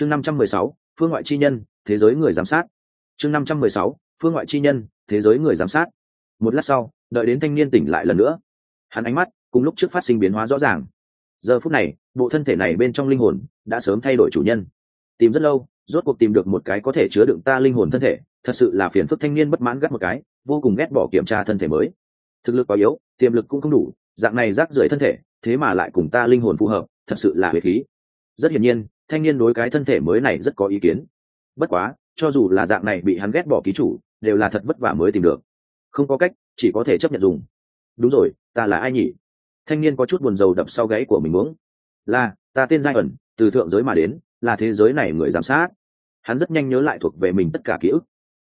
chương năm trăm mười sáu, phương ngoại chi nhân, thế giới người giám sát. chương năm trăm mười sáu, phương ngoại chi nhân, thế giới người giám sát. một lát sau, đợi đến thanh niên tỉnh lại lần nữa. hắn ánh mắt cùng lúc trước phát sinh biến hóa rõ ràng. giờ phút này, bộ thân thể này bên trong linh hồn đã sớm thay đổi chủ nhân. tìm rất lâu, rốt cuộc tìm được một cái có thể chứa đựng ta linh hồn thân thể, thật sự là phiền phức thanh niên bất mãn gắt một cái, vô cùng ghét bỏ kiểm tra thân thể mới. thực lực quá yếu, tiềm lực cũng không đủ, dạng này rác rưởi thân thể, thế mà lại cùng ta linh hồn phù hợp, thật sự là huệ khí. rất hiển nhiên thanh niên đối cái thân thể mới này rất có ý kiến. Bất quá, cho dù là dạng này bị hắn ghét bỏ ký chủ, đều là thật vất vả mới tìm được. Không có cách, chỉ có thể chấp nhận dùng. Đúng rồi, ta là ai nhỉ? Thanh niên có chút buồn rầu đập sau gáy của mình uống. Là, ta tên giai ẩn, từ thượng giới mà đến, là thế giới này người giám sát. Hắn rất nhanh nhớ lại thuộc về mình tất cả ký ức.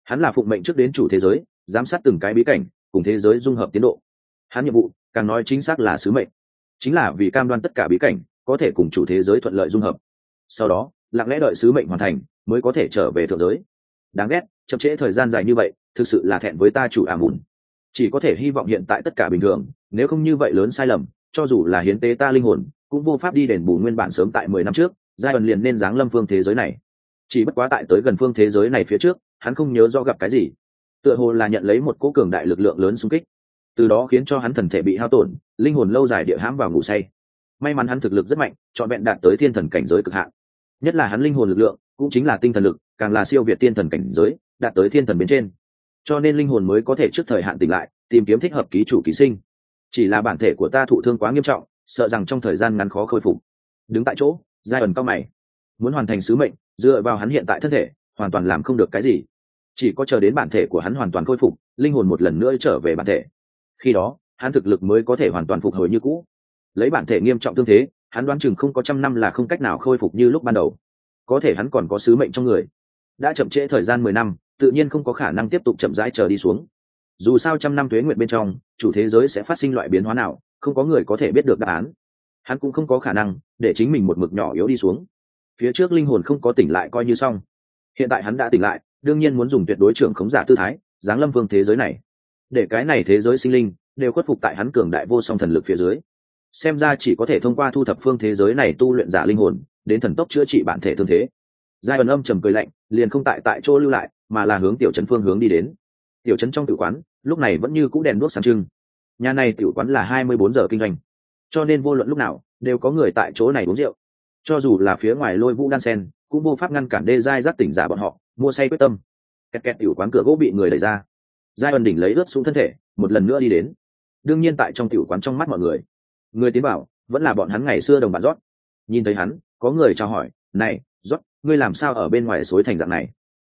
Hắn là phụng mệnh trước đến chủ thế giới, giám sát từng cái bí cảnh, cùng thế giới dung hợp tiến độ. Hắn nhiệm vụ, càng nói chính xác là sứ mệnh. Chính là vì cam đoan tất cả bí cảnh, có thể cùng chủ thế giới thuận lợi dung hợp sau đó, lặng lẽ đợi sứ mệnh hoàn thành, mới có thể trở về thượng giới. Đáng ghét, chậm trễ thời gian dài như vậy, thực sự là thẹn với ta chủ ả mùn chỉ có thể hy vọng hiện tại tất cả bình thường, nếu không như vậy lớn sai lầm, cho dù là hiến tế ta linh hồn, cũng vô pháp đi đền bù nguyên bản sớm tại mười năm trước, giai ẩn liền nên giáng lâm phương thế giới này. Chỉ bất quá tại tới gần phương thế giới này phía trước, hắn không nhớ do gặp cái gì. Tựa hồ là nhận lấy một cỗ cường đại lực lượng lớn xung kích. Từ đó khiến cho hắn thần thể bị hao tổn, linh hồn lâu dài địa hãm vào ngủ say. May mắn hắn thực lực rất mạnh, trọn vẹn đạt tới thiên thần cảnh giới cực hạn nhất là hắn linh hồn lực lượng, cũng chính là tinh thần lực, càng là siêu việt tiên thần cảnh giới, đạt tới thiên thần bên trên. Cho nên linh hồn mới có thể trước thời hạn tỉnh lại, tìm kiếm thích hợp ký chủ ký sinh. Chỉ là bản thể của ta thụ thương quá nghiêm trọng, sợ rằng trong thời gian ngắn khó khôi phục. Đứng tại chỗ, giai ẩn cao mày. Muốn hoàn thành sứ mệnh, dựa vào hắn hiện tại thân thể, hoàn toàn làm không được cái gì. Chỉ có chờ đến bản thể của hắn hoàn toàn khôi phục, linh hồn một lần nữa trở về bản thể. Khi đó, hắn thực lực mới có thể hoàn toàn phục hồi như cũ. Lấy bản thể nghiêm trọng tương thế hắn đoán chừng không có trăm năm là không cách nào khôi phục như lúc ban đầu. Có thể hắn còn có sứ mệnh trong người. Đã chậm trễ thời gian mười năm, tự nhiên không có khả năng tiếp tục chậm rãi chờ đi xuống. Dù sao trăm năm thuế nguyện bên trong, chủ thế giới sẽ phát sinh loại biến hóa nào, không có người có thể biết được đáp án. Hắn cũng không có khả năng để chính mình một mực nhỏ yếu đi xuống. Phía trước linh hồn không có tỉnh lại coi như xong. Hiện tại hắn đã tỉnh lại, đương nhiên muốn dùng tuyệt đối trưởng khống giả tư thái, giáng lâm vương thế giới này. Để cái này thế giới sinh linh đều khuất phục tại hắn cường đại vô song thần lực phía dưới xem ra chỉ có thể thông qua thu thập phương thế giới này tu luyện giả linh hồn, đến thần tốc chữa trị bản thể thương thế. Giai ẩn âm trầm cười lạnh, liền không tại tại chỗ lưu lại, mà là hướng tiểu trấn phương hướng đi đến. Tiểu trấn trong tử quán, lúc này vẫn như c ũ đèn đuốc sáng trưng. Nhà này tiểu quán là hai mươi bốn giờ kinh doanh. Cho nên vô luận lúc nào, đều có người tại chỗ này uống rượu. Cho dù là phía ngoài lôi vũ đan sen, cũng vô pháp ngăn cản đê giai giáp tỉnh giả bọn họ, mua say quyết tâm. Kẹt kẹt tiểu quán cửa gỗ bị người đẩy ra. Giai ẩn đỉnh lấy ướt xuống thân thể, một lần nữa đi đến. Đương nhiên tại trong tiểu quán trong mắt mọi người người tiến bảo, vẫn là bọn hắn ngày xưa đồng bạn rót. Nhìn thấy hắn, có người chào hỏi, này, rót, ngươi làm sao ở bên ngoài xối thành dạng này?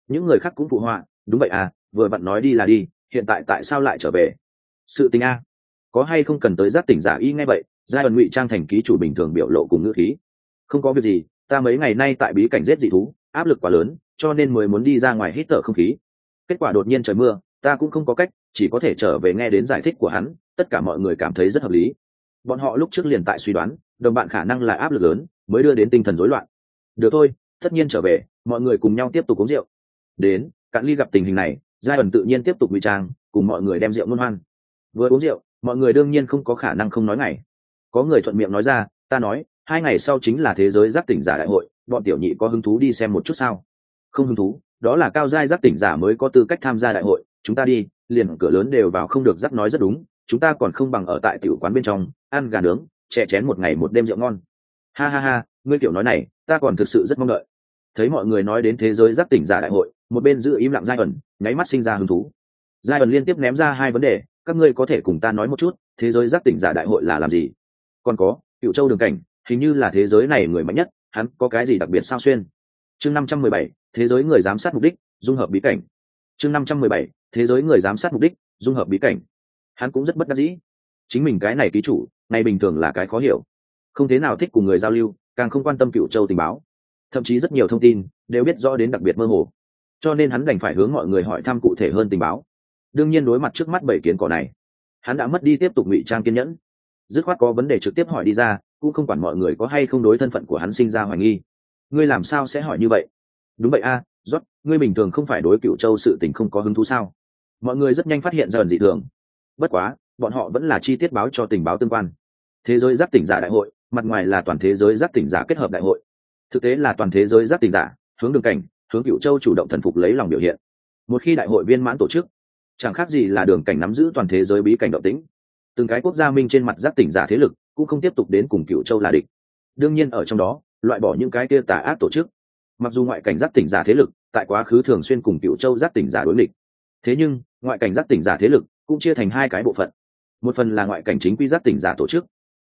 Những người khác cũng phụ họa, đúng vậy à vừa bạn nói đi là đi, hiện tại tại sao lại trở về? Sự tình a. Có hay không cần tới giác tỉnh giả y ngay vậy, giai ẩn ngụy trang thành ký chủ bình thường biểu lộ cùng ngữ khí. Không có việc gì, ta mấy ngày nay tại bí cảnh giết dị thú, áp lực quá lớn, cho nên mới muốn đi ra ngoài hít thở không khí. Kết quả đột nhiên trời mưa, ta cũng không có cách, chỉ có thể trở về nghe đến giải thích của hắn, tất cả mọi người cảm thấy rất hợp lý bọn họ lúc trước liền tại suy đoán, đồng bạn khả năng là áp lực lớn, mới đưa đến tinh thần rối loạn. Được thôi, tất nhiên trở về, mọi người cùng nhau tiếp tục uống rượu. Đến, cạn ly gặp tình hình này, giai ẩn tự nhiên tiếp tục ngụy trang, cùng mọi người đem rượu ngôn hoan. Vừa uống rượu, mọi người đương nhiên không có khả năng không nói ngày. Có người thuận miệng nói ra, ta nói, hai ngày sau chính là thế giới giác tỉnh giả đại hội, bọn tiểu nhị có hứng thú đi xem một chút sao? Không hứng thú, đó là cao giai giác tỉnh giả mới có tư cách tham gia đại hội, chúng ta đi, liền cửa lớn đều vào không được giác nói rất đúng, chúng ta còn không bằng ở tại tiểu quán bên trong ăn gà nướng, chè chén một ngày một đêm rượu ngon. Ha ha ha, ngươi tiểu nói này, ta còn thực sự rất mong đợi. Thấy mọi người nói đến thế giới giác tỉnh giả đại hội, một bên giữ im lặng giai ẩn nháy mắt sinh ra hứng thú. Giai ẩn liên tiếp ném ra hai vấn đề, các ngươi có thể cùng ta nói một chút, thế giới giác tỉnh giả đại hội là làm gì? Còn có, cựu châu đường cảnh, hình như là thế giới này người mạnh nhất, hắn có cái gì đặc biệt sao xuyên? Chương năm trăm mười bảy, thế giới người giám sát mục đích, dung hợp bí cảnh. Chương năm trăm mười bảy, thế giới người giám sát mục đích, dung hợp bí cảnh. Hắn cũng rất bất đắc dĩ chính mình cái này ký chủ ngày bình thường là cái khó hiểu. Không thế nào thích cùng người giao lưu càng không quan tâm cựu châu tình báo. Thậm chí rất nhiều thông tin đều biết rõ đến đặc biệt mơ hồ. Cho nên hắn đành phải hướng mọi người hỏi thăm cụ thể hơn tình báo. Đương nhiên đối mặt trước mắt bảy kiến cỏ này hắn đã mất đi tiếp tục ngụy trang kiên nhẫn. Dứt khoát có vấn đề trực tiếp hỏi đi ra cũng không quản mọi người có hay không đối thân phận của hắn sinh ra hoài nghi. Ngươi làm sao sẽ hỏi như vậy? Đúng vậy a à, rót ngươi bình thường không phải đối cựu châu sự tình không có hứng thú sao? Mọi người rất nhanh phát hiện dần dị thường. Bất quá bọn họ vẫn là chi tiết báo cho tình báo tương quan. Thế giới giác tỉnh giả đại hội, mặt ngoài là toàn thế giới giác tỉnh giả kết hợp đại hội. Thực tế là toàn thế giới giác tỉnh giả, hướng đường cảnh, hướng cựu châu chủ động thần phục lấy lòng biểu hiện. Một khi đại hội viên mãn tổ chức, chẳng khác gì là đường cảnh nắm giữ toàn thế giới bí cảnh động tĩnh. Từng cái quốc gia minh trên mặt giác tỉnh giả thế lực cũng không tiếp tục đến cùng cựu châu là địch. Đương nhiên ở trong đó, loại bỏ những cái kia tà ác tổ chức. Mặc dù ngoại cảnh giác tỉnh giả thế lực tại quá khứ thường xuyên cùng cựu châu giác tỉnh giả đối địch thế nhưng, ngoại cảnh giác tỉnh giả thế lực cũng chia thành hai cái bộ phận một phần là ngoại cảnh chính quy giác tỉnh giả tổ chức.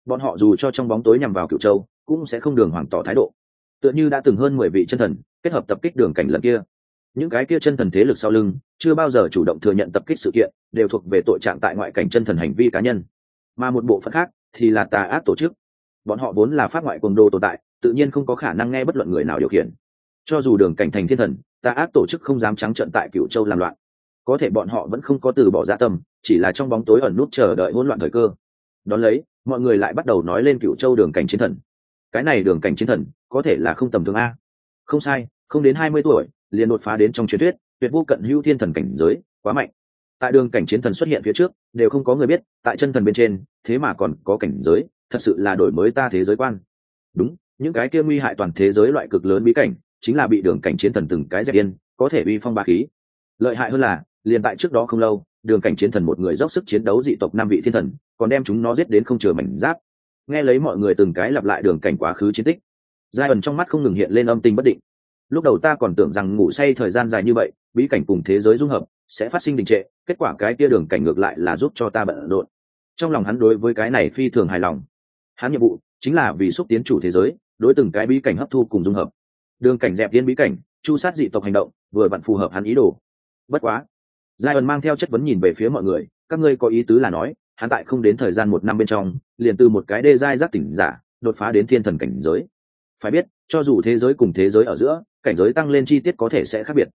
Bọn họ dù cho trong bóng tối nhằm vào cựu châu, cũng sẽ không đường hoàng tỏ thái độ. Tựa như đã từng hơn mười vị chân thần, kết hợp tập kích đường cảnh lần kia. Những cái kia chân thần thế lực sau lưng, chưa bao giờ chủ động thừa nhận tập kích sự kiện, đều thuộc về tội trạng tại ngoại cảnh chân thần hành vi cá nhân. Mà một bộ phận khác thì là tà ác tổ chức. Bọn họ vốn là pháp ngoại quần đô tồn tại, tự nhiên không có khả năng nghe bất luận người nào điều khiển. Cho dù đường cảnh thành thiên thần, tà ác tổ chức không dám trắng trận tại cựu châu làm loạn có thể bọn họ vẫn không có từ bỏ dạ tâm, chỉ là trong bóng tối ẩn nút chờ đợi hỗn loạn thời cơ. Đón lấy, mọi người lại bắt đầu nói lên cựu châu đường cảnh chiến thần. Cái này đường cảnh chiến thần, có thể là không tầm thường a. Không sai, không đến hai mươi tuổi, liền đột phá đến trong truyền thuyết, tuyệt vô cận hữu thiên thần cảnh giới, quá mạnh. Tại đường cảnh chiến thần xuất hiện phía trước, đều không có người biết, tại chân thần bên trên, thế mà còn có cảnh giới, thật sự là đổi mới ta thế giới quan. Đúng, những cái kia nguy hại toàn thế giới loại cực lớn bí cảnh, chính là bị đường cảnh chiến thần từng cái dẹp yên, có thể uy phong ba khí. Lợi hại hơn là liền tại trước đó không lâu, đường cảnh chiến thần một người dốc sức chiến đấu dị tộc năm vị thiên thần, còn đem chúng nó giết đến không chừa mảnh giáp. Nghe lấy mọi người từng cái lặp lại đường cảnh quá khứ chiến tích, giai ẩn trong mắt không ngừng hiện lên âm tinh bất định. Lúc đầu ta còn tưởng rằng ngủ say thời gian dài như vậy, bí cảnh cùng thế giới dung hợp, sẽ phát sinh đình trệ, kết quả cái kia đường cảnh ngược lại là giúp cho ta bận rộn. Trong lòng hắn đối với cái này phi thường hài lòng. Hắn nhiệm vụ chính là vì xúc tiến chủ thế giới, đối từng cái bí cảnh hấp thu cùng dung hợp. Đường cảnh dẹp viên bí cảnh, chu sát dị tộc hành động, vừa vặn phù hợp hắn ý đồ. Bất quá giai ẩn mang theo chất vấn nhìn về phía mọi người, các ngươi có ý tứ là nói, hắn tại không đến thời gian một năm bên trong, liền từ một cái đê giai giác tỉnh giả, đột phá đến thiên thần cảnh giới. Phải biết, cho dù thế giới cùng thế giới ở giữa, cảnh giới tăng lên chi tiết có thể sẽ khác biệt.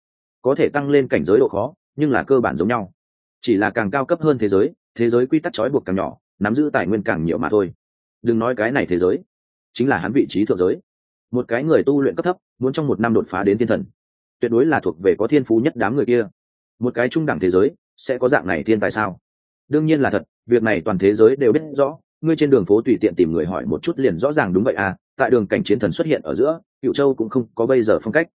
Có thể tăng lên cảnh giới độ khó, nhưng là cơ bản giống nhau. Chỉ là càng cao cấp hơn thế giới thế giới quy tắc trói buộc càng nhỏ, nắm giữ tài nguyên càng nhiều mà thôi. Đừng nói cái này thế giới, chính là hắn vị trí thượng giới. Một cái người tu luyện cấp thấp, muốn trong một năm đột phá đến thiên thần, tuyệt đối là thuộc về có thiên phú nhất đám người kia một cái trung đẳng thế giới, sẽ có dạng này thiên tài sao? Đương nhiên là thật, việc này toàn thế giới đều biết rõ, ngươi trên đường phố tùy tiện tìm người hỏi một chút liền rõ ràng đúng vậy à tại đường cảnh chiến thần xuất hiện ở giữa cựu châu cũng không có bây giờ phong cách.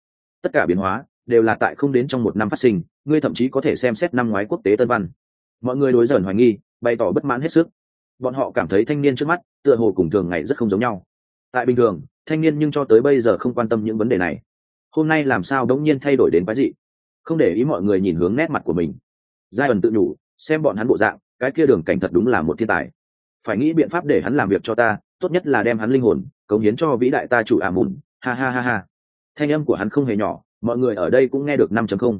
Tất cả biến hóa, đều là tại không đến trong một năm phát sinh, ngươi thậm chí có thể xem xét năm ngoái quốc tế tân văn. Mọi người đối dởn hoài nghi, bày tỏ bất mãn hết sức. Bọn họ cảm thấy thanh niên trước mắt, tựa hồ cùng thường ngày rất không giống nhau. Tại bình thường, thanh niên nhưng cho tới bây giờ không quan tâm những vấn đề này. Hôm nay làm sao đống nhiên thay đổi đến quái dị? Không để ý mọi người nhìn hướng nét mặt của mình. Giai ẩn tự nhủ, xem bọn hắn bộ dạng, cái kia đường cảnh thật đúng là một thiên tài. Phải nghĩ biện pháp để hắn làm việc cho ta, tốt nhất là đem hắn linh hồn, cống hiến cho vĩ đại ta chủ ả mùn ha ha ha ha. Thanh âm của hắn không hề nhỏ, mọi người ở đây cũng nghe được năm chấm không.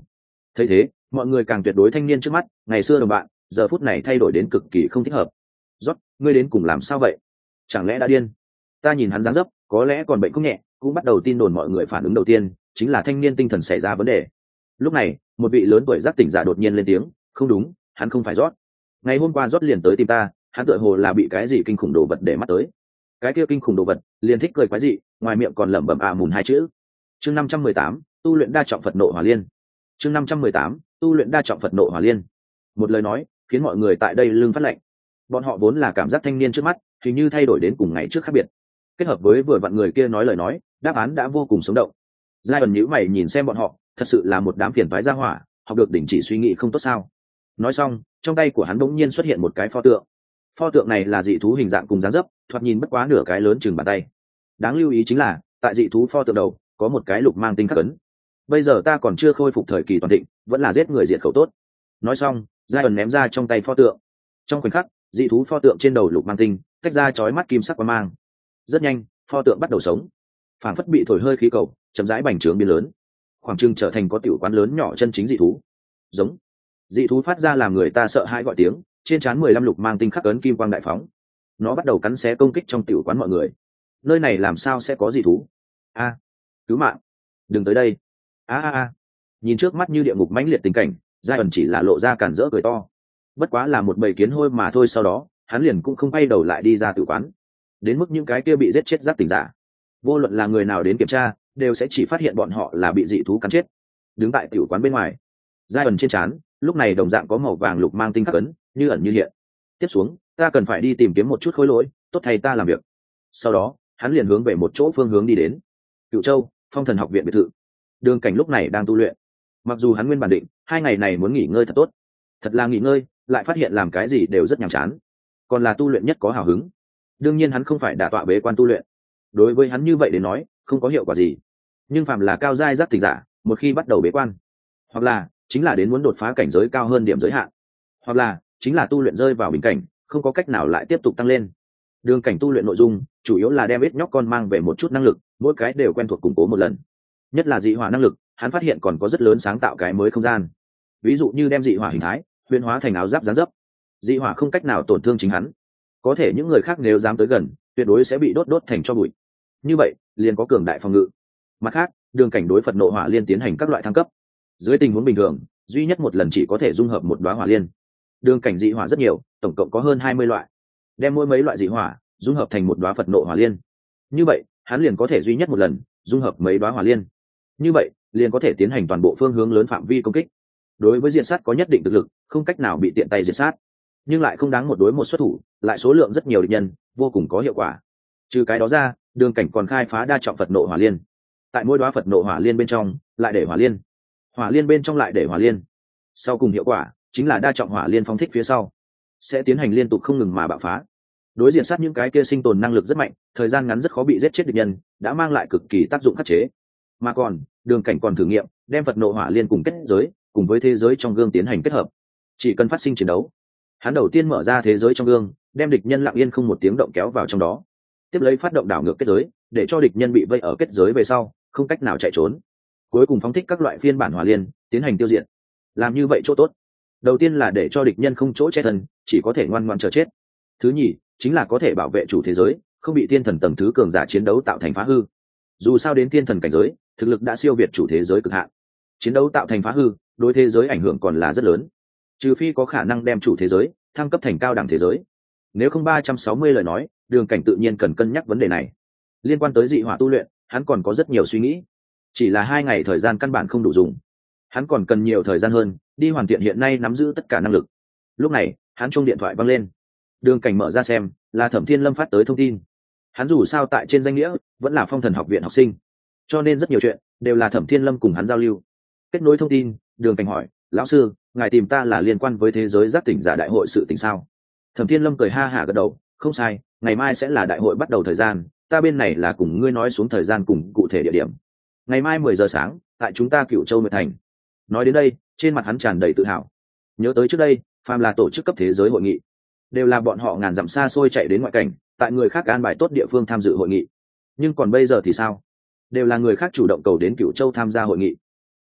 Thấy thế, mọi người càng tuyệt đối thanh niên trước mắt, ngày xưa đồng bạn, giờ phút này thay đổi đến cực kỳ không thích hợp. Rót, ngươi đến cùng làm sao vậy? Chẳng lẽ đã điên? Ta nhìn hắn dáng dấp, có lẽ còn bệnh không nhẹ, cũng bắt đầu tin đồn mọi người phản ứng đầu tiên, chính là thanh niên tinh thần xảy ra vấn đề lúc này, một vị lớn tuổi giác tỉnh giả đột nhiên lên tiếng, không đúng, hắn không phải rót. Ngày hôm qua rót liền tới tìm ta, hắn tựa hồ là bị cái gì kinh khủng đồ vật để mắt tới. Cái kia kinh khủng đồ vật, liền thích cười quái dị, ngoài miệng còn lẩm bẩm à mùn hai chữ. Chương năm trăm mười tám, tu luyện đa trọng phật nộ hòa liên. Chương năm trăm mười tám, tu luyện đa trọng phật nộ hòa liên. Một lời nói, khiến mọi người tại đây lưng phát lệnh bọn họ vốn là cảm giác thanh niên trước mắt, thì như thay đổi đến cùng ngày trước khác biệt. Kết hợp với vừa vặn người kia nói lời nói, đáp án đã vô cùng sống động. Giai ẩn nhữ mày nhìn xem bọn họ thật sự là một đám phiền phái ra hỏa, học được đình chỉ suy nghĩ không tốt sao? Nói xong, trong tay của hắn bỗng nhiên xuất hiện một cái pho tượng. Pho tượng này là dị thú hình dạng cùng dáng dấp, thoạt nhìn bất quá nửa cái lớn chừng bàn tay. Đáng lưu ý chính là, tại dị thú pho tượng đầu, có một cái lục mang tinh khắc ấn. Bây giờ ta còn chưa khôi phục thời kỳ toàn thịnh, vẫn là giết người diệt khẩu tốt. Nói xong, giai ẩn ném ra trong tay pho tượng. Trong khoảnh khắc, dị thú pho tượng trên đầu lục mang tinh, tách ra chói mắt kim sắc và mang. Rất nhanh, pho tượng bắt đầu sống. Phản phất bị thổi hơi khí cầu, chậm rãi bành trướng biến lớn khoảng trưng trở thành có tiểu quán lớn nhỏ chân chính dị thú. Giống. Dị thú phát ra làm người ta sợ hãi gọi tiếng, trên trán mười lăm lục mang tinh khắc ấn kim quang đại phóng. Nó bắt đầu cắn xé công kích trong tiểu quán mọi người. Nơi này làm sao sẽ có dị thú? A. Cứu mạng. Đừng tới đây. A a a. Nhìn trước mắt như địa ngục mãnh liệt tình cảnh, giai ẩn chỉ là lộ ra cản rỡ cười to. Bất quá là một bầy kiến hôi mà thôi sau đó, hắn liền cũng không bay đầu lại đi ra tự quán. Đến mức những cái kia bị giết chết giáp tỉnh giả. Vô luận là người nào đến kiểm tra đều sẽ chỉ phát hiện bọn họ là bị dị thú cắn chết. Đứng tại tiểu quán bên ngoài giai ẩn trên trán, lúc này đồng dạng có màu vàng lục mang tinh khắc ấn, như ẩn như hiện. Tiếp xuống, ta cần phải đi tìm kiếm một chút khối lỗi, tốt thay ta làm việc. Sau đó, hắn liền hướng về một chỗ phương hướng đi đến. Cựu châu, phong thần học viện biệt thự. Đường cảnh lúc này đang tu luyện. Mặc dù hắn nguyên bản định, hai ngày này muốn nghỉ ngơi thật tốt. Thật là nghỉ ngơi, lại phát hiện làm cái gì đều rất nhàm chán. Còn là tu luyện nhất có hào hứng. Đương nhiên hắn không phải đả tọa bế quan tu luyện. Đối với hắn như vậy để nói, không có hiệu quả gì nhưng phạm là cao giai giác tình giả, một khi bắt đầu bế quan, hoặc là chính là đến muốn đột phá cảnh giới cao hơn điểm giới hạn, hoặc là chính là tu luyện rơi vào bình cảnh, không có cách nào lại tiếp tục tăng lên. Đường cảnh tu luyện nội dung chủ yếu là đem ít nhóc con mang về một chút năng lực, mỗi cái đều quen thuộc củng cố một lần. Nhất là dị hỏa năng lực, hắn phát hiện còn có rất lớn sáng tạo cái mới không gian. Ví dụ như đem dị hỏa hình thái huyền hóa thành áo giáp gián dấp. Dị hỏa không cách nào tổn thương chính hắn. Có thể những người khác nếu dám tới gần, tuyệt đối sẽ bị đốt đốt thành cho bụi. Như vậy, liền có cường đại phòng ngự mặt khác, đường cảnh đối phật nộ hỏa liên tiến hành các loại thăng cấp. Dưới tình huống bình thường, duy nhất một lần chỉ có thể dung hợp một đoá hỏa liên. Đường cảnh dị hỏa rất nhiều, tổng cộng có hơn hai mươi loại. Đem mỗi mấy loại dị hỏa, dung hợp thành một đoá phật nộ hỏa liên. Như vậy, hắn liền có thể duy nhất một lần, dung hợp mấy đoá hỏa liên. Như vậy, liền có thể tiến hành toàn bộ phương hướng lớn phạm vi công kích. Đối với diện sát có nhất định thực lực, không cách nào bị tiện tay diệt sát. Nhưng lại không đáng một đối một xuất thủ, lại số lượng rất nhiều địch nhân, vô cùng có hiệu quả. Trừ cái đó ra, đường cảnh còn khai phá đa trọng phật nộ hỏa liên tại mỗi đoá phật nộ hỏa liên bên trong, lại để hỏa liên. Hỏa liên bên trong lại để hỏa liên. Sau cùng hiệu quả chính là đa trọng hỏa liên phong thích phía sau. Sẽ tiến hành liên tục không ngừng mà bạo phá. Đối diện sát những cái kia sinh tồn năng lực rất mạnh, thời gian ngắn rất khó bị giết chết địch nhân, đã mang lại cực kỳ tác dụng khắc chế. Mà còn, đường cảnh còn thử nghiệm, đem phật nộ hỏa liên cùng kết giới, cùng với thế giới trong gương tiến hành kết hợp. Chỉ cần phát sinh chiến đấu, hắn đầu tiên mở ra thế giới trong gương, đem địch nhân lặng yên không một tiếng động kéo vào trong đó. Tiếp lấy phát động đảo ngược kết giới, để cho địch nhân bị vây ở kết giới về sau không cách nào chạy trốn. Cuối cùng phóng thích các loại phiên bản hỏa liên, tiến hành tiêu diệt. Làm như vậy chỗ tốt. Đầu tiên là để cho địch nhân không chỗ che thân, chỉ có thể ngoan ngoan chờ chết. Thứ nhì, chính là có thể bảo vệ chủ thế giới, không bị thiên thần tầm thứ cường giả chiến đấu tạo thành phá hư. Dù sao đến thiên thần cảnh giới, thực lực đã siêu việt chủ thế giới cực hạn. Chiến đấu tạo thành phá hư, đối thế giới ảnh hưởng còn là rất lớn. Trừ phi có khả năng đem chủ thế giới, thăng cấp thành cao đẳng thế giới. Nếu không ba trăm sáu mươi lời nói, đường cảnh tự nhiên cần cân nhắc vấn đề này. Liên quan tới dị hỏa tu luyện hắn còn có rất nhiều suy nghĩ. Chỉ là hai ngày thời gian căn bản không đủ dùng. Hắn còn cần nhiều thời gian hơn, đi hoàn thiện hiện nay nắm giữ tất cả năng lực. Lúc này, hắn chung điện thoại văng lên. Đường cảnh mở ra xem, là thẩm thiên lâm phát tới thông tin. Hắn dù sao tại trên danh nghĩa, vẫn là phong thần học viện học sinh. Cho nên rất nhiều chuyện, đều là thẩm thiên lâm cùng hắn giao lưu. Kết nối thông tin, đường cảnh hỏi, lão sư, ngài tìm ta là liên quan với thế giới giác tỉnh giả đại hội sự tỉnh sao? Thẩm thiên lâm cười ha hả gật đầu, không sai, ngày mai sẽ là đại hội bắt đầu thời gian ta bên này là cùng ngươi nói xuống thời gian cùng cụ thể địa điểm. Ngày mai mười giờ sáng, tại chúng ta cựu châu nguyệt thành. Nói đến đây, trên mặt hắn tràn đầy tự hào. Nhớ tới trước đây, phàm là tổ chức cấp thế giới hội nghị, đều là bọn họ ngàn dặm xa xôi chạy đến ngoại cảnh, tại người khác an bài tốt địa phương tham dự hội nghị. Nhưng còn bây giờ thì sao? Đều là người khác chủ động cầu đến cựu châu tham gia hội nghị.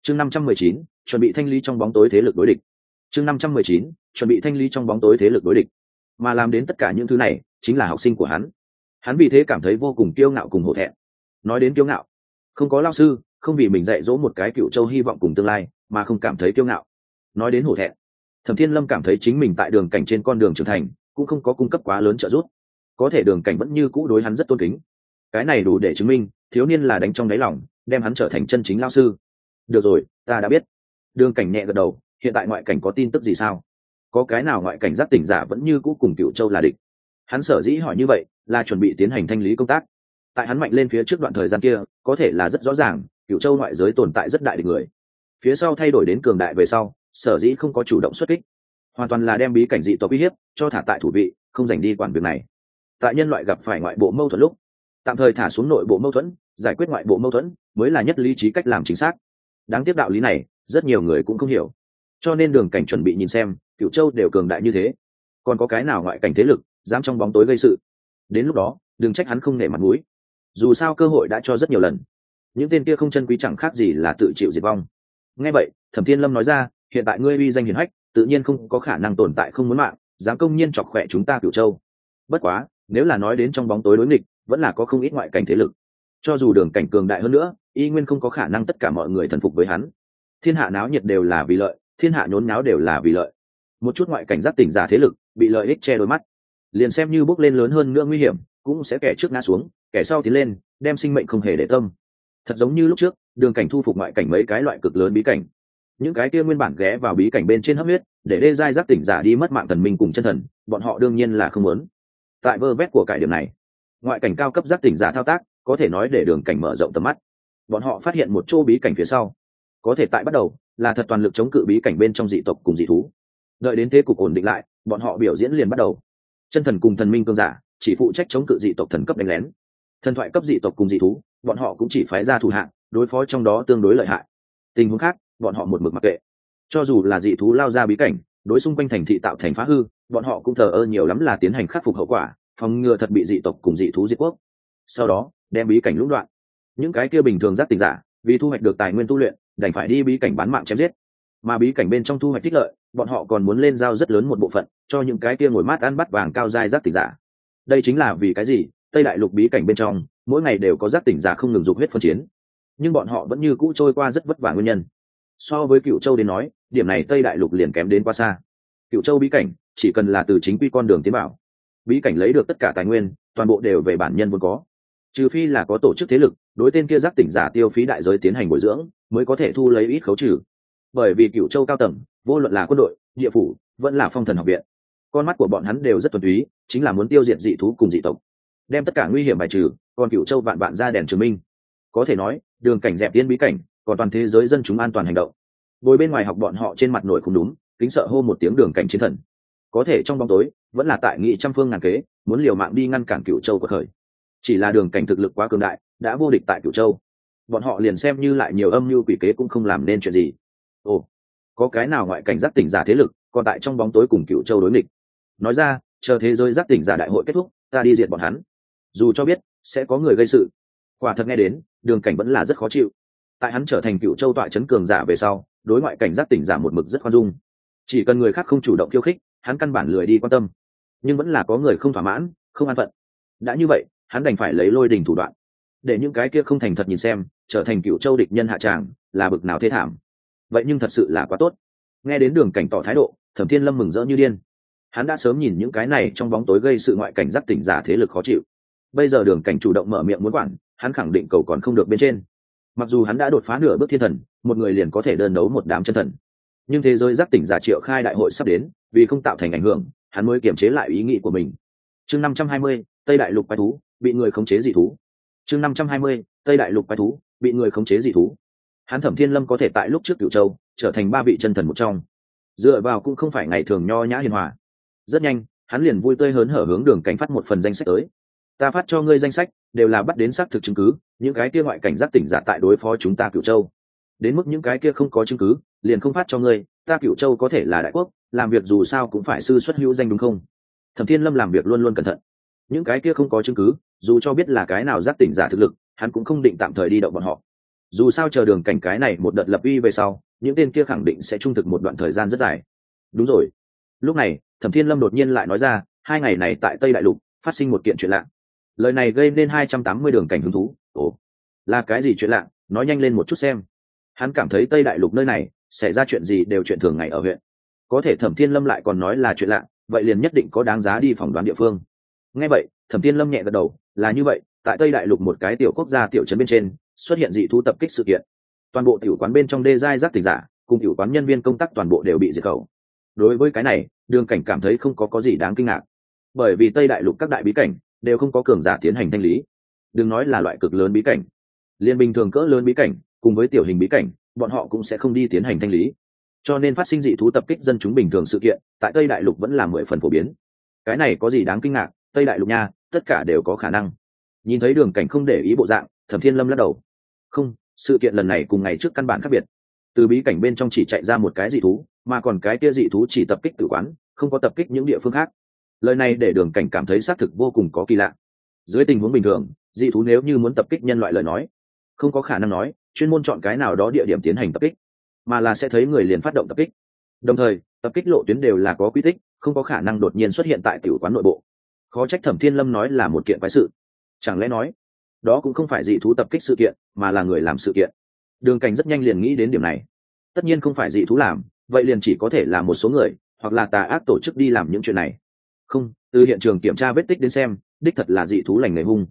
Chương năm trăm mười chín, chuẩn bị thanh lý trong bóng tối thế lực đối địch. Chương năm trăm mười chín, chuẩn bị thanh lý trong bóng tối thế lực đối địch. Mà làm đến tất cả những thứ này, chính là học sinh của hắn hắn vì thế cảm thấy vô cùng kiêu ngạo cùng hổ thẹn. Nói đến kiêu ngạo, không có lao sư, không vì mình dạy dỗ một cái cựu châu hy vọng cùng tương lai, mà không cảm thấy kiêu ngạo. Nói đến hổ thẹn, thẩm thiên lâm cảm thấy chính mình tại đường cảnh trên con đường trưởng thành, cũng không có cung cấp quá lớn trợ giúp. Có thể đường cảnh vẫn như cũ đối hắn rất tôn kính. Cái này đủ để chứng minh, thiếu niên là đánh trong đáy lòng, đem hắn trở thành chân chính lao sư. Được rồi, ta đã biết. Đường cảnh nhẹ gật đầu, hiện tại ngoại cảnh có tin tức gì sao? Có cái nào ngoại cảnh giác tỉnh giả vẫn như cũ cùng cựu châu là địch? Hắn sở dĩ hỏi như vậy là chuẩn bị tiến hành thanh lý công tác. Tại hắn mạnh lên phía trước đoạn thời gian kia, có thể là rất rõ ràng, cựu châu ngoại giới tồn tại rất đại địch người. Phía sau thay đổi đến cường đại về sau, sở dĩ không có chủ động xuất kích. Hoàn toàn là đem bí cảnh dị tộc uy hiếp, cho thả tại thủ vị, không dành đi quản việc này. Tại nhân loại gặp phải ngoại bộ mâu thuẫn lúc, tạm thời thả xuống nội bộ mâu thuẫn, giải quyết ngoại bộ mâu thuẫn, mới là nhất lý trí cách làm chính xác. Đáng tiếc đạo lý này, rất nhiều người cũng không hiểu. Cho nên đường cảnh chuẩn bị nhìn xem, cựu châu đều cường đại như thế. Còn có cái nào ngoại cảnh thế lực dám trong bóng tối gây sự. Đến lúc đó, đừng trách hắn không nể mặt mũi. Dù sao cơ hội đã cho rất nhiều lần. Những tên kia không chân quý chẳng khác gì là tự chịu diệt vong. Nghe vậy, thẩm thiên lâm nói ra, hiện tại ngươi uy danh hiển hách, tự nhiên không có khả năng tồn tại không muốn mạng, dám công nhiên chọc khỏe chúng ta cửu châu. Bất quá, nếu là nói đến trong bóng tối đối nghịch, vẫn là có không ít ngoại cảnh thế lực. Cho dù đường cảnh cường đại hơn nữa, y nguyên không có khả năng tất cả mọi người thần phục với hắn. Thiên hạ náo nhiệt đều là vì lợi, thiên hạ nhốn náo đều là vì lợi. Một chút ngoại cảnh giác tỉnh giả thế lực, bị lợi ích che đôi mắt liền xem như bước lên lớn hơn nữa nguy hiểm, cũng sẽ kẻ trước ngã xuống, kẻ sau tiến lên, đem sinh mệnh không hề để tâm. Thật giống như lúc trước, đường cảnh thu phục ngoại cảnh mấy cái loại cực lớn bí cảnh. Những cái kia nguyên bản ghé vào bí cảnh bên trên hấp huyết, để đê giai giác tỉnh giả đi mất mạng thần minh cùng chân thần, bọn họ đương nhiên là không muốn. Tại vơ vét của cải điểm này, ngoại cảnh cao cấp giác tỉnh giả thao tác, có thể nói để đường cảnh mở rộng tầm mắt. Bọn họ phát hiện một chỗ bí cảnh phía sau. Có thể tại bắt đầu, là thật toàn lực chống cự bí cảnh bên trong dị tộc cùng dị thú. Đợi đến thế cục ổn định lại, bọn họ biểu diễn liền bắt đầu chân thần cùng thần minh cương giả, chỉ phụ trách chống cự dị tộc thần cấp đánh lén. Thần thoại cấp dị tộc cùng dị thú, bọn họ cũng chỉ phái ra thủ hạng đối phó trong đó tương đối lợi hại. Tình huống khác, bọn họ một mực mặc kệ. Cho dù là dị thú lao ra bí cảnh, đối xung quanh thành thị tạo thành phá hư, bọn họ cũng thờ ơ nhiều lắm là tiến hành khắc phục hậu quả, phòng ngừa thật bị dị tộc cùng dị thú diệt quốc. Sau đó, đem bí cảnh lũng đoạn. Những cái kia bình thường giác tình giả, vì thu hoạch được tài nguyên tu luyện, đành phải đi bí cảnh bán mạng chém giết mà bí cảnh bên trong thu hoạch tích lợi, bọn họ còn muốn lên giao rất lớn một bộ phận cho những cái kia ngồi mát ăn bắt vàng cao dai giác tỉnh giả. Đây chính là vì cái gì? Tây đại lục bí cảnh bên trong, mỗi ngày đều có giác tỉnh giả không ngừng dục huyết phân chiến. Nhưng bọn họ vẫn như cũ trôi qua rất vất vả nguyên nhân. So với cựu châu đến nói, điểm này tây đại lục liền kém đến quá xa. Cựu châu bí cảnh, chỉ cần là từ chính quy con đường tiến bảo bí cảnh lấy được tất cả tài nguyên, toàn bộ đều về bản nhân vốn có. Trừ phi là có tổ chức thế lực, đối tên kia giác tỉnh giả tiêu phí đại giới tiến hành bồi dưỡng, mới có thể thu lấy ít khấu trừ bởi vì cựu châu cao tầng, vô luận là quân đội, địa phủ, vẫn là phong thần học viện. Con mắt của bọn hắn đều rất thuần túy, chính là muốn tiêu diệt dị thú cùng dị tộc. Đem tất cả nguy hiểm bài trừ, còn cựu châu vạn vạn ra đèn chứng minh. Có thể nói, đường cảnh dẹp tiên bí cảnh, còn toàn thế giới dân chúng an toàn hành động. Ngồi bên ngoài học bọn họ trên mặt nổi không đúng, kính sợ hô một tiếng đường cảnh chiến thần. Có thể trong bóng tối, vẫn là tại nghị trăm phương ngàn kế, muốn liều mạng đi ngăn cản cựu châu của khởi chỉ là đường cảnh thực lực quá cường đại, đã vô địch tại cựu châu. Bọn họ liền xem như lại nhiều âm mưu quỷ kế cũng không làm nên chuyện gì ồ, có cái nào ngoại cảnh giác tỉnh giả thế lực còn tại trong bóng tối cùng cựu châu đối nghịch? Nói ra, chờ thế giới giác tỉnh giả đại hội kết thúc, ta đi diệt bọn hắn. Dù cho biết, sẽ có người gây sự. Quả thật nghe đến, đường cảnh vẫn là rất khó chịu. Tại hắn trở thành cựu châu tọa chấn cường giả về sau, đối ngoại cảnh giác tỉnh giả một mực rất khoan dung. Chỉ cần người khác không chủ động khiêu khích, hắn căn bản lười đi quan tâm. Nhưng vẫn là có người không thỏa mãn, không an phận. Đã như vậy, hắn đành phải lấy lôi đình thủ đoạn. Để những cái kia không thành thật nhìn xem, trở thành cựu châu địch nhân hạ tràng, là bực nào thế thảm vậy nhưng thật sự là quá tốt. Nghe đến đường cảnh tỏ thái độ, thẩm thiên lâm mừng rỡ như điên. Hắn đã sớm nhìn những cái này trong bóng tối gây sự ngoại cảnh giác tỉnh giả thế lực khó chịu. Bây giờ đường cảnh chủ động mở miệng muốn quản, hắn khẳng định cầu còn không được bên trên. Mặc dù hắn đã đột phá nửa bước thiên thần, một người liền có thể đơn đấu một đám chân thần. Nhưng thế giới giác tỉnh giả triệu khai đại hội sắp đến, vì không tạo thành ảnh hưởng, hắn mới kiềm chế lại ý nghĩ của mình. Chương năm trăm hai mươi, tây đại lục quái thú, bị người khống chế dị thú. Chương năm trăm hai mươi, tây đại lục quái thú, bị người khống chế dị thú hắn thẩm thiên lâm có thể tại lúc trước cựu châu trở thành ba vị chân thần một trong. Dựa vào cũng không phải ngày thường nho nhã hiền hòa. Rất nhanh, hắn liền vui tươi hớn hở hướng đường cảnh phát một phần danh sách tới. Ta phát cho ngươi danh sách, đều là bắt đến xác thực chứng cứ, những cái kia ngoại cảnh giác tỉnh giả tại đối phó chúng ta cựu châu. Đến mức những cái kia không có chứng cứ, liền không phát cho ngươi, ta cựu châu có thể là đại quốc, làm việc dù sao cũng phải sư xuất hữu danh đúng không? Thẩm thiên lâm làm việc luôn luôn cẩn thận. Những cái kia không có chứng cứ, dù cho biết là cái nào giác tỉnh giả thực lực, hắn cũng không định tạm thời đi động bọn họ dù sao chờ đường cảnh cái này một đợt lập uy về sau, những tên kia khẳng định sẽ trung thực một đoạn thời gian rất dài. Đúng rồi. Lúc này, thẩm thiên lâm đột nhiên lại nói ra, hai ngày này tại tây đại lục, phát sinh một kiện chuyện lạ. Lời này gây nên hai trăm tám mươi đường cảnh hứng thú. Ồ, là cái gì chuyện lạ? Nói nhanh lên một chút xem. Hắn cảm thấy tây đại lục nơi này, xảy ra chuyện gì đều chuyện thường ngày ở huyện. Có thể thẩm thiên lâm lại còn nói là chuyện lạ, vậy liền nhất định có đáng giá đi phỏng đoán địa phương. Nghe vậy, thẩm thiên lâm nhẹ gật đầu, là như vậy, tại tây đại lục một cái tiểu quốc gia tiểu trấn bên trên xuất hiện dị thú tập kích sự kiện. Toàn bộ tiểu quán bên trong đê giai giác tình giả, cùng tiểu quán nhân viên công tác toàn bộ đều bị diệt khẩu. Đối với cái này, đường cảnh cảm thấy không có có gì đáng kinh ngạc. Bởi vì tây đại lục các đại bí cảnh đều không có cường giả tiến hành thanh lý. Đừng nói là loại cực lớn bí cảnh. Liên bình thường cỡ lớn bí cảnh, cùng với tiểu hình bí cảnh, bọn họ cũng sẽ không đi tiến hành thanh lý. Cho nên phát sinh dị thú tập kích dân chúng bình thường sự kiện, tại tây đại lục vẫn là mười phần phổ biến. Cái này có gì đáng kinh ngạc? Tây đại lục nha, tất cả đều có khả năng nhìn thấy đường cảnh không để ý bộ dạng, thẩm thiên lâm lắc đầu. Không, sự kiện lần này cùng ngày trước căn bản khác biệt. Từ bí cảnh bên trong chỉ chạy ra một cái dị thú, mà còn cái kia dị thú chỉ tập kích tử quán, không có tập kích những địa phương khác. Lời này để đường cảnh cảm thấy xác thực vô cùng có kỳ lạ. Dưới tình huống bình thường, dị thú nếu như muốn tập kích nhân loại lời nói, không có khả năng nói, chuyên môn chọn cái nào đó địa điểm tiến hành tập kích, mà là sẽ thấy người liền phát động tập kích. Đồng thời, tập kích lộ tuyến đều là có quy tích, không có khả năng đột nhiên xuất hiện tại tiểu quán nội bộ. Khó trách thẩm thiên lâm nói là một kiện quái sự chẳng lẽ nói, đó cũng không phải dị thú tập kích sự kiện, mà là người làm sự kiện? Đường cảnh rất nhanh liền nghĩ đến điểm này. Tất nhiên không phải dị thú làm, vậy liền chỉ có thể là một số người, hoặc là tà ác tổ chức đi làm những chuyện này. Không, từ hiện trường kiểm tra vết tích đến xem, đích thật là dị thú lành nghề hung.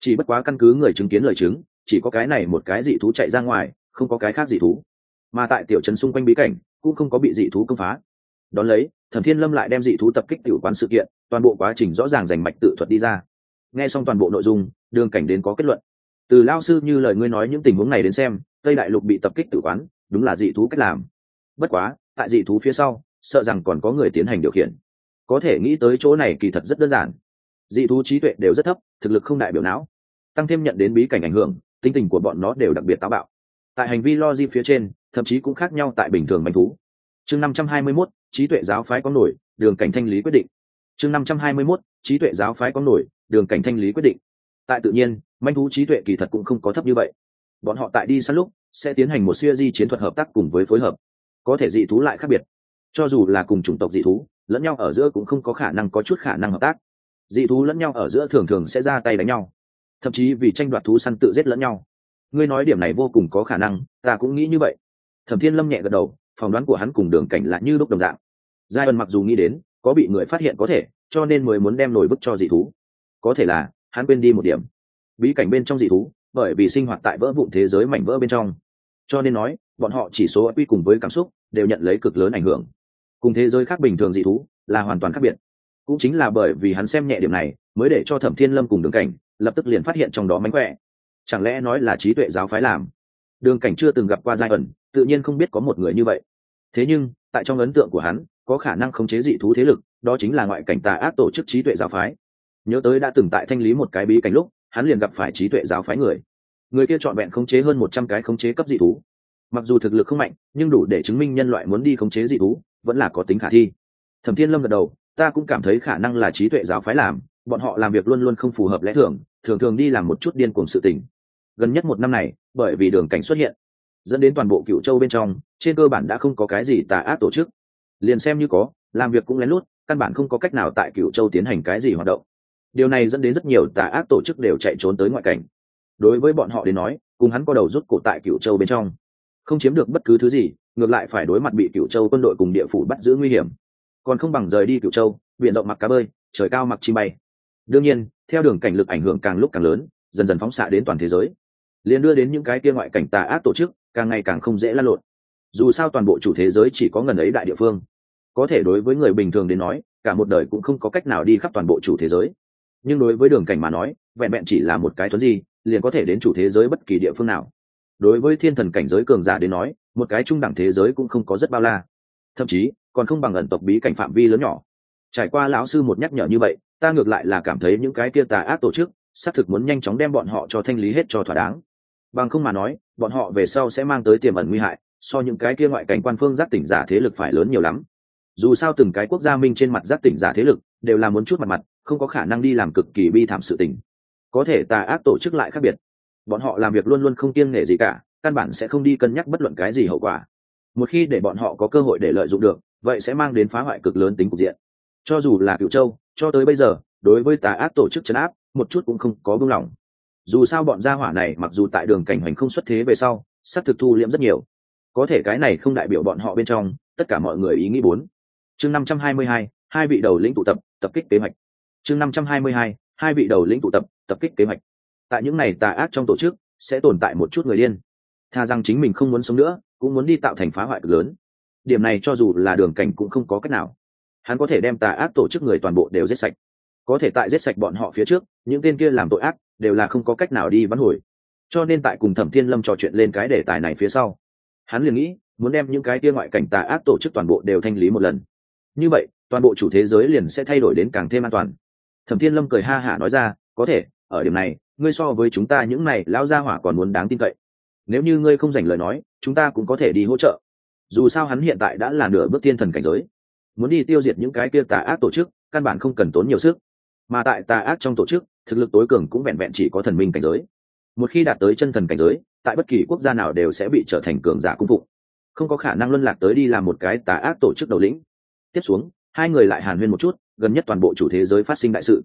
Chỉ bất quá căn cứ người chứng kiến lời chứng, chỉ có cái này một cái dị thú chạy ra ngoài, không có cái khác dị thú. Mà tại tiểu trấn xung quanh bí cảnh, cũng không có bị dị thú công phá. Đón lấy, thẩm thiên lâm lại đem dị thú tập kích tiểu quán sự kiện, toàn bộ quá trình rõ ràng giành mạch tự thuật đi ra nghe xong toàn bộ nội dung đường cảnh đến có kết luận. Từ lao sư như lời ngươi nói những tình huống này đến xem tây đại lục bị tập kích tử quán đúng là dị thú cách làm. Bất quá tại dị thú phía sau sợ rằng còn có người tiến hành điều khiển. Có thể nghĩ tới chỗ này kỳ thật rất đơn giản. Dị thú trí tuệ đều rất thấp thực lực không đại biểu não. Tăng thêm nhận đến bí cảnh ảnh hưởng tinh tình của bọn nó đều đặc biệt táo bạo. Tại hành vi logic phía trên thậm chí cũng khác nhau tại bình thường manh thú. Chương năm trăm hai mươi 521, trí tuệ giáo phái có nổi đường cảnh thanh lý quyết định. Chương năm trăm hai mươi 521, trí tuệ giáo phái có nổi đường cảnh thanh lý quyết định. Tại tự nhiên, manh thú trí tuệ kỳ thật cũng không có thấp như vậy. Bọn họ tại đi săn lúc, sẽ tiến hành một siêu di chiến thuật hợp tác cùng với phối hợp. Có thể dị thú lại khác biệt. Cho dù là cùng chủng tộc dị thú, lẫn nhau ở giữa cũng không có khả năng có chút khả năng hợp tác. Dị thú lẫn nhau ở giữa thường thường sẽ ra tay đánh nhau. Thậm chí vì tranh đoạt thú săn tự giết lẫn nhau. Ngươi nói điểm này vô cùng có khả năng, ta cũng nghĩ như vậy. Thẩm thiên lâm nhẹ gật đầu, phỏng đoán của hắn cùng đường cảnh là như lúc đồng dạng. Giai ân mặc dù nghĩ đến, có bị người phát hiện có thể, cho nên mới muốn đem nổi bức cho dị thú có thể là, hắn quên đi một điểm. Bí cảnh bên trong dị thú, bởi vì sinh hoạt tại vỡ vụn thế giới mảnh vỡ bên trong. Cho nên nói, bọn họ chỉ số quy cùng với cảm xúc, đều nhận lấy cực lớn ảnh hưởng. Cùng thế giới khác bình thường dị thú, là hoàn toàn khác biệt. Cũng chính là bởi vì hắn xem nhẹ điểm này, mới để cho thẩm thiên lâm cùng đường cảnh, lập tức liền phát hiện trong đó mánh khỏe. Chẳng lẽ nói là trí tuệ giáo phái làm? Đường cảnh chưa từng gặp qua giai ẩn, tự nhiên không biết có một người như vậy. Thế nhưng, tại trong ấn tượng của hắn, có khả năng khống chế dị thú thế lực, đó chính là ngoại cảnh tà ác tổ chức trí tuệ giáo phái nhớ tới đã từng tại thanh lý một cái bí cảnh lúc, hắn liền gặp phải trí tuệ giáo phái người. Người kia chọn vẹn khống chế hơn một trăm cái khống chế cấp dị thú. Mặc dù thực lực không mạnh, nhưng đủ để chứng minh nhân loại muốn đi khống chế dị thú, vẫn là có tính khả thi. Thẩm thiên lâm gật đầu, ta cũng cảm thấy khả năng là trí tuệ giáo phái làm, bọn họ làm việc luôn luôn không phù hợp lẽ thường thường thường đi làm một chút điên cuồng sự tình. Gần nhất một năm này, bởi vì đường cảnh xuất hiện, dẫn đến toàn bộ cựu châu bên trong, trên cơ bản đã không có cái gì tà ác tổ chức. Liền xem như có, làm việc cũng lén lút, căn bản không có cách nào tại cựu châu tiến hành cái gì hoạt động điều này dẫn đến rất nhiều tà ác tổ chức đều chạy trốn tới ngoại cảnh. Đối với bọn họ đến nói, cùng hắn có đầu rút cổ tại cựu châu bên trong. Không chiếm được bất cứ thứ gì, ngược lại phải đối mặt bị cựu châu quân đội cùng địa phủ bắt giữ nguy hiểm. Còn không bằng rời đi cựu châu, biển rộng mặc cá bơi, trời cao mặc chi bay. Đương nhiên, theo đường cảnh lực ảnh hưởng càng lúc càng lớn, dần dần phóng xạ đến toàn thế giới. Liền đưa đến những cái kia ngoại cảnh tà ác tổ chức, càng ngày càng không dễ lăn lộn. Dù sao toàn bộ chủ thế giới chỉ có ngần ấy đại địa phương. Có thể đối với người bình thường đến nói, cả một đời cũng không có cách nào đi khắp toàn bộ chủ thế giới nhưng đối với đường cảnh mà nói, vẹn vẹn chỉ là một cái thuấn gì liền có thể đến chủ thế giới bất kỳ địa phương nào. Đối với thiên thần cảnh giới cường giả đến nói, một cái trung đẳng thế giới cũng không có rất bao la. Thậm chí, còn không bằng ẩn tộc bí cảnh phạm vi lớn nhỏ. Trải qua lão sư một nhắc nhở như vậy, ta ngược lại là cảm thấy những cái kia tà ác tổ chức, xác thực muốn nhanh chóng đem bọn họ cho thanh lý hết cho thỏa đáng. Bằng không mà nói, bọn họ về sau sẽ mang tới tiềm ẩn nguy hại, so những cái kia ngoại cảnh quan phương giác tỉnh giả thế lực phải lớn nhiều lắm. Dù sao từng cái quốc gia minh trên mặt giác tỉnh giả thế lực, đều là muốn chút mặt mặt không có khả năng đi làm cực kỳ bi thảm sự tình. Có thể tà ác tổ chức lại khác biệt. Bọn họ làm việc luôn luôn không kiêng nể gì cả, căn bản sẽ không đi cân nhắc bất luận cái gì hậu quả. Một khi để bọn họ có cơ hội để lợi dụng được, vậy sẽ mang đến phá hoại cực lớn tính cục diện. Cho dù là cựu châu, cho tới bây giờ, đối với tà ác tổ chức chấn áp, một chút cũng không có buông lỏng. Dù sao bọn gia hỏa này mặc dù tại đường cảnh hoành không xuất thế về sau sắp thực thu liễm rất nhiều. Có thể cái này không đại biểu bọn họ bên trong, tất cả mọi người ý nghĩ bốn. Chương năm trăm hai mươi hai hai vị đầu lĩnh tụ tập tập kích kế hoạch chương năm trăm hai mươi hai hai vị đầu lĩnh tụ tập tập kích kế hoạch. Tại những này tà ác trong tổ chức, sẽ tồn tại một chút người điên. Tha rằng chính mình không muốn sống nữa, cũng muốn đi tạo thành phá hoại cực lớn. Điểm này cho dù là đường cảnh cũng không có cách nào. Hắn có thể đem tà ác tổ chức người toàn bộ đều giết sạch. Có thể tại giết sạch bọn họ phía trước, những tên kia làm tội ác, đều là không có cách nào đi vắn hồi. Cho nên tại cùng thẩm thiên lâm trò chuyện lên cái đề tài này phía sau, hắn liền nghĩ, muốn đem những cái kia ngoại cảnh tà ác tổ chức toàn bộ đều thanh lý một lần. Như vậy, toàn bộ chủ thế giới liền sẽ thay đổi đến càng thêm an toàn thẩm thiên lâm cười ha hả nói ra, có thể, ở điểm này, ngươi so với chúng ta những này lão gia hỏa còn muốn đáng tin cậy. Nếu như ngươi không dành lời nói, chúng ta cũng có thể đi hỗ trợ. Dù sao hắn hiện tại đã là nửa bước thiên thần cảnh giới. Muốn đi tiêu diệt những cái kia tà ác tổ chức, căn bản không cần tốn nhiều sức. Mà tại tà ác trong tổ chức, thực lực tối cường cũng vẹn vẹn chỉ có thần minh cảnh giới. Một khi đạt tới chân thần cảnh giới, tại bất kỳ quốc gia nào đều sẽ bị trở thành cường giả cung phụng. Không có khả năng luân lạc tới đi làm một cái tà ác tổ chức đầu lĩnh. Tiếp xuống, hai người lại hàn huyên một chút gần nhất toàn bộ chủ thế giới phát sinh đại sự.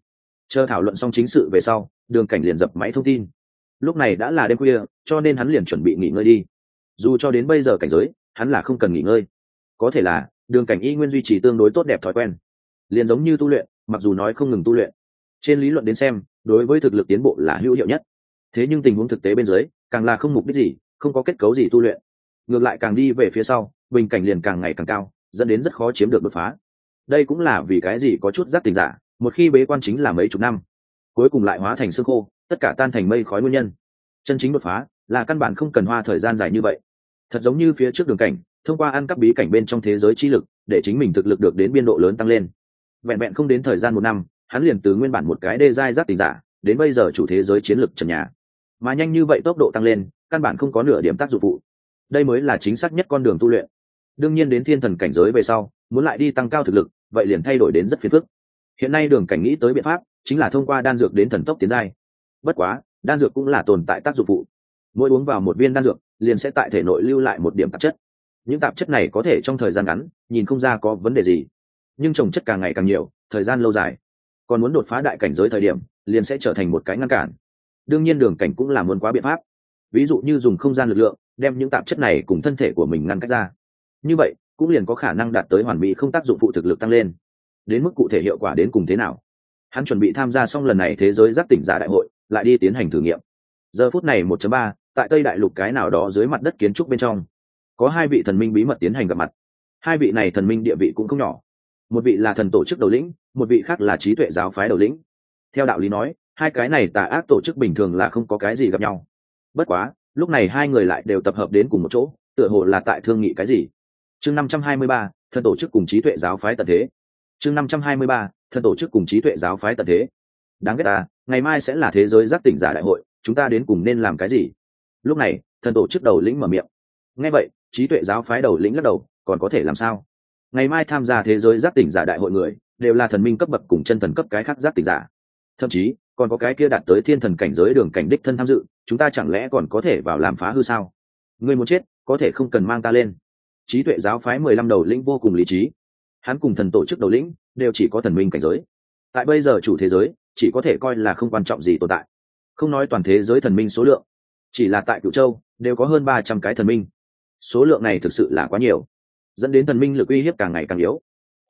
Chờ thảo luận xong chính sự về sau, đường cảnh liền dập máy thông tin. Lúc này đã là đêm khuya, cho nên hắn liền chuẩn bị nghỉ ngơi đi. Dù cho đến bây giờ cảnh giới, hắn là không cần nghỉ ngơi. Có thể là, đường cảnh y nguyên duy trì tương đối tốt đẹp thói quen. Liền giống như tu luyện, mặc dù nói không ngừng tu luyện. Trên lý luận đến xem, đối với thực lực tiến bộ là hữu hiệu nhất. Thế nhưng tình huống thực tế bên dưới, càng là không mục đích gì, không có kết cấu gì tu luyện. Ngược lại càng đi về phía sau, bình cảnh liền càng ngày càng cao, dẫn đến rất khó chiếm được đột phá đây cũng là vì cái gì có chút giác tình giả, một khi bế quan chính là mấy chục năm, cuối cùng lại hóa thành xương khô, tất cả tan thành mây khói nguyên nhân. Chân chính đột phá là căn bản không cần hoa thời gian dài như vậy. Thật giống như phía trước đường cảnh, thông qua ăn các bí cảnh bên trong thế giới chi lực, để chính mình thực lực được đến biên độ lớn tăng lên. Vẹn vẹn không đến thời gian một năm, hắn liền từ nguyên bản một cái đê giai giác tình giả, đến bây giờ chủ thế giới chiến lược trần nhà. Mà nhanh như vậy tốc độ tăng lên, căn bản không có nửa điểm tác dụng phụ. Đây mới là chính xác nhất con đường tu luyện. Đương nhiên đến thiên thần cảnh giới về sau, muốn lại đi tăng cao thực lực vậy liền thay đổi đến rất phiền phức. Hiện nay đường cảnh nghĩ tới biện pháp chính là thông qua đan dược đến thần tốc tiến giai. Bất quá, đan dược cũng là tồn tại tác dụng phụ. Mỗi uống vào một viên đan dược, liền sẽ tại thể nội lưu lại một điểm tạp chất. Những tạp chất này có thể trong thời gian ngắn, nhìn không ra có vấn đề gì. Nhưng trồng chất càng ngày càng nhiều, thời gian lâu dài. Còn muốn đột phá đại cảnh giới thời điểm, liền sẽ trở thành một cái ngăn cản. Đương nhiên đường cảnh cũng là muốn quá biện pháp. Ví dụ như dùng không gian lực lượng, đem những tạp chất này cùng thân thể của mình ngăn cách ra. Như vậy cũng liền có khả năng đạt tới hoàn mỹ không tác dụng phụ thực lực tăng lên. Đến mức cụ thể hiệu quả đến cùng thế nào? Hắn chuẩn bị tham gia xong lần này thế giới giác tỉnh giả đại hội, lại đi tiến hành thử nghiệm. Giờ phút này 1.3 tại tây đại lục cái nào đó dưới mặt đất kiến trúc bên trong, có hai vị thần minh bí mật tiến hành gặp mặt. Hai vị này thần minh địa vị cũng không nhỏ. Một vị là thần tổ chức đầu lĩnh, một vị khác là trí tuệ giáo phái đầu lĩnh. Theo đạo lý nói, hai cái này tà ác tổ chức bình thường là không có cái gì gặp nhau. Bất quá, lúc này hai người lại đều tập hợp đến cùng một chỗ, tựa hồ là tại thương nghị cái gì chương năm trăm hai mươi ba, thần tổ chức cùng trí tuệ giáo phái tận thế. Chương năm trăm hai mươi ba, thần tổ chức cùng trí tuệ giáo phái tận thế. Đáng ghét ta, ngày mai sẽ là thế giới giác tỉnh giả đại hội, chúng ta đến cùng nên làm cái gì? Lúc này, thần tổ chức đầu lĩnh mở miệng. Nghe vậy, trí tuệ giáo phái đầu lĩnh lắc đầu, còn có thể làm sao? Ngày mai tham gia thế giới giác tỉnh giả đại hội người, đều là thần minh cấp bậc cùng chân thần cấp cái khác giác tỉnh giả. Thậm chí, còn có cái kia đạt tới thiên thần cảnh giới đường cảnh đích thân tham dự, chúng ta chẳng lẽ còn có thể vào làm phá hư sao? Người muốn chết, có thể không cần mang ta lên trí tuệ giáo phái mười lăm đầu lĩnh vô cùng lý trí. Hắn cùng thần tổ chức đầu lĩnh đều chỉ có thần minh cảnh giới. Tại bây giờ chủ thế giới, chỉ có thể coi là không quan trọng gì tồn tại. Không nói toàn thế giới thần minh số lượng, chỉ là tại cựu châu, đều có hơn ba trăm cái thần minh. Số lượng này thực sự là quá nhiều, dẫn đến thần minh lực uy hiếp càng ngày càng yếu.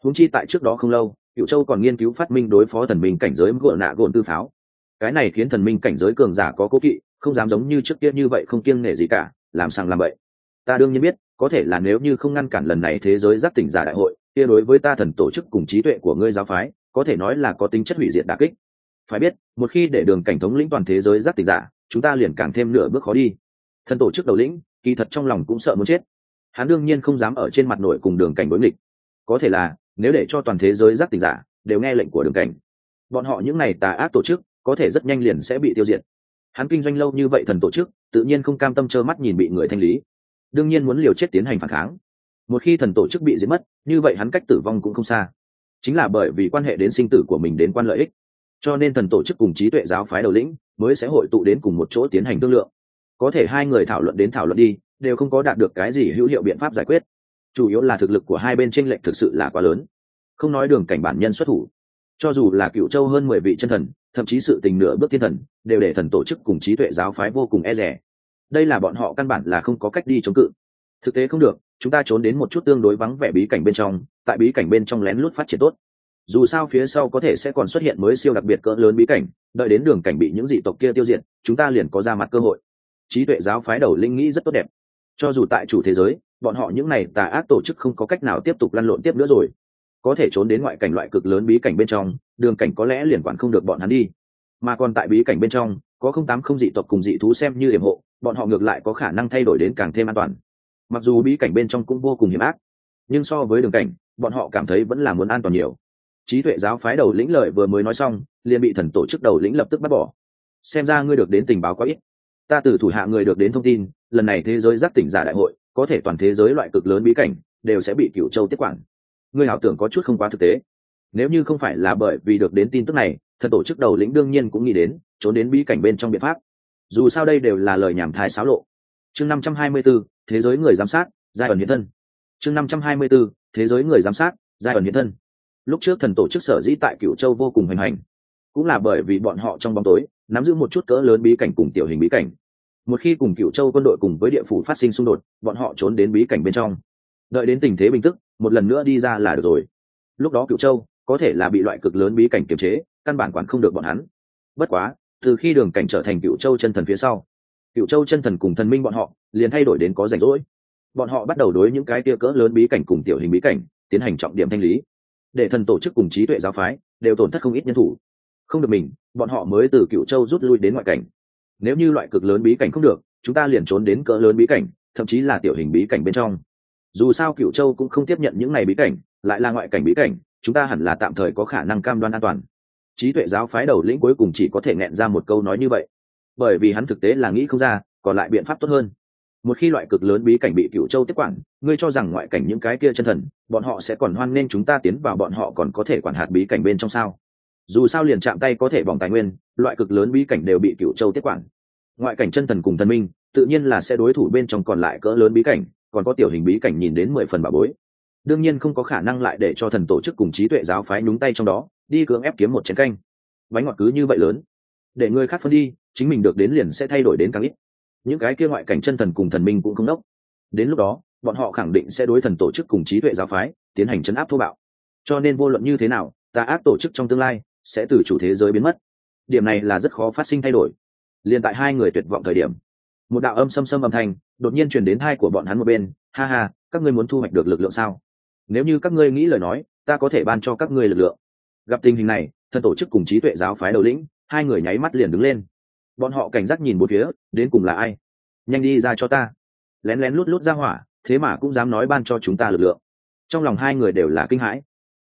Húng chi tại trước đó không lâu cựu châu còn nghiên cứu phát minh đối phó thần minh cảnh giới gợ nạ gộn tư pháo. Cái này khiến thần minh cảnh giới cường giả có cố kỵ, không dám giống như trước kia như vậy không kiêng nể gì cả, làm sang làm vậy ta đương nhiên biết, có thể là nếu như không ngăn cản lần này thế giới giác tỉnh giả đại hội, kia đối với ta thần tổ chức cùng trí tuệ của ngươi giáo phái, có thể nói là có tính chất hủy diệt đà kích. Phải biết, một khi để đường cảnh thống lĩnh toàn thế giới giác tỉnh giả, chúng ta liền càng thêm nửa bước khó đi. Thần tổ chức đầu lĩnh, kỳ thật trong lòng cũng sợ muốn chết. Hắn đương nhiên không dám ở trên mặt nội cùng đường cảnh đối nghịch. Có thể là, nếu để cho toàn thế giới giác tỉnh giả đều nghe lệnh của đường cảnh, bọn họ những ngày tà ác tổ chức, có thể rất nhanh liền sẽ bị tiêu diệt. Hắn kinh doanh lâu như vậy thần tổ chức, tự nhiên không cam tâm trơ mắt nhìn bị người thanh lý đương nhiên muốn liều chết tiến hành phản kháng. Một khi thần tổ chức bị giết mất, như vậy hắn cách tử vong cũng không xa. Chính là bởi vì quan hệ đến sinh tử của mình đến quan lợi ích. Cho nên thần tổ chức cùng trí tuệ giáo phái đầu lĩnh mới sẽ hội tụ đến cùng một chỗ tiến hành thương lượng. Có thể hai người thảo luận đến thảo luận đi, đều không có đạt được cái gì hữu hiệu biện pháp giải quyết. Chủ yếu là thực lực của hai bên tranh lệch thực sự là quá lớn. Không nói đường cảnh bản nhân xuất thủ, cho dù là cựu châu hơn mười vị chân thần, thậm chí sự tình nửa bước thiên thần, đều để thần tổ chức cùng trí tuệ giáo phái vô cùng e rẻ đây là bọn họ căn bản là không có cách đi chống cự. Thực tế không được, chúng ta trốn đến một chút tương đối vắng vẻ bí cảnh bên trong, tại bí cảnh bên trong lén lút phát triển tốt. Dù sao phía sau có thể sẽ còn xuất hiện mới siêu đặc biệt cỡ lớn bí cảnh, đợi đến đường cảnh bị những dị tộc kia tiêu diệt, chúng ta liền có ra mặt cơ hội. Trí tuệ giáo phái đầu linh nghĩ rất tốt đẹp. Cho dù tại chủ thế giới, bọn họ những này tà ác tổ chức không có cách nào tiếp tục lăn lộn tiếp nữa rồi. Có thể trốn đến ngoại cảnh loại cực lớn bí cảnh bên trong, đường cảnh có lẽ liền quản không được bọn hắn đi. Mà còn tại bí cảnh bên trong, có không tám không dị tộc cùng dị thú xem như hiểm hộ bọn họ ngược lại có khả năng thay đổi đến càng thêm an toàn. Mặc dù bí cảnh bên trong cũng vô cùng hiểm ác, nhưng so với đường cảnh, bọn họ cảm thấy vẫn là muốn an toàn nhiều. Trí tuệ giáo phái đầu lĩnh lợi vừa mới nói xong, liền bị thần tổ chức đầu lĩnh lập tức bắt bỏ. Xem ra ngươi được đến tình báo quá ít. Ta từ thủ hạ người được đến thông tin, lần này thế giới giác tỉnh giả đại hội, có thể toàn thế giới loại cực lớn bí cảnh, đều sẽ bị cựu châu tiếp quản. Ngươi ảo tưởng có chút không quá thực tế. Nếu như không phải là bởi vì được đến tin tức này, thần tổ chức đầu lĩnh đương nhiên cũng nghĩ đến, trốn đến bí cảnh bên trong biện pháp dù sao đây đều là lời nhảm thái xáo lộ. Chương năm trăm hai mươi 524, thế giới người giám sát giai ẩn hiện thân. Chương năm trăm hai mươi 524, thế giới người giám sát giai ẩn hiện thân. Lúc trước thần tổ chức sở dĩ tại cựu châu vô cùng hoành hành cũng là bởi vì bọn họ trong bóng tối nắm giữ một chút cỡ lớn bí cảnh cùng tiểu hình bí cảnh. Một khi cùng cựu châu quân đội cùng với địa phủ phát sinh xung đột bọn họ trốn đến bí cảnh bên trong. Đợi đến tình thế bình tức một lần nữa đi ra là được rồi. Lúc đó cựu châu có thể là bị loại cực lớn bí cảnh kiềm chế căn bản quản không được bọn hắn. Bất quá từ khi đường cảnh trở thành cựu châu chân thần phía sau, cựu châu chân thần cùng thần minh bọn họ liền thay đổi đến có rảnh rỗi. Bọn họ bắt đầu đối những cái tia cỡ lớn bí cảnh cùng tiểu hình bí cảnh tiến hành trọng điểm thanh lý, để thần tổ chức cùng trí tuệ giáo phái đều tổn thất không ít nhân thủ. Không được mình, bọn họ mới từ cựu châu rút lui đến ngoại cảnh. Nếu như loại cực lớn bí cảnh không được, chúng ta liền trốn đến cỡ lớn bí cảnh, thậm chí là tiểu hình bí cảnh bên trong. Dù sao cựu châu cũng không tiếp nhận những ngày bí cảnh, lại là ngoại cảnh bí cảnh, chúng ta hẳn là tạm thời có khả năng cam đoan an toàn trí tuệ giáo phái đầu lĩnh cuối cùng chỉ có thể nghẹn ra một câu nói như vậy. Bởi vì hắn thực tế là nghĩ không ra, còn lại biện pháp tốt hơn. Một khi loại cực lớn bí cảnh bị cựu châu tiếp quản, ngươi cho rằng ngoại cảnh những cái kia chân thần, bọn họ sẽ còn hoan nên chúng ta tiến vào bọn họ còn có thể quản hạt bí cảnh bên trong sao? Dù sao liền chạm tay có thể bỏng tài nguyên, loại cực lớn bí cảnh đều bị cựu châu tiếp quản. Ngoại cảnh chân thần cùng thần minh, tự nhiên là sẽ đối thủ bên trong còn lại cỡ lớn bí cảnh, còn có tiểu hình bí cảnh nhìn đến mười phần bà bối. Đương nhiên không có khả năng lại để cho thần tổ chức cùng trí tuệ giáo phái nhúng tay trong đó đi cưỡng ép kiếm một chén canh. Bánh ngọt cứ như vậy lớn. Để người khác phân đi, chính mình được đến liền sẽ thay đổi đến càng ít. Những cái kia ngoại cảnh chân thần cùng thần minh cũng không đốc. Đến lúc đó, bọn họ khẳng định sẽ đối thần tổ chức cùng trí tuệ giáo phái tiến hành chấn áp thô bạo. Cho nên vô luận như thế nào ta ác tổ chức trong tương lai sẽ từ chủ thế giới biến mất. Điểm này là rất khó phát sinh thay đổi. Liền tại hai người tuyệt vọng thời điểm, một đạo âm xâm xâm âm thanh đột nhiên chuyển đến hai của bọn hắn một bên. Ha ha, các ngươi muốn thu hoạch được lực lượng sao? Nếu như các ngươi nghĩ lời nói, ta có thể ban cho các ngươi lực lượng gặp tình hình này, thần tổ chức cùng trí tuệ giáo phái đầu lĩnh, hai người nháy mắt liền đứng lên. Bọn họ cảnh giác nhìn một phía, đến cùng là ai? Nhanh đi ra cho ta. Lén lén lút lút ra hỏa, thế mà cũng dám nói ban cho chúng ta lực lượng. Trong lòng hai người đều là kinh hãi.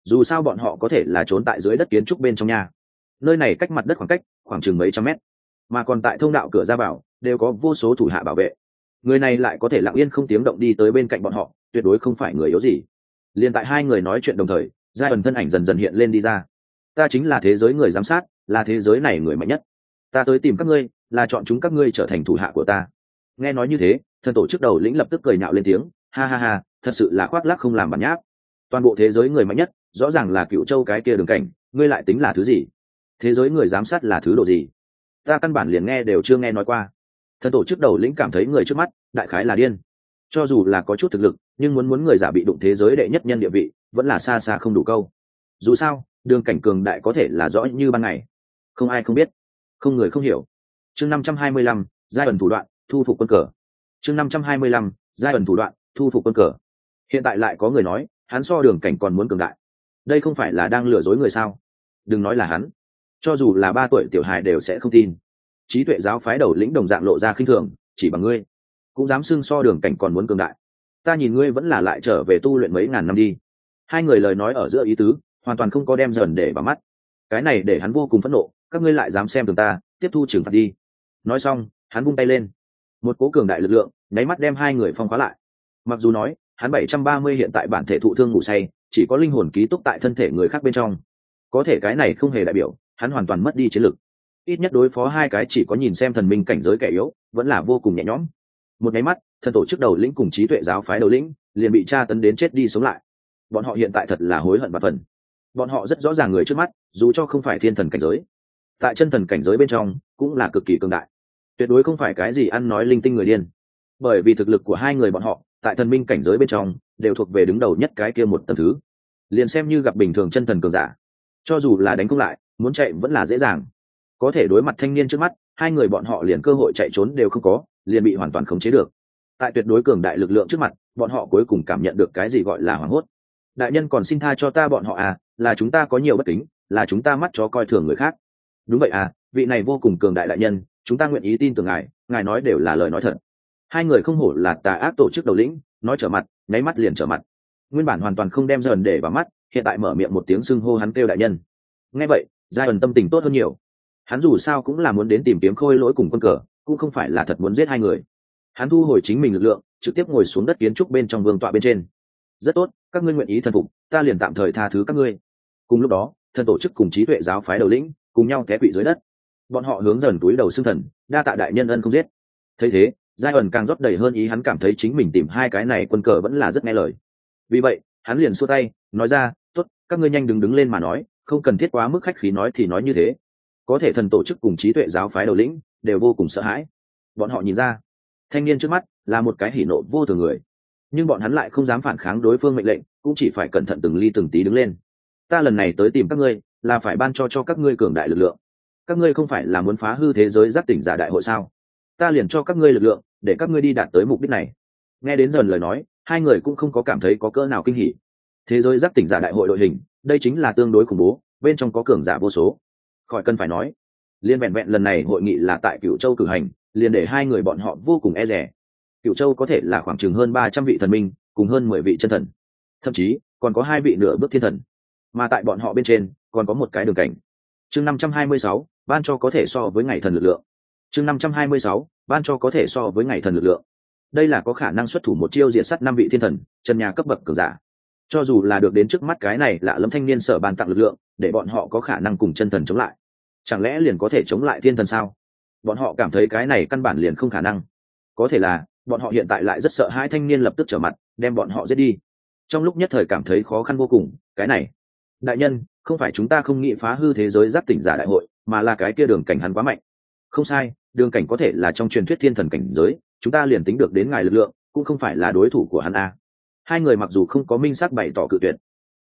Dù sao bọn họ có thể là trốn tại dưới đất kiến trúc bên trong nhà. Nơi này cách mặt đất khoảng cách, khoảng chừng mấy trăm mét. Mà còn tại thông đạo cửa ra vào, đều có vô số thủ hạ bảo vệ. Người này lại có thể lặng yên không tiếng động đi tới bên cạnh bọn họ, tuyệt đối không phải người yếu gì. Liền tại hai người nói chuyện đồng thời giai ẩn thân ảnh dần dần hiện lên đi ra. Ta chính là thế giới người giám sát, là thế giới này người mạnh nhất. Ta tới tìm các ngươi, là chọn chúng các ngươi trở thành thủ hạ của ta. Nghe nói như thế, thần tổ chức đầu lĩnh lập tức cười nhạo lên tiếng, ha ha ha, thật sự là khoác lác không làm bản nháp. Toàn bộ thế giới người mạnh nhất, rõ ràng là cựu châu cái kia đường cảnh, ngươi lại tính là thứ gì? Thế giới người giám sát là thứ độ gì? Ta căn bản liền nghe đều chưa nghe nói qua. Thần tổ chức đầu lĩnh cảm thấy người trước mắt, đại khái là điên. Cho dù là có chút thực lực, nhưng muốn muốn người giả bị đụng thế giới đệ nhất nhân địa vị vẫn là xa xa không đủ câu. Dù sao, đường cảnh cường đại có thể là rõ như ban ngày. Không ai không biết, không người không hiểu. Chương năm trăm hai mươi lăm, giai ẩn thủ đoạn, thu phục quân cờ. Chương năm trăm hai mươi lăm, giai ẩn thủ đoạn, thu phục quân cờ. Hiện tại lại có người nói, hắn so đường cảnh còn muốn cường đại. Đây không phải là đang lừa dối người sao? Đừng nói là hắn. Cho dù là ba tuổi tiểu hài đều sẽ không tin. Trí tuệ giáo phái đầu lĩnh đồng dạng lộ ra khinh thường, chỉ bằng ngươi. Cũng dám xưng so đường cảnh còn muốn cường đại. Ta nhìn ngươi vẫn là lại trở về tu luyện mấy ngàn năm đi hai người lời nói ở giữa ý tứ, hoàn toàn không có đem dần để vào mắt. Cái này để hắn vô cùng phẫn nộ, các ngươi lại dám xem thường ta, tiếp thu trừng phạt đi. Nói xong, hắn vung tay lên. Một cố cường đại lực lượng, nháy mắt đem hai người phong khóa lại. Mặc dù nói, hắn bảy trăm ba mươi hiện tại bản thể thụ thương ngủ say, chỉ có linh hồn ký túc tại thân thể người khác bên trong. Có thể cái này không hề đại biểu, hắn hoàn toàn mất đi chiến lực. Ít nhất đối phó hai cái chỉ có nhìn xem thần minh cảnh giới kẻ yếu, vẫn là vô cùng nhẹ nhõm. Một nháy mắt thần tổ chức đầu lĩnh cùng trí tuệ giáo phái đầu lĩnh, liền bị tra tấn đến chết đi sống lại bọn họ hiện tại thật là hối hận và phần. Bọn họ rất rõ ràng người trước mắt, dù cho không phải thiên thần cảnh giới. Tại chân thần cảnh giới bên trong, cũng là cực kỳ cường đại. Tuyệt đối không phải cái gì ăn nói linh tinh người điên. Bởi vì thực lực của hai người bọn họ, tại thần minh cảnh giới bên trong, đều thuộc về đứng đầu nhất cái kia một tầm thứ. Liền xem như gặp bình thường chân thần cường giả, cho dù là đánh cung lại, muốn chạy vẫn là dễ dàng. Có thể đối mặt thanh niên trước mắt, hai người bọn họ liền cơ hội chạy trốn đều không có, liền bị hoàn toàn khống chế được. Tại tuyệt đối cường đại lực lượng trước mặt, bọn họ cuối cùng cảm nhận được cái gì gọi là hoảng hốt đại nhân còn xin tha cho ta bọn họ à là chúng ta có nhiều bất kính, là chúng ta mắt chó coi thường người khác. Đúng vậy à vị này vô cùng cường đại đại nhân, chúng ta nguyện ý tin tưởng ngài ngài nói đều là lời nói thật. Hai người không hổ là tà ác tổ chức đầu lĩnh, nói trở mặt, nháy mắt liền trở mặt. Nguyên bản hoàn toàn không đem dần để vào mắt, hiện tại mở miệng một tiếng xưng hô hắn kêu đại nhân. Nghe vậy giai ẩn tâm tình tốt hơn nhiều. Hắn dù sao cũng là muốn đến tìm kiếm khôi lỗi cùng quân cờ, cũng không phải là thật muốn giết hai người. Hắn thu hồi chính mình lực lượng, trực tiếp ngồi xuống đất kiến trúc bên trong vương tọa bên trên. Rất tốt các ngươi nguyện ý thần phục, ta liền tạm thời tha thứ các ngươi. Cùng lúc đó, thần tổ chức cùng trí tuệ giáo phái đầu lĩnh cùng nhau té quỵ dưới đất. Bọn họ hướng dần túi đầu xưng thần, đa tạ đại nhân ân không giết. Thấy thế, giai ẩn càng rót đầy hơn ý hắn cảm thấy chính mình tìm hai cái này quân cờ vẫn là rất nghe lời. Vì vậy, hắn liền xua tay, nói ra, tốt, các ngươi nhanh đứng đứng lên mà nói, không cần thiết quá mức khách khí nói thì nói như thế. Có thể thần tổ chức cùng trí tuệ giáo phái đầu lĩnh đều vô cùng sợ hãi. Bọn họ nhìn ra, thanh niên trước mắt là một cái hỉ nộ vô thường người nhưng bọn hắn lại không dám phản kháng đối phương mệnh lệnh, cũng chỉ phải cẩn thận từng ly từng tí đứng lên. Ta lần này tới tìm các ngươi, là phải ban cho cho các ngươi cường đại lực lượng. Các ngươi không phải là muốn phá hư thế giới giáp tỉnh giả đại hội sao? Ta liền cho các ngươi lực lượng, để các ngươi đi đạt tới mục đích này. Nghe đến dần lời nói, hai người cũng không có cảm thấy có cỡ nào kinh hỉ. Thế giới giáp tỉnh giả đại hội đội hình, đây chính là tương đối khủng bố, bên trong có cường giả vô số. Khỏi cần phải nói, liên vẹn vẹn lần này hội nghị là tại cựu châu cử hành, liền để hai người bọn họ vô cùng e rẻ cựu châu có thể là khoảng chừng hơn ba trăm vị thần minh, cùng hơn mười vị chân thần. Thậm chí, còn có hai vị nửa bước thiên thần. Mà tại bọn họ bên trên, còn có một cái đường cảnh. Chương năm trăm hai mươi sáu, ban cho có thể so với ngày thần lực lượng. Chương năm trăm hai mươi sáu, ban cho có thể so với ngày thần lực lượng. Đây là có khả năng xuất thủ một chiêu diện sắt năm vị thiên thần, chân nhà cấp bậc cường giả. Cho dù là được đến trước mắt cái này lạ lẫm thanh niên sở ban tặng lực lượng, để bọn họ có khả năng cùng chân thần chống lại. Chẳng lẽ liền có thể chống lại thiên thần sao? Bọn họ cảm thấy cái này căn bản liền không khả năng. Có thể là bọn họ hiện tại lại rất sợ hai thanh niên lập tức trở mặt, đem bọn họ giết đi. Trong lúc nhất thời cảm thấy khó khăn vô cùng, cái này, đại nhân, không phải chúng ta không nghĩ phá hư thế giới giáp tỉnh giả đại hội, mà là cái kia đường cảnh hắn quá mạnh. Không sai, đường cảnh có thể là trong truyền thuyết thiên thần cảnh giới, chúng ta liền tính được đến ngài lực lượng, cũng không phải là đối thủ của hắn a hai người mặc dù không có minh xác bày tỏ cự tuyệt,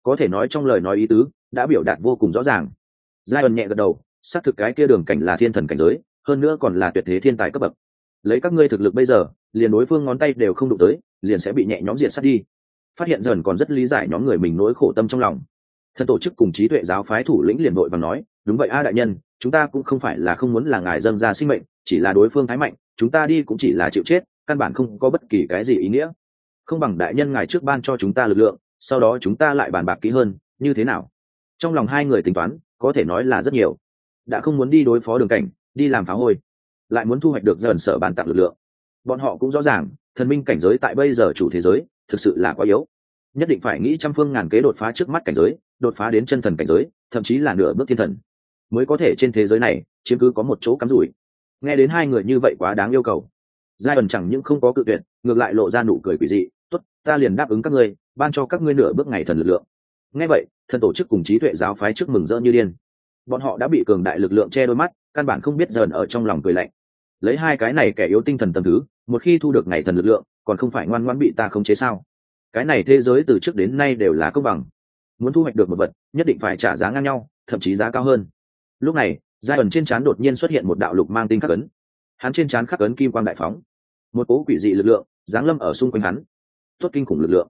có thể nói trong lời nói ý tứ, đã biểu đạt vô cùng rõ ràng. Giai ẩn nhẹ gật đầu, xác thực cái kia đường cảnh là thiên thần cảnh giới, hơn nữa còn là tuyệt thế thiên tài cấp bậc lấy các ngươi thực lực bây giờ, liền đối phương ngón tay đều không đụng tới, liền sẽ bị nhẹ nhóm diện sát đi. Phát hiện dần còn rất lý giải nhóm người mình nỗi khổ tâm trong lòng. Thần tổ chức cùng trí tuệ giáo phái thủ lĩnh liền nội và nói, đúng vậy a đại nhân, chúng ta cũng không phải là không muốn là ngài dâng ra sinh mệnh, chỉ là đối phương thái mạnh, chúng ta đi cũng chỉ là chịu chết, căn bản không có bất kỳ cái gì ý nghĩa. Không bằng đại nhân ngài trước ban cho chúng ta lực lượng, sau đó chúng ta lại bàn bạc kỹ hơn, như thế nào? Trong lòng hai người tính toán, có thể nói là rất nhiều. Đã không muốn đi đối phó đường cảnh, đi làm phá hôi lại muốn thu hoạch được dần sở bàn tặng lực lượng. Bọn họ cũng rõ ràng, thần minh cảnh giới tại bây giờ chủ thế giới, thực sự là quá yếu. Nhất định phải nghĩ trăm phương ngàn kế đột phá trước mắt cảnh giới, đột phá đến chân thần cảnh giới, thậm chí là nửa bước thiên thần. Mới có thể trên thế giới này, chiếm cứ có một chỗ cắm rủi. Nghe đến hai người như vậy quá đáng yêu cầu. Giai ẩn chẳng những không có cự tuyệt, ngược lại lộ ra nụ cười quỷ dị, tốt, ta liền đáp ứng các ngươi, ban cho các ngươi nửa bước ngày thần lực lượng. Nghe vậy, thần tổ chức cùng trí tuệ giáo phái trước mừng rỡ như điên. Bọn họ đã bị cường đại lực lượng che đôi mắt căn bản không biết dần ở trong lòng cười lạnh. Lấy hai cái này kẻ yếu tinh thần tầm thứ, một khi thu được ngày thần lực lượng, còn không phải ngoan ngoãn bị ta khống chế sao? Cái này thế giới từ trước đến nay đều là công bằng. Muốn thu hoạch được một vật, nhất định phải trả giá ngang nhau, thậm chí giá cao hơn. Lúc này giai ẩn trên trán đột nhiên xuất hiện một đạo lục mang tinh khắc ấn. Hắn trên trán khắc ấn kim quang đại phóng. Một cố quỷ dị lực lượng, giáng lâm ở xung quanh hắn. Tốt kinh khủng lực lượng.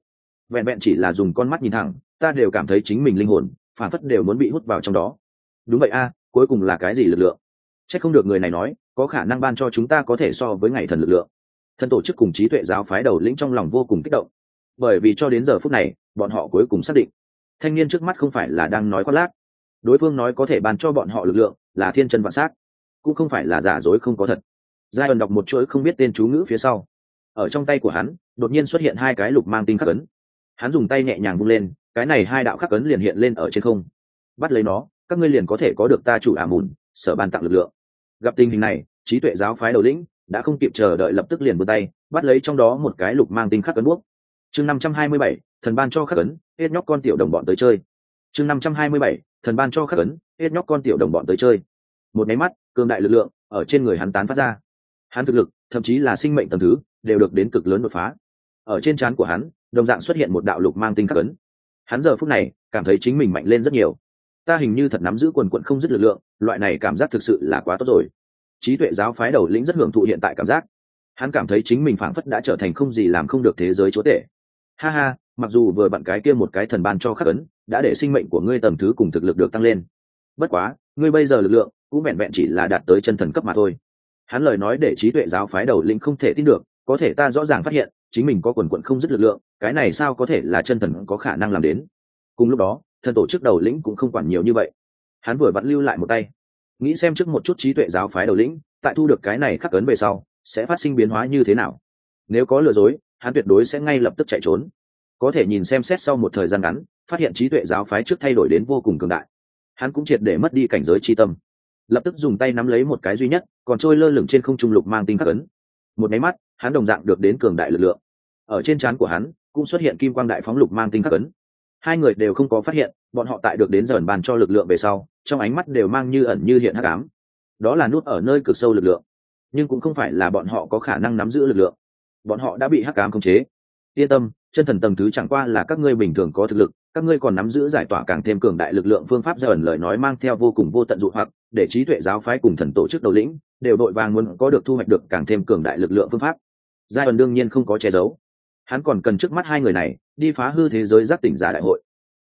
Vẹn vẹn chỉ là dùng con mắt nhìn thẳng, ta đều cảm thấy chính mình linh hồn, phản phất đều muốn bị hút vào trong đó. Đúng vậy a, cuối cùng là cái gì lực lượng? Chắc không được người này nói có khả năng ban cho chúng ta có thể so với ngày thần lực lượng. Thần tổ chức cùng trí tuệ giáo phái đầu lĩnh trong lòng vô cùng kích động. Bởi vì cho đến giờ phút này bọn họ cuối cùng xác định thanh niên trước mắt không phải là đang nói khoác lác. Đối phương nói có thể ban cho bọn họ lực lượng là thiên chân vạn sát, cũng không phải là giả dối không có thật. Giai ẩn đọc một chuỗi không biết tên chú ngữ phía sau. Ở trong tay của hắn đột nhiên xuất hiện hai cái lục mang tinh khắc ấn. Hắn dùng tay nhẹ nhàng vung lên cái này hai đạo khắc ấn liền hiện lên ở trên không. Bắt lấy nó các ngươi liền có thể có được ta chủ ả mùn sở ban tặng lực lượng. Gặp tình hình này, trí tuệ giáo phái đầu lĩnh đã không kịp chờ đợi lập tức liền vươn tay, bắt lấy trong đó một cái lục mang tinh khắc ấn quốc. chương năm trăm hai mươi bảy, thần ban cho khắc ấn, hết nhóc con tiểu đồng bọn tới chơi. Chương năm trăm hai mươi bảy, thần ban cho khắc ấn, hết nhóc con tiểu đồng bọn tới chơi. Một máy mắt, cường đại lực lượng ở trên người hắn tán phát ra. Hắn thực lực, thậm chí là sinh mệnh tầm thứ, đều được đến cực lớn đột phá. Ở trên trán của hắn, đồng dạng xuất hiện một đạo lục mang tinh khắc ấn. Hắn giờ phút này, cảm thấy chính mình mạnh lên rất nhiều ta hình như thật nắm giữ quần quận không dứt lực lượng, loại này cảm giác thực sự là quá tốt rồi. Trí tuệ giáo phái đầu lĩnh rất hưởng thụ hiện tại cảm giác. Hắn cảm thấy chính mình phảng phất đã trở thành không gì làm không được thế giới chúa tể. Ha ha, mặc dù vừa bạn cái kia một cái thần ban cho khắc ấn, đã để sinh mệnh của ngươi tầm thứ cùng thực lực được tăng lên. Bất quá, ngươi bây giờ lực lượng cũng vẹn vẹn chỉ là đạt tới chân thần cấp mà thôi. Hắn lời nói để trí tuệ giáo phái đầu lĩnh không thể tin được, có thể ta rõ ràng phát hiện, chính mình có quần quận không dứt lực lượng, cái này sao có thể là chân thần có khả năng làm đến. Cùng lúc đó thần tổ chức đầu lĩnh cũng không quản nhiều như vậy. Hắn vừa vặn lưu lại một tay. Nghĩ xem trước một chút trí tuệ giáo phái đầu lĩnh, tại thu được cái này khắc ấn về sau, sẽ phát sinh biến hóa như thế nào? Nếu có lừa dối, hắn tuyệt đối sẽ ngay lập tức chạy trốn. Có thể nhìn xem xét sau một thời gian ngắn, phát hiện trí tuệ giáo phái trước thay đổi đến vô cùng cường đại. Hắn cũng triệt để mất đi cảnh giới tri tâm. Lập tức dùng tay nắm lấy một cái duy nhất, còn trôi lơ lửng trên không trung lục mang tinh khắc ấn. Một máy mắt, hắn đồng dạng được đến cường đại lực lượng. Ở trên trán của hắn, cũng xuất hiện kim quang đại phóng lục mang tinh khắc ấn hai người đều không có phát hiện, bọn họ tại được đến dần bàn cho lực lượng về sau, trong ánh mắt đều mang như ẩn như hiện hắc ám. Đó là nút ở nơi cực sâu lực lượng, nhưng cũng không phải là bọn họ có khả năng nắm giữ lực lượng. Bọn họ đã bị hắc ám khống chế. Yên tâm, chân thần tầng thứ chẳng qua là các ngươi bình thường có thực lực, các ngươi còn nắm giữ giải tỏa càng thêm cường đại lực lượng phương pháp dần lời nói mang theo vô cùng vô tận dụ hoặc, để trí tuệ giáo phái cùng thần tổ chức đầu lĩnh, đều đội vàng muốn có được thu hoạch được càng thêm cường đại lực lượng phương pháp. Giai ẩn đương nhiên không có che giấu hắn còn cần trước mắt hai người này, đi phá hư thế giới giác tỉnh giả đại hội.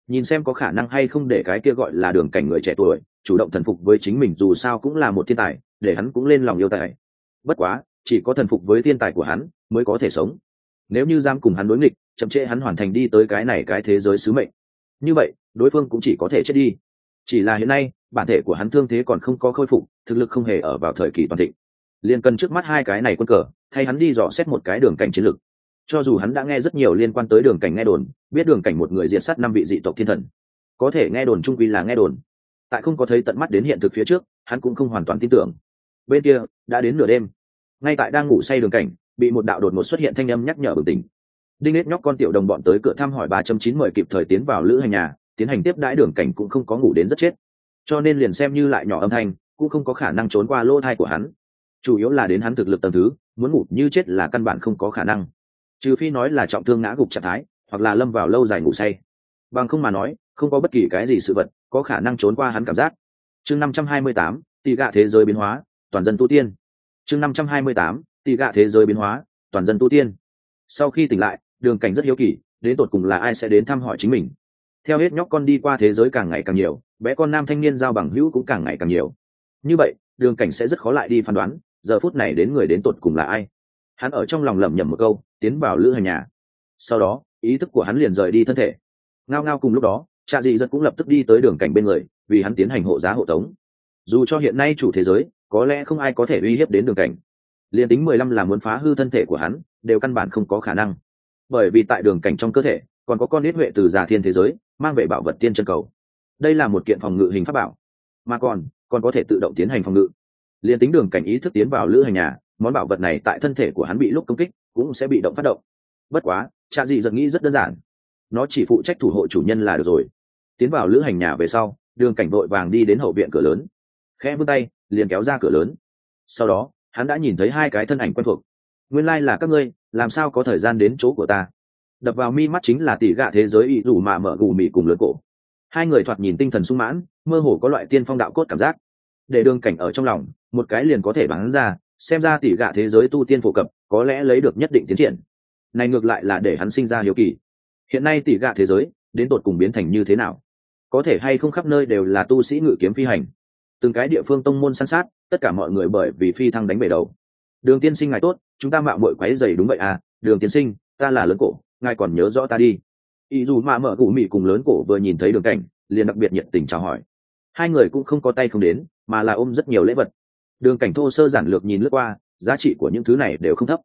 Nhìn xem có khả năng hay không để cái kia gọi là đường cảnh người trẻ tuổi, chủ động thần phục với chính mình dù sao cũng là một thiên tài, để hắn cũng lên lòng yêu tài. Bất quá, chỉ có thần phục với thiên tài của hắn mới có thể sống. Nếu như giam cùng hắn đối nghịch, chậm trễ hắn hoàn thành đi tới cái này cái thế giới sứ mệnh. Như vậy, đối phương cũng chỉ có thể chết đi. Chỉ là hiện nay, bản thể của hắn thương thế còn không có khôi phục, thực lực không hề ở vào thời kỳ toàn thịnh. Liền cần trước mắt hai cái này quân cờ, thay hắn đi dò xét một cái đường cảnh chiến lược cho dù hắn đã nghe rất nhiều liên quan tới đường cảnh nghe đồn, biết đường cảnh một người diện sát năm vị dị tộc thiên thần. Có thể nghe đồn trung quy là nghe đồn. Tại không có thấy tận mắt đến hiện thực phía trước, hắn cũng không hoàn toàn tin tưởng. Bên kia, đã đến nửa đêm. Ngay tại đang ngủ say đường cảnh, bị một đạo đột ngột xuất hiện thanh âm nhắc nhở bừng tỉnh. Đinh nết nhóc con tiểu đồng bọn tới cửa thăm hỏi ba trăm chín mời kịp thời tiến vào lữ hành nhà, tiến hành tiếp đãi đường cảnh cũng không có ngủ đến rất chết. Cho nên liền xem như lại nhỏ âm thanh, cũng không có khả năng trốn qua lỗ thai của hắn. Chủ yếu là đến hắn thực lực tầm thứ, muốn ngủ như chết là căn bản không có khả năng trừ phi nói là trọng thương ngã gục trạng thái, hoặc là lâm vào lâu dài ngủ say. Bằng không mà nói, không có bất kỳ cái gì sự vật có khả năng trốn qua hắn cảm giác. Chương năm trăm hai mươi tám tỷ gạ thế giới biến hóa, toàn dân tu tiên. Chương năm trăm hai mươi tám tỷ gạ thế giới biến hóa, toàn dân tu tiên. Sau khi tỉnh lại, đường cảnh rất hiếu kỳ, đến tột cùng là ai sẽ đến thăm hỏi chính mình. Theo hết nhóc con đi qua thế giới càng ngày càng nhiều, bé con nam thanh niên giao bằng hữu cũng càng ngày càng nhiều. Như vậy, đường cảnh sẽ rất khó lại đi phán đoán, giờ phút này đến người đến tột cùng là ai hắn ở trong lòng lẩm nhẩm một câu, tiến vào lữ hành nhà. Sau đó, ý thức của hắn liền rời đi thân thể. Ngao ngao cùng lúc đó, cha dị giật cũng lập tức đi tới đường cảnh bên người, vì hắn tiến hành hộ giá hộ tống. Dù cho hiện nay chủ thế giới, có lẽ không ai có thể uy hiếp đến đường cảnh. Liền tính mười lăm là muốn phá hư thân thể của hắn, đều căn bản không có khả năng. Bởi vì tại đường cảnh trong cơ thể, còn có con nết huệ từ già thiên thế giới, mang về bảo vật tiên chân cầu. Đây là một kiện phòng ngự hình pháp bảo. Mà còn còn có thể tự động tiến hành phòng ngự. Liền tính đường cảnh ý thức tiến vào lữ hành nhà món bảo vật này tại thân thể của hắn bị lúc công kích cũng sẽ bị động phát động. Bất quá cha dị giật nghĩ rất đơn giản. Nó chỉ phụ trách thủ hộ chủ nhân là được rồi. Tiến vào lữ hành nhà về sau, đường cảnh vội vàng đi đến hậu viện cửa lớn. Khẽ vươn tay, liền kéo ra cửa lớn. Sau đó, hắn đã nhìn thấy hai cái thân ảnh quen thuộc. Nguyên lai、like、là các ngươi, làm sao có thời gian đến chỗ của ta? Đập vào mi mắt chính là tỷ gạ thế giới ý rủ mà mở gù mị cùng lớn cổ. Hai người thoạt nhìn tinh thần sung mãn, mơ hồ có loại tiên phong đạo cốt cảm giác. Để đường cảnh ở trong lòng, một cái liền có thể bắn ra xem ra tỷ gạ thế giới tu tiên phổ cập, có lẽ lấy được nhất định tiến triển. Này ngược lại là để hắn sinh ra hiếu kỳ. Hiện nay tỷ gạ thế giới, đến tột cùng biến thành như thế nào? Có thể hay không khắp nơi đều là tu sĩ ngự kiếm phi hành? Từng cái địa phương tông môn san sát, tất cả mọi người bởi vì phi thăng đánh bể đầu. Đường tiên sinh ngài tốt, chúng ta mạo mội quáy dày đúng vậy à? Đường tiên sinh, ta là lớn cổ, ngài còn nhớ rõ ta đi. Ý dù mạ mở cụ mị cùng lớn cổ vừa nhìn thấy đường cảnh, liền đặc biệt nhiệt tình chào hỏi. Hai người cũng không có tay không đến, mà là ôm rất nhiều lễ vật đường cảnh thô sơ giản lược nhìn lướt qua, giá trị của những thứ này đều không thấp.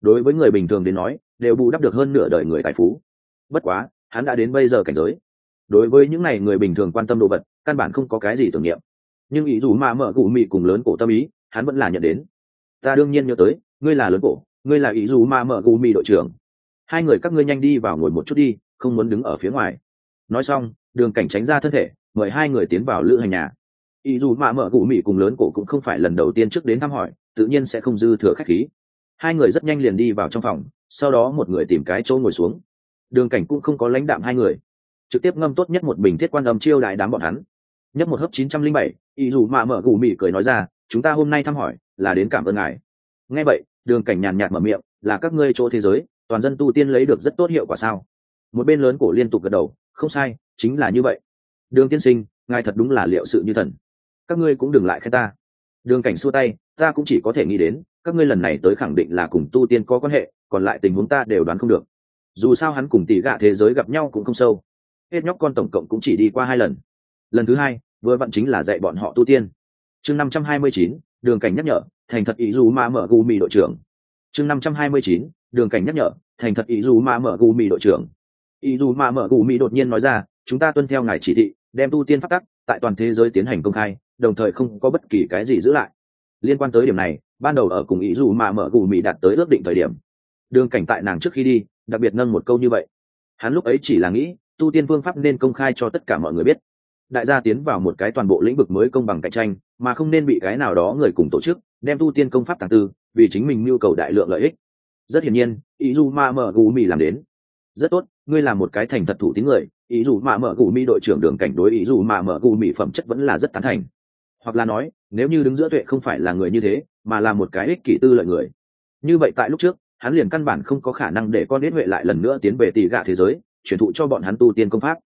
Đối với người bình thường đến nói, đều bù đắp được hơn nửa đời người tài phú. Bất quá, hắn đã đến bây giờ cảnh giới. Đối với những này người bình thường quan tâm đồ vật, căn bản không có cái gì tưởng niệm. Nhưng ý dù mà mở cụ mị cùng lớn cổ tâm ý, hắn vẫn là nhận đến. Ta đương nhiên nhớ tới, ngươi là lớn cổ, ngươi là ý dù mà mở cụ mị đội trưởng. Hai người các ngươi nhanh đi vào ngồi một chút đi, không muốn đứng ở phía ngoài. Nói xong, đường cảnh tránh ra thân thể, mời hai người tiến vào lữ hành nhà ý dù Mạ mở cụ mị cùng lớn cổ cũng không phải lần đầu tiên trước đến thăm hỏi, tự nhiên sẽ không dư thừa khách khí. Hai người rất nhanh liền đi vào trong phòng, sau đó một người tìm cái chỗ ngồi xuống. Đường cảnh cũng không có lãnh đạm hai người. Trực tiếp ngâm tốt nhất một bình thiết quan âm chiêu đại đám bọn hắn. Nhấp một hớp chín trăm linh bảy, ý dù Mạ mở cụ mị cười nói ra, chúng ta hôm nay thăm hỏi là đến cảm ơn ngài. Nghe vậy, đường cảnh nhàn nhạt mở miệng, là các ngươi chỗ thế giới, toàn dân tu tiên lấy được rất tốt hiệu quả sao? Một bên lớn cổ liên tục gật đầu, không sai, chính là như vậy. Đường tiên sinh, ngài thật đúng là liệu sự như thần các ngươi cũng đừng lại khen ta. Đường cảnh xua tay, ta cũng chỉ có thể nghĩ đến, các ngươi lần này tới khẳng định là cùng tu tiên có quan hệ, còn lại tình huống ta đều đoán không được. Dù sao hắn cùng tỷ gạ thế giới gặp nhau cũng không sâu. Hết nhóc con tổng cộng cũng chỉ đi qua hai lần. Lần thứ hai, vừa vặn chính là dạy bọn họ tu tiên. Chương năm trăm hai mươi chín, đường cảnh nhắc nhở, thành thật ý dù ma mở gu mì đội trưởng. Chương năm trăm hai mươi chín, đường cảnh nhắc nhở, thành thật ý dù ma mở gu mì đội trưởng. Ý dù ma mở gu mì đột nhiên nói ra, chúng ta tuân theo ngài chỉ thị, đem tu tiên phát tắc, tại toàn thế giới tiến hành công khai đồng thời không có bất kỳ cái gì giữ lại. Liên quan tới điểm này, ban đầu ở cùng ý dù mà mở gù Mị đạt tới ước định thời điểm. Đường cảnh tại nàng trước khi đi, đặc biệt nâng một câu như vậy. Hắn lúc ấy chỉ là nghĩ, tu tiên phương pháp nên công khai cho tất cả mọi người biết. Đại gia tiến vào một cái toàn bộ lĩnh vực mới công bằng cạnh tranh, mà không nên bị cái nào đó người cùng tổ chức, đem tu tiên công pháp tàng tư, vì chính mình nhu cầu đại lượng lợi ích. Rất hiển nhiên, ý dù mà mở gù Mị làm đến. Rất tốt, ngươi là một cái thành thật thủ tín người, ý dù mà mở gù Mị đội trưởng đường cảnh đối ý dù mà mở gù Mị phẩm chất vẫn là rất tán thành hoặc là nói, nếu như đứng giữa tuệ không phải là người như thế, mà là một cái ích kỷ tư lợi người. Như vậy tại lúc trước, hắn liền căn bản không có khả năng để con đế huệ lại lần nữa tiến về tỷ gạ thế giới chuyển thụ cho bọn hắn tu tiên công pháp.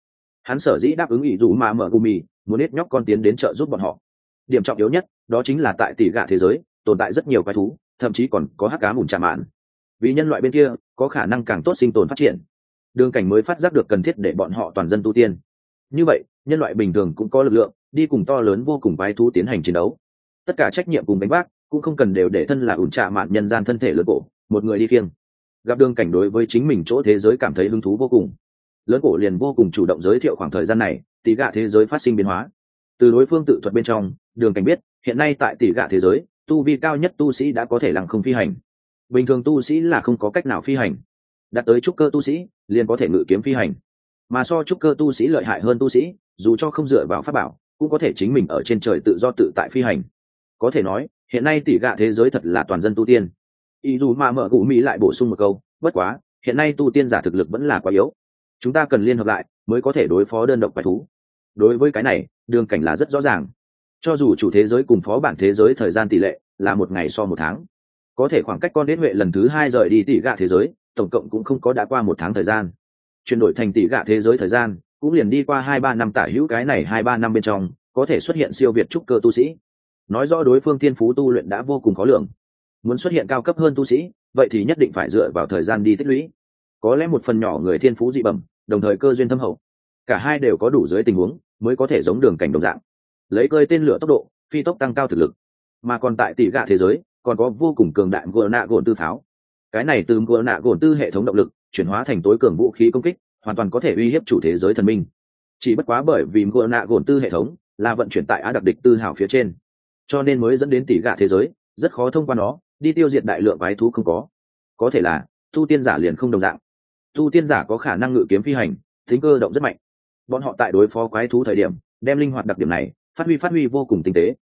Hắn sở dĩ đáp ứng ý dù mà mở gumi, muốn ít nhóc con tiến đến trợ giúp bọn họ. Điểm trọng yếu nhất, đó chính là tại tỷ gạ thế giới, tồn tại rất nhiều quái thú, thậm chí còn có hắc cá mùn chạm mạn. Vì nhân loại bên kia, có khả năng càng tốt sinh tồn phát triển. Đường cảnh mới phát giác được cần thiết để bọn họ toàn dân tu tiên. Như vậy, nhân loại bình thường cũng có lực lượng đi cùng to lớn vô cùng quái thú tiến hành chiến đấu. Tất cả trách nhiệm cùng đánh bác cũng không cần đều để thân là ủn trạ mạn nhân gian thân thể lớn cổ, một người đi kiêng gặp đường cảnh đối với chính mình chỗ thế giới cảm thấy hứng thú vô cùng. Lớn cổ liền vô cùng chủ động giới thiệu khoảng thời gian này, tỷ gạ thế giới phát sinh biến hóa. Từ đối phương tự thuật bên trong, đường cảnh biết, hiện nay tại tỷ gạ thế giới, tu vi cao nhất tu sĩ đã có thể lặng không phi hành. Bình thường tu sĩ là không có cách nào phi hành. Đạt tới trúc cơ tu sĩ, liền có thể ngự kiếm phi hành. Mà so trúc cơ tu sĩ lợi hại hơn tu sĩ, dù cho không dựa vào pháp bảo cũng có thể chính mình ở trên trời tự do tự tại phi hành. Có thể nói, hiện nay tỷ gạ thế giới thật là toàn dân tu tiên. Ý dù mà mở cụ mỹ lại bổ sung một câu, bất quá, hiện nay tu tiên giả thực lực vẫn là quá yếu. Chúng ta cần liên hợp lại mới có thể đối phó đơn độc quái thú. Đối với cái này, đường cảnh là rất rõ ràng. Cho dù chủ thế giới cùng phó bản thế giới thời gian tỷ lệ là một ngày so một tháng, có thể khoảng cách con đến huệ lần thứ hai rời đi tỷ gạ thế giới, tổng cộng cũng không có đã qua một tháng thời gian. Chuyển đổi thành tỷ gạ thế giới thời gian cũng liền đi qua hai ba năm tả hữu cái này hai ba năm bên trong, có thể xuất hiện siêu việt trúc cơ tu sĩ. Nói rõ đối phương tiên phú tu luyện đã vô cùng khó lường. Muốn xuất hiện cao cấp hơn tu sĩ, vậy thì nhất định phải dựa vào thời gian đi tích lũy. Có lẽ một phần nhỏ người thiên phú dị bẩm, đồng thời cơ duyên thâm hậu. Cả hai đều có đủ dưới tình huống, mới có thể giống đường cảnh đồng dạng. Lấy cơi tên lửa tốc độ, phi tốc tăng cao thực lực. Mà còn tại tỷ gạ thế giới, còn có vô cùng cường đại gờ nạ gồn tư pháo. Cái này từ gờ nạ gồn tư hệ thống động lực, chuyển hóa thành tối cường vũ khí công kích hoàn toàn có thể uy hiếp chủ thế giới thần minh. Chỉ bất quá bởi vì ngựa nạ gồn tư hệ thống là vận chuyển tại á đặc địch tư hào phía trên, cho nên mới dẫn đến tỷ gạ thế giới, rất khó thông qua nó, đi tiêu diệt đại lượng quái thú không có. Có thể là tu tiên giả liền không đồng dạng. Tu tiên giả có khả năng ngự kiếm phi hành, tính cơ động rất mạnh. Bọn họ tại đối phó quái thú thời điểm, đem linh hoạt đặc điểm này phát huy phát huy vô cùng tinh tế.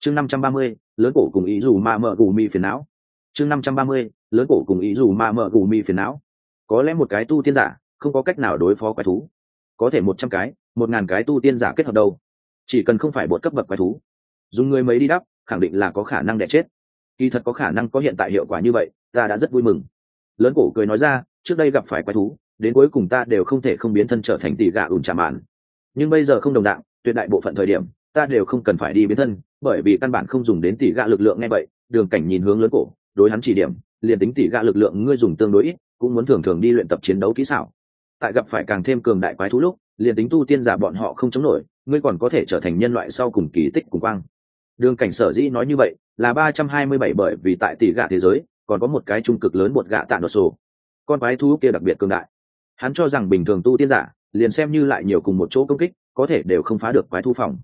Chương năm trăm ba mươi, lớn cổ cùng ý dù ma mợ gù mi phiền não. Chương năm trăm ba mươi, lớn cổ cùng ý dù ma mợ gù mi phiền não. Có lẽ một cái tu tiên giả không có cách nào đối phó quái thú. Có thể một trăm cái, một ngàn cái tu tiên giả kết hợp đâu. Chỉ cần không phải bột cấp bậc quái thú. Dùng người mấy đi đắp, khẳng định là có khả năng đẻ chết. Kỳ thật có khả năng có hiện tại hiệu quả như vậy, ta đã rất vui mừng. Lớn cổ cười nói ra, trước đây gặp phải quái thú, đến cuối cùng ta đều không thể không biến thân trở thành tỷ gạ ủn trà màn nhưng bây giờ không đồng dạng, tuyệt đại bộ phận thời điểm, ta đều không cần phải đi biến thân, bởi vì căn bản không dùng đến tỷ gạ lực lượng nghe vậy, đường cảnh nhìn hướng lớn cổ, đối hắn chỉ điểm, liền tính tỷ gạ lực lượng ngươi dùng tương đối ít, cũng muốn thường thường đi luyện tập chiến đấu kỹ xảo tại gặp phải càng thêm cường đại quái thú lúc, liền tính tu tiên giả bọn họ không chống nổi, ngươi còn có thể trở thành nhân loại sau cùng kỳ tích cùng quang. Đường cảnh sở dĩ nói như vậy, là ba trăm hai mươi bảy bởi vì tại tỷ gạ thế giới, còn có một cái trung cực lớn bột gạ tạ nốt sổ. Con quái thú kia đặc biệt cường đại. Hắn cho rằng bình thường tu tiên giả, liền xem như lại nhiều cùng một chỗ công kích, có thể đều không phá được quái thu phòng.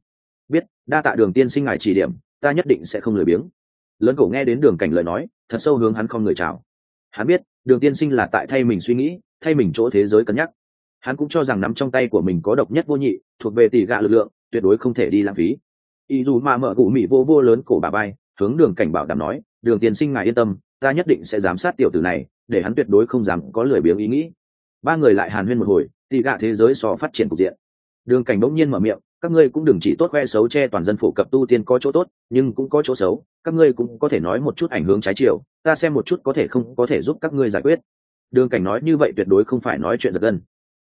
Biết, đa tạ đường tiên sinh ngài chỉ điểm, ta nhất định sẽ không lười biếng. Lớn cổ nghe đến đường cảnh lời nói, thật sâu hướng hắn không người chào. Hắn biết, đường tiên sinh là tại thay mình suy nghĩ thay mình chỗ thế giới cân nhắc. Hắn cũng cho rằng nắm trong tay của mình có độc nhất vô nhị, thuộc về tỷ gạ lực lượng, tuyệt đối không thể đi lãng phí. Ý dù mà mở cụ mỹ vô vô lớn cổ bà bay hướng đường cảnh bảo đảm nói, đường tiền sinh ngài yên tâm, ta nhất định sẽ giám sát tiểu tử này, để hắn tuyệt đối không dám có lười biếng ý nghĩ. Ba người lại hàn huyên một hồi, tỷ gạ thế giới so phát triển cục diện. Đường cảnh bỗng nhiên mở miệng, các ngươi cũng đừng chỉ tốt khoe xấu che toàn dân phổ cập tu tiên có chỗ tốt, nhưng cũng có chỗ xấu, các ngươi cũng có thể nói một chút ảnh hưởng trái chiều, ta xem một chút có thể không có thể giúp các ngươi giải quyết đường cảnh nói như vậy tuyệt đối không phải nói chuyện giật gân.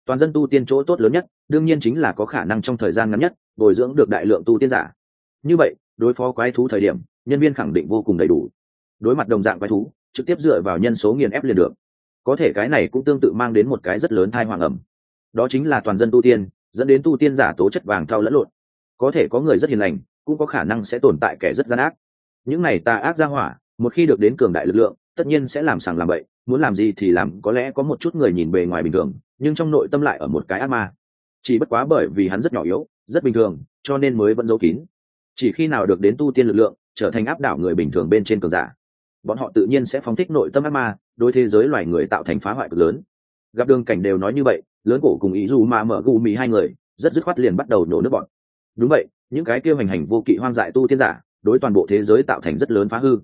Toàn dân tu tiên chỗ tốt lớn nhất, đương nhiên chính là có khả năng trong thời gian ngắn nhất, bồi dưỡng được đại lượng tu tiên giả. Như vậy, đối phó quái thú thời điểm, nhân viên khẳng định vô cùng đầy đủ. Đối mặt đồng dạng quái thú, trực tiếp dựa vào nhân số nghiền ép liền được. Có thể cái này cũng tương tự mang đến một cái rất lớn thai hoàng ẩm đó chính là toàn dân tu tiên, dẫn đến tu tiên giả tố chất vàng thao lẫn lộn. Có thể có người rất hiền lành, cũng có khả năng sẽ tồn tại kẻ rất gian ác. Những này tà ác ra hỏa, một khi được đến cường đại lực lượng tất nhiên sẽ làm sàng làm bậy, muốn làm gì thì làm, có lẽ có một chút người nhìn bề ngoài bình thường, nhưng trong nội tâm lại ở một cái ác ma. Chỉ bất quá bởi vì hắn rất nhỏ yếu, rất bình thường, cho nên mới vẫn giấu kín. Chỉ khi nào được đến tu tiên lực lượng, trở thành áp đảo người bình thường bên trên cường giả, bọn họ tự nhiên sẽ phóng thích nội tâm ác ma, đối thế giới loài người tạo thành phá hoại cực lớn. Gặp đường cảnh đều nói như vậy, lớn cổ cùng ý dù mà mở gù mì hai người, rất dứt khoát liền bắt đầu nổ nước bọn. Đúng vậy, những cái kêu hành hành vô kỵ hoang dại tu tiên giả, đối toàn bộ thế giới tạo thành rất lớn phá hư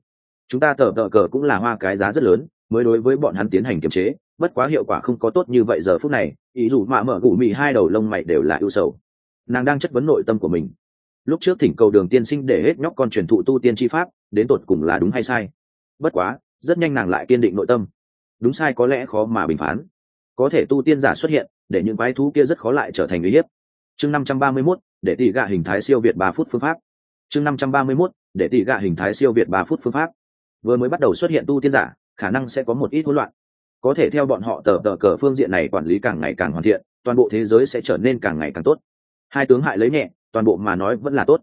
chúng ta tờ tờ cờ cũng là hoa cái giá rất lớn mới đối với bọn hắn tiến hành kiềm chế bất quá hiệu quả không có tốt như vậy giờ phút này ý dù mà mở gù mì hai đầu lông mày đều là ưu sầu. Nàng đang chất vấn nội tâm của mình. Lúc trước thỉnh cầu đường tiên sinh để hết nhóc con truyền thụ tu tiên tri pháp đến tột cùng là đúng hay sai? Bất quá rất nhanh nàng lại kiên định nội tâm. Đúng sai có lẽ khó mà bình phán. Có thể tu tiên giả xuất hiện để những quái thú kia rất khó lại trở thành uy hiếp. Chương năm trăm ba mươi 531, để tỷ gạ hình thái siêu việt ba phút phương pháp. Chương năm trăm ba mươi 531, để tỷ gạ hình thái siêu việt ba phút phương pháp vừa mới bắt đầu xuất hiện tu tiên giả, khả năng sẽ có một ít hỗn loạn. Có thể theo bọn họ tờ tờ cờ phương diện này quản lý càng ngày càng hoàn thiện, toàn bộ thế giới sẽ trở nên càng ngày càng tốt. Hai tướng hại lấy nhẹ, toàn bộ mà nói vẫn là tốt.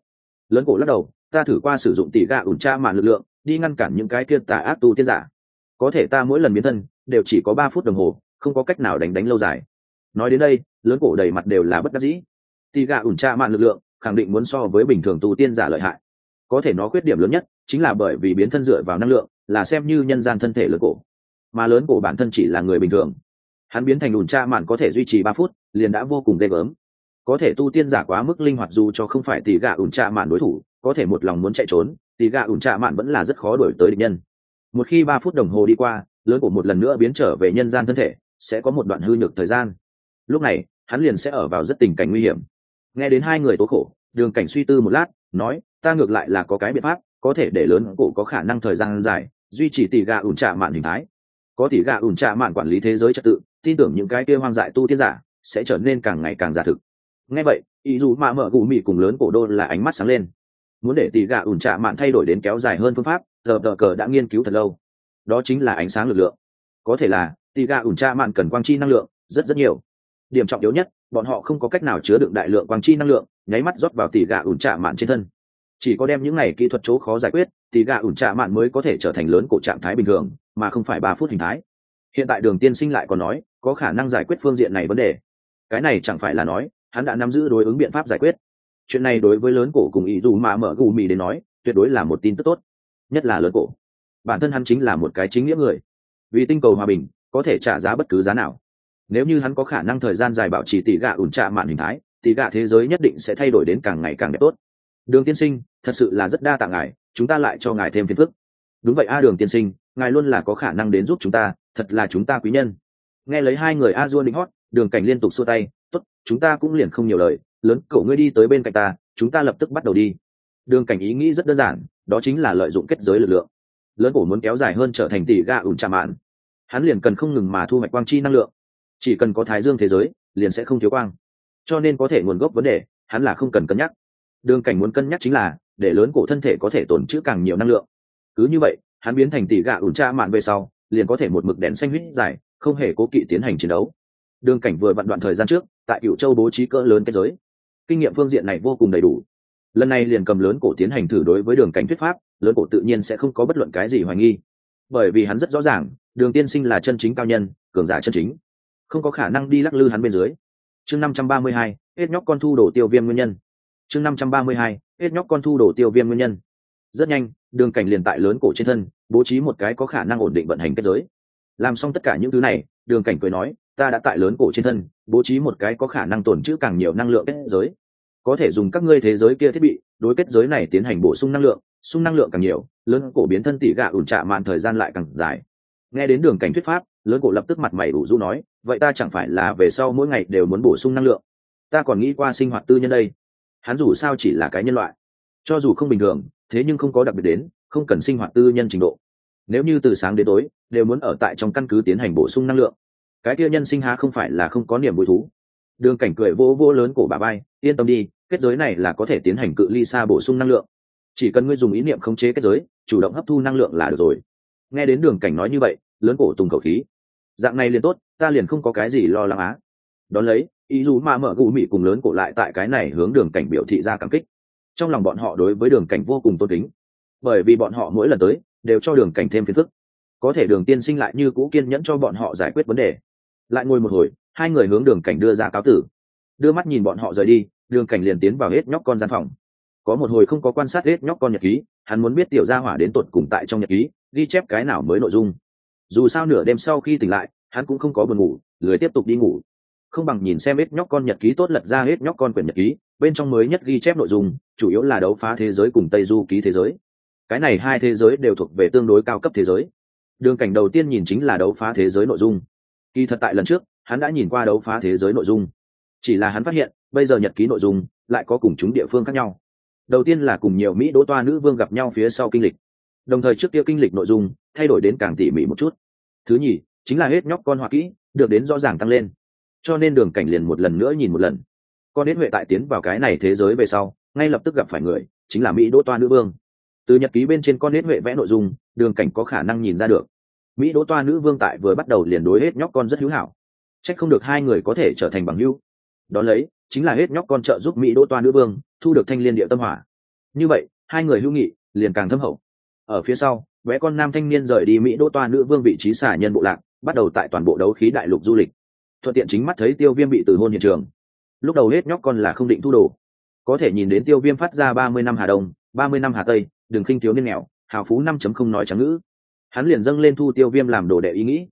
Lớn cổ lắc đầu, ta thử qua sử dụng tỷ gạ ủn tra màn lực lượng, đi ngăn cản những cái kia tà ác tu tiên giả. Có thể ta mỗi lần biến thân, đều chỉ có ba phút đồng hồ, không có cách nào đánh đánh lâu dài. Nói đến đây, lớn cổ đầy mặt đều là bất đắc dĩ. Tỷ gạ ủn tra màn lực lượng, khẳng định muốn so với bình thường tu tiên giả lợi hại có thể nó khuyết điểm lớn nhất chính là bởi vì biến thân dựa vào năng lượng, là xem như nhân gian thân thể lớn cổ. Mà lớn cổ bản thân chỉ là người bình thường. Hắn biến thành ủn tra mạn có thể duy trì ba phút, liền đã vô cùng ghê gớm. Có thể tu tiên giả quá mức linh hoạt dù cho không phải tỷ gạ ủn tra mạn đối thủ, có thể một lòng muốn chạy trốn, tỷ gạ ủn tra mạn vẫn là rất khó đổi tới địch nhân. Một khi ba phút đồng hồ đi qua, lớn cổ một lần nữa biến trở về nhân gian thân thể, sẽ có một đoạn hư nhược thời gian. Lúc này, hắn liền sẽ ở vào rất tình cảnh nguy hiểm. Nghe đến hai người tố khổ, đường cảnh suy tư một lát, nói ta ngược lại là có cái biện pháp, có thể để lớn cổ có khả năng thời gian dài, duy trì tỷ gạ ủn trạ mạn hình thái. Có tỷ gạ ủn trạ mạn quản lý thế giới trật tự, tin tưởng những cái kia hoang dại tu tiên giả sẽ trở nên càng ngày càng giả thực. Ngay vậy, ý dù mạ mở gù mị cùng lớn cổ đô là ánh mắt sáng lên. Muốn để tỷ gạ ủn trạ mạn thay đổi đến kéo dài hơn phương pháp, tờ tờ cờ đã nghiên cứu thật lâu. Đó chính là ánh sáng lực lượng. Có thể là, tỷ gạ ủn trạ mạn cần quang chi năng lượng, rất rất nhiều. Điểm trọng yếu nhất, bọn họ không có cách nào chứa đựng đại lượng quang chi năng lượng, nháy mắt rót vào tỷ gạ ủn trạ mạn trên thân chỉ có đem những này kỹ thuật chỗ khó giải quyết tỷ gạ ủn trạ mạn mới có thể trở thành lớn cổ trạng thái bình thường, mà không phải ba phút hình thái. Hiện tại đường tiên sinh lại còn nói, có khả năng giải quyết phương diện này vấn đề. Cái này chẳng phải là nói, hắn đã nắm giữ đối ứng biện pháp giải quyết. Chuyện này đối với lớn cổ cùng ý dù mà mở gù mì đến nói, tuyệt đối là một tin tức tốt. Nhất là lớn cổ. Bản thân hắn chính là một cái chính nghĩa người. Vì tinh cầu hòa bình, có thể trả giá bất cứ giá nào. Nếu như hắn có khả năng thời gian dài bảo trì tỷ gạ ủn trạ mạn hình thái tỷ gạ thế giới nhất định sẽ thay đổi đến càng ngày càng đẹp tốt đường tiên sinh, thật sự là rất đa tạ ngài, chúng ta lại cho ngài thêm phiền phức. Đúng vậy a, đường tiên sinh, ngài luôn là có khả năng đến giúp chúng ta, thật là chúng ta quý nhân. Nghe lấy hai người a dua đính hót, đường cảnh liên tục xua tay t ố t chúng ta cũng liền không nhiều lời, lớn cậu ngươi đi tới bên cạnh ta, chúng ta lập tức bắt đầu đi. Đường cảnh ý nghĩ rất đơn giản, đó chính là lợi dụng kết giới lực lượng. Lớn cổ muốn kéo dài hơn trở thành tỷ ga ủn trà mạn. Hắn liền cần không ngừng mà thu hoạch quang chi năng lượng. Chỉ cần có thái dương thế giới, liền sẽ không thiếu quang. Cho nên có thể nguồn gốc vấn đề, hắn là không cần cân nhắc đường cảnh muốn cân nhắc chính là, để lớn cổ thân thể có thể tồn trữ càng nhiều năng lượng. Cứ như vậy, hắn biến thành tỷ gạ ủn tra mạn về sau, liền có thể một mực đèn xanh huyết dài, không hề cố kỵ tiến hành chiến đấu. Đường cảnh vừa vặn đoạn thời gian trước, tại cựu châu bố trí cỡ lớn kết giới. Kinh nghiệm phương diện này vô cùng đầy đủ. Lần này liền cầm lớn cổ tiến hành thử đối với đường cảnh thuyết pháp, lớn cổ tự nhiên sẽ không có bất luận cái gì hoài nghi. Bởi vì hắn rất rõ ràng, đường tiên sinh là chân chính cao nhân, cường giả chân chính. Không có khả năng đi lắc lư hắn bên dưới. Chương năm trăm ba mươi hai, hết nhóc con thu đổ tiêu viêm nguyên nhân chương năm trăm ba mươi hai, hết nhóc con thu đổ tiêu viêm nguyên nhân. Rất nhanh, đường cảnh liền tại lớn cổ trên thân, bố trí một cái có khả năng ổn định vận hành kết giới. Làm xong tất cả những thứ này, đường cảnh cười nói, ta đã tại lớn cổ trên thân, bố trí một cái có khả năng tồn trữ càng nhiều năng lượng kết giới. Có thể dùng các ngươi thế giới kia thiết bị, đối kết giới này tiến hành bổ sung năng lượng, sung năng lượng càng nhiều, lớn cổ biến thân tỷ gạ ủn trạ mạn thời gian lại càng dài. Nghe đến đường cảnh thuyết pháp, lớn cổ lập tức mặt mày ủ du nói, vậy ta chẳng phải là về sau mỗi ngày đều muốn bổ sung năng lượng? Ta còn nghĩ qua sinh hoạt tư nhân đây hắn dù sao chỉ là cái nhân loại. Cho dù không bình thường, thế nhưng không có đặc biệt đến, không cần sinh hoạt tư nhân trình độ. Nếu như từ sáng đến tối, đều muốn ở tại trong căn cứ tiến hành bổ sung năng lượng. Cái kia nhân sinh há không phải là không có niềm vui thú. Đường cảnh cười vô vô lớn cổ bà bay yên tâm đi, kết giới này là có thể tiến hành cự ly xa bổ sung năng lượng. Chỉ cần ngươi dùng ý niệm khống chế kết giới, chủ động hấp thu năng lượng là được rồi. Nghe đến đường cảnh nói như vậy, lớn cổ tùng khẩu khí. Dạng này liền tốt, ta liền không có cái gì lo lắng á đón lấy, ý dù mà mở gù mị cùng lớn cổ lại tại cái này hướng đường cảnh biểu thị ra cảm kích. Trong lòng bọn họ đối với đường cảnh vô cùng tôn kính. Bởi vì bọn họ mỗi lần tới, đều cho đường cảnh thêm phiền phức. Có thể đường tiên sinh lại như cũ kiên nhẫn cho bọn họ giải quyết vấn đề. Lại ngồi một hồi, hai người hướng đường cảnh đưa ra cáo tử. Đưa mắt nhìn bọn họ rời đi, đường cảnh liền tiến vào hết nhóc con gian phòng. Có một hồi không có quan sát hết nhóc con nhật ký, hắn muốn biết tiểu gia hỏa đến tột cùng tại trong nhật ký, ghi chép cái nào mới nội dung. Dù sao nửa đêm sau khi tỉnh lại, hắn cũng không có buồn ngủ, lười tiếp tục đi ngủ không bằng nhìn xem hết nhóc con nhật ký tốt lật ra hết nhóc con quyển nhật ký, bên trong mới nhất ghi chép nội dung, chủ yếu là đấu phá thế giới cùng tây du ký thế giới. Cái này hai thế giới đều thuộc về tương đối cao cấp thế giới. Đường cảnh đầu tiên nhìn chính là đấu phá thế giới nội dung. Kỳ thật tại lần trước, hắn đã nhìn qua đấu phá thế giới nội dung. Chỉ là hắn phát hiện, bây giờ nhật ký nội dung lại có cùng chúng địa phương khác nhau. Đầu tiên là cùng nhiều mỹ đỗ toa nữ vương gặp nhau phía sau kinh lịch. Đồng thời trước kia kinh lịch nội dung, thay đổi đến càng tỉ mỉ một chút. Thứ nhì, chính là hết nhóc con hoa kỹ, được đến rõ ràng tăng lên cho nên đường cảnh liền một lần nữa nhìn một lần. Con đến huệ tại tiến vào cái này thế giới về sau, ngay lập tức gặp phải người, chính là mỹ đỗ toa nữ vương. Từ nhật ký bên trên con đến huệ vẽ nội dung, đường cảnh có khả năng nhìn ra được. Mỹ đỗ toa nữ vương tại vừa bắt đầu liền đối hết nhóc con rất hữu hảo. C h ắ c không được hai người có thể trở thành bằng hữu. Đón lấy, chính là hết nhóc con trợ giúp mỹ đỗ toa nữ vương, thu được thanh liên địa tâm hỏa. Như vậy, hai người hữu nghị liền càng thâm hậu. Ở phía sau, vẽ con nam thanh niên rời đi mỹ đỗ toa nữ vương vị trí xả nhân bộ lạc, bắt đầu tại toàn bộ đấu khí đại lục du lịch thuận tiện chính mắt thấy tiêu viêm bị từ hôn hiện trường. Lúc đầu hết nhóc con là không định thu đồ. Có thể nhìn đến tiêu viêm phát ra ba mươi năm hà đông, ba mươi năm hà tây, đừng khinh thiếu niên nghèo, hào phú năm chấm không nói trắng ngữ. Hắn liền dâng lên thu tiêu viêm làm đồ đệ ý nghĩ.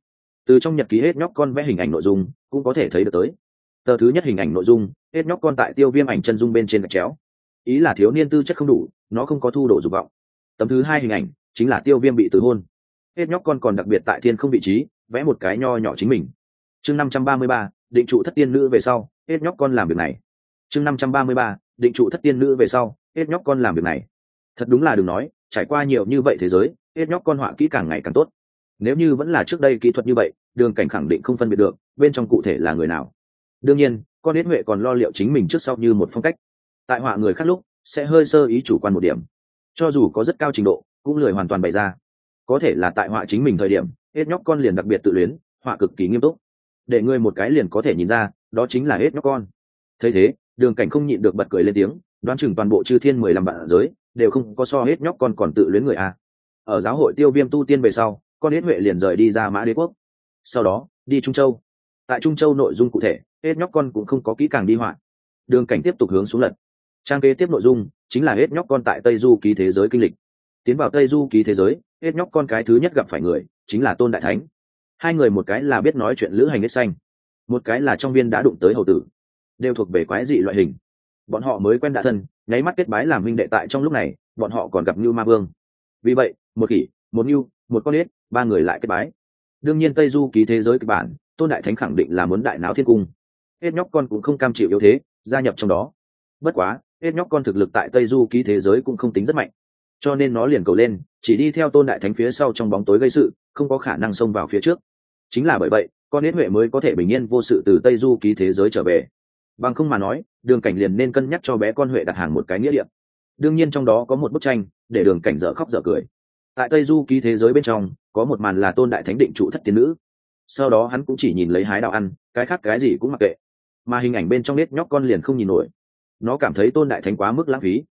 Từ trong nhật ký hết nhóc con vẽ hình ảnh nội dung, cũng có thể thấy được tới. Tờ thứ nhất hình ảnh nội dung, hết nhóc con tại tiêu viêm ảnh chân dung bên trên gạch chéo. Ý là thiếu niên tư chất không đủ, nó không có thu đồ dục vọng. Tấm thứ hai hình ảnh, chính là tiêu viêm bị từ hôn. Hết nhóc con còn đặc biệt tại thiên không vị trí, vẽ một cái nho nhỏ chính mình chương năm trăm ba mươi ba, định trụ thất tiên nữ về sau, hết nhóc con làm việc này. Chương năm trăm ba mươi ba, định trụ thất tiên nữ về sau, hết nhóc con làm việc này. Thật đúng là đừng nói, trải qua nhiều như vậy thế giới, hết nhóc con họa kỹ càng ngày càng tốt. Nếu như vẫn là trước đây kỹ thuật như vậy, đường cảnh khẳng định không phân biệt được, bên trong cụ thể là người nào. Đương nhiên, con đến huệ còn lo liệu chính mình trước sau như một phong cách. Tại họa người khác lúc, sẽ hơi sơ ý chủ quan một điểm. Cho dù có rất cao trình độ, cũng lười hoàn toàn bày ra. Có thể là tại họa chính mình thời điểm, hết nhóc con liền đặc biệt tự luyến, họa cực kỳ nghiêm túc để ngươi một cái liền có thể nhìn ra, đó chính là hết nhóc con. Thấy thế, đường cảnh không nhịn được bật cười lên tiếng, đoán chừng toàn bộ chư thiên mười lăm vạn giới đều không có so hết nhóc con còn tự luyến người a. Ở giáo hội tiêu viêm tu tiên về sau, con hết huệ liền rời đi ra mã đế quốc. Sau đó, đi trung châu. Tại trung châu nội dung cụ thể, hết nhóc con cũng không có kỹ càng đi hoạn. Đường cảnh tiếp tục hướng xuống lật. Trang kế tiếp nội dung chính là hết nhóc con tại tây du ký thế giới kinh lịch. Tiến vào tây du ký thế giới, hết nhóc con cái thứ nhất gặp phải người chính là tôn đại thánh hai người một cái là biết nói chuyện lữ hành hết xanh, một cái là trong viên đã đụng tới hầu tử, đều thuộc về quái dị loại hình. Bọn họ mới quen đã thân, nháy mắt kết bái làm minh đệ tại trong lúc này, bọn họ còn gặp như ma vương. Vì vậy, một kỷ, một như một con ếch, ba người lại kết bái. Đương nhiên tây du ký thế giới kịch bản, tôn đại thánh khẳng định là muốn đại náo thiên cung. Hết nhóc con cũng không cam chịu yếu thế, gia nhập trong đó. Bất quá hết nhóc con thực lực tại tây du ký thế giới cũng không tính rất mạnh. Cho nên nó liền cầu lên, chỉ đi theo tôn đại thánh phía sau trong bóng tối gây sự, không có khả năng xông vào phía trước chính là bởi vậy, con nết huệ mới có thể bình yên vô sự từ tây du ký thế giới trở về. Bằng không mà nói, đường cảnh liền nên cân nhắc cho bé con huệ đặt hàng một cái nghĩa điện đương nhiên trong đó có một bức tranh, để đường cảnh dở khóc dở cười. Tại tây du ký thế giới bên trong, có một màn là tôn đại thánh định trụ thất tiên nữ. Sau đó hắn cũng chỉ nhìn lấy hái đạo ăn, cái khác cái gì cũng mặc kệ. Mà hình ảnh bên trong nết nhóc con liền không nhìn nổi. Nó cảm thấy tôn đại thánh quá mức lãng phí.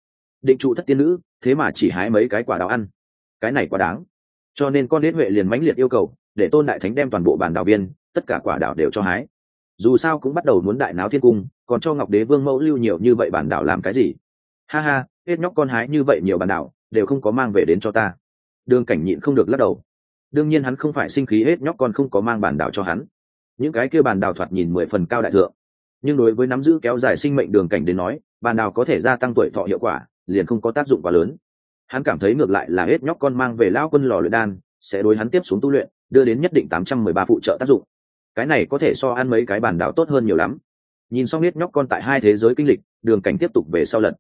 Định trụ thất tiên nữ, thế mà chỉ hái mấy cái quả đào ăn. Cái này quá đáng. Cho nên con nết huệ liền mãnh liệt yêu cầu để tôn đại thánh đem toàn bộ bản đào viên, tất cả quả đào đều cho hái. Dù sao cũng bắt đầu muốn đại náo thiên cung, còn cho ngọc đế vương mẫu lưu nhiều như vậy bản đảo làm cái gì? Ha ha, hết nhóc con hái như vậy nhiều bản đảo, đều không có mang về đến cho ta. Đường cảnh nhịn không được lắc đầu. Đương nhiên hắn không phải sinh khí hết nhóc con không có mang bản đảo cho hắn. Những cái kia bản đảo thoạt nhìn mười phần cao đại thượng. Nhưng đối với nắm giữ kéo dài sinh mệnh đường cảnh đến nói, bản đảo có thể gia tăng tuổi thọ hiệu quả, liền không có tác dụng quá lớn. Hắn cảm thấy ngược lại là hết nhóc con mang về lao quân lò luyện đan, sẽ đối hắn tiếp xuống tu luyện đưa đến nhất định tám trăm mười ba phụ trợ tác dụng. Cái này có thể so ăn mấy cái bản đảo tốt hơn nhiều lắm. Nhìn xong nết nhóc con tại hai thế giới kinh lịch, đường cảnh tiếp tục về sau lật.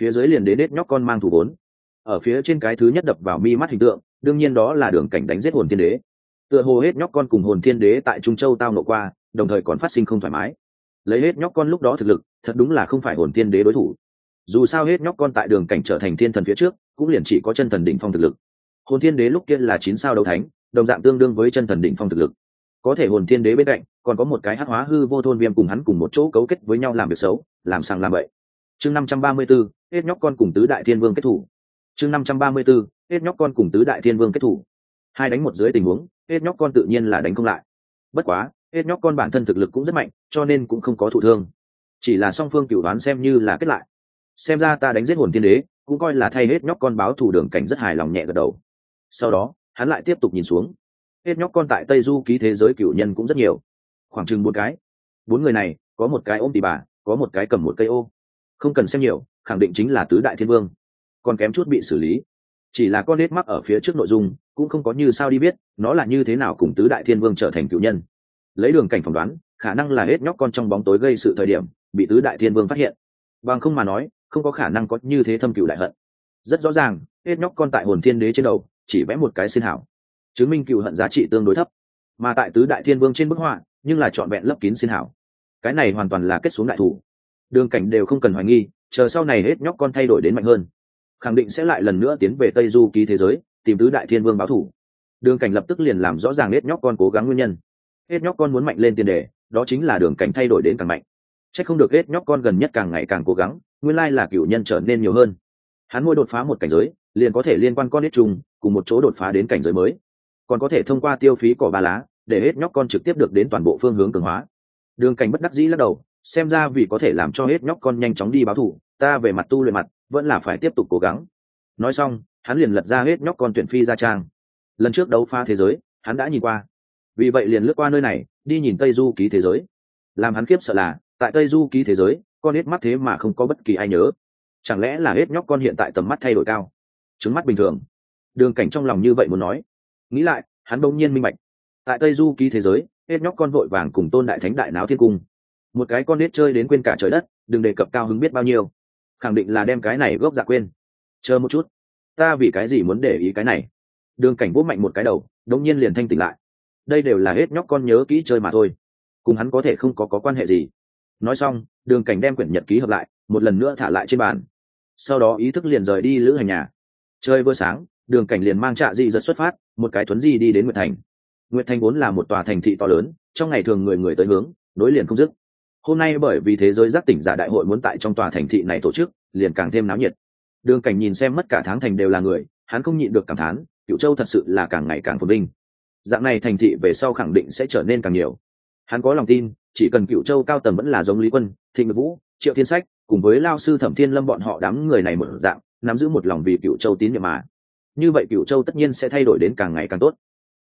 Phía dưới liền đến nết nhóc con mang thủ vốn ở phía trên cái thứ nhất đập vào mi mắt hình tượng, đương nhiên đó là đường cảnh đánh giết hồn thiên đế. Tựa hồ hết nhóc con cùng hồn thiên đế tại trung châu tao nộ qua, đồng thời còn phát sinh không thoải mái. Lấy hết nhóc con lúc đó thực lực, thật đúng là không phải hồn thiên đế đối thủ. Dù sao hết nhóc con tại đường cảnh trở thành thiên thần phía trước, cũng liền chỉ có chân thần đỉnh phong thực lực. Hồn thiên đế lúc kia là chín sao đấu thánh đồng dạng tương đương với chân thần đỉnh phong thực lực. Có thể hồn thiên đế bên cạnh, còn có một cái hắc hóa hư vô thôn viêm cùng hắn cùng một chỗ cấu kết với nhau làm việc xấu, làm sang làm bậy. Chương năm trăm ba mươi b ố hết nhóc con cùng tứ đại thiên vương kết thủ. Chương năm trăm ba mươi b ố hết nhóc con cùng tứ đại thiên vương kết thủ. Hai đánh một dưới tình huống, hết nhóc con tự nhiên là đánh không lại. Bất quá, hết nhóc con bản thân thực lực cũng rất mạnh, cho nên cũng không có thụ thương. Chỉ là song phương cựu đoán xem như là kết lại. Xem ra ta đánh giết hồn thiên đế, cũng coi là thay hết nhóc con báo thủ đường cảnh rất hài lòng nhẹ gật đầu. Sau đó hắn lại tiếp tục nhìn xuống. Hết nhóc con tại tây du ký thế giới cựu nhân cũng rất nhiều. Khoảng chừng bốn cái. Bốn người này, có một cái ôm tỉ bà, có một cái cầm một cây ô. Không cần xem nhiều, khẳng định chính là tứ đại thiên vương. Còn kém chút bị xử lý. Chỉ là con nết mắc ở phía trước nội dung, cũng không có như sao đi biết, nó là như thế nào cùng tứ đại thiên vương trở thành cựu nhân. Lấy đường cảnh phỏng đoán, khả năng là hết nhóc con trong bóng tối gây sự thời điểm, bị tứ đại thiên vương phát hiện. Bằng không mà nói, không có khả năng có như thế thâm cựu đại hận. Rất rõ ràng, hết nhóc con tại hồn thiên đế trên đầu chỉ vẽ một cái xin hảo. Chứng minh cựu hận giá trị tương đối thấp. Mà tại tứ đại thiên vương trên bức họa, nhưng là trọn vẹn lấp kín xin hảo. Cái này hoàn toàn là kết xuống đại thủ. Đường cảnh đều không cần hoài nghi, chờ sau này hết nhóc con thay đổi đến mạnh hơn. Khẳng định sẽ lại lần nữa tiến về tây du ký thế giới, tìm tứ đại thiên vương báo thủ. Đường cảnh lập tức liền làm rõ ràng hết nhóc con cố gắng nguyên nhân. Hết nhóc con muốn mạnh lên tiền đề, đó chính là đường cảnh thay đổi đến càng mạnh. C h ắ c không được hết nhóc con gần nhất càng ngày càng cố gắng, nguyên lai là cựu nhân trở nên nhiều hơn. Hắn ngôi đột phá một cảnh giới, liền có thể liên quan con hết chung cùng một chỗ đột phá đến cảnh giới mới. Còn có thể thông qua tiêu phí cỏ ba lá, để hết nhóc con trực tiếp được đến toàn bộ phương hướng cường hóa. Đường cảnh bất đắc dĩ lắc đầu, xem ra vì có thể làm cho hết nhóc con nhanh chóng đi báo thù, ta về mặt tu luyện mặt, vẫn là phải tiếp tục cố gắng. Nói xong, hắn liền lật ra hết nhóc con tuyển phi ra trang. Lần trước đấu pha thế giới, hắn đã nhìn qua. Vì vậy liền lướt qua nơi này, đi nhìn tây du ký thế giới. Làm hắn kiếp sợ là, tại tây du ký thế giới, con hết mắt thế mà không có bất kỳ ai nhớ. Chẳng lẽ là hết nhóc con hiện tại tầm mắt thay đổi cao? Trứng mắt bình thường đường cảnh trong lòng như vậy muốn nói. Nghĩ lại hắn bỗng nhiên minh bạch. Tại tây du ký thế giới hết nhóc con vội vàng cùng tôn đại thánh đại náo thiên cung. Một cái con nết chơi đến quên cả trời đất đừng đề cập cao hứng biết bao nhiêu. Khẳng định là đem cái này gốc dạ quên. Chờ một chút. Ta vì cái gì muốn để ý cái này? Đường cảnh vỗ mạnh một cái đầu đống nhiên liền thanh tỉnh lại. Đây đều là hết nhóc con nhớ kỹ chơi mà thôi. Cùng hắn có thể không có, có quan hệ gì. Nói xong đường cảnh đem quyển nhật ký hợp lại một lần nữa thả lại trên bàn. Sau đó ý thức liền rời đi lữ hành nhà. Chơi vừa sáng đường cảnh liền mang trạ dị giật xuất phát, một cái thuấn di đi đến nguyệt thành. Nguyệt thành vốn là một tòa thành thị to lớn, trong ngày thường người người tới hướng, nối liền không dứt. Hôm nay bởi vì thế giới giác tỉnh giả đại hội muốn tại trong tòa thành thị này tổ chức, liền càng thêm náo nhiệt. Đường cảnh nhìn xem mất cả tháng thành đều là người, hắn không nhịn được cảm thán cựu châu thật sự là càng ngày càng phồn vinh. Dạng này thành thị về sau khẳng định sẽ trở nên càng nhiều. Hắn có lòng tin, chỉ cần cựu châu cao tầm vẫn là giống lý quân, thịnh vũ, triệu thiên sách, cùng với lao sư thẩm thiên lâm bọn họ đám người này một dạng, nắm giữ một lòng vì cựu châu tín nhiệm mà như vậy cựu châu tất nhiên sẽ thay đổi đến càng ngày càng tốt.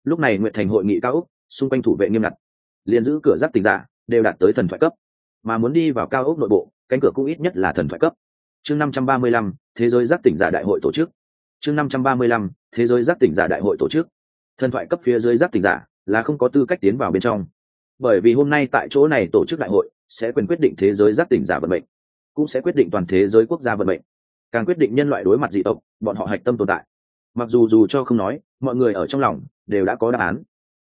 Lúc này nguyện thành hội nghị cao úc xung quanh thủ vệ nghiêm ngặt. Liền giữ cửa giáp tình giả đều đạt tới thần thoại cấp. Mà muốn đi vào cao ốc nội bộ, cánh cửa cũng ít nhất là thần thoại cấp. Chương năm trăm ba mươi lăm, thế giới giáp tỉnh giả dạ đại hội tổ chức. Chương năm trăm ba mươi lăm, thế giới giáp tỉnh giả dạ đại hội tổ chức. Thần thoại cấp phía dưới giáp tỉnh giả là không có tư cách tiến vào bên trong. Bởi vì hôm nay tại chỗ này tổ chức đại hội sẽ quyền quyết định thế giới giáp tỉnh giả vận mệnh, cũng sẽ quyết định toàn thế giới quốc gia vận mệnh. Càng quyết định nhân loại đối mặt dị tộc, bọn họ hạch tâm tồn tại mặc dù dù cho không nói, mọi người ở trong lòng đều đã có đáp án.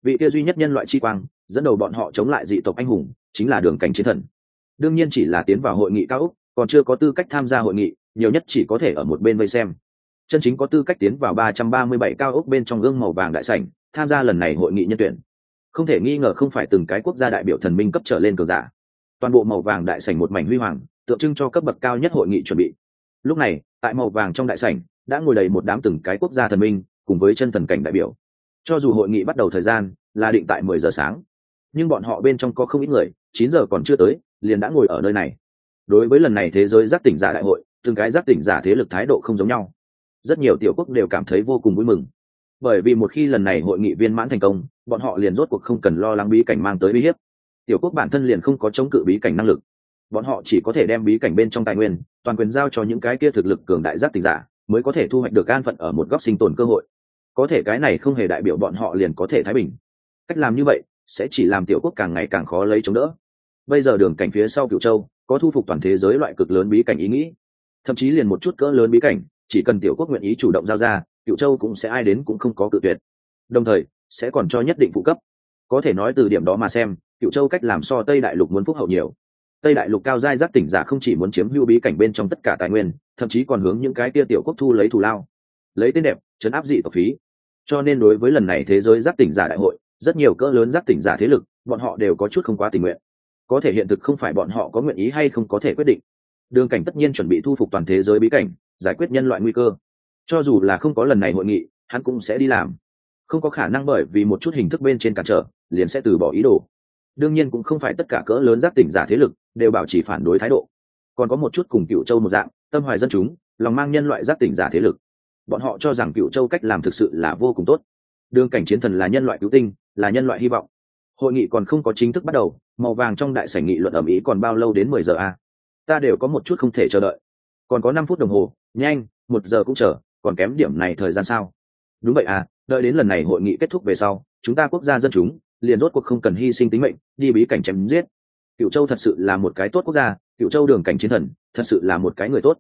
Vị kia duy nhất nhân loại chi quang, dẫn đầu bọn họ chống lại dị tộc anh hùng, chính là đường cảnh chiến thần. Đương nhiên chỉ là tiến vào hội nghị cao úc còn chưa có tư cách tham gia hội nghị, nhiều nhất chỉ có thể ở một bên vây xem. Chân chính có tư cách tiến vào ba trăm ba mươi bảy cao úc bên trong gương màu vàng đại sảnh, tham gia lần này hội nghị nhân tuyển. Không thể nghi ngờ không phải từng cái quốc gia đại biểu thần minh cấp trở lên cường giả. Toàn bộ màu vàng đại sảnh một mảnh huy hoàng, tượng trưng cho cấp bậc cao nhất hội nghị chuẩn bị. Lúc này, tại màu vàng trong đại sảnh đã ngồi đầy một đám từng cái quốc gia thần minh, cùng với chân thần cảnh đại biểu. Cho dù hội nghị bắt đầu thời gian là định tại mười giờ sáng, nhưng bọn họ bên trong có không ít người, chín giờ còn chưa tới, liền đã ngồi ở nơi này. Đối với lần này thế giới giác tỉnh giả đại hội, từng cái giác tỉnh giả thế lực thái độ không giống nhau. Rất nhiều tiểu quốc đều cảm thấy vô cùng vui mừng. Bởi vì một khi lần này hội nghị viên mãn thành công, bọn họ liền rốt cuộc không cần lo lắng bí cảnh mang tới uy hiếp. Tiểu quốc bản thân liền không có chống cự bí cảnh năng lực. Bọn họ chỉ có thể đem bí cảnh bên trong tài nguyên, toàn quyền giao cho những cái kia thực lực cường đại giác tỉnh giả mới có thể thu hoạch được an phận ở một góc sinh tồn cơ hội. Có thể cái này không hề đại biểu bọn họ liền có thể thái bình. Cách làm như vậy, sẽ chỉ làm tiểu quốc càng ngày càng khó lấy chống đỡ. Bây giờ đường cảnh phía sau cựu châu, có thu phục toàn thế giới loại cực lớn bí cảnh ý nghĩ. Thậm chí liền một chút cỡ lớn bí cảnh, chỉ cần tiểu quốc nguyện ý chủ động giao ra cựu châu cũng sẽ ai đến cũng không có cự tuyệt. Đồng thời, sẽ còn cho nhất định phụ cấp. Có thể nói từ điểm đó mà xem cựu châu cách làm so tây đại lục muốn phúc hậu nhiều. Tây đại lục cao giai giác tỉnh giả không chỉ muốn chiếm hữu bí cảnh bên trong tất cả tài nguyên thậm chí còn hướng những cái kia tiểu quốc thu lấy thù lao. Lấy tên đẹp, chấn áp dị tộc phí. Cho nên đối với lần này thế giới giác tỉnh giả đại hội, rất nhiều cỡ lớn giác tỉnh giả thế lực, bọn họ đều có chút không quá tình nguyện. Có thể hiện thực không phải bọn họ có nguyện ý hay không có thể quyết định. Đường cảnh tất nhiên chuẩn bị thu phục toàn thế giới bí cảnh, giải quyết nhân loại nguy cơ. Cho dù là không có lần này hội nghị, hắn cũng sẽ đi làm. Không có khả năng bởi vì một chút hình thức bên trên cản trở, liền sẽ từ bỏ ý đồ. Đương nhiên cũng không phải tất cả cỡ lớn giác tỉnh giả thế lực đều bảo trì phản đối thái độ. Còn có một chút cùng cựu châu một dạng tâm hoài dân chúng, lòng mang nhân loại giác tỉnh giả thế lực. Bọn họ cho rằng cựu châu cách làm thực sự là vô cùng tốt. Đương cảnh chiến thần là nhân loại cứu tinh, là nhân loại hy vọng. Hội nghị còn không có chính thức bắt đầu, màu vàng trong đại sảnh nghị luận ẩm ý còn bao lâu đến mười giờ a à? ta đều có một chút không thể chờ đợi. Còn có năm phút đồng hồ, nhanh, một giờ cũng chờ, còn kém điểm này thời gian sao? Đúng vậy à đợi đến lần này hội nghị kết thúc về sau, chúng ta quốc gia dân chúng liền rốt cuộc không cần hy sinh tính mệnh, đi bí cảnh chém giết cựu châu thật sự là một cái tốt quốc gia cựu châu đường cảnh chiến thần, thật sự là một cái người tốt.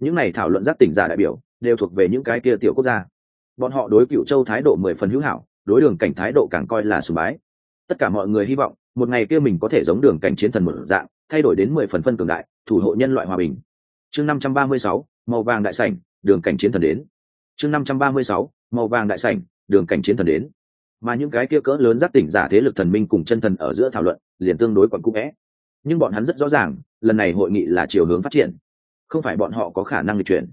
Những này thảo luận giác tỉnh giả đại biểu, đều thuộc về những cái kia tiểu quốc gia. Bọn họ đối cựu châu thái độ mười phần hữu hảo, đối đường cảnh thái độ càng coi là sùng bái. Tất cả mọi người hy vọng, một ngày kia mình có thể giống đường cảnh chiến thần một dạng, thay đổi đến mười phần phân cường đại, thủ hộ nhân loại hòa bình. Chương năm trăm ba mươi sáu, màu vàng đại sảnh, đường cảnh chiến thần đến. Chương năm trăm ba mươi sáu, màu vàng đại sảnh, đường cảnh chiến thần đến mà những cái kia cỡ lớn giác tỉnh giả thế lực thần minh cùng chân thần ở giữa thảo luận, liền tương đối còn cung vẽ. Nhưng bọn hắn rất rõ ràng, lần này hội nghị là chiều hướng phát triển. Không phải bọn họ có khả năng lịch chuyển.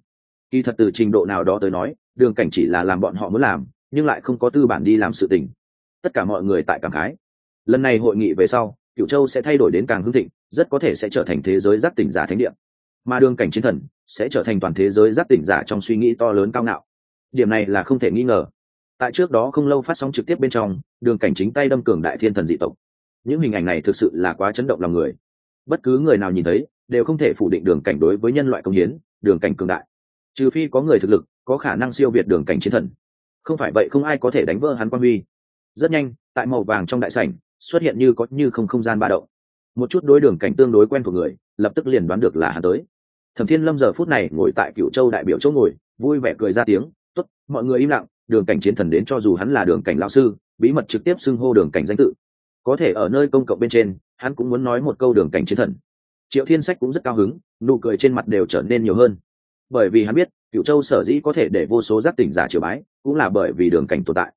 Kỳ thật từ trình độ nào đó tới nói, đường cảnh chỉ là làm bọn họ muốn làm, nhưng lại không có tư bản đi làm sự tình. Tất cả mọi người tại cảm khái. Lần này hội nghị về sau cựu châu sẽ thay đổi đến càng hưng thịnh, rất có thể sẽ trở thành thế giới giác tỉnh giả thánh địa. Mà đường cảnh chiến thần sẽ trở thành toàn thế giới giác tỉnh giả trong suy nghĩ to lớn cao ngạo. Điểm này là không thể nghi ngờ tại trước đó không lâu phát sóng trực tiếp bên trong, đường cảnh chính tay đâm cường đại thiên thần dị tộc. Những hình ảnh này thực sự là quá chấn động lòng người. Bất cứ người nào nhìn thấy, đều không thể phủ định đường cảnh đối với nhân loại công hiến, đường cảnh cường đại. Trừ phi có người thực lực, có khả năng siêu việt đường cảnh chiến thần. Không phải vậy không ai có thể đánh vỡ hắn quan huy. Rất nhanh, tại màu vàng trong đại sảnh, xuất hiện như có như không không gian ba động. Một chút đối đường cảnh tương đối quen thuộc người, lập tức liền đoán được là hắn tới. Thẩm thiên lâm giờ phút này ngồi tại cựu châu đại biểu chỗ ngồi, vui vẻ cười ra tiếng t ố t mọi người im lặng đường cảnh chiến thần đến cho dù hắn là đường cảnh lão sư, bí mật trực tiếp xưng hô đường cảnh danh tự. Có thể ở nơi công cộng bên trên, hắn cũng muốn nói một câu đường cảnh chiến thần. Triệu thiên sách cũng rất cao hứng, nụ cười trên mặt đều trở nên nhiều hơn. Bởi vì hắn biết cựu châu sở dĩ có thể để vô số giác tỉnh giả triều bái, cũng là bởi vì đường cảnh tồn tại.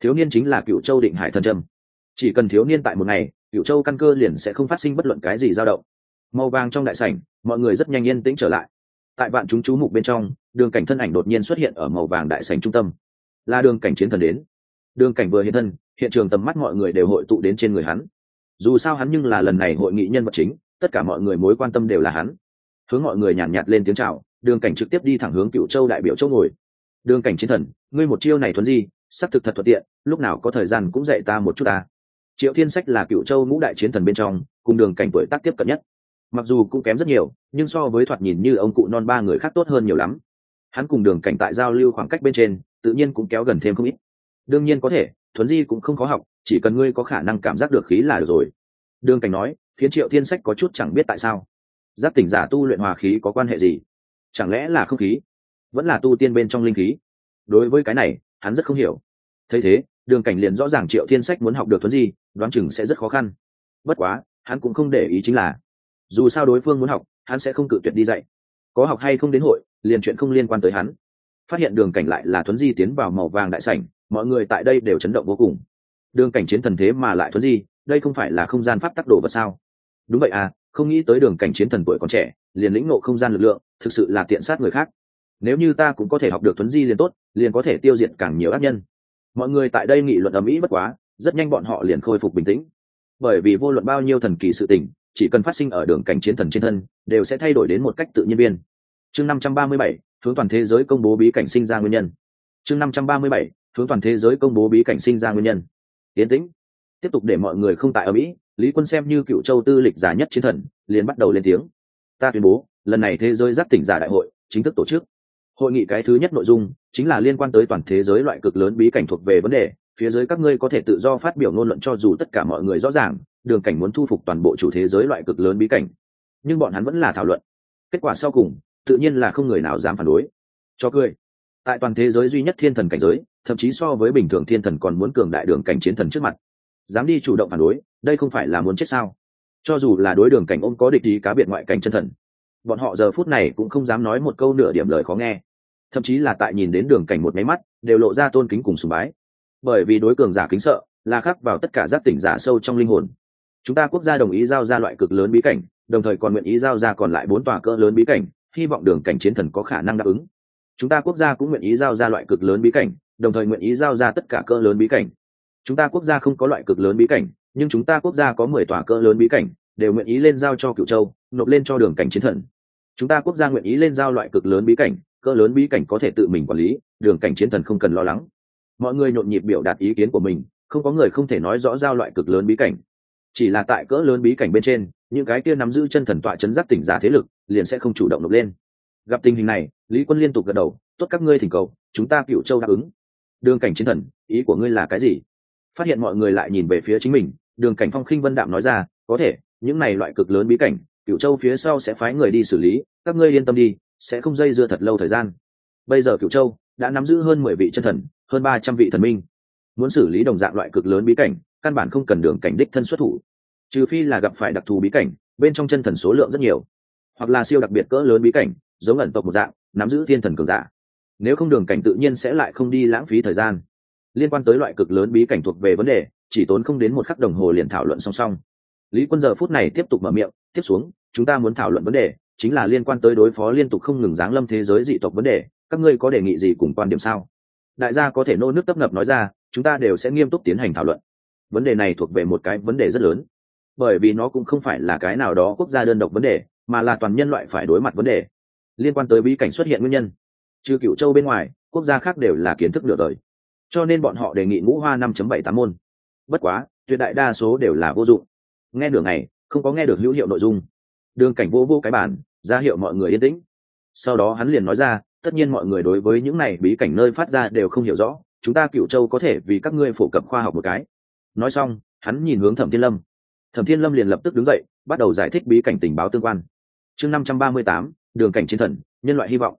Thiếu niên chính là cựu châu định hải thần trâm. Chỉ cần thiếu niên tại một ngày cựu châu căn cơ liền sẽ không phát sinh bất luận cái gì dao động. Màu vàng trong đại sảnh, mọi người rất nhanh yên tĩnh trở lại. Tại vạn chúng chú mục bên trong, đường cảnh thân ảnh đột nhiên xuất hiện ở màu vàng đại sảnh trung tâm là đường cảnh chiến thần đến. Đường cảnh vừa hiện thân hiện trường tầm mắt mọi người đều hội tụ đến trên người hắn. Dù sao hắn nhưng là lần này hội nghị nhân vật chính tất cả mọi người mối quan tâm đều là hắn. Hướng mọi người nhàn nhạt, nhạt lên tiếng chào đường cảnh trực tiếp đi thẳng hướng cựu châu đại biểu châu ngồi. Đường cảnh chiến thần ngươi một chiêu này thuấn di xác thực thật thuận tiện lúc nào có thời gian cũng dạy ta một chút ta. Triệu thiên sách là cựu châu ngũ đại chiến thần bên trong cùng đường cảnh tuổi tác tiếp cận nhất. Mặc dù cũng kém rất nhiều nhưng so với thoạt nhìn như ông cụ non ba người khác tốt hơn nhiều lắm hắn cùng đường cảnh tại giao lưu khoảng cách bên trên, tự nhiên cũng kéo gần thêm không ít. Đương nhiên có thể, thuấn di cũng không khó học, chỉ cần ngươi có khả năng cảm giác được khí là được rồi. Đường cảnh nói khiến triệu thiên sách có chút chẳng biết tại sao. Giáp tỉnh giả tu luyện hòa khí có quan hệ gì? Chẳng lẽ là không khí? Vẫn là tu tiên bên trong linh khí? Đối với cái này, hắn rất không hiểu. Thấy thế, đường cảnh liền rõ ràng triệu thiên sách muốn học được thuấn di, đoán chừng sẽ rất khó khăn. Bất quá, hắn cũng không để ý chính là, dù sao đối phương muốn học, hắn sẽ không cự tuyệt đi dạy có học hay không đến hội, liền chuyện không liên quan tới hắn. Phát hiện đường cảnh lại là thuấn di tiến vào màu vàng đại sảnh, mọi người tại đây đều chấn động vô cùng. Đường cảnh chiến thần thế mà lại thuấn di, đây không phải là không gian pháp tắc đồ vật sao? Đúng vậy à không nghĩ tới đường cảnh chiến thần tuổi còn trẻ, liền lĩnh ngộ không gian lực lượng, thực sự là tiện sát người khác. Nếu như ta cũng có thể học được thuấn di liền tốt, liền có thể tiêu diệt càng nhiều ác nhân. Mọi người tại đây nghị luận ầm ĩ bất quá, rất nhanh bọn họ liền khôi phục bình tĩnh. Bởi vì vô luận bao nhiêu thần kỳ sự tình, chỉ cần phát sinh ở đường cảnh chiến thần trên thân, đều sẽ thay đổi đến một cách tự nhiên biên chương năm trăm ba mươi bảy, hướng toàn thế giới công bố bí cảnh sinh ra nguyên nhân. Chương năm trăm ba mươi bảy, hướng toàn thế giới công bố bí cảnh sinh ra nguyên nhân. Tiến tĩnh. Tiếp tục để mọi người không tại ở mỹ, lý quân xem như cựu châu tư lịch giả nhất chiến thần, liền bắt đầu lên tiếng. Ta tuyên bố, lần này thế giới giác tỉnh giả đại hội chính thức tổ chức. Hội nghị cái thứ nhất nội dung chính là liên quan tới toàn thế giới loại cực lớn bí cảnh thuộc về vấn đề, phía dưới các ngươi có thể tự do phát biểu ngôn luận cho dù tất cả mọi người rõ ràng, đường cảnh muốn thu phục toàn bộ chủ thế giới loại cực lớn bí cảnh. Nhưng bọn hắn vẫn là thảo luận. Kết quả sau cùng tự nhiên là không người nào dám phản đối. Cho cười. Tại toàn thế giới duy nhất thiên thần cảnh giới, thậm chí so với bình thường thiên thần còn muốn cường đại đường cảnh chiến thần trước mặt. Dám đi chủ động phản đối, đây không phải là muốn chết sao? Cho dù là đối đường cảnh ôm có địch ý cá biệt ngoại cảnh chân thần, bọn họ giờ phút này cũng không dám nói một câu nửa điểm lời khó nghe. Thậm chí là tại nhìn đến đường cảnh một máy mắt, đều lộ ra tôn kính cùng sùng bái. Bởi vì đối cường giả kính sợ, là khắc vào tất cả giác tỉnh giả sâu trong linh hồn. Chúng ta quốc gia đồng ý giao ra loại cực lớn bí cảnh, đồng thời còn nguyện ý giao ra còn lại bốn tòa cỡ lớn bí cảnh hy vọng đường cảnh chiến thần có khả năng đáp ứng. Chúng ta quốc gia cũng nguyện ý giao ra loại cực lớn bí cảnh, đồng thời nguyện ý giao ra tất cả cỡ lớn bí cảnh. Chúng ta quốc gia không có loại cực lớn bí cảnh, nhưng chúng ta quốc gia có mười tòa cỡ lớn bí cảnh, đều nguyện ý lên giao cho cựu châu, nộp lên cho đường cảnh chiến thần. Chúng ta quốc gia nguyện ý lên giao loại cực lớn bí cảnh cỡ lớn bí cảnh có thể tự mình quản lý, đường cảnh chiến thần không cần lo lắng. Mọi người nhộn nhịp biểu đạt ý kiến của mình, không có người không thể nói rõ giao loại cực lớn bí cảnh. Chỉ là tại cỡ lớn bí cảnh bên trên, những cái kia nắm giữ chân thần tọa chấn giác tỉnh giả thế lực liền sẽ không chủ động nộp lên. Gặp tình hình này, lý quân liên tục gật đầu, tốt, các ngươi thỉnh cầu, chúng ta cựu châu đáp ứng. Đường cảnh chiến thần, ý của ngươi là cái gì? Phát hiện mọi người lại nhìn về phía chính mình, đường cảnh phong khinh vân đạm nói ra, có thể, những này loại cực lớn bí cảnh cựu châu phía sau sẽ phái người đi xử lý, các ngươi yên tâm đi, sẽ không dây dưa thật lâu thời gian. Bây giờ cựu châu đã nắm giữ hơn mười vị chân thần, hơn ba trăm vị thần minh. Muốn xử lý đồng dạng loại cực lớn bí cảnh, căn bản không cần đường cảnh đích thân xuất thủ. Trừ phi là gặp phải đặc thù bí cảnh, bên trong chân thần số lượng rất nhiều hoặc là siêu đặc biệt cỡ lớn bí cảnh, giống ẩn tộc một dạng, nắm giữ thiên thần cường giả. Nếu không đường cảnh tự nhiên sẽ lại không đi lãng phí thời gian. Liên quan tới loại cực lớn bí cảnh thuộc về vấn đề, chỉ tốn không đến một khắc đồng hồ liền thảo luận song song. Lý quân giờ phút này tiếp tục mở miệng, tiếp xuống, chúng ta muốn thảo luận vấn đề, chính là liên quan tới đối phó liên tục không ngừng giáng lâm thế giới dị tộc vấn đề, các ngươi có đề nghị gì cùng quan điểm sao? Đại gia có thể nô nước tấp nập nói ra, chúng ta đều sẽ nghiêm túc tiến hành thảo luận. Vấn đề này thuộc về một cái vấn đề rất lớn. Bởi vì nó cũng không phải là cái nào đó quốc gia đơn độc vấn đề mà là toàn nhân loại phải đối mặt vấn đề. Liên quan tới bí cảnh xuất hiện nguyên nhân, trừ cựu châu bên ngoài, quốc gia khác đều là kiến thức nửa đời. Cho nên bọn họ đề nghị ngũ hoa năm bảy tám môn. Bất quá, tuyệt đại đa số đều là vô dụng. Nghe đường này không có nghe được hữu hiệu nội dung. Đường cảnh vô vô cái bản ra hiệu mọi người yên tĩnh. Sau đó hắn liền nói ra, tất nhiên mọi người đối với những này bí cảnh nơi phát ra đều không hiểu rõ, chúng ta cựu châu có thể vì các ngươi phổ cập khoa học một cái. Nói xong, hắn nhìn hướng thẩm thiên lâm. Thẩm thiên lâm liền lập tức đứng dậy, bắt đầu giải thích bí cảnh tình báo tương quan chương năm trăm ba mươi tám, đường cảnh chiến thần, nhân loại hy vọng.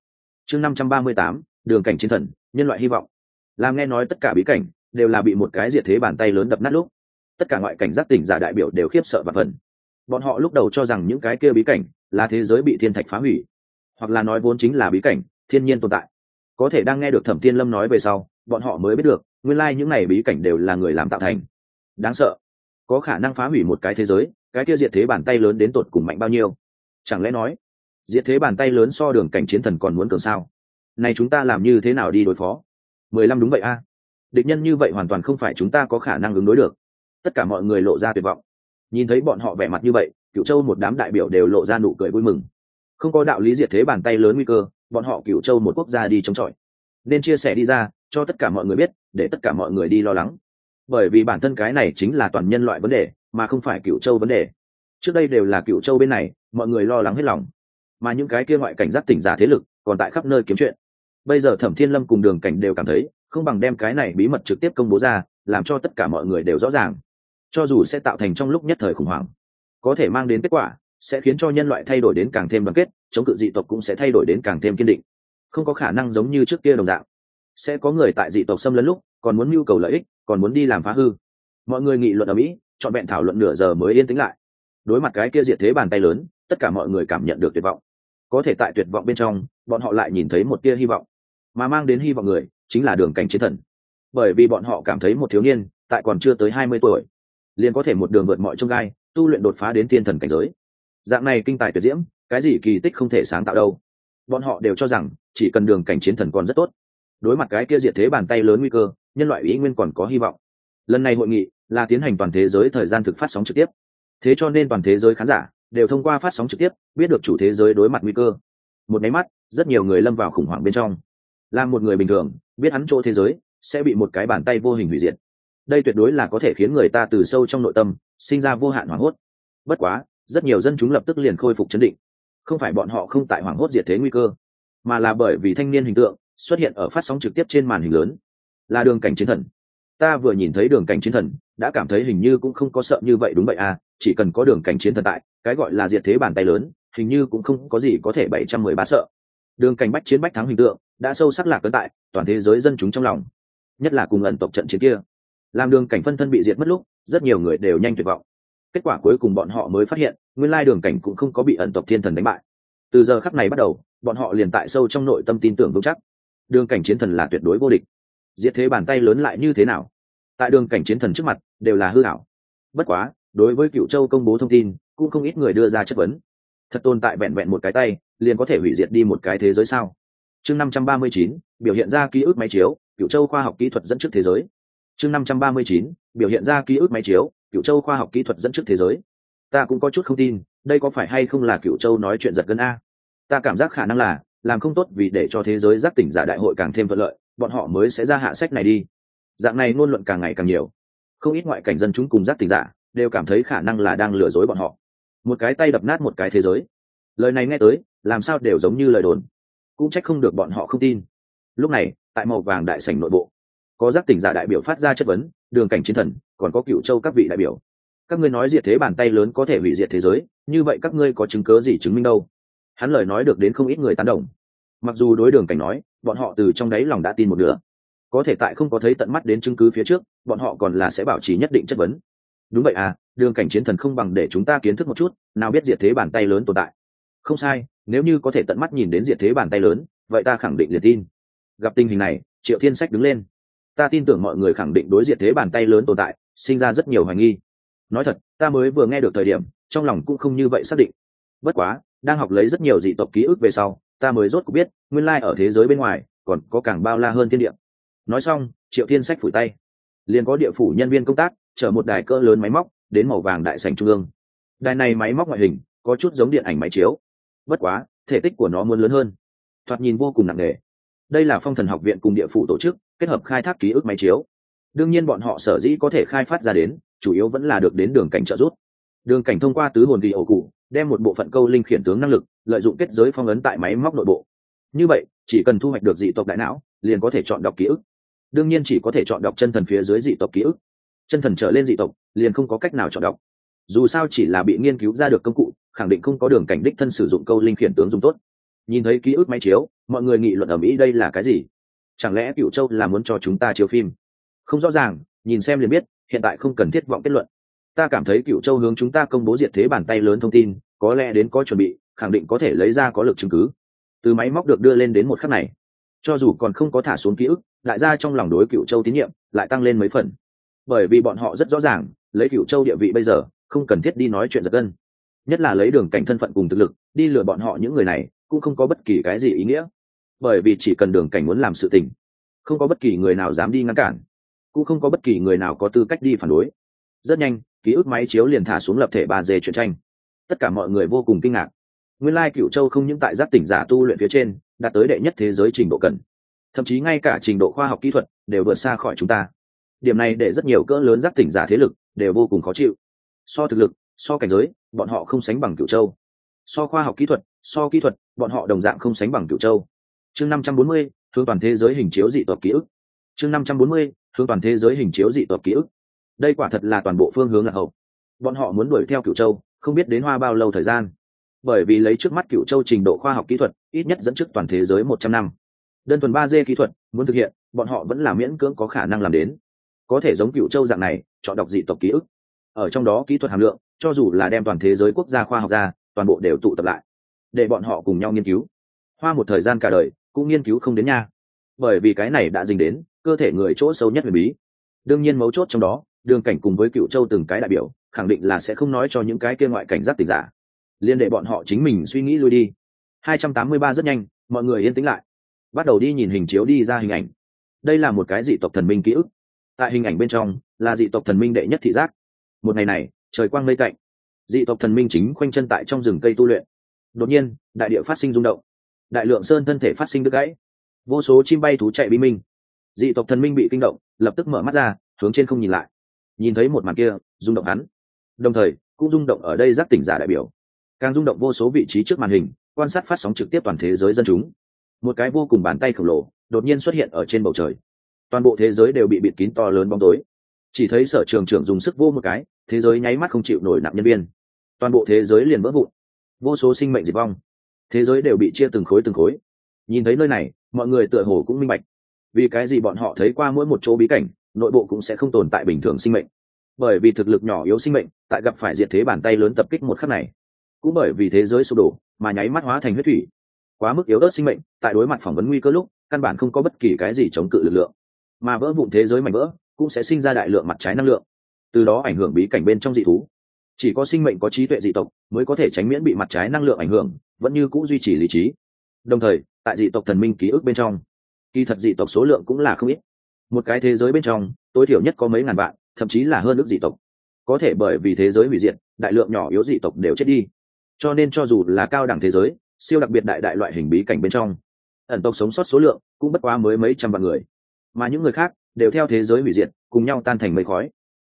Chương năm trăm ba mươi tám, đường cảnh chiến thần, nhân loại hy vọng. Làm nghe nói tất cả bí cảnh đều là bị một cái diệt thế bàn tay lớn đập nát lúc. Tất cả ngoại cảnh giác tỉnh giả đại biểu đều khiếp sợ và phần bọn họ lúc đầu cho rằng những cái kia bí cảnh là thế giới bị thiên thạch phá hủy, hoặc là nói vốn chính là bí cảnh, thiên nhiên tồn tại. Có thể đang nghe được thẩm tiên lâm nói về sau, bọn họ mới biết được, nguyên lai những này bí cảnh đều là người làm tạo thành. Đáng sợ. Có khả năng phá hủy một cái thế giới, cái kia diệt thế bàn tay lớn đến tột cùng mạnh bao nhiêu? Chẳng lẽ nói, diệt thế bàn tay lớn so đường cảnh chiến thần còn muốn cường sao? Này chúng ta làm như thế nào đi đối phó? Mười lăm đúng vậy a. Địch nhân như vậy hoàn toàn không phải chúng ta có khả năng ứng đối được. Tất cả mọi người lộ ra tuyệt vọng. Nhìn thấy bọn họ vẻ mặt như vậy cựu châu một đám đại biểu đều lộ ra nụ cười vui mừng. Không có đạo lý diệt thế bàn tay lớn nguy cơ, bọn họ cựu châu một quốc gia đi chống chọi. Nên chia sẻ đi ra, cho tất cả mọi người biết, để tất cả mọi người đi lo lắng. Bởi vì bản thân cái này chính là toàn nhân loại vấn đề, mà không phải cựu châu vấn đề. Trước đây đều là cựu châu bên này mọi người lo lắng hết lòng. Mà những cái kia ngoại cảnh giác tỉnh giả thế lực còn tại khắp nơi kiếm chuyện. Bây giờ thẩm thiên lâm cùng đường cảnh đều cảm thấy, không bằng đem cái này bí mật trực tiếp công bố ra, làm cho tất cả mọi người đều rõ ràng. Cho dù sẽ tạo thành trong lúc nhất thời khủng hoảng, có thể mang đến kết quả, sẽ khiến cho nhân loại thay đổi đến càng thêm đoàn kết, chống cự dị tộc cũng sẽ thay đổi đến càng thêm kiên định. Không có khả năng giống như trước kia đồng dạng. Sẽ có người tại dị tộc xâm lấn lúc, còn muốn mưu cầu lợi ích, còn muốn đi làm phá hư. Mọi người nghị luận ở mỹ chọn vẹn thảo luận nửa giờ mới yên tĩnh lại. Đối mặt cái kia diệt thế bàn tay lớn tất cả mọi người cảm nhận được tuyệt vọng. Có thể tại tuyệt vọng bên trong, bọn họ lại nhìn thấy một tia hy vọng. Mà mang đến hy vọng người, chính là đường cảnh chiến thần. Bởi vì bọn họ cảm thấy một thiếu niên, tại còn chưa tới hai mươi tuổi, liền có thể một đường vượt mọi trông gai, tu luyện đột phá đến thiên thần cảnh giới. Dạng này kinh tài tuyệt diễm, cái gì kỳ tích không thể sáng tạo đâu. Bọn họ đều cho rằng, chỉ cần đường cảnh chiến thần còn rất tốt. Đối mặt cái kia diệt thế bàn tay lớn nguy cơ, nhân loại ý nguyên còn có hy vọng. Lần này hội nghị là tiến hành toàn thế giới thời gian thực phát sóng trực tiếp. Thế cho nên toàn thế giới khán giả đều thông qua phát sóng trực tiếp, biết được chủ thế giới đối mặt nguy cơ. Một máy mắt, rất nhiều người lâm vào khủng hoảng bên trong. Là một người bình thường, biết hắn chỗ thế giới, sẽ bị một cái bàn tay vô hình hủy diệt. Đây tuyệt đối là có thể khiến người ta từ sâu trong nội tâm, sinh ra vô hạn hoảng hốt. Bất quá, rất nhiều dân chúng lập tức liền khôi phục chấn định. Không phải bọn họ không tại hoảng hốt diệt thế nguy cơ, mà là bởi vì thanh niên hình tượng xuất hiện ở phát sóng trực tiếp trên màn hình lớn. Là đường cảnh chiến thần. Ta vừa nhìn thấy đường cảnh chiến thần, đã cảm thấy hình như cũng không có sợ như vậy đúng vậy à chỉ cần có đường cảnh chiến thần tại cái gọi là diệt thế bàn tay lớn, hình như cũng không có gì có thể bảy trăm mười ba sợ. Đường cảnh bách chiến bách thắng hình tượng, đã sâu sắc lạc tấn tại toàn thế giới dân chúng trong lòng, nhất là cùng ẩn tộc trận chiến kia. Làm đường cảnh phân thân bị diệt mất lúc, rất nhiều người đều nhanh tuyệt vọng. Kết quả cuối cùng bọn họ mới phát hiện, nguyên lai đường cảnh cũng không có bị ẩn tộc thiên thần đánh bại. Từ giờ khắc này bắt đầu, bọn họ liền tại sâu trong nội tâm tin tưởng vững chắc. Đường cảnh chiến thần là tuyệt đối vô địch. Diệt thế bàn tay lớn lại như thế nào? Tại đường cảnh chiến thần trước mặt, đều là hư hảo bất quá đối với cựu châu công bố thông tin, cũng không ít người đưa ra chất vấn. Thật tồn tại vẹn vẹn một cái tay, liền có thể hủy diệt đi một cái thế giới sao? Chương năm trăm ba mươi chín, biểu hiện ra ký ức máy chiếu cựu châu khoa học kỹ thuật dẫn trước thế giới. Chương năm trăm ba mươi chín, biểu hiện ra ký ức máy chiếu cựu châu khoa học kỹ thuật dẫn trước thế giới. Ta cũng có chút không tin, đây có phải hay không là cựu châu nói chuyện giật gân a? Ta cảm giác khả năng là, làm không tốt vì để cho thế giới giác tỉnh giả đại hội càng thêm thuận lợi, bọn họ mới sẽ ra hạ sách này đi. Dạng này ngôn luận càng ngày càng nhiều. Không ít ngoại cảnh dân chúng cùng giác tỉnh giả đều cảm thấy khả năng là đang lừa dối bọn họ. Một cái tay đập nát một cái thế giới. Lời này nghe tới, làm sao đều giống như lời đồn. Cũng trách không được bọn họ không tin. Lúc này, tại màu vàng đại sảnh nội bộ, có giác tỉnh giả đại biểu phát ra chất vấn, đường cảnh chiến thần, còn có cựu châu các vị đại biểu. Các ngươi nói diệt thế bàn tay lớn có thể hủy diệt thế giới, như vậy các ngươi có chứng cớ gì chứng minh đâu? Hắn lời nói được đến không ít người tán đồng. Mặc dù đối đường cảnh nói, bọn họ từ trong đáy lòng đã tin một nửa. Có thể tại không có thấy tận mắt đến chứng cứ phía trước, bọn họ còn là sẽ bảo trì nhất định chất vấn đúng vậy à đường cảnh chiến thần không bằng để chúng ta kiến thức một chút, nào biết diệt thế bàn tay lớn tồn tại. Không sai, nếu như có thể tận mắt nhìn đến diệt thế bàn tay lớn, vậy ta khẳng định liền tin. Gặp tình hình này, triệu thiên sách đứng lên. Ta tin tưởng mọi người khẳng định đối diệt thế bàn tay lớn tồn tại, sinh ra rất nhiều hoài nghi. Nói thật, ta mới vừa nghe được thời điểm, trong lòng cũng không như vậy xác định. Bất quá, đang học lấy rất nhiều dị tộc ký ức về sau, ta mới rốt cuộc biết, nguyên lai ở thế giới bên ngoài, còn có càng bao la hơn thiên địa. Nói xong, triệu thiên sách phủi tay. Liền có địa phủ nhân viên công tác chở một đài cỡ lớn máy móc đến màu vàng đại sành trung ương. Đài này máy móc ngoại hình có chút giống điện ảnh máy chiếu. Bất quá, thể tích của nó muốn lớn hơn. Thoạt nhìn vô cùng nặng nề. Đây là phong thần học viện cùng địa phủ tổ chức, kết hợp khai thác ký ức máy chiếu. Đương nhiên bọn họ sở dĩ có thể khai phát ra đến, chủ yếu vẫn là được đến đường cảnh trợ rút. đường cảnh thông qua tứ hồn ghi ổ cụ, đem một bộ phận câu linh khiển tướng năng lực, lợi dụng kết giới phong ấn tại máy móc nội bộ. Như vậy, chỉ cần thu hoạch được dị tộc đại não, liền có thể chọn đọc ký ức. Đương nhiên chỉ có thể chọn đọc chân thần phía dưới dị tộc ký ức chân thần trở lên dị tộc, liền không có cách nào chọn đọc. Dù sao chỉ là bị nghiên cứu ra được công cụ, khẳng định không có đường cảnh đích thân sử dụng câu linh khiển tướng dùng tốt. Nhìn thấy ký ức máy chiếu, mọi người nghị luận ở mỹ đây là cái gì? Chẳng lẽ cựu châu là muốn cho chúng ta chiếu phim? Không rõ ràng, nhìn xem liền biết, hiện tại không cần thiết vọng kết luận. Ta cảm thấy cựu châu hướng chúng ta công bố diệt thế bàn tay lớn thông tin, có lẽ đến có chuẩn bị, khẳng định có thể lấy ra có lực chứng cứ. Từ máy móc được đưa lên đến một khắc này, cho dù còn không có thả xuống ký ức, đại gia trong lòng đối cựu châu tín nhiệm lại tăng lên mấy phần bởi vì bọn họ rất rõ ràng, lấy cựu châu địa vị bây giờ, không cần thiết đi nói chuyện giật gân. Nhất là lấy đường cảnh thân phận cùng thực lực, đi lừa bọn họ những người này, cũng không có bất kỳ cái gì ý nghĩa. Bởi vì chỉ cần đường cảnh muốn làm sự tình, không có bất kỳ người nào dám đi ngăn cản, cũng không có bất kỳ người nào có tư cách đi phản đối. Rất nhanh, ký ức máy chiếu liền thả xuống lập thể ba d truyện tranh. Tất cả mọi người vô cùng kinh ngạc. Nguyên lai cựu châu không những tại giáp tỉnh giả tu luyện phía trên, đạt tới đệ nhất thế giới trình độ cần. Thậm chí ngay cả trình độ khoa học kỹ thuật đều vượt xa khỏi chúng ta điểm này để rất nhiều cỡ lớn giác tỉnh giả thế lực đều vô cùng khó chịu. So thực lực, so cảnh giới, bọn họ không sánh bằng cửu châu. So khoa học kỹ thuật, so kỹ thuật, bọn họ đồng dạng không sánh bằng cửu châu. Chương năm trăm bốn mươi, hướng toàn thế giới hình chiếu dị tộc ký ức. Chương năm trăm bốn mươi, hướng toàn thế giới hình chiếu dị tộc ký ức. Đây quả thật là toàn bộ phương hướng lạc hậu. Bọn họ muốn đuổi theo cửu châu, không biết đến hoa bao lâu thời gian. Bởi vì lấy trước mắt cựu châu trình độ khoa học kỹ thuật, ít nhất dẫn trước toàn thế giới một trăm năm. Đơn thuần ba d kỹ thuật, muốn thực hiện, bọn họ vẫn là miễn cưỡng có khả năng làm đến có thể giống cựu châu dạng này, chọn đọc dị tộc ký ức. Ở trong đó kỹ thuật hàm lượng, cho dù là đem toàn thế giới quốc gia khoa học ra, toàn bộ đều tụ tập lại, để bọn họ cùng nhau nghiên cứu. Hoa một thời gian cả đời, cũng nghiên cứu không đến nha. Bởi vì cái này đã dính đến cơ thể người chỗ sâu nhất huyền bí. Đương nhiên mấu chốt trong đó, đường cảnh cùng với cựu châu từng cái đại biểu, khẳng định là sẽ không nói cho những cái kia ngoại cảnh giác tình giả. Liên đệ bọn họ chính mình suy nghĩ lui đi. 283 rất nhanh, mọi người yên tĩnh lại. Bắt đầu đi nhìn hình chiếu đi ra hình ảnh. Đây là một cái dị tộc thần minh ký ức tại hình ảnh bên trong, là dị tộc thần minh đệ nhất thị giác. Một ngày này, trời quang mây tạnh. Dị tộc thần minh chính khoanh chân tại trong rừng cây tu luyện. Đột nhiên, đại địa phát sinh rung động. Đại lượng sơn thân thể phát sinh đứt gãy. Vô số chim bay thú chạy bí minh. Dị tộc thần minh bị kinh động, lập tức mở mắt ra, hướng trên không nhìn lại. Nhìn thấy một màn kia, rung động hắn. Đồng thời, cũng rung động ở đây giác tỉnh giả đại biểu. Càng rung động vô số vị trí trước màn hình, quan sát phát sóng trực tiếp toàn thế giới dân chúng. Một cái vô cùng bàn tay khổng lồ, đột nhiên xuất hiện ở trên bầu trời toàn bộ thế giới đều bị bịt kín to lớn bóng tối. Chỉ thấy sở trường trưởng dùng sức vô một cái, thế giới nháy mắt không chịu nổi nặng nhân viên. Toàn bộ thế giới liền vỡ vụn. Vô số sinh mệnh diệt vong. Thế giới đều bị chia từng khối từng khối. Nhìn thấy nơi này, mọi người tựa hồ cũng minh bạch. Vì cái gì bọn họ thấy qua mỗi một chỗ bí cảnh, nội bộ cũng sẽ không tồn tại bình thường sinh mệnh. Bởi vì thực lực nhỏ yếu sinh mệnh, tại gặp phải diệt thế bàn tay lớn tập kích một khắc này, cũng bởi vì thế giới sụp đổ mà nháy mắt hóa thành huyết thủy. Quá mức yếu ớt sinh mệnh, tại đối mặt phỏng vấn nguy cơ lúc, căn bản không có bất kỳ cái gì chống cự lực lượng mà vỡ vụn thế giới mạnh vỡ cũng sẽ sinh ra đại lượng mặt trái năng lượng, từ đó ảnh hưởng bí cảnh bên trong dị thú. Chỉ có sinh mệnh có trí tuệ dị tộc mới có thể tránh miễn bị mặt trái năng lượng ảnh hưởng, vẫn như c ũ duy trì lý trí. Đồng thời, tại dị tộc thần minh ký ức bên trong, kỳ thật dị tộc số lượng cũng là không ít. Một cái thế giới bên trong, tối thiểu nhất có mấy ngàn vạn, thậm chí là hơn ước dị tộc. Có thể bởi vì thế giới hủy diệt, đại lượng nhỏ yếu dị tộc đều chết đi. Cho nên cho dù là cao đẳng thế giới, siêu đặc biệt đại đại loại hình bí cảnh bên trong, ẩn tộc sống sót số lượng cũng bất quá mới mấy trăm vạn người mà những người khác đều theo thế giới hủy diệt, cùng nhau tan thành mây khói.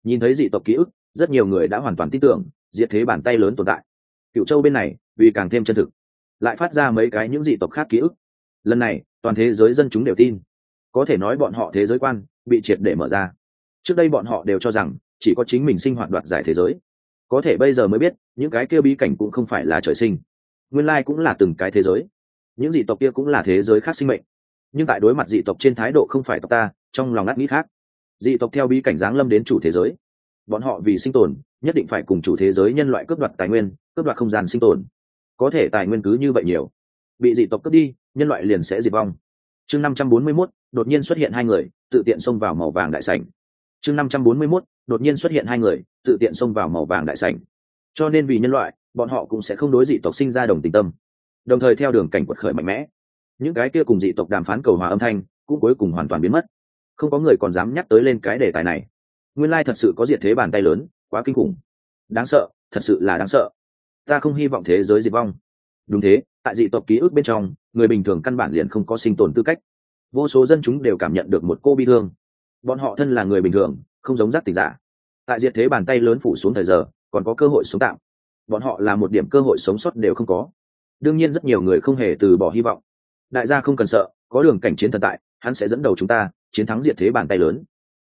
Nhìn thấy dị tộc ký ức, rất nhiều người đã hoàn toàn tin tưởng, diệt thế bàn tay lớn tồn tại. Cựu châu bên này, vì càng thêm chân thực, lại phát ra mấy cái những dị tộc khác ký ức. Lần này, toàn thế giới dân chúng đều tin. Có thể nói bọn họ thế giới quan bị triệt để mở ra. Trước đây bọn họ đều cho rằng, chỉ có chính mình sinh hoạt đoạt giải thế giới. Có thể bây giờ mới biết, những cái kia bí cảnh cũng không phải là trời sinh. Nguyên lai cũng là từng cái thế giới. Những dị tộc kia cũng là thế giới khác sinh mệnh nhưng tại đối mặt dị tộc trên thái độ không phải tộc ta trong lòng ngắt nghĩ khác. Dị tộc theo bí cảnh giáng lâm đến chủ thế giới. Bọn họ vì sinh tồn nhất định phải cùng chủ thế giới nhân loại cướp đoạt tài nguyên cướp đoạt không gian sinh tồn. Có thể tài nguyên cứ như vậy nhiều. Bị dị tộc cướp đi nhân loại liền sẽ diệt vong. Chương năm trăm bốn mươi 541, đột nhiên xuất hiện hai người tự tiện xông vào màu vàng đại sảnh. Chương năm trăm bốn mươi 541, đột nhiên xuất hiện hai người tự tiện xông vào màu vàng đại sảnh. Cho nên vì nhân loại bọn họ cũng sẽ không đối dị tộc sinh ra đồng tình tâm. Đồng thời theo đường cảnh quật khởi mạnh mẽ những cái kia cùng dị tộc đàm phán cầu hòa âm thanh cũng cuối cùng hoàn toàn biến mất. Không có người còn dám nhắc tới lên cái đề tài này. Nguyên lai thật sự có diệt thế bàn tay lớn, quá kinh khủng. Đáng sợ, thật sự là đáng sợ. Ta không hy vọng thế giới diệt vong. Đúng thế, tại dị tộc ký ức bên trong, người bình thường căn bản liền không có sinh tồn tư cách. Vô số dân chúng đều cảm nhận được một cô bi thương. Bọn họ thân là người bình thường, không giống giác tình giả. Tại diệt thế bàn tay lớn phủ xuống thời giờ, còn có cơ hội sống tạm. Bọn họ là một điểm cơ hội sống sót đều không có. Đương nhiên rất nhiều người không hề từ bỏ hy vọng đại gia không cần sợ, có đường cảnh chiến thần tại, hắn sẽ dẫn đầu chúng ta, chiến thắng diệt thế bàn tay lớn.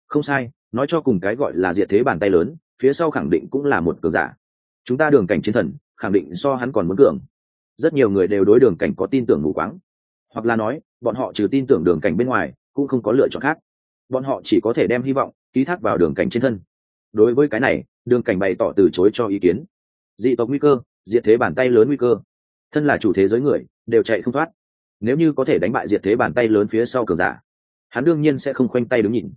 Không sai, nói cho cùng cái gọi là diệt thế bàn tay lớn, phía sau khẳng định cũng là một cường giả. Chúng ta đường cảnh chiến thần, khẳng định so hắn còn muốn cường. Rất nhiều người đều đối đường cảnh có tin tưởng mù quáng. Hoặc là nói, bọn họ trừ tin tưởng đường cảnh bên ngoài, cũng không có lựa chọn khác. Bọn họ chỉ có thể đem hy vọng ký thác vào đường cảnh trên thân. Đối với cái này, đường cảnh bày tỏ từ chối cho ý kiến. Dị tộc nguy cơ, diệt thế bàn tay lớn nguy cơ. Thân là chủ thế giới người, đều chạy không thoát nếu như có thể đánh bại diệt thế bàn tay lớn phía sau cường giả, hắn đương nhiên sẽ không khoanh tay đứng nhìn.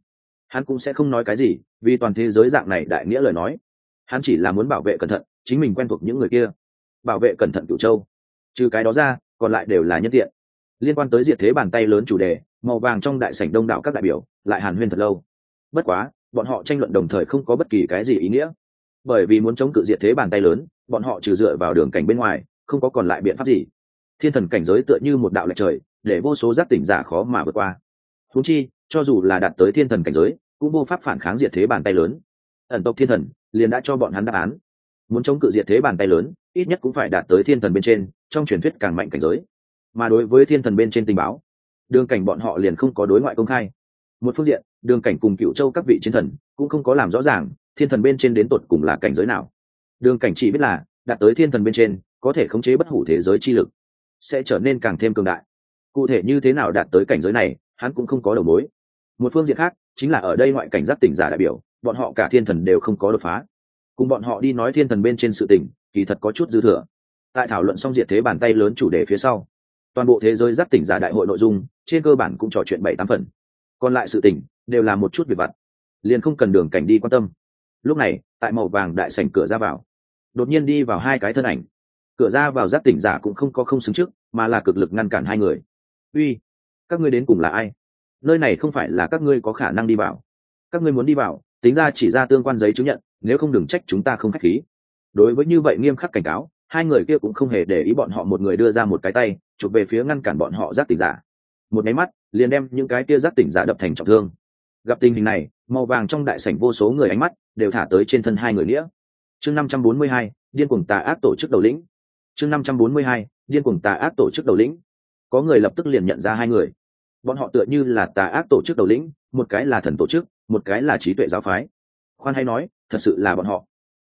Hắn cũng sẽ không nói cái gì, vì toàn thế giới dạng này đại nghĩa lời nói. Hắn chỉ là muốn bảo vệ cẩn thận chính mình quen thuộc những người kia. Bảo vệ cẩn thận cựu châu. Trừ cái đó ra, còn lại đều là nhân tiện. Liên quan tới diệt thế bàn tay lớn chủ đề, màu vàng trong đại sảnh đông đảo các đại biểu, lại hàn huyên thật lâu. Bất quá, bọn họ tranh luận đồng thời không có bất kỳ cái gì ý nghĩa. Bởi vì muốn chống cự diệt thế bàn tay lớn, bọn họ trừ dựa vào đường cảnh bên ngoài, không có còn lại biện pháp gì thiên thần cảnh giới tựa như một đạo lệch trời, để vô số giác tỉnh giả khó mà vượt qua. Thú chi, cho dù là đạt tới thiên thần cảnh giới, cũng vô pháp phản kháng diệt thế bàn tay lớn. Ẩn tộc thiên thần liền đã cho bọn hắn đáp án. Muốn chống cự diệt thế bàn tay lớn, ít nhất cũng phải đạt tới thiên thần bên trên, trong truyền thuyết càng mạnh cảnh giới. Mà đối với thiên thần bên trên tình báo, đường cảnh bọn họ liền không có đối ngoại công khai. Một phương diện, đường cảnh cùng cựu châu các vị chiến thần cũng không có làm rõ ràng thiên thần bên trên đến tột cùng là cảnh giới nào. Đường cảnh chỉ biết là, đạt tới thiên thần bên trên, có thể khống chế bất hủ thế giới chi lực sẽ trở nên càng thêm cường đại. Cụ thể như thế nào đạt tới cảnh giới này, hắn cũng không có đầu mối. Một phương diện khác, chính là ở đây ngoại cảnh giác tỉnh giả đại biểu, bọn họ cả thiên thần đều không có đột phá. Cùng bọn họ đi nói thiên thần bên trên sự tỉnh kỳ thật có chút dư thừa. Tại thảo luận xong diệt thế bàn tay lớn chủ đề phía sau, toàn bộ thế giới giác tỉnh giả đại hội nội dung, trên cơ bản cũng trò chuyện bảy tám phần. Còn lại sự tỉnh đều là một chút việc vặt. Liền không cần đường cảnh đi quan tâm. Lúc này, tại màu vàng đại sảnh cửa ra vào, đột nhiên đi vào hai cái thân ảnh cửa ra vào giác tỉnh giả cũng không có không xứng trước, mà là cực lực ngăn cản hai người. Uy, các ngươi đến cùng là ai? Nơi này không phải là các ngươi có khả năng đi vào. Các ngươi muốn đi vào, tính ra chỉ ra tương quan giấy chứng nhận, nếu không đừng trách chúng ta không k h á c h khí. Đối với như vậy nghiêm khắc cảnh cáo, hai người kia cũng không hề để ý bọn họ một người đưa ra một cái tay, chụp về phía ngăn cản bọn họ giác tỉnh giả. Một máy mắt, liền đem những cái kia giác tỉnh giả đập thành trọng thương. Gặp tình hình này, màu vàng trong đại sảnh vô số người ánh mắt đều thả tới trên thân hai người nghĩa. Chương năm trăm bốn mươi hai, điên cuồng tà ác tổ chức đầu lĩnh chương năm trăm bốn mươi hai, điên cuồng tà ác tổ chức đầu lĩnh. Có người lập tức liền nhận ra hai người. Bọn họ tựa như là tà ác tổ chức đầu lĩnh, một cái là thần tổ chức, một cái là trí tuệ giáo phái. Khoan hay nói, thật sự là bọn họ.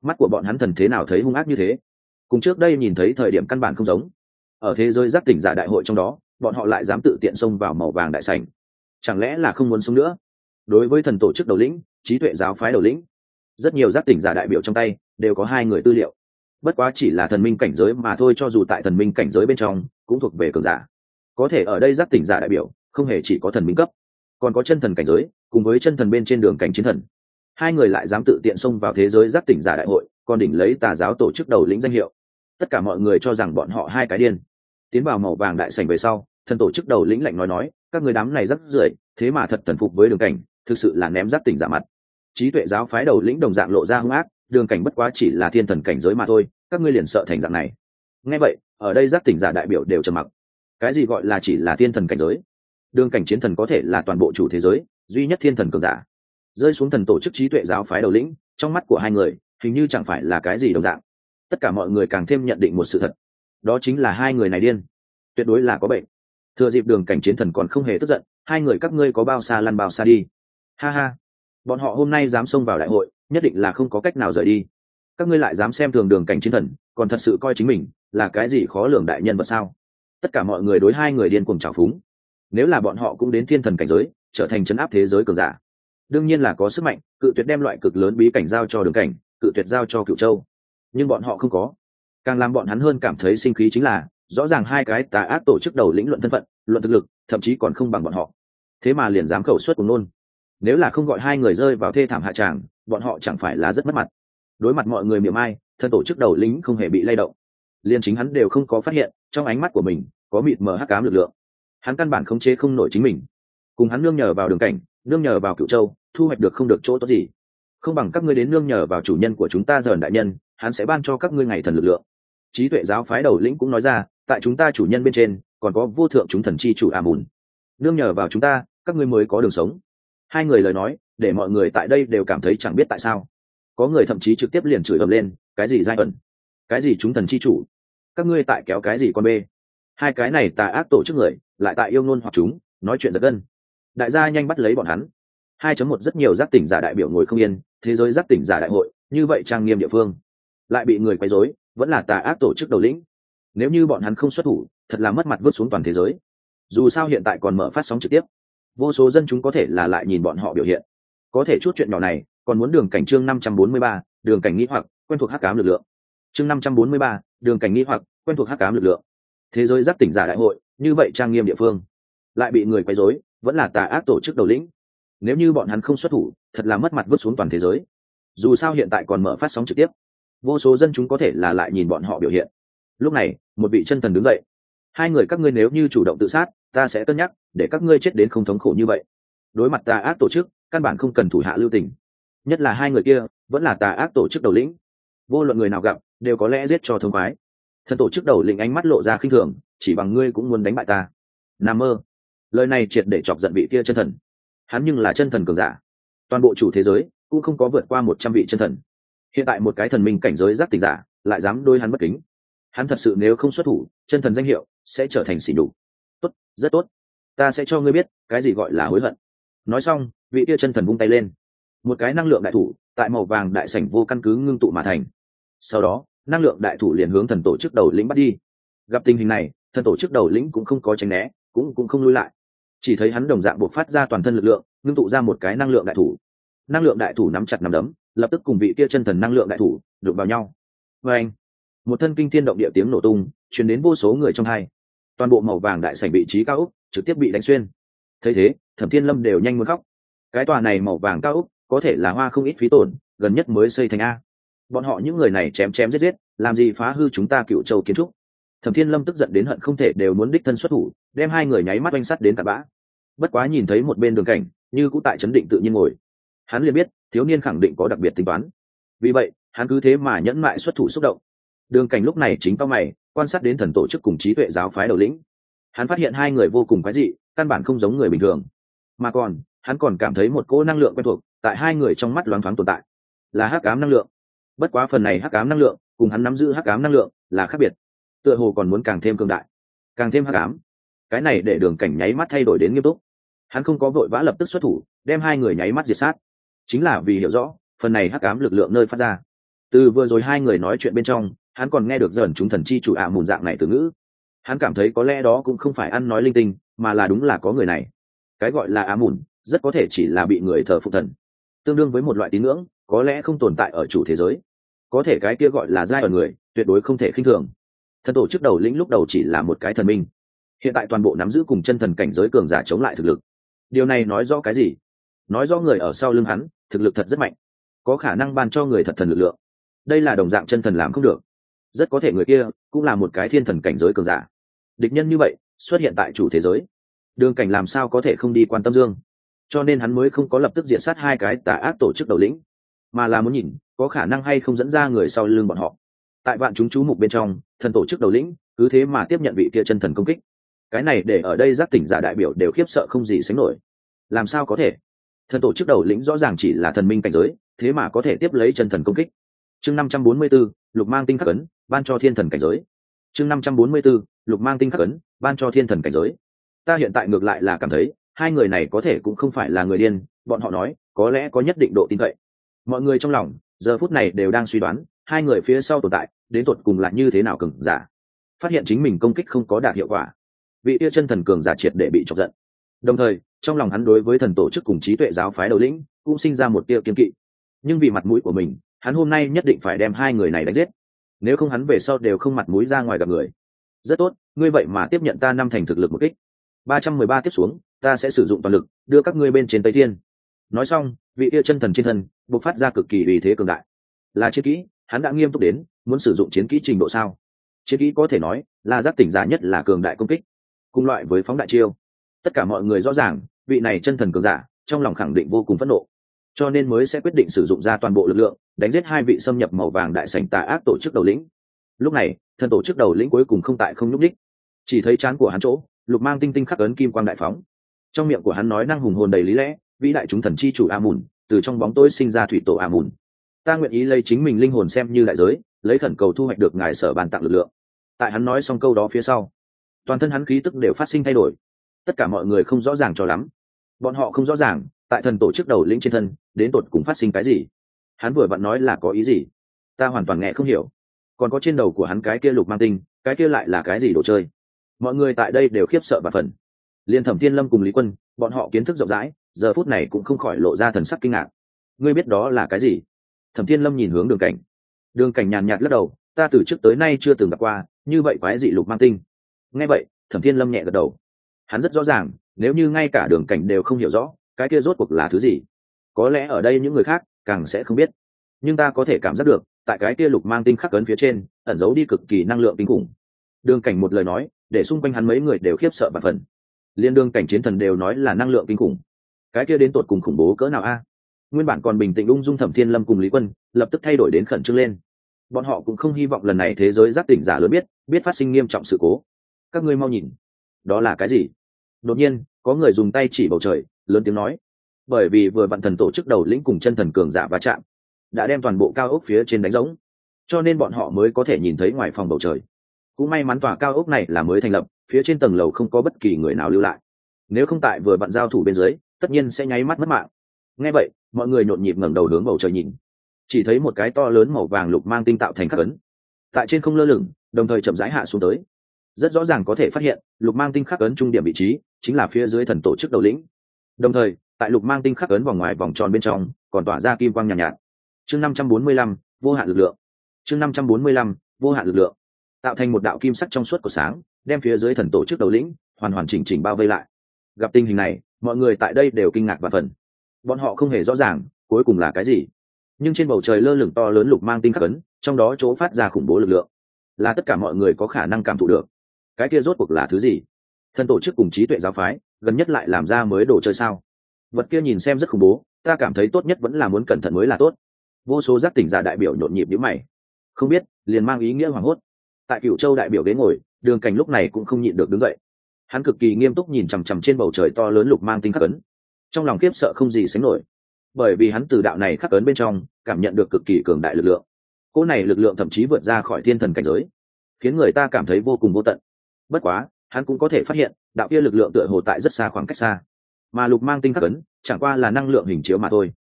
Mắt của bọn hắn thần thế nào thấy hung ác như thế? Cùng trước đây nhìn thấy thời điểm căn bản không giống. Ở thế giới giác tỉnh giả đại hội trong đó, bọn họ lại dám tự tiện xông vào màu vàng đại sảnh. Chẳng lẽ là không muốn sống nữa? Đối với thần tổ chức đầu lĩnh, trí tuệ giáo phái đầu lĩnh, rất nhiều giác tỉnh giả đại biểu trong tay đều có hai người tư liệu bất quá chỉ là thần minh cảnh giới mà thôi cho dù tại thần minh cảnh giới bên trong, cũng thuộc về cường giả. Có thể ở đây giác tỉnh giả đại biểu, không hề chỉ có thần minh cấp. Còn có chân thần cảnh giới, cùng với chân thần bên trên đường cảnh chiến thần. Hai người lại dám tự tiện xông vào thế giới giác tỉnh giả đại hội, còn đỉnh lấy tà giáo tổ chức đầu lĩnh danh hiệu. Tất cả mọi người cho rằng bọn họ hai cái điên. Tiến vào màu vàng đại sành về sau, thần tổ chức đầu lĩnh lạnh nói nói, các người đám này rất rưởi, thế mà thật thần phục với đường cảnh, thực sự là ném giác tỉnh giả mặt. Trí tuệ giáo phái đầu lĩnh đồng dạng lộ ra hung ác đường cảnh bất quá chỉ là thiên thần cảnh giới mà thôi, các ngươi liền sợ thành dạng này. Nghe vậy, ở đây giác tỉnh giả đại biểu đều trầm mặc. Cái gì gọi là chỉ là thiên thần cảnh giới? Đường cảnh chiến thần có thể là toàn bộ chủ thế giới, duy nhất thiên thần cường giả. Rơi xuống thần tổ chức trí tuệ giáo phái đầu lĩnh, trong mắt của hai người, hình như chẳng phải là cái gì đồng dạng. Tất cả mọi người càng thêm nhận định một sự thật. Đó chính là hai người này điên. Tuyệt đối là có bệnh. Thừa dịp đường cảnh chiến thần còn không hề tức giận, hai người các ngươi có bao xa lăn bao xa đi. Ha ha. Bọn họ hôm nay dám xông vào đại hội nhất định là không có cách nào rời đi. Các ngươi lại dám xem thường đường cảnh chiến thần, còn thật sự coi chính mình là cái gì khó lường đại nhân vật sao? Tất cả mọi người đối hai người điên cùng trào phúng. Nếu là bọn họ cũng đến thiên thần cảnh giới, trở thành chấn áp thế giới cường giả. Đương nhiên là có sức mạnh, cự tuyệt đem loại cực lớn bí cảnh giao cho đường cảnh, cự tuyệt giao cho cựu châu. Nhưng bọn họ không có. Càng làm bọn hắn hơn cảm thấy sinh khí chính là, rõ ràng hai cái tà ác tổ chức đầu lĩnh luận thân phận, luận thực lực, thậm chí còn không bằng bọn họ. Thế mà liền dám khẩu suất của nôn. Nếu là không gọi hai người rơi vào thê thảm hạ tràng bọn họ chẳng phải là rất mất mặt. Đối mặt mọi người miệng ai thân tổ chức đầu lính không hề bị lay động. Liền chính hắn đều không có phát hiện, trong ánh mắt của mình, có mịt mờ hắc cám lực lượng. Hắn căn bản khống chế không nổi chính mình. Cùng hắn nương nhờ vào đường cảnh, nương nhờ vào cựu châu, thu hoạch được không được chỗ tốt gì. Không bằng các ngươi đến nương nhờ vào chủ nhân của chúng ta dần đại nhân, hắn sẽ ban cho các ngươi ngày thần lực lượng. Trí tuệ giáo phái đầu lĩnh cũng nói ra, tại chúng ta chủ nhân bên trên, còn có vô thượng chúng thần chi chủ a mùn. Nương nhờ vào chúng ta, các ngươi mới có đường sống. Hai người lời nói để mọi người tại đây đều cảm thấy chẳng biết tại sao. Có người thậm chí trực tiếp liền chửi ầm lên, cái gì giai ẩn? Cái gì chúng thần chi chủ? Các ngươi tại kéo cái gì con bê? Hai cái này tà ác tổ chức người, lại tại yêu ngôn hoặc chúng, nói chuyện giật gân. Đại gia nhanh bắt lấy bọn hắn. Hai chấm một rất nhiều giác tỉnh giả đại biểu ngồi không yên, thế giới giác tỉnh giả đại hội, như vậy trang nghiêm địa phương. Lại bị người quấy rối, vẫn là tà ác tổ chức đầu lĩnh. Nếu như bọn hắn không xuất thủ, thật là mất mặt vứt xuống toàn thế giới. Dù sao hiện tại còn mở phát sóng trực tiếp. Vô số dân chúng có thể là lại nhìn bọn họ biểu hiện có thể chút chuyện nhỏ này, còn muốn đường cảnh chương năm trăm bốn mươi ba, đường cảnh nghĩ hoặc, quen thuộc hắc cám lực lượng. Chương năm trăm bốn mươi ba, đường cảnh nghĩ hoặc, quen thuộc hắc cám lực lượng. Thế giới giác tỉnh giả đại hội, như vậy trang nghiêm địa phương. Lại bị người quấy rối, vẫn là tà ác tổ chức đầu lĩnh. Nếu như bọn hắn không xuất thủ, thật là mất mặt vứt xuống toàn thế giới. Dù sao hiện tại còn mở phát sóng trực tiếp. Vô số dân chúng có thể là lại nhìn bọn họ biểu hiện. Lúc này, một vị chân thần đứng dậy. Hai người các ngươi nếu như chủ động tự sát, ta sẽ cân nhắc, để các ngươi chết đến không thống khổ như vậy. Đối mặt tà ác tổ chức căn bản không cần thủ hạ lưu tình. Nhất là hai người kia, vẫn là tà ác tổ chức đầu lĩnh. Vô luận người nào gặp, đều có lẽ giết cho thông khoái. Thần tổ chức đầu lĩnh ánh mắt lộ ra khinh thường, chỉ bằng ngươi cũng muốn đánh bại ta. N mơ. Lời này triệt để chọc giận vị kia chân thần. Hắn nhưng là chân thần cường giả. Toàn bộ chủ thế giới, cũng không có vượt qua một trăm vị chân thần. Hiện tại một cái thần minh cảnh giới giác tỉnh giả, lại dám đôi hắn bất kính. Hắn thật sự nếu không xuất thủ, chân thần danh hiệu sẽ trở thành xỉ đục tốt, rất tốt. Ta sẽ cho ngươi biết, cái gì gọi là hối hận. Nói xong vị kia chân thần vung tay lên. Một cái năng lượng đại thủ tại màu vàng đại sảnh vô căn cứ ngưng tụ mà thành. Sau đó, năng lượng đại thủ liền hướng thần tổ chức đầu lĩnh bắt đi. Gặp tình hình này, thần tổ chức đầu lĩnh cũng không có tránh né, cũng cũng không lui lại. Chỉ thấy hắn đồng dạng buộc phát ra toàn thân lực lượng, ngưng tụ ra một cái năng lượng đại thủ. Năng lượng đại thủ nắm chặt nắm đấm, lập tức cùng vị kia chân thần năng lượng đại thủ đụng vào nhau. Và anh, một thân kinh thiên động địa tiếng nổ tung chuyển đến vô số người trong hai. Toàn bộ màu vàng đại sảnh vị trí cao úc trực tiếp bị đánh xuyên. Thấy thế, thẩm thiên lâm đều nhanh muốn khóc cái tòa này màu vàng cao úc, có thể là hoa không ít phí tổn, gần nhất mới xây thành a. Bọn họ những người này chém chém giết giết, làm gì phá hư chúng ta cựu châu kiến trúc. Thẩm thiên lâm tức giận đến hận không thể đều muốn đích thân xuất thủ, đem hai người nháy mắt oanh sắt đến tạt bã. Bất quá nhìn thấy một bên đường cảnh, như cũng tại chấn định tự nhiên ngồi. Hắn liền biết, thiếu niên khẳng định có đặc biệt tính toán. Vì vậy, hắn cứ thế mà nhẫn mại xuất thủ xúc động. Đường cảnh lúc này chính tao mày, quan sát đến thần tổ chức cùng trí tuệ giáo phái đầu lĩnh. Hắn phát hiện hai người vô cùng quái dị, căn bản không giống người bình thường. Mà còn hắn còn cảm thấy một cỗ năng lượng quen thuộc tại hai người trong mắt loáng thoáng tồn tại. Là hắc ám năng lượng. Bất quá phần này hắc ám năng lượng cùng hắn nắm giữ hắc ám năng lượng là khác biệt. Tựa hồ còn muốn càng thêm cương đại, càng thêm hắc ám. Cái này để đường cảnh nháy mắt thay đổi đến nghiêm túc. Hắn không có vội vã lập tức xuất thủ, đem hai người nháy mắt diệt sát. Chính là vì hiểu rõ, phần này hắc ám lực lượng nơi phát ra. Từ vừa rồi hai người nói chuyện bên trong, hắn còn nghe được dần chúng thần chi chủ ạ mùn dạng này từ ngữ. Hắn cảm thấy có lẽ đó cũng không phải ăn nói linh tinh, mà là đúng là có người này. Cái gọi là ám mùn rất có thể chỉ là bị người thờ phụ thần. Tương đương với một loại tín ngưỡng, có lẽ không tồn tại ở chủ thế giới. Có thể cái kia gọi là giai ở người, tuyệt đối không thể khinh thường. Thần tổ chức đầu lĩnh lúc đầu chỉ là một cái thần minh. Hiện tại toàn bộ nắm giữ cùng chân thần cảnh giới cường giả chống lại thực lực. Điều này nói rõ cái gì? Nói rõ người ở sau lưng hắn, thực lực thật rất mạnh. Có khả năng ban cho người thật thần lực lượng. Đây là đồng dạng chân thần làm không được. Rất có thể người kia cũng là một cái thiên thần cảnh giới cường giả. Địch nhân như vậy, xuất hiện tại chủ thế giới. Đường cảnh làm sao có thể không đi quan tâm dương? Cho nên hắn mới không có lập tức diện sát hai cái tà ác tổ chức đầu lĩnh, mà là muốn nhìn có khả năng hay không dẫn ra người sau lưng bọn họ. Tại vạn chúng chú mục bên trong, thần tổ chức đầu lĩnh cứ thế mà tiếp nhận vị kia chân thần công kích. Cái này để ở đây giác tỉnh giả đại biểu đều khiếp sợ không gì sánh nổi. Làm sao có thể? Thần tổ chức đầu lĩnh rõ ràng chỉ là thần minh cảnh giới, thế mà có thể tiếp lấy chân thần công kích. Chương năm trăm bốn mươi b ố lục mang tinh khắc ấn, ban cho thiên thần cảnh giới. Chương năm trăm bốn mươi b ố lục mang tinh khắc ấn, ban cho thiên thần cảnh giới. Ta hiện tại ngược lại là cảm thấy hai người này có thể cũng không phải là người điên, bọn họ nói, có lẽ có nhất định độ tin cậy. Mọi người trong lòng, giờ phút này đều đang suy đoán, hai người phía sau tồn tại, đến tột cùng là như thế nào cường giả. Phát hiện chính mình công kích không có đạt hiệu quả. Vị yêu chân thần cường giả triệt để bị chọc giận. Đồng thời, trong lòng hắn đối với thần tổ chức cùng trí tuệ giáo phái đầu lĩnh, cũng sinh ra một tiêu kiên kỵ. Nhưng vì mặt mũi của mình, hắn hôm nay nhất định phải đem hai người này đánh giết. Nếu không hắn về sau đều không mặt mũi ra ngoài gặp người. Rất tốt, ngươi vậy mà tiếp nhận ta năm thành thực lực một kích. Ba trăm mười ba tiếp xuống ta sẽ sử dụng toàn lực, đưa các ngươi bên trên tây thiên. Nói xong, vị yêu chân thần trên thân bộc phát ra cực kỳ uy thế cường đại. Là chiến kỹ, hắn đã nghiêm túc đến, muốn sử dụng chiến kỹ trình độ sao? Chiến kỹ có thể nói là giác tỉnh giả nhất là cường đại công kích, cùng loại với phóng đại chiêu. Tất cả mọi người rõ ràng, vị này chân thần cường giả, trong lòng khẳng định vô cùng phẫn nộ. Cho nên mới sẽ quyết định sử dụng ra toàn bộ lực lượng, đánh giết hai vị xâm nhập màu vàng đại sảnh tà ác tổ chức đầu lĩnh. Lúc này, thần tổ chức đầu lĩnh cuối cùng không tại không nhúc đích chỉ thấy chán của hắn chỗ, lục mang tinh tinh khắc ấn kim quang đại phóng trong miệng của hắn nói năng hùng hồn đầy lý lẽ, vĩ đại chúng thần chi chủ a mùn từ trong bóng tối sinh ra thủy tổ a mùn ta nguyện ý lấy chính mình linh hồn xem như đại giới, lấy khẩn cầu thu hoạch được ngài sở bàn tặng lực lượng. Tại hắn nói xong câu đó phía sau, toàn thân hắn khí tức đều phát sinh thay đổi. Tất cả mọi người không rõ ràng cho lắm. Bọn họ không rõ ràng, tại thần tổ chức đầu lĩnh trên thân, đến tột cùng phát sinh cái gì. Hắn vừa vặn nói là có ý gì? Ta hoàn toàn nghe không hiểu. Còn có trên đầu của hắn cái kia lục mang tinh, cái kia lại là cái gì đồ chơi? Mọi người tại đây đều khiếp sợ và phần liên thẩm thiên lâm cùng lý quân, bọn họ kiến thức rộng rãi, giờ phút này cũng không khỏi lộ ra thần sắc kinh ngạc. Ngươi biết đó là cái gì? Thẩm thiên lâm nhìn hướng đường cảnh. Đường cảnh nhàn nhạt lắc đầu, ta từ trước tới nay chưa từng gặp qua, như vậy quái dị lục mang tinh. Nghe vậy, thẩm thiên lâm nhẹ gật đầu. Hắn rất rõ ràng, nếu như ngay cả đường cảnh đều không hiểu rõ, cái kia rốt cuộc là thứ gì? Có lẽ ở đây những người khác càng sẽ không biết. Nhưng ta có thể cảm giác được, tại cái kia lục mang tinh khắc cấn phía trên, ẩn giấu đi cực kỳ năng lượng kinh khủng. Đường cảnh một lời nói, để xung quanh hắn mấy người đều khiếp sợ và phần liên đương cảnh chiến thần đều nói là năng lượng kinh khủng. Cái kia đến tột cùng khủng bố cỡ nào a? Nguyên bản còn bình tĩnh ung dung thẩm thiên lâm cùng lý quân, lập tức thay đổi đến khẩn trương lên. Bọn họ cũng không hy vọng lần này thế giới giác tỉnh giả lớn biết biết phát sinh nghiêm trọng sự cố. Các ngươi mau nhìn. Đó là cái gì? Đột nhiên, có người dùng tay chỉ bầu trời, lớn tiếng nói. Bởi vì vừa vạn thần tổ chức đầu lĩnh cùng chân thần cường giả va chạm, đã đem toàn bộ cao ốc phía trên đánh giống cho nên bọn họ mới có thể nhìn thấy ngoài phòng bầu trời cũng may mắn tòa cao ốc này là mới thành lập phía trên tầng lầu không có bất kỳ người nào lưu lại. Nếu không tại vừa bạn giao thủ bên dưới tất nhiên sẽ nháy mắt mất mạng. Nghe vậy mọi người nhộn nhịp ngẩng đầu hướng bầu trời nhìn. Chỉ thấy một cái to lớn màu vàng lục mang tinh tạo thành khắc ấn. Tại trên không lơ lửng đồng thời chậm rãi hạ xuống tới. Rất rõ ràng có thể phát hiện lục mang tinh khắc ấn trung điểm vị trí chính là phía dưới thần tổ chức đầu lĩnh. Đồng thời tại lục mang tinh khắc ấn vòng ngoài vòng tròn bên trong còn tỏa ra kim quang nhàn nhạt, nhạt. Chương năm trăm bốn mươi lăm vô hạn lực lượng. Chương năm trăm bốn mươi lăm vô hạn lực lượng tạo thành một đạo kim sắc trong suốt của sáng, đem phía dưới thần tổ chức đầu lĩnh hoàn hoàn chỉnh chỉnh bao vây lại. Gặp tình hình này, mọi người tại đây đều kinh ngạc và phần bọn họ không hề rõ ràng cuối cùng là cái gì. Nhưng trên bầu trời lơ lửng to lớn lục mang tinh khắc ấn, trong đó chỗ phát ra khủng bố lực lượng, là tất cả mọi người có khả năng cảm thụ được. Cái kia rốt cuộc là thứ gì? Thần tổ chức cùng trí tuệ giáo phái, gần nhất lại làm ra mới đồ chơi sao? Vật kia nhìn xem rất khủng bố, ta cảm thấy tốt nhất vẫn là muốn cẩn thận mới là tốt. Vô số giác tỉnh giả đại biểu nhộn nhịp nhữ mày. Không biết, liền mang ý nghĩa hoảng hốt tại cựu châu đại biểu ghế ngồi, đường cảnh lúc này cũng không nhịn được đứng dậy. Hắn cực kỳ nghiêm túc nhìn chằm chằm trên bầu trời to lớn lục mang tinh khắc ấn. Trong lòng kiếp sợ không gì sánh nổi, bởi vì hắn từ đạo này khắc ấn bên trong cảm nhận được cực kỳ cường đại lực lượng. Cỗ này lực lượng thậm chí vượt ra khỏi thiên thần cảnh giới, khiến người ta cảm thấy vô cùng vô tận. Bất quá, hắn cũng có thể phát hiện, đạo kia lực lượng tựa hồ tại rất xa khoảng cách xa. Mà lục mang tinh khắc ấn, chẳng qua là năng lượng hình chiếu mà thôi.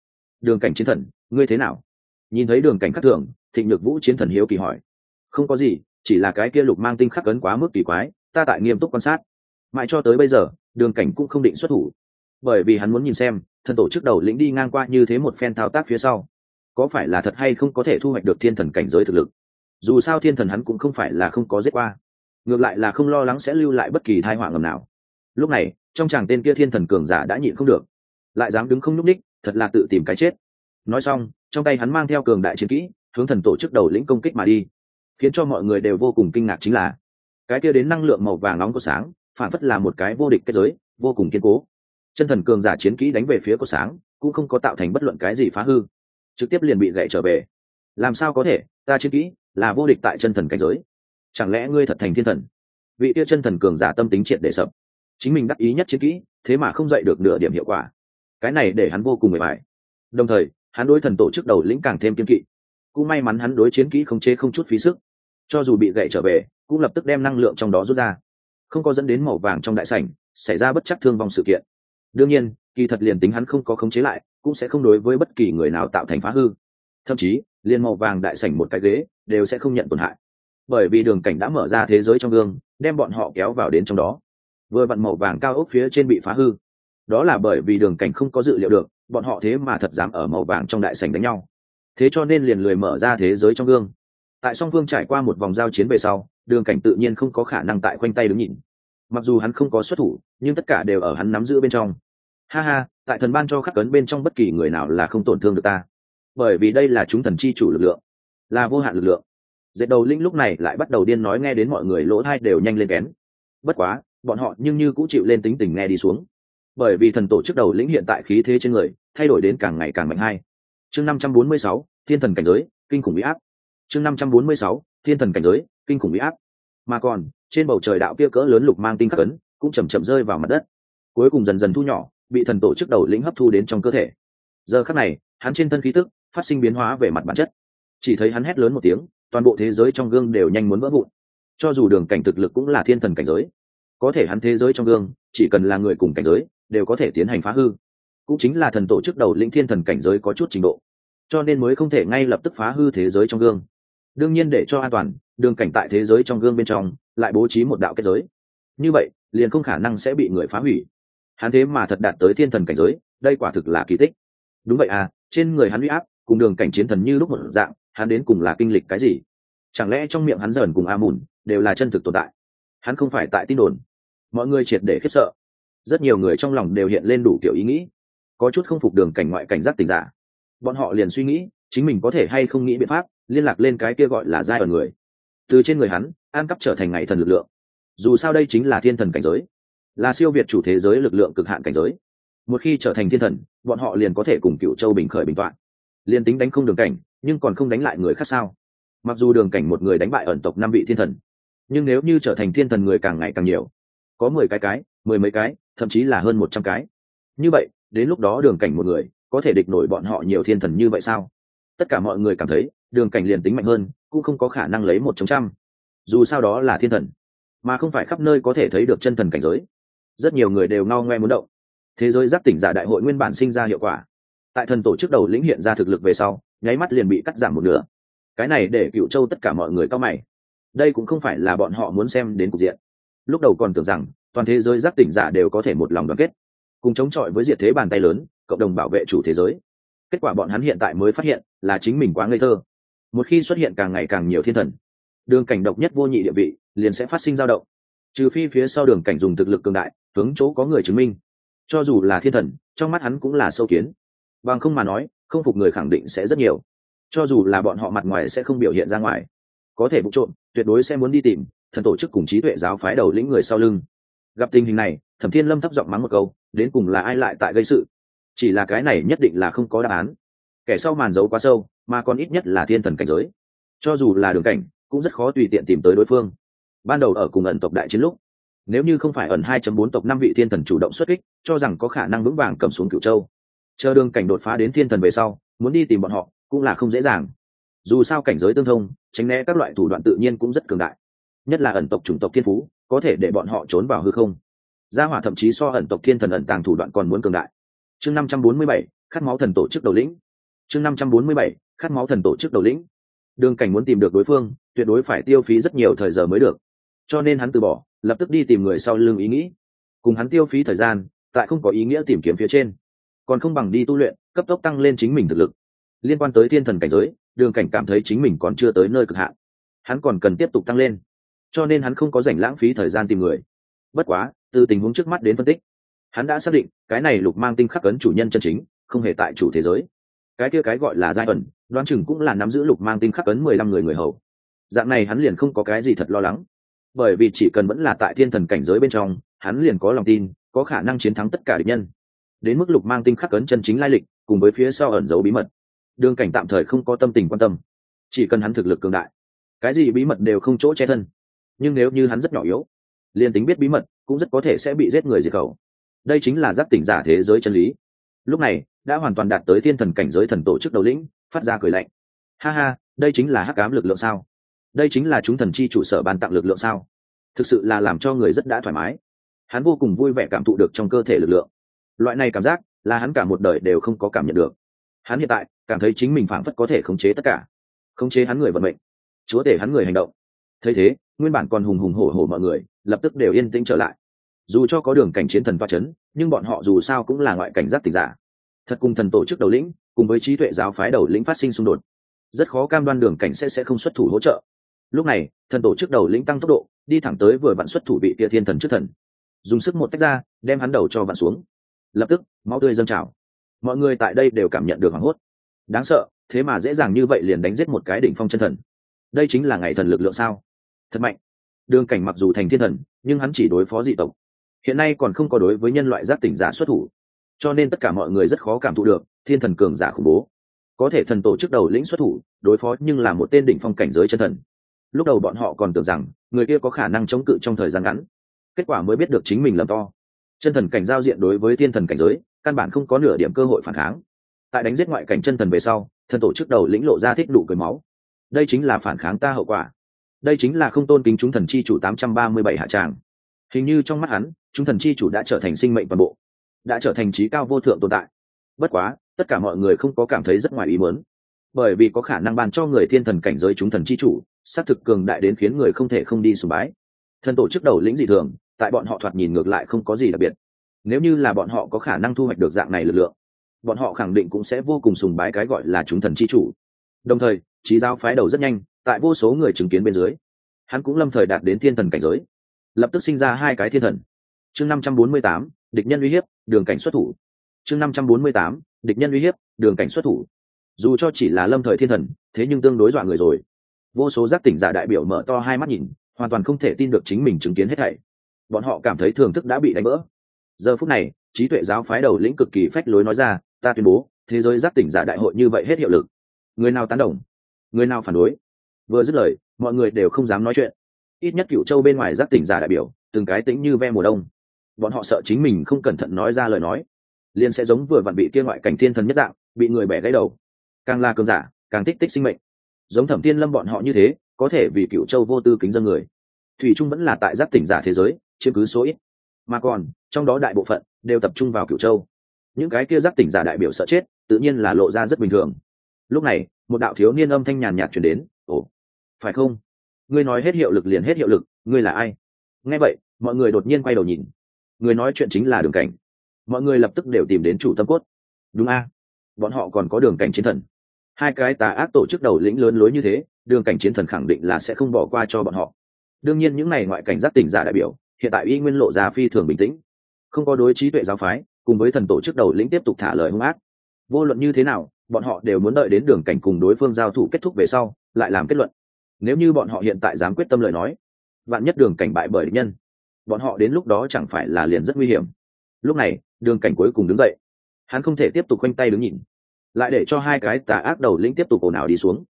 Đường cảnh chiến thần, ngươi thế nào? Nhìn thấy đường cảnh khắc thường, thịnh nhược vũ chiến thần hiếu kỳ hỏi. Không có gì chỉ là cái kia lục mang tinh khắc ấn quá mức kỳ quái, ta tại nghiêm túc quan sát. Mãi cho tới bây giờ, đường cảnh cũng không định xuất thủ. Bởi vì hắn muốn nhìn xem, thần tổ chức đầu lĩnh đi ngang qua như thế một phen thao tác phía sau, có phải là thật hay không có thể thu hoạch được thiên thần cảnh giới thực lực. Dù sao thiên thần hắn cũng không phải là không có giết qua, ngược lại là không lo lắng sẽ lưu lại bất kỳ thai họa ngầm nào. Lúc này, trong chàng tên kia thiên thần cường giả đã nhịn không được, lại dám đứng không nhúc ních thật là tự tìm cái chết. Nói xong, trong tay hắn mang theo cường đại chiến kỹ, hướng thần tổ chức đầu lĩnh công kích mà đi khiến cho mọi người đều vô cùng kinh ngạc chính là, cái kia đến năng lượng màu vàng nóng của sáng, phản phất là một cái vô địch kết giới, vô cùng kiên cố. Chân thần cường giả chiến kỹ đánh về phía của sáng, cũng không có tạo thành bất luận cái gì phá hư, trực tiếp liền bị gậy trở về. Làm sao có thể? Ta chiến kỹ là vô địch tại chân thần cảnh giới. Chẳng lẽ ngươi thật thành thiên thần? Vị kia chân thần cường giả tâm tính triệt để sập chính mình đắc ý nhất chiến kỹ, thế mà không dạy được nửa điểm hiệu quả. Cái này để hắn vô cùng mệt mỏi. Đồng thời, hắn đối thần tổ chức đầu lĩnh càng thêm kiên kỵ. Cũng may mắn hắn đối chiến kỹ không chế không chút phí sức cho dù bị gậy trở về, cũng lập tức đem năng lượng trong đó rút ra. Không có dẫn đến màu vàng trong đại sảnh, xảy ra bất chắc thương vong sự kiện. Đương nhiên, kỳ thật liền tính hắn không có khống chế lại, cũng sẽ không đối với bất kỳ người nào tạo thành phá hư. Thậm chí, liền màu vàng đại sảnh một cái ghế, đều sẽ không nhận tổn hại. Bởi vì đường cảnh đã mở ra thế giới trong gương, đem bọn họ kéo vào đến trong đó. Vừa vặn màu vàng cao ốc phía trên bị phá hư. Đó là bởi vì đường cảnh không có dự liệu được, bọn họ thế mà thật dám ở màu vàng trong đại sảnh đánh nhau. Thế cho nên liền lười mở ra thế giới trong gương tại song phương trải qua một vòng giao chiến về sau, đường cảnh tự nhiên không có khả năng tại khoanh tay đứng nhìn. Mặc dù hắn không có xuất thủ, nhưng tất cả đều ở hắn nắm giữ bên trong. Ha ha, tại thần ban cho khắc cấn bên trong bất kỳ người nào là không tổn thương được ta. Bởi vì đây là chúng thần chi chủ lực lượng, là vô hạn lực lượng. Dệt đầu linh lúc này lại bắt đầu điên nói nghe đến mọi người lỗ hai đều nhanh lên kén. Bất quá, bọn họ nhưng như cũng chịu lên tính tình nghe đi xuống. Bởi vì thần tổ chức đầu lĩnh hiện tại khí thế trên người, thay đổi đến càng ngày càng mạnh hai. Chương năm trăm bốn mươi sáu, thiên thần cảnh giới, kinh khủng bị áp chương năm trăm bốn mươi sáu, thiên thần cảnh giới, kinh khủng bị áp. Mà còn, trên bầu trời đạo kia cỡ lớn lục mang tinh khắc ấn, cũng chầm chậm rơi vào mặt đất. Cuối cùng dần dần thu nhỏ, bị thần tổ chức đầu lĩnh hấp thu đến trong cơ thể. Giờ khắc này, hắn trên thân khí tức phát sinh biến hóa về mặt bản chất. Chỉ thấy hắn hét lớn một tiếng, toàn bộ thế giới trong gương đều nhanh muốn vỡ vụn. Cho dù đường cảnh thực lực cũng là thiên thần cảnh giới. Có thể hắn thế giới trong gương, chỉ cần là người cùng cảnh giới, đều có thể tiến hành phá hư. Cũng chính là thần tổ chức đầu lĩnh thiên thần cảnh giới có chút trình độ. Cho nên mới không thể ngay lập tức phá hư thế giới trong gương đương nhiên để cho an toàn, đường cảnh tại thế giới trong gương bên trong, lại bố trí một đạo kết giới. Như vậy, liền không khả năng sẽ bị người phá hủy. Hắn thế mà thật đạt tới thiên thần cảnh giới, đây quả thực là kỳ tích. Đúng vậy à trên người hắn huy áp, cùng đường cảnh chiến thần như lúc một dạng, hắn đến cùng là kinh lịch cái gì? Chẳng lẽ trong miệng hắn dởn cùng a mùn đều là chân thực tồn tại? Hắn không phải tại tin đồn. Mọi người triệt để khiếp sợ. Rất nhiều người trong lòng đều hiện lên đủ kiểu ý nghĩ. Có chút không phục đường cảnh ngoại cảnh giác tình giả. Bọn họ liền suy nghĩ, chính mình có thể hay không nghĩ biện pháp liên lạc lên cái kia gọi là giai ở người. Từ trên người hắn, an cắp trở thành ngày thần lực lượng. Dù sao đây chính là thiên thần cảnh giới. Là siêu việt chủ thế giới lực lượng cực hạn cảnh giới. Một khi trở thành thiên thần, bọn họ liền có thể cùng cựu châu bình khởi bình toạn. Liền tính đánh không đường cảnh, nhưng còn không đánh lại người khác sao? Mặc dù đường cảnh một người đánh bại ẩn tộc năm vị thiên thần, nhưng nếu như trở thành thiên thần người càng ngày càng nhiều. Có mười cái cái, mười mấy cái, thậm chí là hơn một trăm cái. Như vậy, đến lúc đó đường cảnh một người, có thể địch nổi bọn họ nhiều thiên thần như vậy sao? Tất cả mọi người cảm thấy, đường cảnh liền tính mạnh hơn, cũng không có khả năng lấy một chống trăm. Dù sao đó là thiên thần, mà không phải khắp nơi có thể thấy được chân thần cảnh giới. Rất nhiều người đều ngao ngoe muốn động. Thế giới giác tỉnh giả đại hội nguyên bản sinh ra hiệu quả. Tại thần tổ chức đầu lĩnh hiện ra thực lực về sau, nháy mắt liền bị cắt giảm một nửa. Cái này để cựu châu tất cả mọi người cao mày. Đây cũng không phải là bọn họ muốn xem đến cục diện. Lúc đầu còn tưởng rằng, toàn thế giới giác tỉnh giả đều có thể một lòng đoàn kết, cùng chống chọi với diệt thế bàn tay lớn, cộng đồng bảo vệ chủ thế giới kết quả bọn hắn hiện tại mới phát hiện là chính mình quá ngây thơ. Một khi xuất hiện càng ngày càng nhiều thiên thần, đường cảnh độc nhất vô nhị địa vị liền sẽ phát sinh dao động. Trừ phi phía sau đường cảnh dùng thực lực cường đại, hướng chỗ có người chứng minh. Cho dù là thiên thần, trong mắt hắn cũng là sâu kiến. Bằng không mà nói, không phục người khẳng định sẽ rất nhiều. Cho dù là bọn họ mặt ngoài sẽ không biểu hiện ra ngoài, có thể vụ trộm, tuyệt đối sẽ muốn đi tìm thần tổ chức cùng trí tuệ giáo phái đầu lĩnh người sau lưng. Gặp tình hình này, thẩm thiên lâm thấp giọng mắng một câu, đến cùng là ai lại tại gây sự? Chỉ là cái này nhất định là không có đáp án. Kẻ sau màn giấu quá sâu, mà còn ít nhất là thiên thần cảnh giới. Cho dù là đường cảnh, cũng rất khó tùy tiện tìm tới đối phương. Ban đầu ở cùng ẩn tộc đại chiến lúc, nếu như không phải ẩn 2.4 tộc năm vị thiên thần chủ động xuất kích, cho rằng có khả năng vững vàng cầm xuống cựu châu. Chờ đường cảnh đột phá đến thiên thần về sau, muốn đi tìm bọn họ, cũng là không dễ dàng. Dù sao cảnh giới tương thông, tránh né các loại thủ đoạn tự nhiên cũng rất cường đại. Nhất là ẩn tộc chủng tộc thiên phú, có thể để bọn họ trốn vào hư không. Gia hỏa thậm chí so ẩn tộc thiên thần ẩn tàng thủ đoạn còn muốn cường đại chương 547, khát máu thần tổ chức đầu lĩnh. Chương 547, khát máu thần tổ chức đầu lĩnh. Đường cảnh muốn tìm được đối phương tuyệt đối phải tiêu phí rất nhiều thời giờ mới được. Cho nên hắn từ bỏ lập tức đi tìm người sau lưng ý nghĩ. Cùng hắn tiêu phí thời gian tại không có ý nghĩa tìm kiếm phía trên. Còn không bằng đi tu luyện cấp tốc tăng lên chính mình thực lực. Liên quan tới thiên thần cảnh giới đường cảnh cảm thấy chính mình còn chưa tới nơi cực hạn. Hắn còn cần tiếp tục tăng lên. Cho nên hắn không có rảnh lãng phí thời gian tìm người. Bất quá từ tình huống trước mắt đến phân tích hắn đã xác định, cái này lục mang tinh khắc ấn chủ nhân chân chính, không hề tại chủ thế giới. Cái kia cái gọi là giai ẩn, đoán chừng cũng là nắm giữ lục mang tinh khắc ấn mười lăm người người hầu. Dạng này hắn liền không có cái gì thật lo lắng. Bởi vì chỉ cần vẫn là tại thiên thần cảnh giới bên trong, hắn liền có lòng tin, có khả năng chiến thắng tất cả địch nhân. Đến mức lục mang tinh khắc ấn chân chính lai lịch, cùng với phía sau ẩn giấu bí mật. Đường cảnh tạm thời không có tâm tình quan tâm. Chỉ cần hắn thực lực cường đại, cái gì bí mật đều không chỗ che thân. Nhưng nếu như hắn rất nhỏ yếu, liền tính biết bí mật, cũng rất có thể sẽ bị giết người diệt khẩu đây chính là giác tỉnh giả thế giới chân lý. Lúc này, đã hoàn toàn đạt tới thiên thần cảnh giới thần tổ chức đầu lĩnh, phát ra cười lạnh. Ha ha, đây chính là hắc ám lực lượng sao? Đây chính là chúng thần chi chủ sở ban tặng lực lượng sao? Thực sự là làm cho người rất đã thoải mái. Hắn vô cùng vui vẻ cảm thụ được trong cơ thể lực lượng. Loại này cảm giác là hắn cả một đời đều không có cảm nhận được. Hắn hiện tại cảm thấy chính mình phảng phất có thể khống chế tất cả. Khống chế hắn người vận mệnh. Chúa để hắn người hành động. Thấy thế, nguyên bản còn hùng hùng hổ hổ mọi người lập tức đều yên tĩnh trở lại dù cho có đường cảnh chiến thần toa c h ấ n nhưng bọn họ dù sao cũng là ngoại cảnh giác tịch giả. Thật cùng thần tổ chức đầu lĩnh, cùng với trí tuệ giáo phái đầu lĩnh phát sinh xung đột. Rất khó cam đoan đường cảnh sẽ sẽ không xuất thủ hỗ trợ. Lúc này, thần tổ chức đầu lĩnh tăng tốc độ, đi thẳng tới vừa vặn xuất thủ bị kia thiên thần trước thần. Dùng sức một tách ra, đem hắn đầu cho vặn xuống. Lập tức, máu tươi dâng trào. Mọi người tại đây đều cảm nhận được hoảng hốt. Đáng sợ, thế mà dễ dàng như vậy liền đánh giết một cái đỉnh phong chân thần. Đây chính là ngày thần lực lượng sao? Thật mạnh. Đường cảnh mặc dù thành thiên thần, nhưng hắn chỉ đối phó dị tộc hiện nay còn không có đối với nhân loại giác tỉnh giả xuất thủ. Cho nên tất cả mọi người rất khó cảm thụ được, thiên thần cường giả khủng bố. Có thể thần tổ chức đầu lĩnh xuất thủ, đối phó nhưng là một tên đỉnh phong cảnh giới chân thần. Lúc đầu bọn họ còn tưởng rằng, người kia có khả năng chống cự trong thời gian ngắn. Kết quả mới biết được chính mình lầm to. Chân thần cảnh giao diện đối với thiên thần cảnh giới, căn bản không có nửa điểm cơ hội phản kháng. Tại đánh giết ngoại cảnh chân thần về sau, thần tổ chức đầu lĩnh lộ ra thích đủ cười máu. Đây chính là phản kháng ta hậu quả. Đây chính là không tôn kính chúng thần chi chủ tám trăm ba mươi bảy hạ tràng hình như trong mắt hắn, chúng thần chi chủ đã trở thành sinh mệnh toàn bộ, đã trở thành trí cao vô thượng tồn tại. Bất quá, tất cả mọi người không có cảm thấy rất ngoài ý muốn. Bởi vì có khả năng ban cho người thiên thần cảnh giới chúng thần chi chủ xác thực cường đại đến khiến người không thể không đi sùng bái. Thần tổ chức đầu lĩnh dị thường, tại bọn họ thoạt nhìn ngược lại không có gì đặc biệt. Nếu như là bọn họ có khả năng thu hoạch được dạng này lực lượng, bọn họ khẳng định cũng sẽ vô cùng sùng bái cái gọi là chúng thần chi chủ. Đồng thời, trí giáo phái đầu rất nhanh, tại vô số người chứng kiến bên dưới, hắn cũng lâm thời đạt đến thiên thần cảnh giới lập tức sinh ra hai cái thiên thần. Chương năm trăm bốn mươi tám, địch nhân uy hiếp, đường cảnh xuất thủ. Chương năm trăm bốn mươi tám, địch nhân uy hiếp, đường cảnh xuất thủ. Dù cho chỉ là lâm thời thiên thần, thế nhưng tương đối dọa người rồi. Vô số giác tỉnh giả đại biểu mở to hai mắt nhìn, hoàn toàn không thể tin được chính mình chứng kiến hết thảy. Bọn họ cảm thấy thưởng thức đã bị đánh vỡ. Giờ phút này, trí tuệ giáo phái đầu lĩnh cực kỳ phách lối nói ra, ta tuyên bố, thế giới giác tỉnh giả đại hội như vậy hết hiệu lực. Người nào tán đồng? Người nào phản đối? Vừa dứt lời, mọi người đều không dám nói chuyện ít nhất cựu châu bên ngoài giác tỉnh giả đại biểu, từng cái tính như ve mùa đông. Bọn họ sợ chính mình không cẩn thận nói ra lời nói. Liền sẽ giống vừa vặn bị kia ngoại cảnh thiên thần nhất dạng, bị người bẻ gãy đầu. Càng là cường giả, càng tích tích sinh mệnh. Giống thẩm tiên lâm bọn họ như thế, có thể vì cựu châu vô tư kính dân người. Thủy trung vẫn là tại giác tỉnh giả thế giới, chiếm cứ số ít. Mà còn, trong đó đại bộ phận đều tập trung vào cựu châu. Những cái kia giác tỉnh giả đại biểu sợ chết, tự nhiên là lộ ra rất bình thường. Lúc này, một đạo thiếu niên âm thanh nhàn nhạt chuyển đến. Ồ, phải không? Ngươi nói hết hiệu lực liền hết hiệu lực, ngươi là ai? Nghe vậy, mọi người đột nhiên quay đầu nhìn. Người nói chuyện chính là đường cảnh. Mọi người lập tức đều tìm đến chủ tâm cốt. Đúng a, bọn họ còn có đường cảnh chiến thần. Hai cái tà ác tổ chức đầu lĩnh lớn lối như thế, đường cảnh chiến thần khẳng định là sẽ không bỏ qua cho bọn họ. Đương nhiên những n à y ngoại cảnh giác tỉnh giả đại biểu, hiện tại y nguyên lộ ra phi thường bình tĩnh. Không có đối trí tuệ giáo phái, cùng với thần tổ chức đầu lĩnh tiếp tục thả lời hung ác. Vô luận như thế nào, bọn họ đều muốn đợi đến đường cảnh cùng đối phương giao thủ kết thúc về sau, lại làm kết luận nếu như bọn họ hiện tại dám quyết tâm lời nói, vạn nhất đường cảnh bại bởi địch nhân, bọn họ đến lúc đó chẳng phải là liền rất nguy hiểm. Lúc này, đường cảnh cuối cùng đứng dậy. Hắn không thể tiếp tục khoanh tay đứng nhìn, lại để cho hai cái tà ác đầu lĩnh tiếp tục ồn ào đi xuống.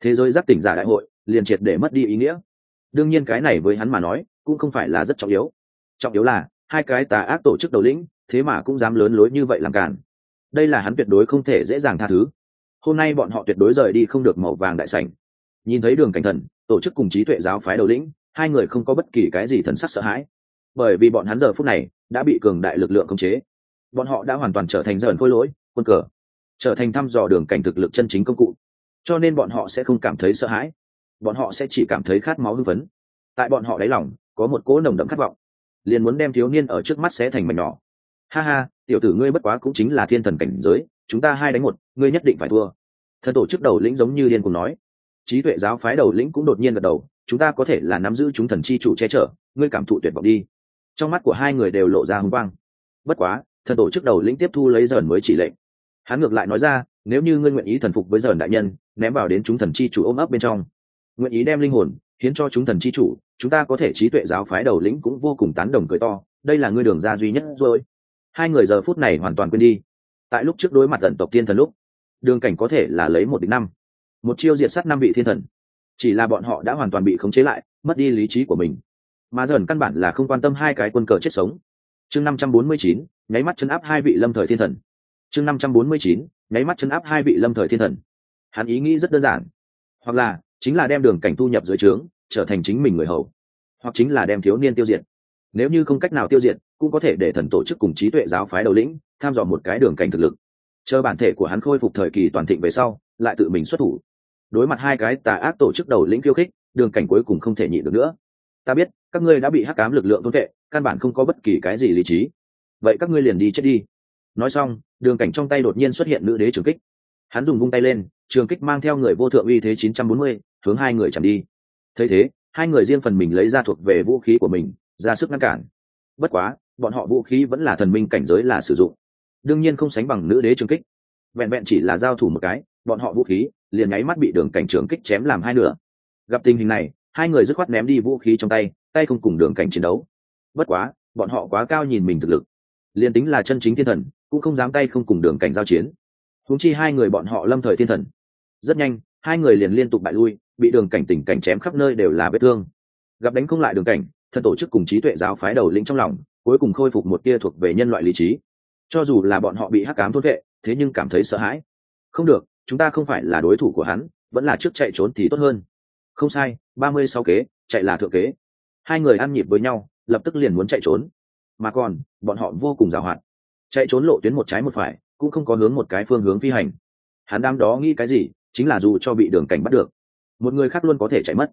Thế giới giác tỉnh giả đại hội, liền triệt để mất đi ý nghĩa. Đương nhiên cái này với hắn mà nói, cũng không phải là rất trọng yếu. Trọng yếu là, hai cái tà ác tổ chức đầu lĩnh, thế mà cũng dám lớn lối như vậy làm cản đây là hắn tuyệt đối không thể dễ dàng tha thứ. Hôm nay bọn họ tuyệt đối rời đi không được màu vàng đại sảnh nhìn thấy đường cảnh thần, tổ chức cùng trí tuệ giáo phái đầu lĩnh, hai người không có bất kỳ cái gì thần sắc sợ hãi. Bởi vì bọn hắn giờ phút này đã bị cường đại lực lượng khống chế. Bọn họ đã hoàn toàn trở thành dởn khôi lỗi, quân cờ, trở thành thăm dò đường cảnh thực lực chân chính công cụ. Cho nên bọn họ sẽ không cảm thấy sợ hãi. Bọn họ sẽ chỉ cảm thấy khát máu hưng phấn. Tại bọn họ đáy lòng, có một cỗ nồng đậm khát vọng. Liền muốn đem thiếu niên ở trước mắt xé thành mảnh nhỏ. Ha ha, tiểu tử ngươi bất quá cũng chính là thiên thần cảnh giới, chúng ta hai đánh một, ngươi nhất định phải thua. Thần tổ chức đầu lĩnh giống như điên cùng nói trí tuệ giáo phái đầu lĩnh cũng đột nhiên gật đầu, chúng ta có thể là nắm giữ chúng thần chi chủ che chở, ngươi cảm thụ tuyệt vọng đi. Trong mắt của hai người đều lộ ra hưng quang. Bất quá, thần tổ chức đầu lĩnh tiếp thu lấy dần mới chỉ lệnh. Hắn ngược lại nói ra, nếu như ngươi nguyện ý thần phục với dần đại nhân, ném vào đến chúng thần chi chủ ôm ấp bên trong. Nguyện ý đem linh hồn hiến cho chúng thần chi chủ, chúng ta có thể trí tuệ giáo phái đầu lĩnh cũng vô cùng tán đồng cười to, đây là ngươi đường ra duy nhất rồi. Hai người giờ phút này hoàn toàn quên đi. Tại lúc trước đối mặt tận tộc tiên thần lúc, đường cảnh có thể là lấy một đến năm một chiêu diệt sát năm vị thiên thần. Chỉ là bọn họ đã hoàn toàn bị khống chế lại, mất đi lý trí của mình. Mà dần căn bản là không quan tâm hai cái quân cờ chết sống. Chương năm trăm bốn mươi chín, nháy mắt chấn áp hai vị lâm thời thiên thần. Chương năm trăm bốn mươi chín, nháy mắt chấn áp hai vị lâm thời thiên thần. Hắn ý nghĩ rất đơn giản. Hoặc là, chính là đem đường cảnh thu nhập dưới trướng, trở thành chính mình người hầu. Hoặc chính là đem thiếu niên tiêu diệt. Nếu như không cách nào tiêu diệt, cũng có thể để thần tổ chức cùng trí tuệ giáo phái đầu lĩnh tham dò một cái đường cảnh thực lực. Chờ bản thể của hắn khôi phục thời kỳ toàn thịnh về sau, lại tự mình xuất thủ đối mặt hai cái tà ác tổ chức đầu lĩnh khiêu khích đường cảnh cuối cùng không thể nhịn được nữa. Ta biết các ngươi đã bị hắc cám lực lượng thôn vệ căn bản không có bất kỳ cái gì lý trí. Vậy các ngươi liền đi chết đi. Nói xong đường cảnh trong tay đột nhiên xuất hiện nữ đế trường kích. Hắn dùng vung tay lên trường kích mang theo người vô thượng uy thế 940, hướng hai người chẳng đi. Thấy thế hai người riêng phần mình lấy ra thuộc về vũ khí của mình ra sức ngăn cản. Bất quá bọn họ vũ khí vẫn là thần minh cảnh giới là sử dụng. Đương nhiên không sánh bằng nữ đế trường kích. Vẹn vẹn chỉ là giao thủ một cái bọn họ vũ khí liền nháy mắt bị đường cảnh trưởng kích chém làm hai nửa. Gặp tình hình này, hai người dứt khoát ném đi vũ khí trong tay tay không cùng đường cảnh chiến đấu. Bất quá, bọn họ quá cao nhìn mình thực lực. Liền tính là chân chính thiên thần, cũng không dám tay không cùng đường cảnh giao chiến. Huống chi hai người bọn họ lâm thời thiên thần. Rất nhanh, hai người liền liên tục bại lui, bị đường cảnh tỉnh cảnh chém khắp nơi đều là vết thương. Gặp đánh không lại đường cảnh, thần tổ chức cùng trí tuệ giáo phái đầu lĩnh trong lòng, cuối cùng khôi phục một tia thuộc về nhân loại lý trí. Cho dù là bọn họ bị hắc cám thốt vệ, thế nhưng cảm thấy sợ hãi. Không được chúng ta không phải là đối thủ của hắn, vẫn là trước chạy trốn thì tốt hơn. Không sai, ba mươi sáu kế, chạy là thượng kế. Hai người ăn nhịp với nhau, lập tức liền muốn chạy trốn. Mà còn, bọn họ vô cùng giàu hạn. Chạy trốn lộ tuyến một trái một phải, cũng không có hướng một cái phương hướng phi hành. Hắn đang đó nghĩ cái gì, chính là dù cho bị đường cảnh bắt được, một người khác luôn có thể chạy mất.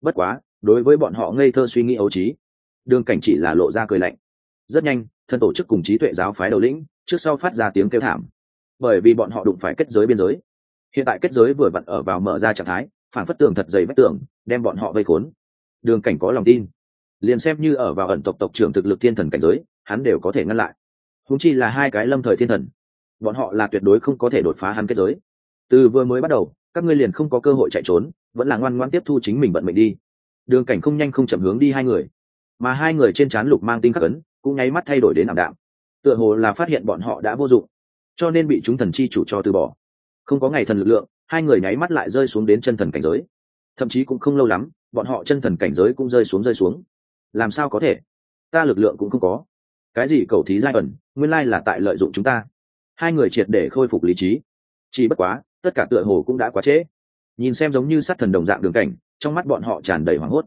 Bất quá, đối với bọn họ ngây thơ suy nghĩ ấu trí, đường cảnh chỉ là lộ ra cười lạnh. Rất nhanh, thân tổ chức cùng trí tuệ giáo phái đầu lĩnh, trước sau phát ra tiếng kêu thảm. Bởi vì bọn họ đụng phải kết giới biên giới hiện tại kết giới vừa vặn ở vào mở ra trạng thái phản phất tường thật dày vách tường, đem bọn họ vây khốn. Đường cảnh có lòng tin. Liền xem như ở vào ẩn tộc tộc trưởng thực lực thiên thần cảnh giới, hắn đều có thể ngăn lại. Húng chi là hai cái lâm thời thiên thần. Bọn họ là tuyệt đối không có thể đột phá hắn kết giới. Từ vừa mới bắt đầu, các ngươi liền không có cơ hội chạy trốn, vẫn là ngoan ngoan tiếp thu chính mình bận mệnh đi. Đường cảnh không nhanh không chậm hướng đi hai người. Mà hai người trên trán lục mang tinh khắc ấn, cũng nháy mắt thay đổi đến ảm đạm. Tựa hồ là phát hiện bọn họ đã vô dụng, cho nên bị chúng thần chi chủ cho từ bỏ không có ngày thần lực lượng, hai người nháy mắt lại rơi xuống đến chân thần cảnh giới. Thậm chí cũng không lâu lắm, bọn họ chân thần cảnh giới cũng rơi xuống rơi xuống. Làm sao có thể? Ta lực lượng cũng không có. Cái gì cầu thí giai ẩn, nguyên lai là tại lợi dụng chúng ta. Hai người triệt để khôi phục lý trí. Chỉ bất quá, tất cả tựa hồ cũng đã quá trễ. Nhìn xem giống như sát thần đồng dạng đường cảnh, trong mắt bọn họ tràn đầy hoảng hốt.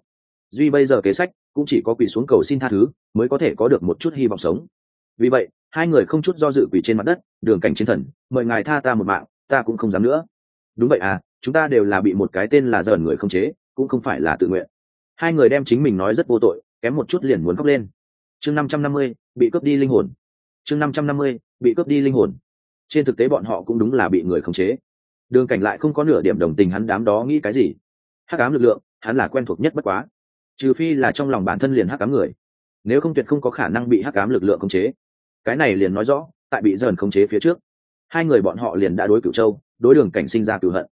Duy bây giờ kế sách, cũng chỉ có quỳ xuống cầu xin tha thứ, mới có thể có được một chút hy vọng sống. Vì vậy, hai người không chút do dự quỳ trên mặt đất, đường cảnh chiến thần, mời ngài tha ta một mạng ta cũng không dám nữa. Đúng vậy à chúng ta đều là bị một cái tên là dởn người không chế, cũng không phải là tự nguyện. Hai người đem chính mình nói rất vô tội, kém một chút liền muốn khóc lên. Chương năm trăm năm mươi, bị cướp đi linh hồn. Chương năm trăm năm mươi, bị cướp đi linh hồn. Trên thực tế bọn họ cũng đúng là bị người khống chế. Đường cảnh lại không có nửa điểm đồng tình hắn đám đó nghĩ cái gì. Hắc ám lực lượng, hắn là quen thuộc nhất bất quá. Trừ phi là trong lòng bản thân liền hắc ám người. Nếu không tuyệt không có khả năng bị hắc ám lực lượng khống chế. Cái này liền nói rõ, tại bị dần khống chế phía trước hai người bọn họ liền đã đối cửu châu, đối đường cảnh sinh ra cửu hận.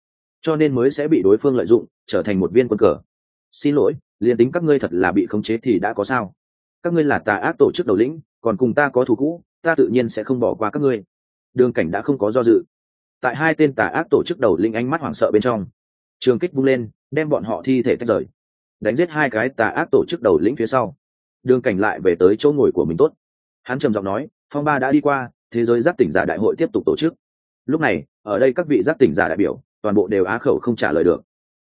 Cho nên mới sẽ bị đối phương lợi dụng, trở thành một viên quân cờ. Xin lỗi, liền tính các ngươi thật là bị khống chế thì đã có sao? Các ngươi là tà ác tổ chức đầu lĩnh, còn cùng ta có thù cũ, ta tự nhiên sẽ không bỏ qua các ngươi. Đường cảnh đã không có do dự. Tại hai tên tà ác tổ chức đầu lĩnh ánh mắt hoảng sợ bên trong, trường kích bung lên, đem bọn họ thi thể tách rời. Đánh giết hai cái tà ác tổ chức đầu lĩnh phía sau. Đường cảnh lại về tới chỗ ngồi của mình tốt. Hắn trầm giọng nói, phong ba đã đi qua thế giới giác tỉnh giả đại hội tiếp tục tổ chức. Lúc này, ở đây các vị giác tỉnh giả đại biểu, toàn bộ đều á khẩu không trả lời được.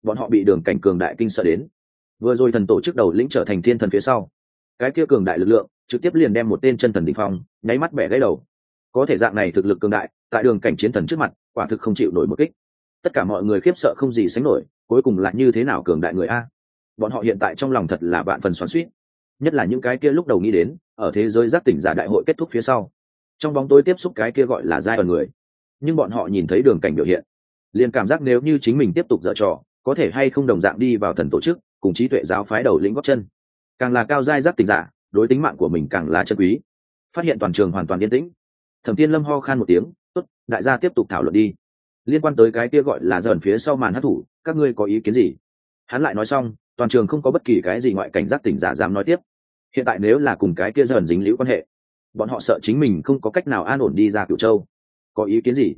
Bọn họ bị đường cảnh cường đại kinh sợ đến. Vừa rồi thần tổ chức đầu lĩnh trở thành thiên thần phía sau. Cái kia cường đại lực lượng, trực tiếp liền đem một tên chân thần đ ỉ n h phong, nháy mắt bẻ gãy đầu. Có thể dạng này thực lực cường đại, tại đường cảnh chiến thần trước mặt, quả thực không chịu nổi một kích. Tất cả mọi người khiếp sợ không gì sánh nổi, cuối cùng là như thế nào cường đại người a? Bọn họ hiện tại trong lòng thật là bạn phần xoắn suýt nhất là những cái kia lúc đầu nghĩ đến, ở thế giới giác tỉnh giả đại hội kết thúc phía sau trong bóng tối tiếp xúc cái kia gọi là giai ẩn người. Nhưng bọn họ nhìn thấy đường cảnh biểu hiện, liền cảm giác nếu như chính mình tiếp tục dở trò, có thể hay không đồng dạng đi vào thần tổ chức, cùng trí tuệ giáo phái đầu lĩnh góp chân. Càng là cao giai giác tình giả, đối tính mạng của mình càng là chân quý. Phát hiện toàn trường hoàn toàn yên tĩnh. Thẩm tiên lâm ho khan một tiếng, tốt, đại gia tiếp tục thảo luận đi. Liên quan tới cái kia gọi là dởn phía sau màn hát thủ các ngươi có ý kiến gì? Hắn lại nói xong, toàn trường không có bất kỳ cái gì ngoại cảnh giác tỉnh giả dám nói tiếp. Hiện tại nếu là cùng cái kia dởn dính liễu quan hệ bọn họ sợ chính mình không có cách nào an ổn đi ra cựu châu. Có ý kiến gì?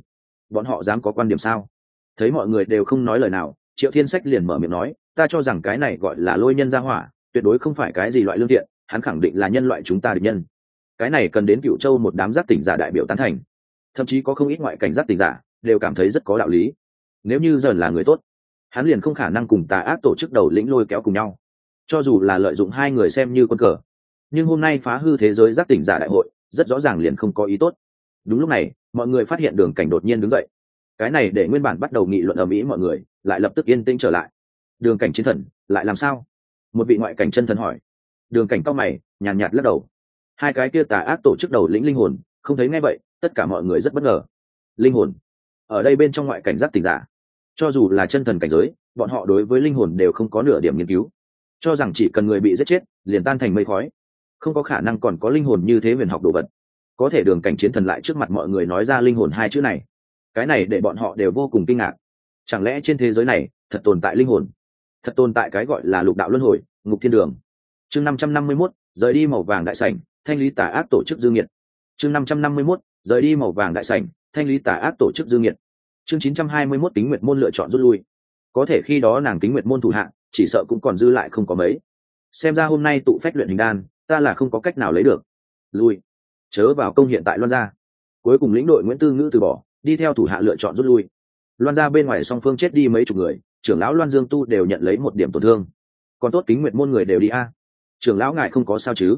Bọn họ dám có quan điểm sao? Thấy mọi người đều không nói lời nào, triệu thiên sách liền mở miệng nói, ta cho rằng cái này gọi là lôi nhân ra hỏa, tuyệt đối không phải cái gì loại lương thiện, hắn khẳng định là nhân loại chúng ta địch nhân. Cái này cần đến cựu châu một đám giác tỉnh giả đại biểu tán thành. Thậm chí có không ít ngoại cảnh giác tỉnh giả đều cảm thấy rất có đạo lý. Nếu như dần là người tốt, hắn liền không khả năng cùng tà ác tổ chức đầu lĩnh lôi kéo cùng nhau. Cho dù là lợi dụng hai người xem như quân cờ nhưng hôm nay phá hư thế giới giác tỉnh giả đại hội rất rõ ràng liền không có ý tốt. Đúng lúc này mọi người phát hiện đường cảnh đột nhiên đứng dậy. Cái này để nguyên bản bắt đầu nghị luận ở mỹ mọi người lại lập tức yên tĩnh trở lại. Đường cảnh chiến thần lại làm sao? Một vị ngoại cảnh chân thần hỏi. Đường cảnh cao mày nhàn nhạt, nhạt lắc đầu. Hai cái kia tà ác tổ chức đầu lĩnh linh hồn không thấy ngay vậy tất cả mọi người rất bất ngờ. Linh hồn. Ở đây bên trong ngoại cảnh giác tỉnh giả. Cho dù là chân thần cảnh giới bọn họ đối với linh hồn đều không có nửa điểm nghiên cứu. Cho rằng chỉ cần người bị giết chết liền tan thành mây khói không có khả năng còn có linh hồn như thế huyền học đồ vật. Có thể đường cảnh chiến thần lại trước mặt mọi người nói ra linh hồn hai chữ này. Cái này để bọn họ đều vô cùng kinh ngạc. Chẳng lẽ trên thế giới này, thật tồn tại linh hồn? Thật tồn tại cái gọi là lục đạo luân hồi, ngục thiên đường. Chương năm trăm năm mươi mốt, rời đi màu vàng đại sảnh, thanh lý tà ác tổ chức dương nhiệt. Chương năm trăm năm mươi mốt, rời đi màu vàng đại sảnh, thanh lý tà ác tổ chức dương nhiệt. Chương chín trăm hai mươi mốt, kính nguyệt môn lựa chọn rút lui. Có thể khi đó nàng kính nguyệt môn thủ hạng chỉ sợ cũng còn dư lại không có mấy. Xem ra hôm nay tụ phách luyện hình đan ta là không có cách nào lấy được. Lui. Chớ vào công hiện tại loan gia. Cuối cùng lĩnh đội nguyễn tư ngữ từ bỏ, đi theo thủ hạ lựa chọn rút lui. Loan gia bên ngoài song phương chết đi mấy chục người, trưởng lão loan dương tu đều nhận lấy một điểm tổn thương. Còn tốt kính nguyện môn người đều đi a. Trưởng lão ngài không có sao chứ?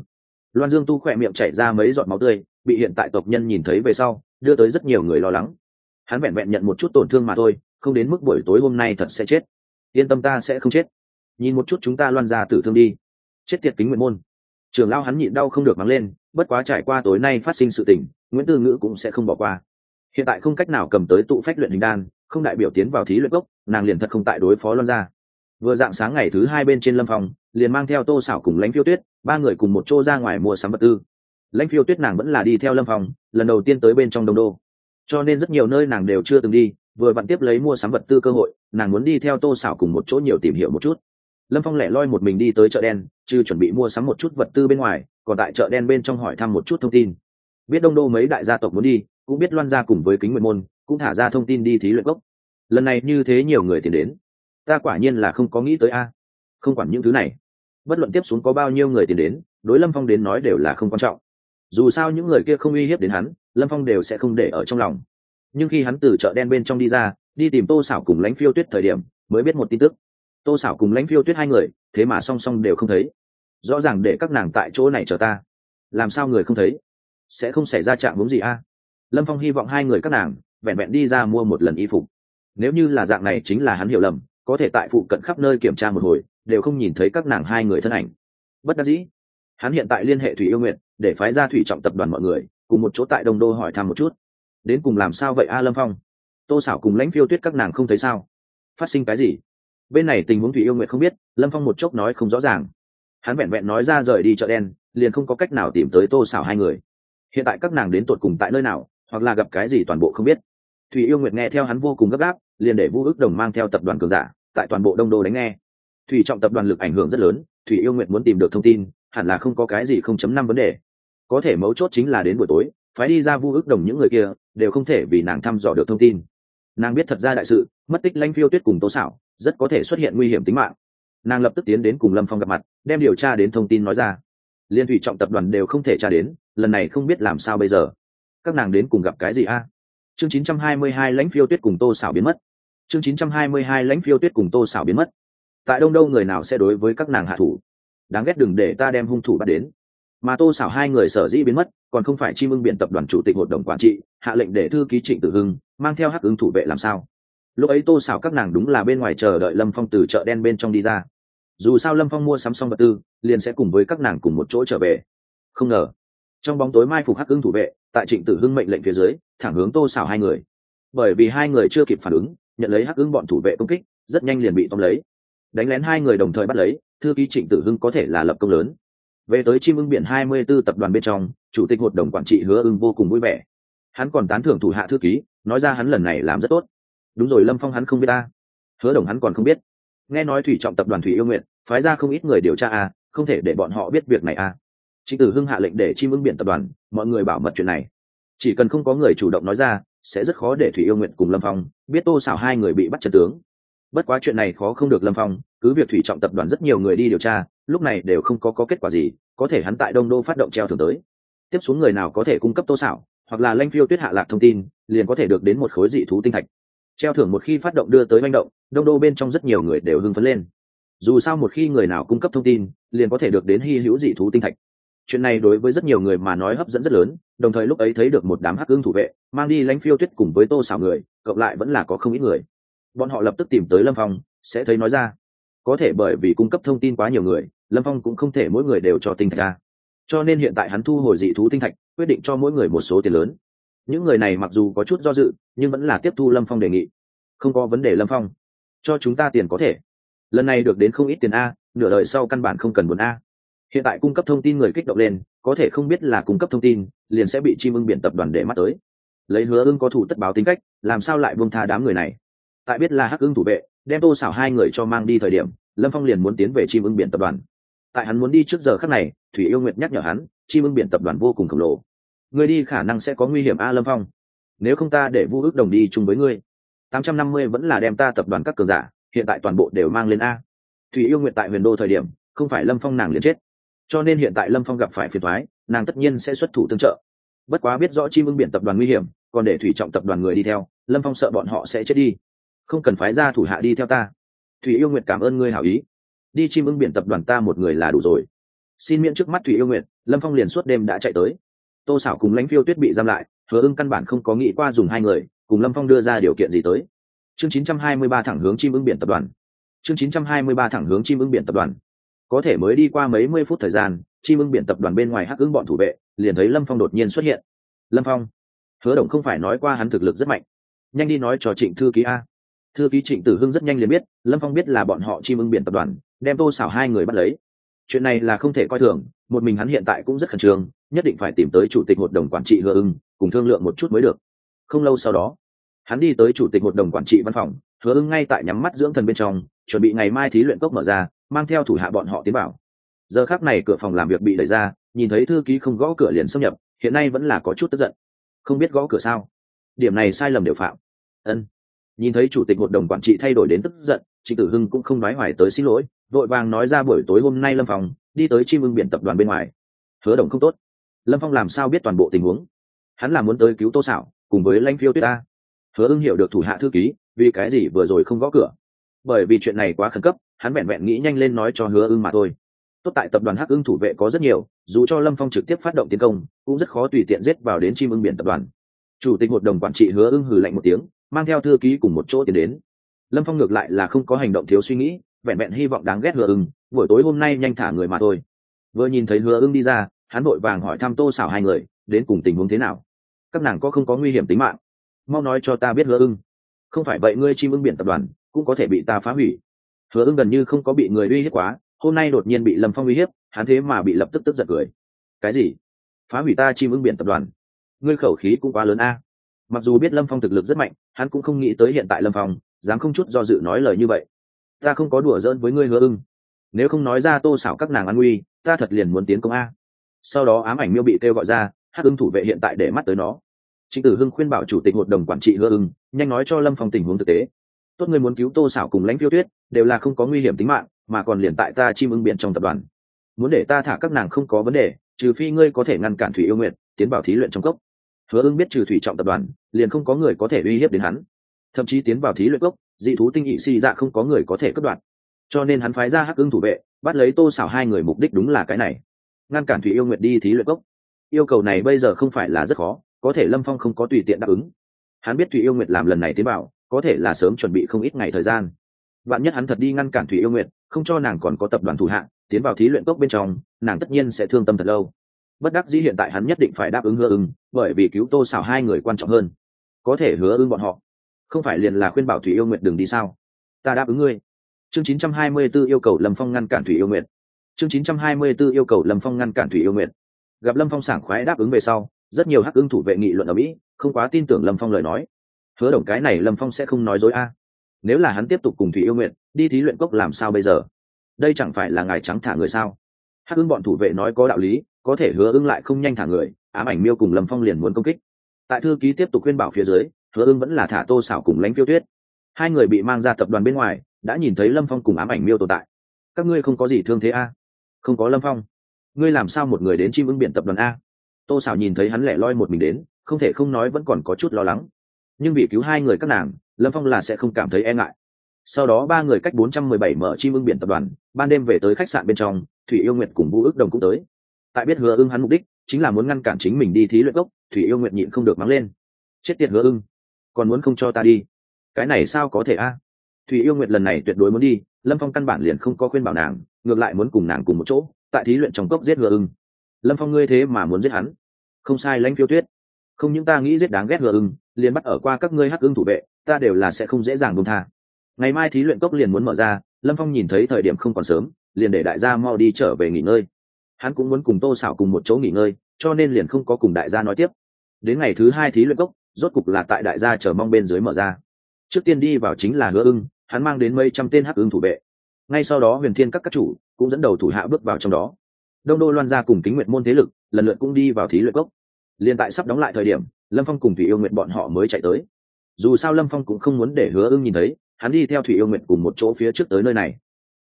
Loan dương tu khỏe miệng chảy ra mấy giọt máu tươi, bị hiện tại tộc nhân nhìn thấy về sau, đưa tới rất nhiều người lo lắng. Hắn vẹn vẹn nhận một chút tổn thương mà thôi, không đến mức buổi tối hôm nay thật sẽ chết. Yên tâm ta sẽ không chết. Nhìn một chút chúng ta loan ra tử thương đi. Chết tiệt kính nguyện môn trường lao hắn nhịn đau không được mắng lên, bất quá trải qua tối nay phát sinh sự tình, nguyễn tư ngữ cũng sẽ không bỏ qua. Hiện tại không cách nào cầm tới tụ phách luyện hình đan, không đại biểu tiến vào thí luyện gốc, nàng liền thật không tại đối phó loan ra vừa dạng sáng ngày thứ hai bên trên lâm phòng, liền mang theo tô xảo cùng lãnh phiêu tuyết, ba người cùng một chỗ ra ngoài mua sắm vật tư. Lãnh phiêu tuyết nàng vẫn là đi theo lâm phòng, lần đầu tiên tới bên trong đông đô. Cho nên rất nhiều nơi nàng đều chưa từng đi, vừa vặn tiếp lấy mua sắm vật tư cơ hội, nàng muốn đi theo tô xảo cùng một chỗ nhiều tìm hiểu một chút lâm phong lẻ loi một mình đi tới chợ đen, chứ chuẩn bị mua sắm một chút vật tư bên ngoài, còn tại chợ đen bên trong hỏi thăm một chút thông tin. Biết đông đô mấy đại gia tộc muốn đi, cũng biết loan ra cùng với kính nguyện môn, cũng thả ra thông tin đi thí luyện gốc. Lần này như thế nhiều người tìm đến, ta quả nhiên là không có nghĩ tới a. Không quản những thứ này, bất luận tiếp xuống có bao nhiêu người tìm đến, đối lâm phong đến nói đều là không quan trọng. Dù sao những người kia không uy hiếp đến hắn, lâm phong đều sẽ không để ở trong lòng. Nhưng khi hắn từ chợ đen bên trong đi ra, đi tìm tô xảo cùng Lánh phiêu tuyết thời điểm, mới biết một tin tức tô xảo cùng lãnh phiêu tuyết hai người, thế mà song song đều không thấy. Rõ ràng để các nàng tại chỗ này chờ ta. Làm sao người không thấy? Sẽ không xảy ra chạm vốn gì a? Lâm phong hy vọng hai người các nàng, vẹn vẹn đi ra mua một lần y phục. Nếu như là dạng này chính là hắn hiểu lầm, có thể tại phụ cận khắp nơi kiểm tra một hồi, đều không nhìn thấy các nàng hai người thân ảnh. Bất đắc dĩ, hắn hiện tại liên hệ thủy yêu nguyện để phái ra thủy trọng tập đoàn mọi người, cùng một chỗ tại đông đô hỏi thăm một chút. Đến cùng làm sao vậy a, lâm phong? Tô xảo cùng lãnh phiêu tuyết các nàng không thấy sao? Phát sinh cái gì? Bên này tình huống thủy yêu nguyện không biết, lâm phong một chốc nói không rõ ràng. Hắn vẹn vẹn nói ra rời đi chợ đen, liền không có cách nào tìm tới tô xảo hai người. Hiện tại các nàng đến tột cùng tại nơi nào, hoặc là gặp cái gì toàn bộ không biết. Thủy yêu nguyện nghe theo hắn vô cùng gấp gáp, liền để vũ ước đồng mang theo tập đoàn cường giả, tại toàn bộ đông đô đánh nghe. Thủy trọng tập đoàn lực ảnh hưởng rất lớn, thủy yêu nguyện muốn tìm được thông tin, hẳn là không có cái gì không chấm năm vấn đề. Có thể mấu chốt chính là đến buổi tối, phái đi ra vu ước đồng những người kia, đều không thể vì nàng thăm dò được thông tin nàng biết thật ra đại sự, mất tích lanh phiêu tuyết cùng tố xảo rất có thể xuất hiện nguy hiểm tính mạng. Nàng lập tức tiến đến cùng lâm phong gặp mặt, đem điều tra đến thông tin nói ra. Liên thủy trọng tập đoàn đều không thể tra đến, lần này không biết làm sao bây giờ. Các nàng đến cùng gặp cái gì a? Chương 922 lãnh phiêu tuyết cùng tô xảo biến mất. Chương 922 lãnh phiêu tuyết cùng tô xảo biến mất. Tại đông đâu người nào sẽ đối với các nàng hạ thủ? Đáng ghét đừng để ta đem hung thủ bắt đến mà tô xảo hai người sở dĩ biến mất, còn không phải chim ưng biện tập đoàn chủ tịch hội đồng quản trị, hạ lệnh để thư ký trịnh tử hưng, mang theo hắc ứng thủ vệ làm sao. Lúc ấy tô xảo các nàng đúng là bên ngoài chờ đợi lâm phong từ chợ đen bên trong đi ra. Dù sao lâm phong mua sắm xong vật tư, liền sẽ cùng với các nàng cùng một chỗ trở về. Không ngờ, trong bóng tối mai phục hắc ứng thủ vệ, tại trịnh tử hưng mệnh lệnh phía dưới, thẳng hướng tô xảo hai người. Bởi vì hai người chưa kịp phản ứng, nhận lấy hắc ứng bọn thủ vệ công kích, rất nhanh liền bị tóm lấy. Đánh lén hai người đồng thời bắt lấy, thư ký trịnh tử hưng có thể là lập công lớn về tới chim ưng biển 24 tập đoàn bên trong chủ tịch hội đồng quản trị hứa ưng vô cùng vui vẻ. Hắn còn tán thưởng thủ hạ thư ký nói ra hắn lần này làm rất tốt. Đúng rồi lâm phong hắn không biết ta. Hứa đồng hắn còn không biết. Nghe nói thủy trọng tập đoàn thủy yêu nguyện phái ra không ít người điều tra à, không thể để bọn họ biết việc này à. trịnh tử hưng hạ lệnh để chim ưng biển tập đoàn mọi người bảo mật chuyện này. Chỉ cần không có người chủ động nói ra sẽ rất khó để thủy yêu nguyện cùng lâm phong biết tô xảo hai người bị bắt trần tướng bất quá chuyện này khó không được lâm phong cứ việc thủy trọng tập đoàn rất nhiều người đi điều tra lúc này đều không có, có kết quả gì có thể hắn tại đông đô phát động treo thường tới. Tiếp xuống người nào có thể cung cấp tô xảo hoặc là lanh phiêu tuyết hạ lạc thông tin liền có thể được đến một khối dị thú tinh thạch. Treo thưởng một khi phát động đưa tới manh động đông đô bên trong rất nhiều người đều hưng phấn lên. Dù sao một khi người nào cung cấp thông tin liền có thể được đến hy hữu dị thú tinh thạch. Chuyện này đối với rất nhiều người mà nói hấp dẫn rất lớn đồng thời lúc ấy thấy được một đám hắc ương thủ vệ mang đi lãnh phiêu tuyết cùng với tô xảo người cộng lại vẫn là có không ít người bọn họ lập tức tìm tới lâm phong, sẽ thấy nói ra. Có thể bởi vì cung cấp thông tin quá nhiều người, lâm phong cũng không thể mỗi người đều cho tinh thạch ra. Cho nên hiện tại hắn thu hồi dị thú tinh thạch, quyết định cho mỗi người một số tiền lớn. Những người này mặc dù có chút do dự, nhưng vẫn là tiếp thu lâm phong đề nghị. Không có vấn đề lâm phong. Cho chúng ta tiền có thể. Lần này được đến không ít tiền a, nửa đời sau căn bản không cần buồn a. Hiện tại cung cấp thông tin người kích động lên, có thể không biết là cung cấp thông tin, liền sẽ bị chim ưng biển tập đoàn để mắt tới. Lấy hứa ưng có thủ tất báo tính cách, làm sao lại buông tha đám người này? Tại biết là hắc ưng thủ vệ, đem tô xảo hai người cho mang đi thời điểm, lâm phong liền muốn tiến về chim ưng biển tập đoàn. Tại hắn muốn đi trước giờ khác này, thủy yêu nguyệt nhắc nhở hắn, chim ưng biển tập đoàn vô cùng khổng lồ. Người đi khả năng sẽ có nguy hiểm a, lâm phong. Nếu không ta để vu ước đồng đi chung với ngươi. Tám trăm năm mươi vẫn là đem ta tập đoàn các cường giả, hiện tại toàn bộ đều mang lên a. Thủy yêu nguyệt tại huyền đô thời điểm, không phải lâm phong nàng liền chết. Cho nên hiện tại lâm phong gặp phải phiền thoái nàng tất nhiên sẽ xuất thủ tương trợ. Bất quá biết rõ chim ưng biển tập đoàn nguy hiểm, còn để thủy trọng tập đoàn người đi theo, lâm phong sợ bọn họ sẽ chết đi không cần phái ra thủ hạ đi theo ta. Thủy yêu nguyện cảm ơn ngươi hảo ý. Đi chim ưng biển tập đoàn ta một người là đủ rồi. Xin miễn trước mắt thủy yêu nguyện lâm phong liền suốt đêm đã chạy tới. Tô xảo cùng lãnh phiêu tuyết bị giam lại, hứa ưng căn bản không có nghĩ qua dùng hai người, cùng lâm phong đưa ra điều kiện gì tới. Chương 923 thẳng hướng chim ưng biển tập đoàn. Chương 923 thẳng hướng chim ưng biển tập đoàn. Có thể mới đi qua mấy mươi phút thời gian, chim ưng biển tập đoàn bên ngoài hắc ứng bọn thủ vệ, liền thấy lâm phong đột nhiên xuất hiện. Lâm phong, hứa động không phải nói qua hắn thực lực rất mạnh. Nhanh đi nói cho trịnh thư ký a thư ký trịnh tử hưng rất nhanh liền biết, lâm phong biết là bọn họ chim ưng biển tập đoàn, đem tô xảo hai người bắt lấy. Chuyện này là không thể coi thường, một mình hắn hiện tại cũng rất khẩn trương, nhất định phải tìm tới chủ tịch hội đồng quản trị hứa ưng, cùng thương lượng một chút mới được. Không lâu sau đó, hắn đi tới chủ tịch hội đồng quản trị văn phòng, hứa ưng ngay tại nhắm mắt dưỡng thần bên trong, chuẩn bị ngày mai thí luyện cốc mở ra, mang theo thủ hạ bọn họ tiến vào. Giờ khác này cửa phòng làm việc bị đẩy ra, nhìn thấy thư ký không gõ cửa liền xâm nhập, hiện nay vẫn là có chút tức giận. Không biết gõ cửa sao? Điểm này sai lầm đều phạm. Ân nhìn thấy chủ tịch hội đồng quản trị thay đổi đến tức giận, trịnh tử hưng cũng không nói hoài tới xin lỗi, vội vàng nói ra buổi tối hôm nay lâm phòng đi tới chim ưng biển tập đoàn bên ngoài. Hứa đồng không tốt. Lâm phong làm sao biết toàn bộ tình huống? Hắn là muốn tới cứu tô xảo cùng với lãnh phiêu tuyết ta hứa ưng hiểu được thủ hạ thư ký, vì cái gì vừa rồi không gõ cửa? Bởi vì chuyện này quá khẩn cấp, hắn vẹn vẹn nghĩ nhanh lên nói cho hứa ưng mà thôi. Tốt tại tập đoàn hắc ưng thủ vệ có rất nhiều, dù cho lâm phong trực tiếp phát động tiến công, cũng rất khó tùy tiện giết vào đến chim ưng biển tập đoàn. Chủ tịch hội đồng quản trị hứa ưng hừ lạnh một tiếng mang theo thư ký cùng một chỗ tiến đến. Lâm phong ngược lại là không có hành động thiếu suy nghĩ, vẹn vẹn hy vọng đáng ghét hứa ưng, buổi tối hôm nay nhanh thả người mà thôi. Vừa nhìn thấy hứa ưng đi ra, hắn vội vàng hỏi thăm tô xảo hai người, đến cùng tình huống thế nào? Các nàng có không có nguy hiểm tính mạng? Mau nói cho ta biết hứa ưng. Không phải vậy ngươi chim ưng biển tập đoàn, cũng có thể bị ta phá hủy. Hứa ưng gần như không có bị người uy hiếp quá, hôm nay đột nhiên bị lâm phong uy hiếp, hắn thế mà bị lập tức tức giật cười. Cái gì? Phá hủy ta chim ưng biển tập đoàn. Ngươi khẩu khí cũng quá lớn a mặc dù biết lâm phong thực lực rất mạnh, hắn cũng không nghĩ tới hiện tại lâm phong, dám không chút do dự nói lời như vậy. Ta không có đùa giỡn với ngươi hứa ưng. Nếu không nói ra tô xảo các nàng an nguy, ta thật liền muốn tiến công a. Sau đó ám ảnh miêu bị kêu gọi ra, hắc ưng thủ vệ hiện tại để mắt tới nó. Trịnh tử hưng khuyên bảo chủ tịch hội đồng quản trị hứa ưng, nhanh nói cho lâm phong tình huống thực tế. Tốt người muốn cứu tô xảo cùng lãnh phiêu tuyết, đều là không có nguy hiểm tính mạng, mà còn liền tại ta chim ưng biện trong tập đoàn. Muốn để ta thả các nàng không có vấn đề, trừ phi ngươi có thể ngăn cản thủy yêu nguyện tiến vào thí luyện trong cốc hứa ưng biết trừ thủy trọng tập đoàn, liền không có người có thể uy hiếp đến hắn. Thậm chí tiến vào thí luyện cốc, dị thú tinh nhị si dạ không có người có thể cất đoạt. Cho nên hắn phái ra hắc ưng thủ vệ, bắt lấy tô xảo hai người mục đích đúng là cái này. Ngăn cản thủy yêu nguyệt đi thí luyện cốc. Yêu cầu này bây giờ không phải là rất khó, có thể lâm phong không có tùy tiện đáp ứng. Hắn biết thủy yêu nguyệt làm lần này tiến bảo có thể là sớm chuẩn bị không ít ngày thời gian. Bạn nhất hắn thật đi ngăn cản thủy yêu nguyệt, không cho nàng còn có tập đoàn thủ hạng, tiến vào thí luyện cốc bên trong, nàng tất nhiên sẽ thương tâm thật lâu bất đắc dĩ hiện tại hắn nhất định phải đáp ứng hứa ưng, bởi vì cứu tô xảo hai người quan trọng hơn. Có thể hứa ưng bọn họ, không phải liền là khuyên bảo thủy yêu nguyệt đừng đi sao? Ta đáp ứng ngươi. Chương 924 yêu cầu lâm phong ngăn cản thủy yêu nguyệt. Chương 924 yêu cầu lâm phong ngăn cản thủy yêu nguyệt. Gặp lâm phong sảng khoái đáp ứng về sau, rất nhiều hắc ứng thủ vệ nghị luận ở mỹ, không quá tin tưởng lâm phong lời nói. Hứa đồng cái này lâm phong sẽ không nói dối a. Nếu là hắn tiếp tục cùng thủy yêu nguyện đi thí luyện cốc làm sao bây giờ? Đây chẳng phải là ngài trắng thả người sao? Hắc ưng bọn thủ vệ nói có đạo lý có thể hứa ưng lại không nhanh thả người, ám ảnh miêu cùng lâm phong liền muốn công kích. Tại thư ký tiếp tục khuyên bảo phía dưới, hứa ưng vẫn là thả tô xảo cùng lãnh phiêu tuyết. Hai người bị mang ra tập đoàn bên ngoài, đã nhìn thấy lâm phong cùng ám ảnh miêu tồn tại. Các ngươi không có gì thương thế a? Không có lâm phong. Ngươi làm sao một người đến chim ưng biển tập đoàn a? Tô xảo nhìn thấy hắn lẻ loi một mình đến, không thể không nói vẫn còn có chút lo lắng. Nhưng vì cứu hai người các nàng, lâm phong là sẽ không cảm thấy e ngại. Sau đó ba người cách bốn trăm mười bảy mở chim ưng biển tập đoàn, ban đêm về tới khách sạn bên trong, thủy yêu nguyệt cùng vũ ước đồng cũng tới tại biết hứa ưng hắn mục đích, chính là muốn ngăn cản chính mình đi thí luyện gốc, thủy yêu nguyện nhịn không được mắng lên. Chết tiệt hứa ưng, còn muốn không cho ta đi? Cái này sao có thể a? Thủy yêu nguyệt lần này tuyệt đối muốn đi, lâm phong căn bản liền không có khuyên bảo nàng, ngược lại muốn cùng nàng cùng một chỗ, tại thí luyện trong cốc giết hứa ưng. Lâm phong ngươi thế mà muốn giết hắn? Không sai lãnh phiêu tuyết. Không những ta nghĩ giết đáng ghét hứa ưng, liền bắt ở qua các ngươi hắc ưng thủ vệ, ta đều là sẽ không dễ dàng buông tha. Ngày mai thí luyện cốc liền muốn mở ra, lâm phong nhìn thấy thời điểm không còn sớm, liền để đại gia mau đi trở về nghỉ ngơi hắn cũng muốn cùng tô xảo cùng một chỗ nghỉ ngơi, cho nên liền không có cùng đại gia nói tiếp. Đến ngày thứ hai thí luyện cốc, rốt cục là tại đại gia chờ mong bên dưới mở ra. Trước tiên đi vào chính là hứa ưng, hắn mang đến mấy trăm tên hắc ưng thủ vệ. Ngay sau đó huyền thiên các các chủ cũng dẫn đầu thủ hạ bước vào trong đó. Đông đô loan gia cùng kính nguyện môn thế lực lần lượt cũng đi vào thí luyện cốc. Liền tại sắp đóng lại thời điểm, lâm phong cùng thủy yêu nguyện bọn họ mới chạy tới. Dù sao lâm phong cũng không muốn để hứa ưng nhìn thấy, hắn đi theo thủy yêu nguyện cùng một chỗ phía trước tới nơi này.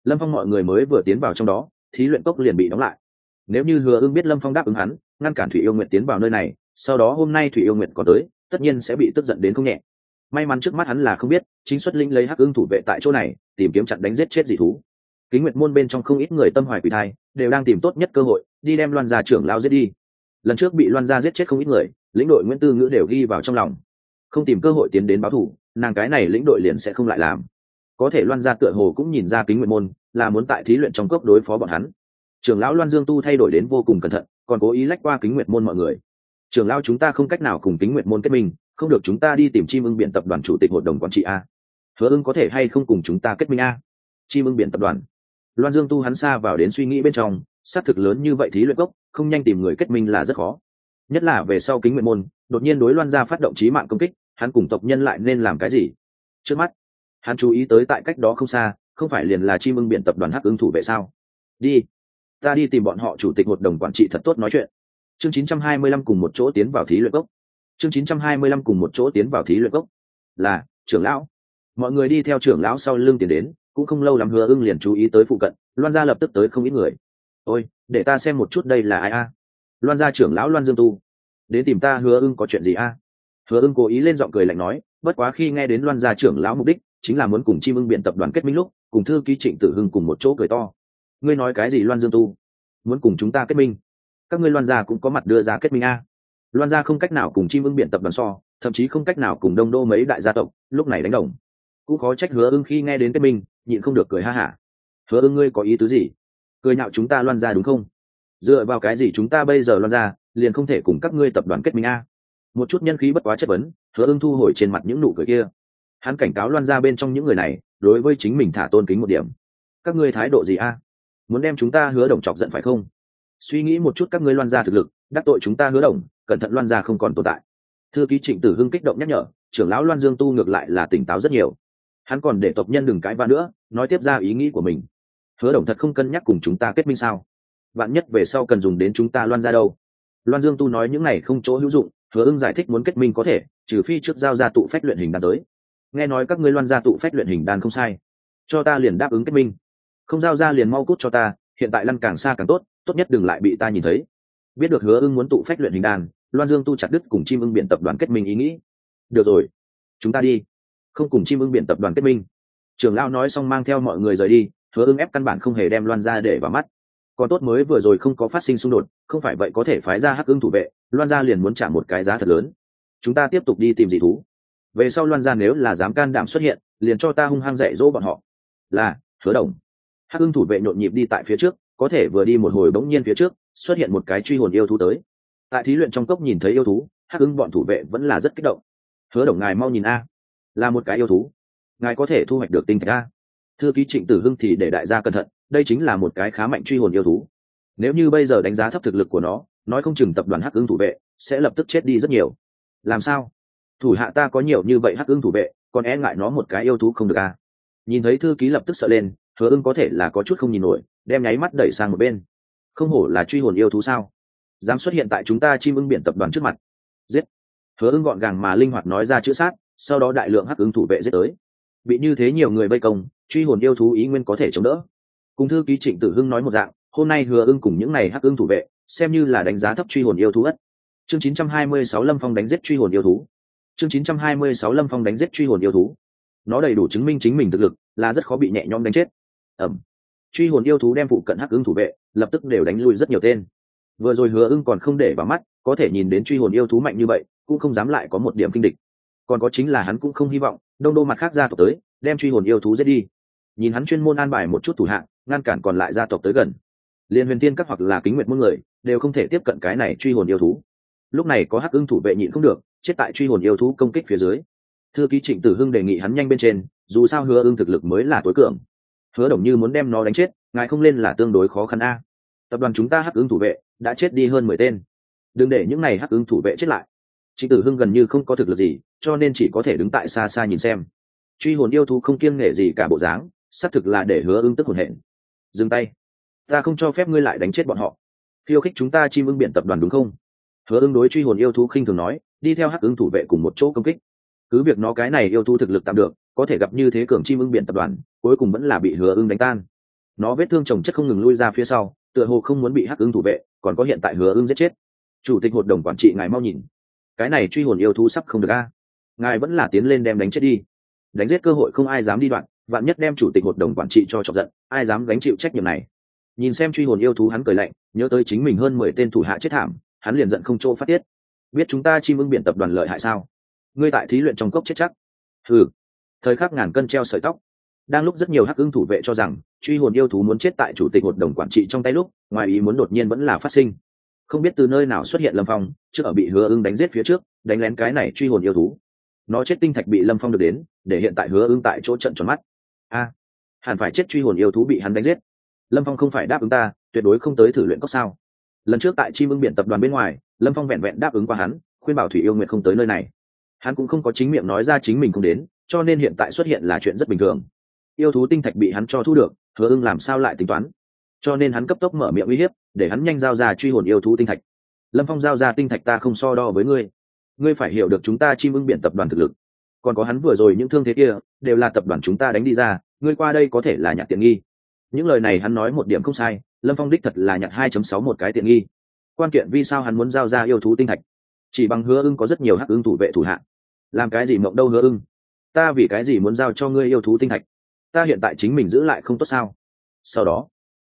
Lâm phong mọi người mới vừa tiến vào trong đó, thí luyện cốc liền bị đóng lại nếu như hứa ưng biết lâm phong đáp ứng hắn, ngăn cản thủy yêu nguyện tiến vào nơi này, sau đó hôm nay thủy yêu nguyện có tới, tất nhiên sẽ bị tức giận đến không nhẹ. May mắn trước mắt hắn là không biết, chính xuất linh lấy hắc ưng thủ vệ tại chỗ này, tìm kiếm chặn đánh giết chết dị thú. Kính nguyệt môn bên trong không ít người tâm hoài quỷ thai, đều đang tìm tốt nhất cơ hội, đi đem loan gia trưởng lao giết đi. Lần trước bị loan gia giết chết không ít người, lĩnh đội nguyễn tư ngữ đều ghi vào trong lòng. Không tìm cơ hội tiến đến báo thủ nàng cái này lĩnh đội liền sẽ không lại làm. Có thể loan gia tựa hồ cũng nhìn ra kính Nguyệt môn là muốn tại thí luyện trong cốc đối phó bọn hắn trưởng lão loan dương tu thay đổi đến vô cùng cẩn thận còn cố ý lách qua kính nguyện môn mọi người. Trưởng lão chúng ta không cách nào cùng kính nguyện môn kết minh không được chúng ta đi tìm chim ưng biện tập đoàn chủ tịch hội đồng quản trị a. Hứa ưng có thể hay không cùng chúng ta kết minh a? Chim ưng biện tập đoàn. Loan dương tu hắn xa vào đến suy nghĩ bên trong xác thực lớn như vậy thí luyện gốc, không nhanh tìm người kết minh là rất khó. Nhất là về sau kính nguyện môn đột nhiên đối loan gia phát động trí mạng công kích hắn cùng tộc nhân lại nên làm cái gì? Trước mắt hắn chú ý tới tại cách đó không xa không phải liền là chim ưng biện tập đoàn hắc ứng thủ vệ sao? Đi ta đi tìm bọn họ chủ tịch hội đồng quản trị thật tốt nói chuyện. Chương 925 cùng một chỗ tiến vào thí luyện cốc chương 925 cùng một chỗ tiến vào thí luyện cốc là, trưởng lão. Mọi người đi theo trưởng lão sau lưng tiến đến, cũng không lâu lắm hứa ưng liền chú ý tới phụ cận, loan gia lập tức tới không ít người. Ôi, để ta xem một chút đây là ai a? Loan gia trưởng lão loan dương tu. Đến tìm ta hứa ưng có chuyện gì a? Hứa ưng cố ý lên giọng cười lạnh nói, bất quá khi nghe đến loan gia trưởng lão mục đích, chính là muốn cùng chim ưng biện tập đoàn kết minh lúc, cùng thư ký trịnh tử hưng cùng một chỗ cười to ngươi nói cái gì loan dương tu? Muốn cùng chúng ta kết minh? Các ngươi loan gia cũng có mặt đưa ra kết minh a. Loan gia không cách nào cùng chim ưng biện tập đoàn so, thậm chí không cách nào cùng đông đô mấy đại gia tộc, lúc này đánh đồng. Cũng khó trách hứa ưng khi nghe đến kết minh, nhịn không được cười ha hả. Hứa ưng ngươi có ý tứ gì? Cười nhạo chúng ta loan gia đúng không? Dựa vào cái gì chúng ta bây giờ loan gia liền không thể cùng các ngươi tập đoàn kết minh a? Một chút nhân khí bất quá chất vấn, hứa ưng thu hồi trên mặt những nụ cười kia. Hắn cảnh cáo loan ra bên trong những người này, đối với chính mình thả tôn kính một điểm. Các ngươi thái độ gì a? Muốn đem chúng ta hứa đồng chọc giận phải không? Suy nghĩ một chút các ngươi loan gia thực lực, đắc tội chúng ta hứa đồng, cẩn thận loan gia không còn tồn tại. Thư ký trịnh tử hưng kích động nhắc nhở, trưởng lão loan dương tu ngược lại là tỉnh táo rất nhiều. Hắn còn để tộc nhân đừng cãi vã nữa, nói tiếp ra ý nghĩ của mình. Hứa đồng thật không cân nhắc cùng chúng ta kết minh sao? Vạn nhất về sau cần dùng đến chúng ta loan ra đâu? Loan dương tu nói những này không chỗ hữu dụng, hứa ưng giải thích muốn kết minh có thể, trừ phi trước giao ra tụ phép luyện hình đan tới. Nghe nói các ngươi loan ra tụ phép luyện hình đan không sai. Cho ta liền đáp ứng kết minh không giao ra liền mau cút cho ta hiện tại lăn càng xa càng tốt tốt nhất đừng lại bị ta nhìn thấy. Biết được hứa ưng muốn tụ phép luyện hình đàn, loan dương tu chặt đứt cùng chim ưng biện tập đoàn kết minh ý nghĩ. Được rồi chúng ta đi. Không cùng chim ưng biện tập đoàn kết minh. Trưởng lao nói xong mang theo mọi người rời đi hứa ưng ép căn bản không hề đem loan ra để vào mắt. Còn tốt mới vừa rồi không có phát sinh xung đột không phải vậy có thể phái ra hắc ưng thủ vệ loan gia liền muốn trả một cái giá thật lớn. Chúng ta tiếp tục đi tìm dị thú. Về sau loan gia nếu là dám can đảm xuất hiện liền cho ta hung hăng dạy dỗ bọn họ. Là hứa đồng hắc ưng thủ vệ nhộn nhịp đi tại phía trước, có thể vừa đi một hồi bỗng nhiên phía trước, xuất hiện một cái truy hồn yêu thú tới. Tại thí luyện trong cốc nhìn thấy yêu thú, hắc ưng bọn thủ vệ vẫn là rất kích động. Hứa đồng ngài mau nhìn a, là một cái yêu thú. Ngài có thể thu hoạch được tinh thạch a. Thư ký trịnh tử hưng thì để đại gia cẩn thận, đây chính là một cái khá mạnh truy hồn yêu thú. Nếu như bây giờ đánh giá thấp thực lực của nó, nói không chừng tập đoàn hắc ứng thủ vệ sẽ lập tức chết đi rất nhiều. Làm sao? Thủ hạ ta có nhiều như vậy hắc ứng thủ vệ, còn e ngại nó một cái yêu thú không được à nhìn thấy thư ký lập tức sợ lên hứa ưng có thể là có chút không nhìn nổi, đem nháy mắt đẩy sang một bên. Không hổ là truy hồn yêu thú sao? Dám xuất hiện tại chúng ta chim ưng biển tập đoàn trước mặt. Giết. Hứa ưng gọn gàng mà linh hoạt nói ra chữ sát, sau đó đại lượng hắc ứng thủ vệ giết tới. Bị như thế nhiều người vây công, truy hồn yêu thú ý nguyên có thể chống đỡ. Cùng thư ký trịnh tử hưng nói một dạng, hôm nay hứa ưng cùng những n à y hắc ưng thủ vệ, xem như là đánh giá thấp truy hồn yêu thú ất. Chương 926 lâm phong đánh giết truy hồn yêu thú. Chương 926 lâm phong đánh giết truy hồn yêu thú. Nó đầy đủ chứng minh chính mình thực lực, là rất khó bị nhẹ nhõm đánh chết ẩm. Truy hồn yêu thú đem phụ cận hắc ưng thủ vệ, lập tức đều đánh lui rất nhiều tên. Vừa rồi hứa ưng còn không để vào mắt, có thể nhìn đến truy hồn yêu thú mạnh như vậy, cũng không dám lại có một điểm kinh địch. Còn có chính là hắn cũng không hy vọng, đông đô mặt khác gia tộc tới, đem truy hồn yêu thú giết đi. Nhìn hắn chuyên môn an bài một chút thủ hạng, ngăn cản còn lại gia tộc tới gần. Liên huyền tiên các hoặc là kính nguyện muôn người, đều không thể tiếp cận cái này truy hồn yêu thú. Lúc này có hắc ưng thủ vệ nhịn không được, chết tại truy hồn yêu thú công kích phía dưới. Thư ký trịnh tử hưng đề nghị hắn nhanh bên trên, dù sao hứa ưng thực lực mới là tối cường hứa đồng như muốn đem nó đánh chết, ngài không lên là tương đối khó khăn a. Tập đoàn chúng ta hắc ứng thủ vệ đã chết đi hơn mười tên. Đừng để những n à y hắc ứng thủ vệ chết lại. Trịnh tử hưng gần như không có thực lực gì, cho nên chỉ có thể đứng tại xa xa nhìn xem. Truy hồn yêu thú không kiêng nghệ gì cả bộ dáng, xác thực là để hứa ưng tức hồn hển. Dừng tay. Ta không cho phép ngươi lại đánh chết bọn họ. Khiêu khích chúng ta chim ưng biển tập đoàn đúng không? Hứa ưng đối truy hồn yêu thú khinh thường nói, đi theo hắc ứng thủ vệ cùng một chỗ công kích. Cứ việc nó cái này yêu thú thực lực tạm được, có thể gặp như thế cường chim ưng biển tập đoàn cuối cùng vẫn là bị hứa ưng đánh tan. Nó vết thương trồng chất không ngừng lui ra phía sau, tựa hồ không muốn bị hắc ưng thủ vệ, còn có hiện tại hứa ưng giết chết. Chủ tịch hội đồng quản trị ngài mau nhìn. Cái này truy hồn yêu thú sắp không được a. Ngài vẫn là tiến lên đem đánh chết đi. Đánh giết cơ hội không ai dám đi đoạn, vạn nhất đem chủ tịch hội đồng quản trị cho chọc giận, ai dám gánh chịu trách nhiệm này? Nhìn xem truy hồn yêu thú hắn cười lạnh, nhớ tới chính mình hơn mười tên thủ hạ chết thảm, hắn liền giận không chỗ phát tiết. Biết chúng ta chim ưng biện tập đoàn lợi hại sao? Ngươi tại thí luyện trong cốc chết chắc. Ừ thời khắc ngàn cân treo sợi tóc đang lúc rất nhiều hắc ưng thủ vệ cho rằng, truy hồn yêu thú muốn chết tại chủ tịch hội đồng quản trị trong tay lúc, ngoài ý muốn đột nhiên vẫn là phát sinh. Không biết từ nơi nào xuất hiện lâm phong, trước ở bị hứa ưng đánh giết phía trước, đánh lén cái này truy hồn yêu thú. Nó chết tinh thạch bị lâm phong được đến, để hiện tại hứa ưng tại chỗ trận tròn mắt. A, hẳn phải chết truy hồn yêu thú bị hắn đánh giết. Lâm phong không phải đáp ứng ta, tuyệt đối không tới thử luyện cốc sao. Lần trước tại chim ưng biển tập đoàn bên ngoài, lâm phong vẹn vẹn đáp ứng qua hắn, khuyên bảo thủy yêu nguyện không tới nơi này. Hắn cũng không có chính miệng nói ra chính mình không đến, cho nên hiện tại xuất hiện là chuyện rất bình thường yêu thú tinh thạch bị hắn cho thu được, hứa ưng làm sao lại tính toán? Cho nên hắn cấp tốc mở miệng uy hiếp, để hắn nhanh giao ra truy hồn yêu thú tinh thạch. Lâm phong giao ra tinh thạch ta không so đo với ngươi. Ngươi phải hiểu được chúng ta chim ưng biển tập đoàn thực lực. Còn có hắn vừa rồi những thương thế kia, đều là tập đoàn chúng ta đánh đi ra, ngươi qua đây có thể là nhặt tiện nghi. Những lời này hắn nói một điểm không sai, lâm phong đích thật là nhặt hai chấm sáu một cái tiện nghi. Quan kiện vì sao hắn muốn giao ra yêu thú tinh thạch? Chỉ bằng hứa ưng có rất nhiều hắc ưng thủ vệ thủ hạ. Làm cái gì mộng đâu hứa ưng? Ta vì cái gì muốn giao cho ngươi yêu thú tinh thạch? Ta hiện tại chính mình giữ lại không tốt sao? Sau đó,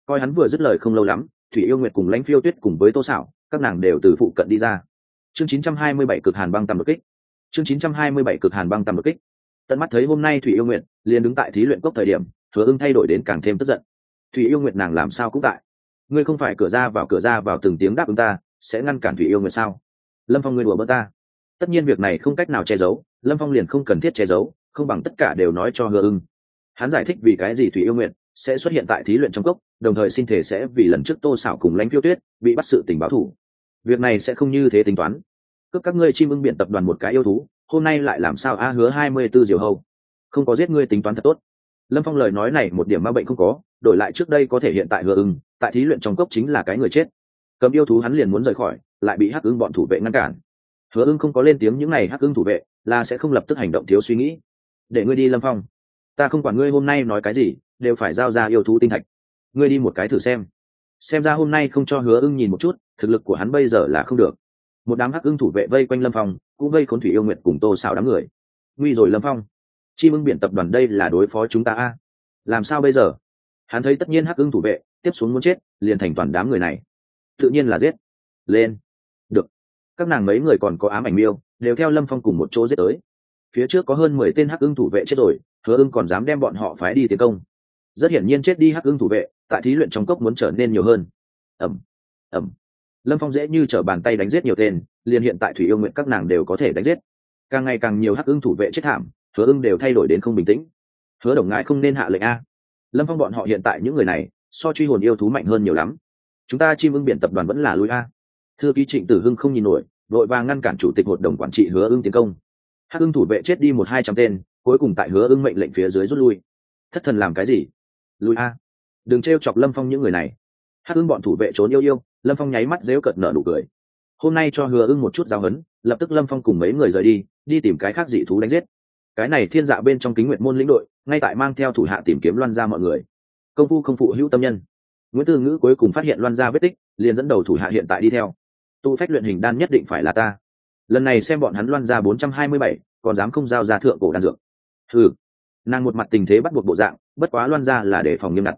coi hắn vừa dứt lời không lâu lắm, thủy yêu nguyệt cùng lãnh phiêu tuyết cùng với tô xảo các nàng đều từ phụ cận đi ra. Chương 927 cực hàn băng tầm đột kích. Chương 927 cực hàn băng tầm đột kích. Tận mắt thấy hôm nay thủy yêu nguyệt liền đứng tại thí luyện cốc thời điểm hứa ưng thay đổi đến càng thêm tức giận. Thủy yêu nguyệt nàng làm sao cũng tại. Ngươi không phải cửa ra vào, cửa ra vào từng tiếng đáp ứng ta, sẽ ngăn cản thủy yêu nguyệt sao? Lâm phong ngươi đùa bỡ ta. Tất nhiên việc này không cách nào che giấu, lâm phong liền không cần thiết che giấu, không bằng tất cả đều nói cho hứa ưng hắn giải thích vì cái gì thủy yêu nguyện sẽ xuất hiện tại thí luyện trong cốc, đồng thời xin thể sẽ vì lần trước tô xảo cùng lãnh phiêu tuyết bị bắt sự tình báo thủ. Việc này sẽ không như thế tính toán. Cướp các ngươi chim ưng biện tập đoàn một cái yêu thú, hôm nay lại làm sao a hứa hai mươi b ố diều hầu. Không có giết ngươi tính toán thật tốt. Lâm phong lời nói này một điểm ma bệnh không có, đổi lại trước đây có thể hiện tại hứa ưng, tại thí luyện trong cốc chính là cái người chết. Cấm yêu thú hắn liền muốn rời khỏi, lại bị hắc ưng bọn thủ vệ ngăn cản. Hứa ưng không có lên tiếng những n à y hắc ưng thủ vệ, là sẽ không lập tức hành động thiếu suy nghĩ. Để ngươi đi, lâm phong ta không quản ngươi hôm nay nói cái gì, đều phải giao ra yêu thú tinh thạch. Ngươi đi một cái thử xem. Xem ra hôm nay không cho hứa ưng nhìn một chút, thực lực của hắn bây giờ là không được. Một đám hắc ưng thủ vệ vây quanh lâm phong, cũng vây khốn thủy yêu nguyện cùng tô xào đám người. Nguy rồi lâm phong. Chim ưng biển tập đoàn đây là đối phó chúng ta a. Làm sao bây giờ? Hắn thấy tất nhiên hắc ưng thủ vệ, tiếp xuống muốn chết, liền thành toàn đám người này. Tự nhiên là giết. Lên. Được. Các nàng mấy người còn có ám ảnh miêu, đều theo lâm phong cùng một chỗ giết tới. Phía trước có hơn mười tên hắc ưng thủ vệ chết rồi hứa ưng còn dám đem bọn họ phái đi tiến công. Rất hiển nhiên chết đi hắc ưng thủ vệ, tại thí luyện trong cốc muốn trở nên nhiều hơn. Ẩm ẩm lâm phong dễ như t r ở bàn tay đánh giết nhiều tên, liền hiện tại thủy yêu nguyện các nàng đều có thể đánh giết. Càng ngày càng nhiều hắc ưng thủ vệ chết thảm, hứa ưng đều thay đổi đến không bình tĩnh. Hứa đồng ngại không nên hạ lệnh a. Lâm phong bọn họ hiện tại những người này, so truy hồn yêu thú mạnh hơn nhiều lắm. Chúng ta chim ưng biển tập đoàn vẫn là lui a. Thư ký trịnh tử hưng không nhìn nổi, vội vàng ngăn cản chủ tịch hội đồng quản trị hứa ưng tiến công. Hắc ưng thủ vệ chết đi một hai trăm tên cuối cùng tại hứa ưng mệnh lệnh phía dưới rút lui. Thất thần làm cái gì? Lui a. Đừng t r e o chọc lâm phong những người này. Hát ưng bọn thủ vệ trốn yêu yêu, lâm phong nháy mắt dếu cợt nở nụ cười. Hôm nay cho hứa ưng một chút giao hấn, lập tức lâm phong cùng mấy người rời đi đi tìm cái khác dị thú đánh giết. Cái này thiên dạ bên trong kính nguyện môn lĩnh đội, ngay tại mang theo thủ hạ tìm kiếm loan ra mọi người. Công phu không phụ hữu tâm nhân. Nguyễn tư ngữ cuối cùng phát hiện loan ra vết tích, liền dẫn đầu thủ hạ hiện tại đi theo. Tu phách luyện hình đan nhất định phải là ta. Lần này xem bọn hắn loan ra bốn trăm hai mươi bảy, còn dám không giao ra thượng cổ đan dược ừ nàng một mặt tình thế bắt buộc bộ dạng, bất quá loan ra là để phòng nghiêm ngặt.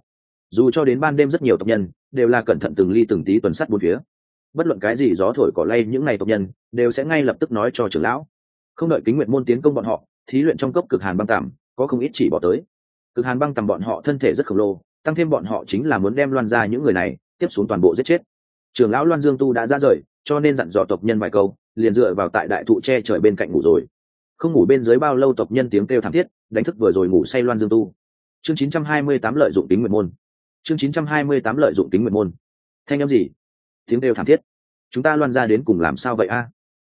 Dù cho đến ban đêm rất nhiều tộc nhân, đều là cẩn thận từng ly từng tí tuần sắt bốn phía. Bất luận cái gì gió thổi cỏ lay những ngày tộc nhân, đều sẽ ngay lập tức nói cho trưởng lão. Không đợi kính nguyện môn tiến công bọn họ, thí luyện trong cốc cực hàn băng tạm có không ít chỉ bỏ tới. Cực hàn băng tầm bọn họ thân thể rất khổng lồ, tăng thêm bọn họ chính là muốn đem loan ra những người này tiếp xuống toàn bộ giết chết. Trưởng lão loan dương tu đã ra rời, cho nên dặn dò tộc nhân vài câu, liền dựa vào tại đại thụ che trời bên cạnh ngủ rồi không ngủ bên dưới bao lâu tộc nhân tiếng kêu thảm thiết, đánh thức vừa rồi ngủ say loan dương tu. Chương 928 lợi dụng tính nguyện môn. Chương 928 lợi dụng tính nguyện môn. Thanh âm gì? Tiếng kêu thảm thiết. Chúng ta loan ra đến cùng làm sao vậy a?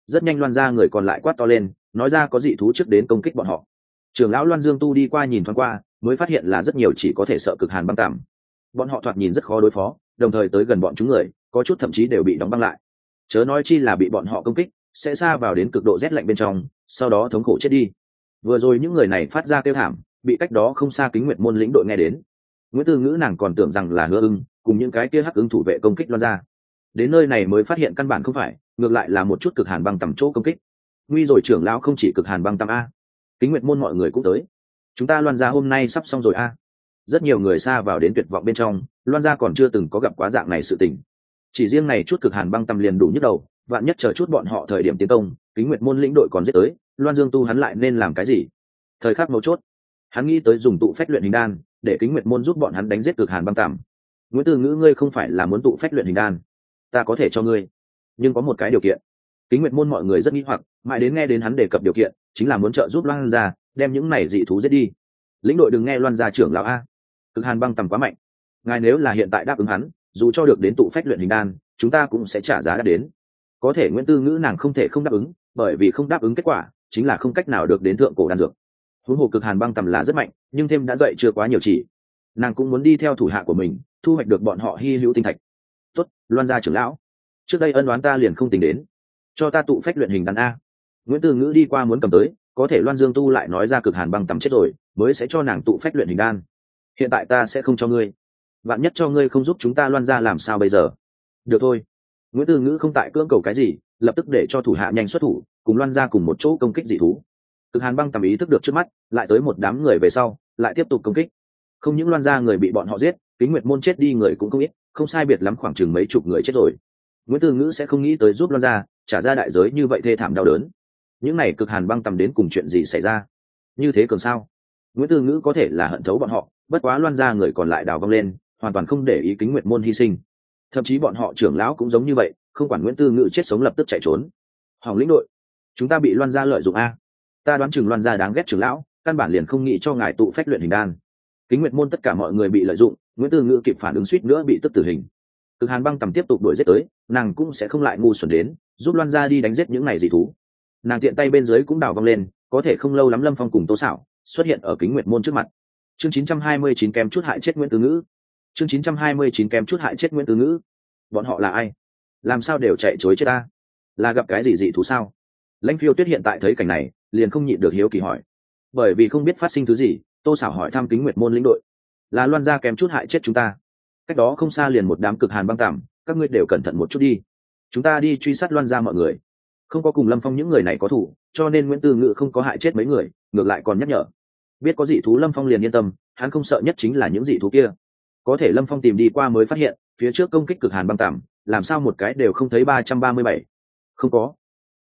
Rất nhanh loan ra người còn lại quát to lên, nói ra có dị thú trước đến công kích bọn họ. Trưởng lão loan dương tu đi qua nhìn thoáng qua, mới phát hiện là rất nhiều chỉ có thể sợ cực hàn băng cảm. Bọn họ thoạt nhìn rất khó đối phó, đồng thời tới gần bọn chúng người, có chút thậm chí đều bị đóng băng lại. Chớ nói chi là bị bọn họ công kích sẽ xa vào đến cực độ rét lạnh bên trong, sau đó thống khổ chết đi. Vừa rồi những người này phát ra kêu thảm, bị cách đó không xa kính nguyện môn lĩnh đội nghe đến. Nguyễn tư ngữ nàng còn tưởng rằng là hứa ưng, cùng những cái kia hắc ứng thủ vệ công kích loan ra. Đến nơi này mới phát hiện căn bản không phải, ngược lại là một chút cực hàn băng tầm chỗ công kích. Nguy rồi trưởng lão không chỉ cực hàn băng tầm a. Kính nguyện môn mọi người cũng tới. Chúng ta loan ra hôm nay sắp xong rồi a. Rất nhiều người xa vào đến tuyệt vọng bên trong, loan ra còn chưa từng có gặp quá dạng này sự tình. Chỉ riêng này chút cực hàn băng tầm liền đủ nhức đầu vạn nhất chờ chút bọn họ thời điểm tiến công, kính nguyệt môn lĩnh đội còn giết tới, loan dương tu hắn lại nên làm cái gì? Thời khắc mấu chốt, hắn nghĩ tới dùng tụ phách luyện hình đan, để kính nguyệt môn giúp bọn hắn đánh giết cực hàn băng tạm. Nguyễn tư ngữ, ngươi không phải là muốn tụ phách luyện hình đan. Ta có thể cho ngươi. Nhưng có một cái điều kiện. Kính nguyệt môn mọi người rất nghi hoặc, mãi đến nghe đến hắn đề cập điều kiện, chính là muốn trợ giúp loan ra đem những này dị thú giết đi. Lĩnh đội đừng nghe loan ra trưởng lão a. Cực hàn băng tầm quá mạnh. Ngài nếu là hiện tại đáp ứng hắn, dù cho được đến tụ phách luyện hình đan, chúng ta cũng sẽ trả giá đã đến có thể nguyễn tư ngữ nàng không thể không đáp ứng, bởi vì không đáp ứng kết quả, chính là không cách nào được đến thượng cổ đan dược. Huống hồ cực hàn băng tầm là rất mạnh, nhưng thêm đã dậy chưa quá nhiều chỉ. Nàng cũng muốn đi theo thủ hạ của mình, thu hoạch được bọn họ hy hữu tinh thạch. Tốt, loan gia trưởng lão. Trước đây ân đoán ta liền không tính đến. Cho ta tụ phách luyện hình đàn a. Nguyễn tư ngữ đi qua muốn cầm tới, có thể loan dương tu lại nói ra cực hàn băng tầm chết rồi, mới sẽ cho nàng tụ phách luyện hình đan. Hiện tại ta sẽ không cho ngươi. Bạn nhất cho ngươi không giúp chúng ta loan ra làm sao bây giờ? Được thôi nguyễn tư ngữ không tại cưỡng cầu cái gì, lập tức để cho thủ hạ nhanh xuất thủ, cùng loan ra cùng một chỗ công kích dị thú. Cực hàn băng tầm ý thức được trước mắt, lại tới một đám người về sau, lại tiếp tục công kích. Không những loan ra người bị bọn họ giết, kính nguyệt môn chết đi người cũng không ít, không sai biệt lắm khoảng chừng mấy chục người chết rồi. Nguyễn tư ngữ sẽ không nghĩ tới giúp loan ra trả ra đại giới như vậy thê thảm đau đớn. Những này cực hàn băng tầm đến cùng chuyện gì xảy ra? Như thế còn sao? Nguyễn tư ngữ có thể là hận thấu bọn họ, bất quá loan ra người còn lại đào vong lên, hoàn toàn không để ý kính nguyệt môn hy sinh thậm chí bọn họ trưởng lão cũng giống như vậy, không quản nguyễn tư ngự chết sống lập tức chạy trốn. Hỏng lĩnh đội, chúng ta bị loan gia lợi dụng a. Ta đoán chừng loan gia đáng ghét trưởng lão, căn bản liền không nghĩ cho ngài tụ phách luyện hình đan. Kính nguyệt môn tất cả mọi người bị lợi dụng, nguyễn tư ngự kịp phản ứng suýt nữa bị tức tử hình. Cực hàn băng tầm tiếp tục đuổi giết tới, nàng cũng sẽ không lại ngu xuẩn đến, giúp loan gia đi đánh giết những này dị thú. Nàng tiện tay bên dưới cũng đào văng lên, có thể không lâu lắm lâm phong cùng tố xảo xuất hiện ở kính nguyệt môn trước mặt. Chương 929 kém chút hại chết nguyễn tư ngữ chương 929 kém chút hại chết nguyễn tư ngữ. Bọn họ là ai? Làm sao đều chạy chối chết ta? Là gặp cái gì dị thú sao? Lãnh phiêu tuyết hiện tại thấy cảnh này, liền không nhịn được hiếu kỳ hỏi. Bởi vì không biết phát sinh thứ gì, tô xảo hỏi thăm kính nguyệt môn lĩnh đội. Là loan gia kém chút hại chết chúng ta. Cách đó không xa liền một đám cực hàn băng tạm, các ngươi đều cẩn thận một chút đi. Chúng ta đi truy sát loan gia mọi người. Không có cùng lâm phong những người này có thủ, cho nên nguyễn tư ngự không có hại chết mấy người, ngược lại còn nhắc nhở. Biết có dị thú lâm phong liền yên tâm, hắn không sợ nhất chính là những dị thú kia có thể lâm phong tìm đi qua mới phát hiện, phía trước công kích cực hàn băng tạm làm sao một cái đều không thấy ba trăm ba mươi bảy? Không có.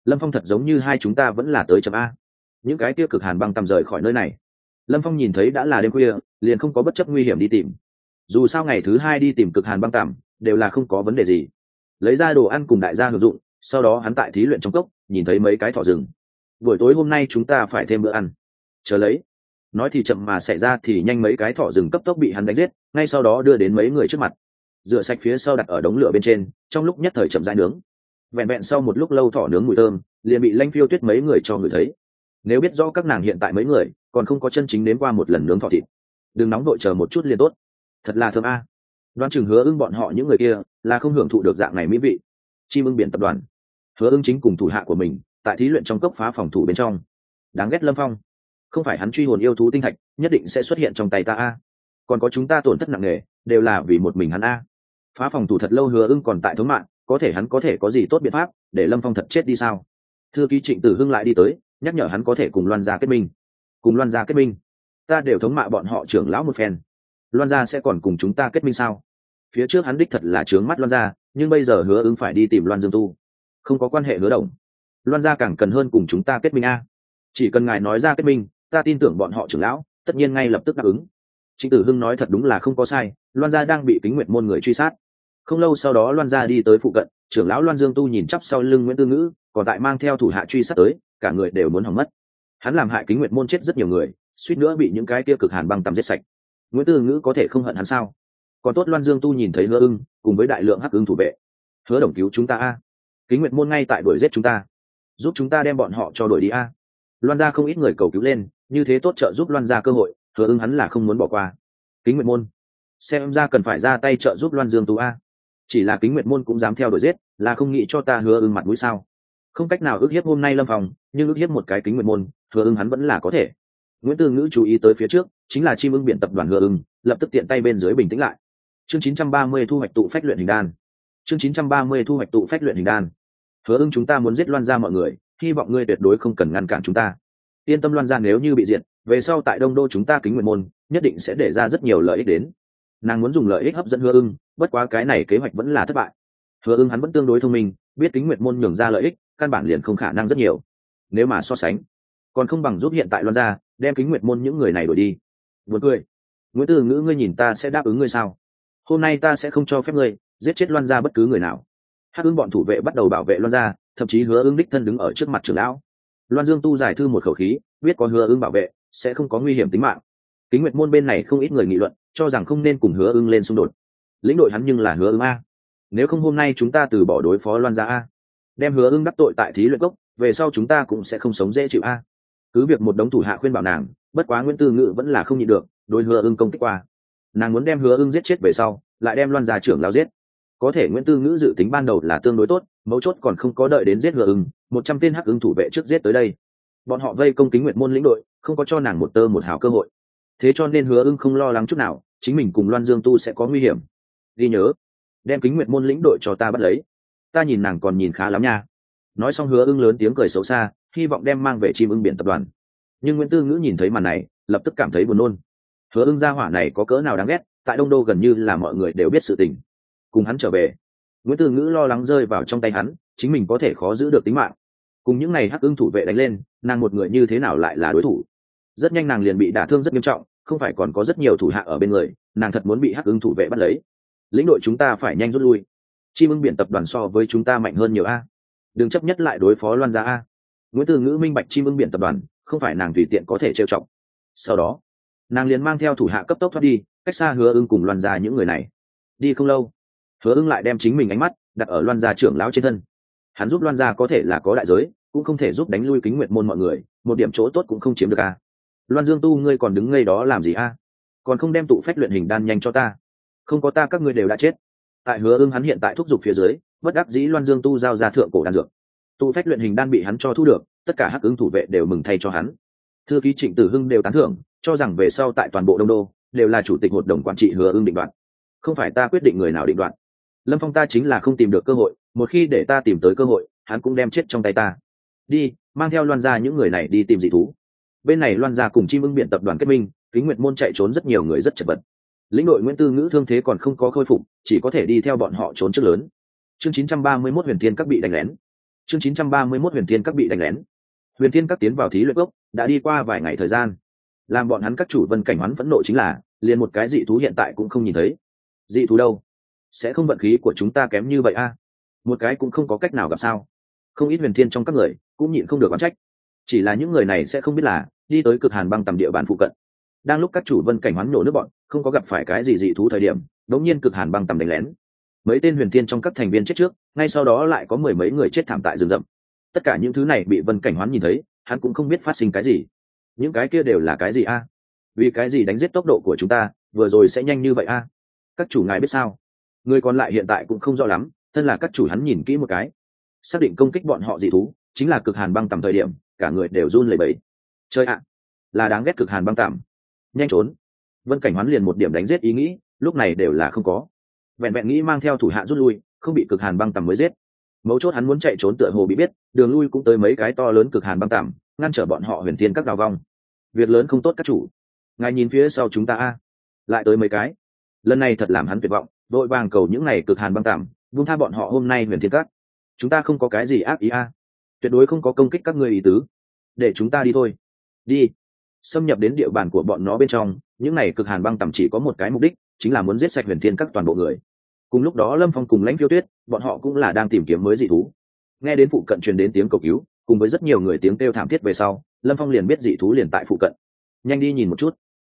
Lâm phong thật giống như hai chúng ta vẫn là tới chấm a. Những cái kia cực hàn băng tạm rời khỏi nơi này. Lâm phong nhìn thấy đã là đêm khuya, liền không có bất chấp nguy hiểm đi tìm. Dù sao ngày thứ hai đi tìm cực hàn băng tạm đều là không có vấn đề gì. Lấy ra đồ ăn cùng đại gia hữu dụng, sau đó hắn tại thí luyện trong cốc, nhìn thấy mấy cái thỏ rừng. Buổi tối hôm nay chúng ta phải thêm bữa ăn. Chờ lấy nói thì chậm mà xảy ra thì nhanh mấy cái thỏ rừng cấp tốc bị hắn đánh giết, ngay sau đó đưa đến mấy người trước mặt. Rửa sạch phía sau đặt ở đống lửa bên trên, trong lúc nhất thời chậm rãi nướng. Vẹn vẹn sau một lúc lâu thỏ nướng mùi thơm, liền bị lanh phiêu tuyết mấy người cho người thấy. Nếu biết rõ các nàng hiện tại mấy người, còn không có chân chính đến qua một lần nướng thỏ thịt. Đừng nóng đội chờ một chút liền tốt. Thật là thơm a. À. đoán chừng hứa ưng bọn họ những người kia là không hưởng thụ được dạng này mỹ vị. Chim ưng biển tập đoàn. Hứa ưng chính cùng thủ hạ của mình, tại thí luyện trong cốc phá phòng thủ bên trong. Đáng ghét lâm phong không phải hắn truy hồn yêu thú tinh thạch, nhất định sẽ xuất hiện trong tay ta a. Còn có chúng ta tổn thất nặng nề, đều là vì một mình hắn a. Phá phòng thủ thật lâu hứa ưng còn tại thống mạng, có thể hắn có thể có gì tốt biện pháp để lâm phong thật chết đi sao? Thư ký trịnh tử hưng lại đi tới, nhắc nhở hắn có thể cùng loan gia kết minh. Cùng loan gia kết minh? Ta đều thống mạ bọn họ trưởng lão một phen. Loan gia sẽ còn cùng chúng ta kết minh sao? Phía trước hắn đích thật là trướng mắt loan gia, nhưng bây giờ hứa ứng phải đi tìm loan dương tu. Không có quan hệ hứa đồng. Loan gia càng cần hơn cùng chúng ta kết minh a. Chỉ cần ngài nói ra kết minh ta tin tưởng bọn họ trưởng lão, tất nhiên ngay lập tức đáp ứng. Trịnh tử hưng nói thật đúng là không có sai, loan gia đang bị kính nguyện môn người truy sát. Không lâu sau đó loan gia đi tới phụ cận, trưởng lão loan dương tu nhìn chắp sau lưng nguyễn tư ngữ, còn tại mang theo thủ hạ truy sát tới, cả người đều muốn hỏng mất. Hắn làm hại kính nguyệt môn chết rất nhiều người, suýt nữa bị những cái kia cực hàn băng tầm giết sạch. Nguyễn tư ngữ có thể không hận hắn sao? Còn tốt loan dương tu nhìn thấy hứa ưng, cùng với đại lượng hắc ưng thủ vệ. Hứa đồng cứu chúng ta a. Kính nguyệt môn ngay tại đuổi giết chúng ta. Giúp chúng ta đem bọn họ cho đuổi đi a. Loan ra không ít người cầu cứu lên như thế tốt trợ giúp loan ra cơ hội, hứa ưng hắn là không muốn bỏ qua. Kính nguyệt môn. Xem ra cần phải ra tay trợ giúp loan dương tú a. Chỉ là kính nguyệt môn cũng dám theo đuổi giết, là không nghĩ cho ta hứa ưng mặt mũi sao? Không cách nào ước hiếp hôm nay lâm phòng nhưng ước hiếp một cái kính nguyệt môn, hứa ưng hắn vẫn là có thể. Nguyễn tư ngữ chú ý tới phía trước, chính là chim ưng Biện tập đoàn hứa ưng lập tức tiện tay bên dưới bình tĩnh lại. Chương 930 thu hoạch tụ phách luyện hình đan. Chương 930 thu hoạch tụ phách luyện hình đan. Hứa ưng chúng ta muốn giết loan ra mọi người, hy vọng ngươi tuyệt đối không cần ngăn cản chúng ta yên tâm loan ra nếu như bị diệt, về sau tại đông đô chúng ta kính nguyện môn, nhất định sẽ để ra rất nhiều lợi ích đến. Nàng muốn dùng lợi ích hấp dẫn hứa ưng, bất quá cái này kế hoạch vẫn là thất bại. Hứa ưng hắn vẫn tương đối thông minh, biết kính nguyện môn nhường ra lợi ích, căn bản liền không khả năng rất nhiều. Nếu mà so sánh, còn không bằng giúp hiện tại loan ra, đem kính nguyện môn những người này đổi đi. Vượt cười. Nguyễn tư ngữ, ngươi nhìn ta sẽ đáp ứng ngươi sao? Hôm nay ta sẽ không cho phép ngươi giết chết loan ra bất cứ người nào. Hắc ưng bọn thủ vệ bắt đầu bảo vệ loan ra, thậm chí hứa ưng đích thân đứng ở trước mặt trưởng lão loan dương tu giải thư một khẩu khí, biết có hứa ưng bảo vệ, sẽ không có nguy hiểm tính mạng. Kính nguyệt môn bên này không ít người nghị luận, cho rằng không nên cùng hứa ưng lên xung đột. Lĩnh đội hắn nhưng là hứa ưng a. Nếu không hôm nay chúng ta từ bỏ đối phó loan ra a. Đem hứa ưng đắc tội tại thí luyện cốc, về sau chúng ta cũng sẽ không sống dễ chịu a. Cứ việc một đống thủ hạ khuyên bảo nàng, bất quá nguyễn tư ngự vẫn là không nhịn được, đối hứa ưng công kích qua. Nàng muốn đem hứa ưng giết chết về sau, lại đem loan gia trưởng lao giết. Có thể nguyễn tư ngữ dự tính ban đầu là tương đối tốt, mấu chốt còn không có đợi đến giết hứa ưng một trăm tên hắc ứng thủ vệ trước giết tới đây. Bọn họ vây công kính nguyện môn lĩnh đội, không có cho nàng một tơ một hào cơ hội. Thế cho nên hứa ưng không lo lắng chút nào, chính mình cùng loan dương tu sẽ có nguy hiểm. Ghi nhớ, đem kính nguyện môn lĩnh đội cho ta bắt lấy. Ta nhìn nàng còn nhìn khá lắm nha. Nói xong hứa ưng lớn tiếng cười xấu xa, hy vọng đem mang về chim ưng biển tập đoàn. Nhưng nguyễn tư ngữ nhìn thấy màn này, lập tức cảm thấy buồn nôn. Hứa ưng gia hỏa này có cỡ nào đáng ghét, tại đông đô gần như là mọi người đều biết sự tình. Cùng hắn trở về, nguyễn tư ngữ lo lắng rơi vào trong tay hắn chính mình có thể khó giữ được tính mạng. Cùng những ngày hắc ưng thủ vệ đánh lên, nàng một người như thế nào lại là đối thủ? Rất nhanh nàng liền bị đả thương rất nghiêm trọng, không phải còn có rất nhiều thủ hạ ở bên người, nàng thật muốn bị hắc ưng thủ vệ bắt lấy. Lĩnh đội chúng ta phải nhanh rút lui. Chim ưng biển tập đoàn so với chúng ta mạnh hơn nhiều a. Đừng chấp nhất lại đối phó loan gia a. Nguyễn tư ngữ minh bạch chim ưng biển tập đoàn, không phải nàng tùy tiện có thể trêu trọng sau đó, nàng liền mang theo thủ hạ cấp tốc thoát đi, cách xa hứa ưng cùng loan gia những người này. Đi không lâu, hứa ưng lại đem chính mình ánh mắt đặt ở loan gia trưởng lão trên thân hắn giúp loan gia có thể là có đại giới, cũng không thể giúp đánh lui kính nguyện môn mọi người, một điểm chỗ tốt cũng không chiếm được a. Loan dương tu, ngươi còn đứng ngây đó làm gì a? Còn không đem tụ phách luyện hình đan nhanh cho ta. Không có ta, các ngươi đều đã chết. Tại hứa ưng hắn hiện tại thúc giục phía dưới, bất đắc dĩ loan dương tu giao ra thượng cổ đan dược. Tụ phách luyện hình đan bị hắn cho thu được, tất cả hắc ứng thủ vệ đều mừng thay cho hắn. Thư ký trịnh tử hưng đều tán thưởng, cho rằng về sau tại toàn bộ đông đô, đều là chủ tịch hội đồng quản trị hứa ưng định đoạn không phải ta quyết định người nào định đoạn lâm phong ta chính là không tìm được cơ hội, một khi để ta tìm tới cơ hội, hắn cũng đem chết trong tay ta. Đi, mang theo loan ra những người này đi tìm dị thú. Bên này loan ra cùng chim ưng biện tập đoàn kết minh, kính nguyệt môn chạy trốn rất nhiều người rất chật vật. Lĩnh đội nguyễn tư ngữ thương thế còn không có khôi phục, chỉ có thể đi theo bọn họ trốn trước lớn. Chương 931 huyền thiên các bị đánh lén. Chương 931 huyền thiên các bị đánh lén. Huyền thiên các tiến vào thí luyện gốc, đã đi qua vài ngày thời gian. Làm bọn hắn các chủ vân cảnh hoán phẫn nộ chính là, liền một cái dị thú hiện tại cũng không nhìn thấy. Dị thú đâu? Sẽ không vận khí của chúng ta kém như vậy a? Một cái cũng không có cách nào gặp sao. Không ít huyền thiên trong các người cũng nhịn không được oán trách. Chỉ là những người này sẽ không biết là đi tới cực hàn băng tầm địa bàn phụ cận. Đang lúc các chủ vân cảnh hoán nổ nước bọn, không có gặp phải cái gì dị thú thời điểm, đống nhiên cực hàn băng tầm đánh lén. Mấy tên huyền thiên trong các thành viên chết trước, ngay sau đó lại có mười mấy người chết thảm tại rừng rậm. Tất cả những thứ này bị vân cảnh hoán nhìn thấy, hắn cũng không biết phát sinh cái gì. Những cái kia đều là cái gì a? Vì cái gì đánh giết tốc độ của chúng ta, vừa rồi sẽ nhanh như vậy a? Các chủ ngài biết sao? Người còn lại hiện tại cũng không rõ lắm, thân là các chủ hắn nhìn kỹ một cái. Xác định công kích bọn họ dị thú, chính là cực hàn băng tầm thời điểm, cả người đều run lẩy bẩy. Chơi ạ, là đáng ghét cực hàn băng tầm. Nhanh trốn. Vân cảnh hoán liền một điểm đánh giết ý nghĩ, lúc này đều là không có. Vẹn vẹn nghĩ mang theo thủ hạ rút lui, không bị cực hàn băng tầm mới giết. Mấu chốt hắn muốn chạy trốn tựa hồ bị biết, đường lui cũng tới mấy cái to lớn cực hàn băng tầm, ngăn trở bọn họ huyền thiên các đào vong. Việc lớn không tốt các chủ. Ngài nhìn phía sau chúng ta a. Lại tới mấy cái. Lần này thật làm hắn tuyệt vọng đội vàng cầu những này cực hàn băng tạm, vung tha bọn họ hôm nay huyền thiên các. Chúng ta không có cái gì ác ý a. Tuyệt đối không có công kích các ngươi ý tứ. Để chúng ta đi thôi. Đi. Xâm nhập đến địa bàn của bọn nó bên trong, những này cực hàn băng tạm chỉ có một cái mục đích, chính là muốn giết sạch huyền thiên các toàn bộ người. Cùng lúc đó lâm phong cùng lãnh phiêu tuyết, bọn họ cũng là đang tìm kiếm mới dị thú. Nghe đến phụ cận truyền đến tiếng cầu cứu, cùng với rất nhiều người tiếng kêu thảm thiết về sau, lâm phong liền biết dị thú liền tại phụ cận. Nhanh đi nhìn một chút.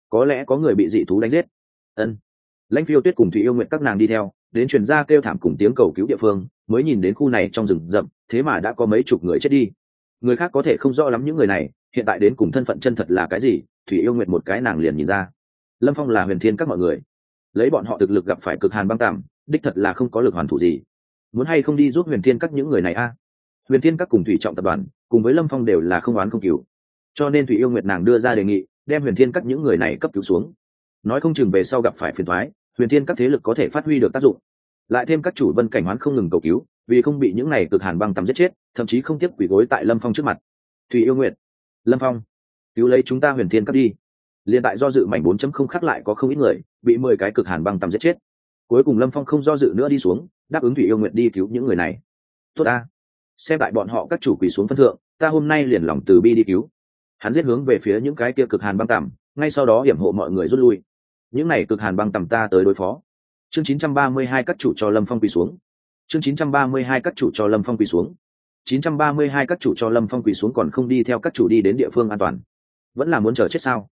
Có lẽ có người bị dị thú đánh giết. Ân lãnh phiêu tuyết cùng thủy yêu nguyện các nàng đi theo, đến truyền ra kêu thảm cùng tiếng cầu cứu địa phương, mới nhìn đến khu này trong rừng rậm, thế mà đã có mấy chục người chết đi. Người khác có thể không rõ lắm những người này, hiện tại đến cùng thân phận chân thật là cái gì, thủy yêu nguyện một cái nàng liền nhìn ra. Lâm phong là huyền thiên các mọi người. Lấy bọn họ thực lực gặp phải cực hàn băng tạm, đích thật là không có lực hoàn thủ gì. Muốn hay không đi giúp huyền thiên các những người này a? Huyền thiên các cùng thủy trọng tập đoàn, cùng với lâm phong đều là không oán không cứu cho nên thủy yêu nguyệt nàng đưa ra đề nghị, đem huyền thiên các những người này cấp cứu xuống. Nói không chừng về sau gặp phải phiền thoái huyền thiên các thế lực có thể phát huy được tác dụng. Lại thêm các chủ vân cảnh hoán không ngừng cầu cứu, vì không bị những này cực hàn băng tắm giết chết, thậm chí không tiếp quỷ gối tại lâm phong trước mặt. Thủy yêu nguyệt, lâm phong, cứu lấy chúng ta huyền thiên các đi. Liền tại do dự mảnh bốn chấm không khác lại có không ít người, bị mười cái cực hàn băng tắm giết chết. Cuối cùng lâm phong không do dự nữa đi xuống, đáp ứng thủy yêu nguyện đi cứu những người này. Tốt ta. Xem tại bọn họ các chủ quỳ xuống phân thượng, ta hôm nay liền lòng từ bi đi cứu. Hắn giết hướng về phía những cái kia cực hàn băng tầm, ngay sau đó hiểm hộ mọi người rút lui những này cực hàn băng tầm ta tới đối phó. Chương 932 các chủ cho lâm phong quỳ xuống. Chương 932 các chủ cho lâm phong quỳ xuống. 932 các chủ cho lâm phong quỳ xuống còn không đi theo các chủ đi đến địa phương an toàn. Vẫn là muốn chờ chết sao?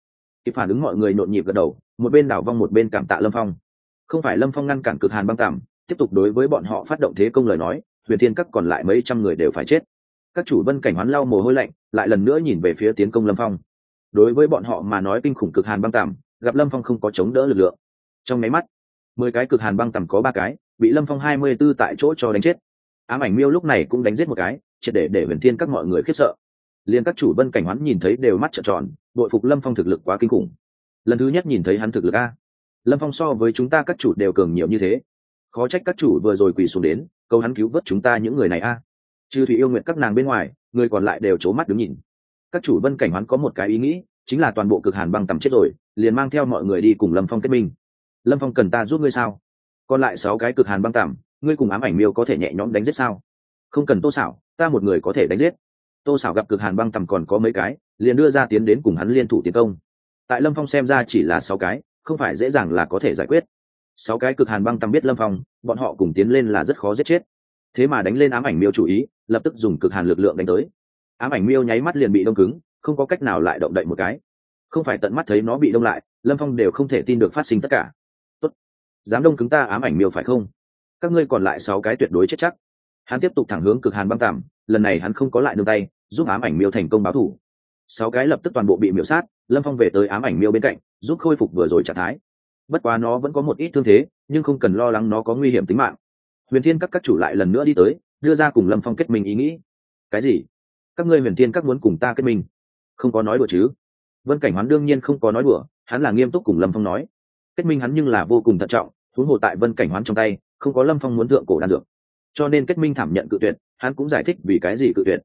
Kịp phản ứng mọi người nhộn nhịp gật đầu, một bên đảo vong một bên cảm tạ lâm phong. Không phải lâm phong ngăn cản cực hàn băng tạm tiếp tục đối với bọn họ phát động thế công lời nói, huyền thiên các còn lại mấy trăm người đều phải chết. Các chủ vân cảnh hoán lau mồ hôi lạnh, lại lần nữa nhìn về phía tiến công lâm phong. Đối với bọn họ mà nói kinh khủng cực hàn băng tạm gặp lâm phong không có chống đỡ lực lượng. Trong máy mắt, mười cái cực hàn băng tầm có ba cái, bị lâm phong hai mươi b ố tại chỗ cho đánh chết. Ám ảnh miêu lúc này cũng đánh giết một cái, triệt để để huyền thiên các mọi người khiếp sợ. Liền các chủ vân cảnh hoán nhìn thấy đều mắt trợn tròn bội phục lâm phong thực lực quá kinh khủng. Lần thứ nhất nhìn thấy hắn thực lực a. Lâm phong so với chúng ta các chủ đều cường nhiều như thế. Khó trách các chủ vừa rồi quỳ xuống đến câu hắn cứu vớt chúng ta những người này a. Trừ thủy yêu nguyện các nàng bên ngoài, người còn lại đều c h ố mắt đứng nhìn. Các chủ vân cảnh hoán có một cái ý nghĩ chính là toàn bộ cực hàn băng tầm chết rồi, liền mang theo mọi người đi cùng lâm phong kết minh. Lâm phong cần ta giúp ngươi sao? Còn lại sáu cái cực hàn băng tầm, ngươi cùng ám ảnh miêu có thể nhẹ nhõm đánh giết sao? Không cần tô xảo ta một người có thể đánh giết. Tô xảo gặp cực hàn băng tầm còn có mấy cái, liền đưa ra tiến đến cùng hắn liên thủ tiến công. Tại lâm phong xem ra chỉ là sáu cái, không phải dễ dàng là có thể giải quyết. Sáu cái cực hàn băng tầm biết lâm phong, bọn họ cùng tiến lên là rất khó giết chết. Thế mà đánh lên ám ảnh miêu chủ ý, lập tức dùng cực hàn lực lượng đánh tới. Ám ảnh miêu nháy mắt liền bị đông cứng không có cách nào lại động đậy một cái. Không phải tận mắt thấy nó bị đông lại, lâm phong đều không thể tin được phát sinh tất cả. Tốt. dám đông cứng ta ám ảnh miêu phải không? Các ngươi còn lại sáu cái tuyệt đối chết chắc. Hắn tiếp tục thẳng hướng cực hàn băng tạm, lần này hắn không có lại nương tay, giúp ám ảnh miêu thành công báo thủ. Sáu cái lập tức toàn bộ bị miểu sát, lâm phong về tới ám ảnh miêu bên cạnh, giúp khôi phục vừa rồi trạng thái. Bất quá nó vẫn có một ít thương thế, nhưng không cần lo lắng nó có nguy hiểm tính mạng. Huyền thiên các các chủ lại lần nữa đi tới, đưa ra cùng lâm phong kết minh ý nghĩ. Cái gì? Các ngươi huyền thiên các muốn cùng ta kết minh? Không có nói đùa chứ? Vân cảnh hoán đương nhiên không có nói đùa, hắn là nghiêm túc cùng lâm phong nói. Kết minh hắn nhưng là vô cùng thận trọng, huống hồ tại vân cảnh hoán trong tay, không có lâm phong muốn thượng cổ đan dược. Cho nên kết minh thảm nhận cự tuyệt, hắn cũng giải thích vì cái gì cự tuyệt.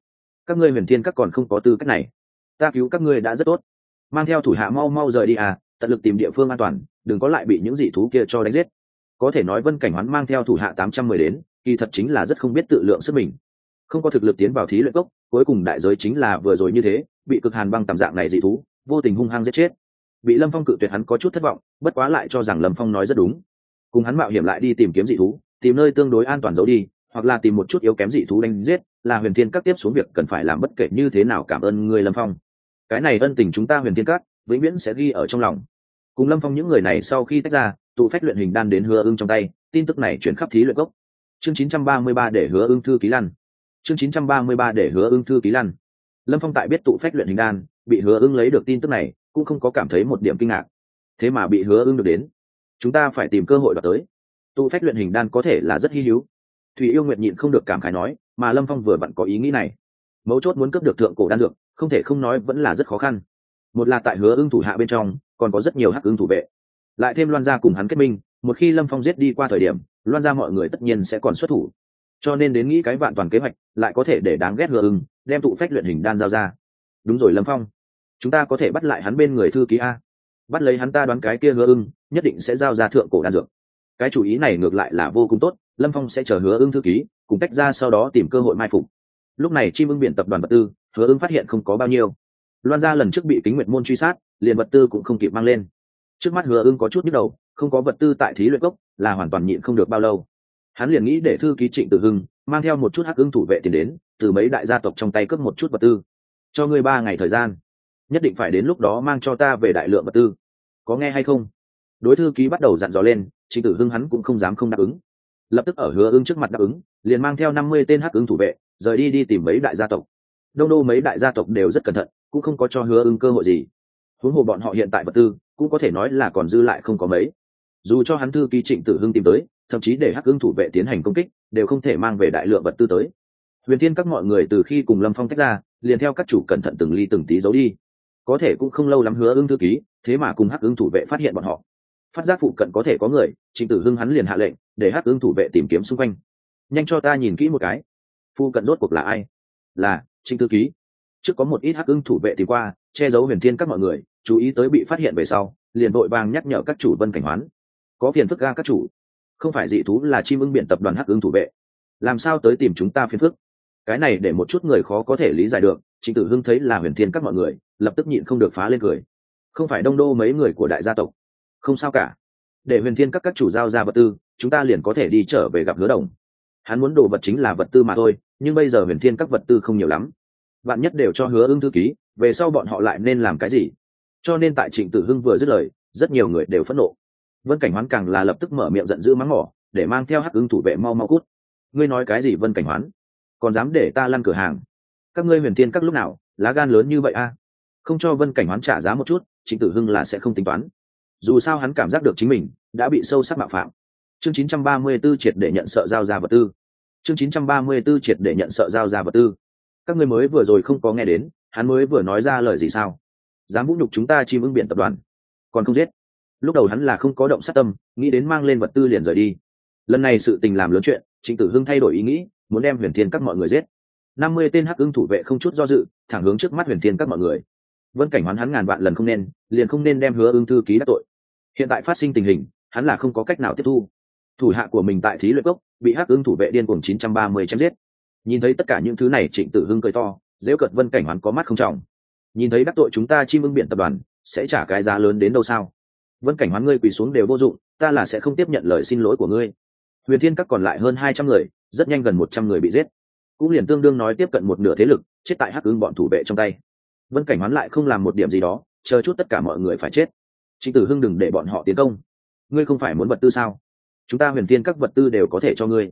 Các ngươi huyền thiên các còn không có tư cách này. Ta cứu các ngươi đã rất tốt. Mang theo thủ hạ mau mau rời đi à tận lực tìm địa phương an toàn, đừng có lại bị những dị thú kia cho đánh giết. Có thể nói vân cảnh hoán mang theo thủ hạ tám trăm mười đến, kỳ thật chính là rất không biết tự lượng sức mình. Không có thực lực tiến vào thí luyện cốc cuối cùng đại giới chính là vừa rồi như thế bị cực hàn băng tầm dạng này dị thú, vô tình hung hăng giết chết. Bị lâm phong cự tuyệt hắn có chút thất vọng, bất quá lại cho rằng lâm phong nói rất đúng. Cùng hắn mạo hiểm lại đi tìm kiếm dị thú, tìm nơi tương đối an toàn giấu đi, hoặc là tìm một chút yếu kém dị thú đánh giết, là huyền thiên các tiếp xuống việc cần phải làm bất kể như thế nào cảm ơn người lâm phong. Cái này ân tình chúng ta huyền thiên các, vĩnh viễn sẽ ghi ở trong lòng. Cùng lâm phong những người này sau khi tách ra, tụ phép luyện hình đan đến hứa ưng trong tay, tin tức này chuyển khắp thí luyện gốc. Chương 933 để hứa ưng thư ký lăn. Chương 933 để hứa ưng thư ký lăn lâm phong tại biết tụ phách luyện hình đan, bị hứa ưng lấy được tin tức này, cũng không có cảm thấy một điểm kinh ngạc. Thế mà bị hứa ưng được đến, chúng ta phải tìm cơ hội đoạt tới. Tụ phách luyện hình đan có thể là rất hy hữu. Thùy yêu nguyện nhịn không được cảm khái nói, mà lâm phong vừa vặn có ý nghĩ này. Mấu chốt muốn cướp được thượng cổ đan dược, không thể không nói vẫn là rất khó khăn. Một là tại hứa ưng thủ hạ bên trong, còn có rất nhiều hắc ưng thủ vệ. Lại thêm loan gia cùng hắn kết minh, một khi lâm phong giết đi qua thời điểm, loan gia mọi người tất nhiên sẽ còn xuất thủ cho nên đến nghĩ cái vạn toàn kế hoạch, lại có thể để đáng ghét hứa ưng, đem tụ phách luyện hình đan giao ra. Đúng rồi, lâm phong. Chúng ta có thể bắt lại hắn bên người thư ký a. Bắt lấy hắn ta đoán cái kia hứa ưng, nhất định sẽ giao ra thượng cổ đan dược. Cái chủ ý này ngược lại là vô cùng tốt, lâm phong sẽ chờ hứa ưng thư ký, cùng tách ra sau đó tìm cơ hội mai phục. Lúc này chim ưng biển tập đoàn vật tư hứa ưng phát hiện không có bao nhiêu. Loan gia lần trước bị kính nguyệt môn truy sát, liền vật tư cũng không kịp mang lên. Trước mắt hứa ưng có chút nhức đầu, không có vật tư tại thí luyện cốc là hoàn toàn nhịn không được bao lâu hắn liền nghĩ để thư ký trịnh tử hưng mang theo một chút hắc ưng thủ vệ tiền đến, từ mấy đại gia tộc trong tay cướp một chút vật tư. Cho ngươi ba ngày thời gian, nhất định phải đến lúc đó mang cho ta về đại lượng vật tư. Có nghe hay không? Đối thư ký bắt đầu dặn dò lên, trịnh tử hưng hắn cũng không dám không đáp ứng. Lập tức ở hứa ưng trước mặt đáp ứng, liền mang theo năm mươi tên hắc ứng thủ vệ, rời đi đi tìm mấy đại gia tộc. Đông đô mấy đại gia tộc đều rất cẩn thận, cũng không có cho hứa ưng cơ hội gì. Huống hồ bọn họ hiện tại vật tư, cũng có thể nói là còn dư lại không có mấy. Dù cho hắn thư ký trịnh tử hưng tìm tới thậm chí để hắc ưng thủ vệ tiến hành công kích, đều không thể mang về đại lượng vật tư tới. Huyền thiên các mọi người từ khi cùng lâm phong tách ra, liền theo các chủ cẩn thận từng ly từng tí giấu đi. Có thể cũng không lâu lắm hứa ưng thư ký, thế mà cùng hắc ưng thủ vệ phát hiện bọn họ. Phát giác phụ cận có thể có người trịnh tử hưng hắn liền hạ lệnh, để hắc ưng thủ vệ tìm kiếm xung quanh. Nhanh cho ta nhìn kỹ một cái. Phụ cận rốt cuộc là ai? Là trịnh thư ký. Trước có một ít hắc ưng thủ vệ tìm qua, che giấu huyền thiên các mọi người, chú ý tới bị phát hiện về sau, liền vội vàng nhắc nhở các chủ vân cảnh hoán. Có phiền phức ga các chủ không phải dị thú là chim ưng biển tập đoàn hắc ưng thủ vệ. Làm sao tới tìm chúng ta phiền phức? Cái này để một chút người khó có thể lý giải được trịnh tử hưng thấy là huyền thiên các mọi người, lập tức nhịn không được phá lên cười. Không phải đông đô mấy người của đại gia tộc? Không sao cả. Để huyền thiên các các chủ giao ra vật tư, chúng ta liền có thể đi trở về gặp hứa đồng. Hắn muốn đồ vật chính là vật tư mà thôi, nhưng bây giờ huyền thiên các vật tư không nhiều lắm. Bạn nhất đều cho hứa ưng thư ký, về sau bọn họ lại nên làm cái gì? Cho nên tại trịnh tử hưng vừa dứt lời, rất nhiều người đều phẫn nộ vân cảnh hoán càng là lập tức mở miệng giận dữ mắng mỏ, để mang theo hắc ứng thủ vệ mau mau cút. Ngươi nói cái gì vân cảnh hoán? Còn dám để ta lăn cửa hàng? Các ngươi huyền thiên các lúc nào, lá gan lớn như vậy a? Không cho vân cảnh hoán trả giá một chút, trịnh tử hưng là sẽ không tính toán. Dù sao hắn cảm giác được chính mình đã bị sâu sắc mạo phạm. Chương 934 triệt để nhận sợ giao ra vật tư. Chương 934 triệt để nhận sợ giao ra vật tư. Các ngươi mới vừa rồi không có nghe đến, hắn mới vừa nói ra lời gì sao? Dám vũ nhục chúng ta chim ưng biển tập đoàn. Còn không giết lúc đầu hắn là không có động sát tâm, nghĩ đến mang lên vật tư liền rời đi. Lần này sự tình làm lớn chuyện, trịnh tử hưng thay đổi ý nghĩ, muốn đem huyền thiên các mọi người giết. Năm mươi tên hắc ưng thủ vệ không chút do dự, thẳng hướng trước mắt huyền thiên các mọi người. Vân cảnh hoán hắn ngàn vạn lần không nên, liền không nên đem hứa ưng thư ký đắc tội. Hiện tại phát sinh tình hình, hắn là không có cách nào tiếp thu. Thủ hạ của mình tại thí luyện cốc, bị hắc ưng thủ vệ điên cuồng chín trăm ba mươi chém giết. Nhìn thấy tất cả những thứ này, trịnh tử hưng cười to, dễ cợt vân cảnh hoán có mắt không trọng. Nhìn thấy đắc tội chúng ta chim ưng biển tập đoàn, sẽ trả cái giá lớn đến đâu sao? Vân cảnh hoán ngươi quỳ xuống đều vô dụng, ta là sẽ không tiếp nhận lời xin lỗi của ngươi. Huyền thiên các còn lại hơn hai trăm người, rất nhanh gần một trăm người bị giết. Cũng liền tương đương nói tiếp cận một nửa thế lực, chết tại hắc ứng bọn thủ vệ trong tay. Vân cảnh hoán lại không làm một điểm gì đó, chờ chút tất cả mọi người phải chết. Trịnh tử hưng đừng để bọn họ tiến công. Ngươi không phải muốn vật tư sao? Chúng ta huyền tiên các vật tư đều có thể cho ngươi.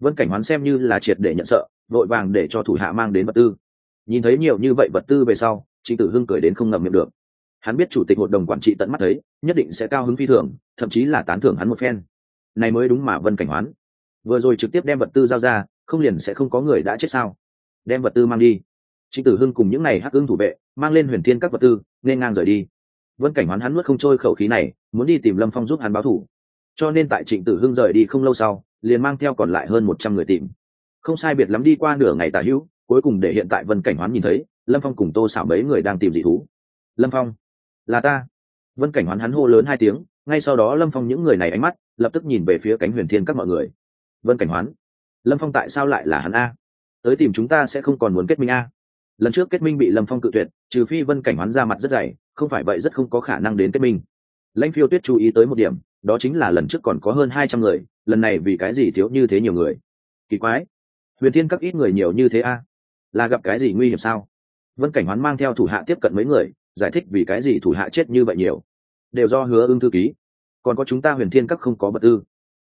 Vân cảnh hoán xem như là triệt để nhận sợ, vội vàng để cho thủ hạ mang đến vật tư. Nhìn thấy nhiều như vậy vật tư về sau, trịnh tử hưng cười đến không ngậm miệng được hắn biết chủ tịch hội đồng quản trị tận mắt thấy, nhất định sẽ cao hứng phi thường, thậm chí là tán thưởng hắn một phen. Này mới đúng mà vân cảnh hoán. Vừa rồi trực tiếp đem vật tư giao ra, không liền sẽ không có người đã chết sao? Đem vật tư mang đi. Trịnh tử hưng cùng những n à y hắc ưng thủ vệ, mang lên huyền thiên các vật tư, nên ngang rời đi. Vân cảnh hoán hắn nuốt không trôi khẩu khí này, muốn đi tìm lâm phong giúp hắn báo thủ. Cho nên tại trịnh tử hưng rời đi không lâu sau, liền mang theo còn lại hơn một trăm người tìm. Không sai biệt lắm đi qua nửa ngày tả hữu, cuối cùng để hiện tại vân cảnh hoán nhìn thấy, lâm phong cùng tô xảo mấy người đang tìm dị thú. Lâm phong là ta. Vân cảnh hoán hắn hô lớn hai tiếng, ngay sau đó lâm phong những người này ánh mắt lập tức nhìn về phía cánh huyền thiên các mọi người. Vân cảnh hoán, lâm phong tại sao lại là hắn a? Tới tìm chúng ta sẽ không còn muốn kết minh a. Lần trước kết minh bị lâm phong cự tuyệt, trừ phi vân cảnh hoán ra mặt rất dày, không phải vậy rất không có khả năng đến kết minh. Lãnh phiêu tuyết chú ý tới một điểm, đó chính là lần trước còn có hơn hai trăm người, lần này vì cái gì thiếu như thế nhiều người? Kỳ quái, huyền thiên các ít người nhiều như thế a? Là gặp cái gì nguy hiểm sao? Vân cảnh hoán mang theo thủ hạ tiếp cận mấy người giải thích vì cái gì thủ hạ chết như vậy nhiều. Đều do hứa ưng thư ký. Còn có chúng ta huyền thiên các không có vật tư.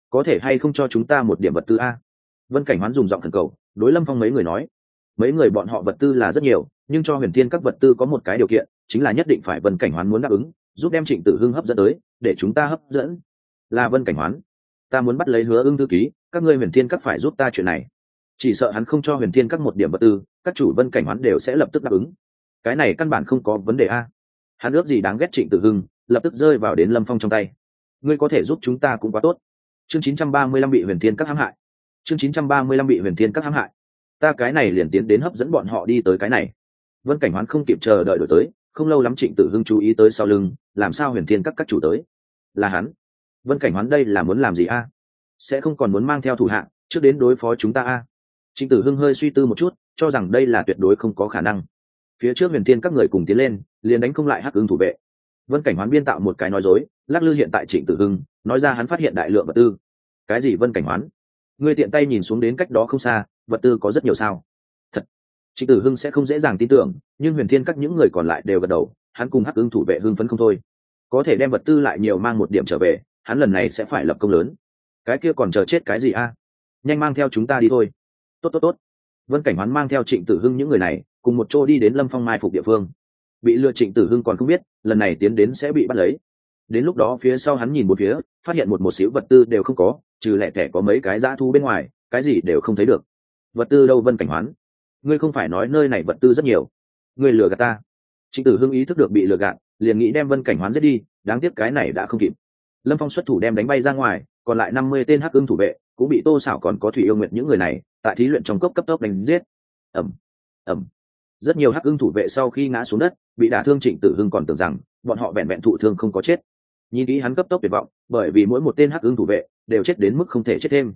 Có thể hay không cho chúng ta một điểm vật tư a? Vân cảnh hoán dùng giọng thần cầu, đối lâm phong mấy người nói. Mấy người bọn họ vật tư là rất nhiều, nhưng cho huyền thiên các vật tư có một cái điều kiện, chính là nhất định phải vân cảnh hoán muốn đáp ứng, giúp đem trịnh tử hưng hấp dẫn tới, để chúng ta hấp dẫn. Là vân cảnh hoán. Ta muốn bắt lấy hứa ưng thư ký, các ngươi huyền thiên các phải giúp ta chuyện này. Chỉ sợ hắn không cho huyền thiên các một điểm vật tư, các chủ vân cảnh hoán đều sẽ lập tức đáp ứng cái này căn bản không có vấn đề a. Hắn ước gì đáng ghét trịnh tử hưng, lập tức rơi vào đến lâm phong trong tay. Ngươi có thể giúp chúng ta cũng quá tốt. Chương 935 bị huyền thiên các hãm hại. Chương 935 bị huyền thiên các hãm hại. Ta cái này liền tiến đến hấp dẫn bọn họ đi tới cái này. Vân cảnh hoán không kịp chờ đợi đổi tới, không lâu lắm trịnh tử hưng chú ý tới sau lưng, làm sao huyền thiên các các chủ tới? Là hắn. Vân cảnh hoán đây là muốn làm gì a? Sẽ không còn muốn mang theo thủ hạ, trước đến đối phó chúng ta a? Trịnh tử hưng hơi suy tư một chút, cho rằng đây là tuyệt đối không có khả năng phía trước huyền thiên các người cùng tiến lên, liền đánh không lại hắc ứng thủ vệ. Vân cảnh hoán biên tạo một cái nói dối, lắc lư hiện tại trịnh tử hưng, nói ra hắn phát hiện đại lượng vật tư. Cái gì vân cảnh hoán? Người tiện tay nhìn xuống đến cách đó không xa, vật tư có rất nhiều sao? Thật. Trịnh tử hưng sẽ không dễ dàng tin tưởng, nhưng huyền thiên các những người còn lại đều gật đầu, hắn cùng hắc ứng thủ vệ hưng phấn không thôi. Có thể đem vật tư lại nhiều mang một điểm trở về, hắn lần này sẽ phải lập công lớn. Cái kia còn chờ chết cái gì a? Nhanh mang theo chúng ta đi thôi. Tốt tốt tốt. Vân cảnh hoán mang theo trịnh tử hưng những người này cùng một chỗ đi đến lâm phong mai phục địa phương. Bị lừa trịnh tử hưng còn không biết, lần này tiến đến sẽ bị bắt lấy. Đến lúc đó phía sau hắn nhìn một phía, phát hiện một một xíu vật tư đều không có, trừ lẻ thẻ có mấy cái dã thu bên ngoài, cái gì đều không thấy được. Vật tư đâu vân cảnh hoán? Ngươi không phải nói nơi này vật tư rất nhiều. Ngươi lừa gạt ta. Trịnh tử hưng ý thức được bị lừa gạt, liền nghĩ đem vân cảnh hoán giết đi, đáng tiếc cái này đã không kịp. Lâm phong xuất thủ đem đánh bay ra ngoài, còn lại năm mươi tên hắc ưng thủ vệ, cũng bị tô xảo còn có thủy yêu nguyện những người này, tại thí luyện trong cốc cấp tốc đánh giết. Ẩm ẩm rất nhiều hắc ưng thủ vệ sau khi ngã xuống đất, bị đả thương trịnh tử hưng còn tưởng rằng bọn họ vẹn vẹn thụ thương không có chết. Nhìn kỹ hắn cấp tốc tuyệt vọng, bởi vì mỗi một tên hắc ưng thủ vệ đều chết đến mức không thể chết thêm.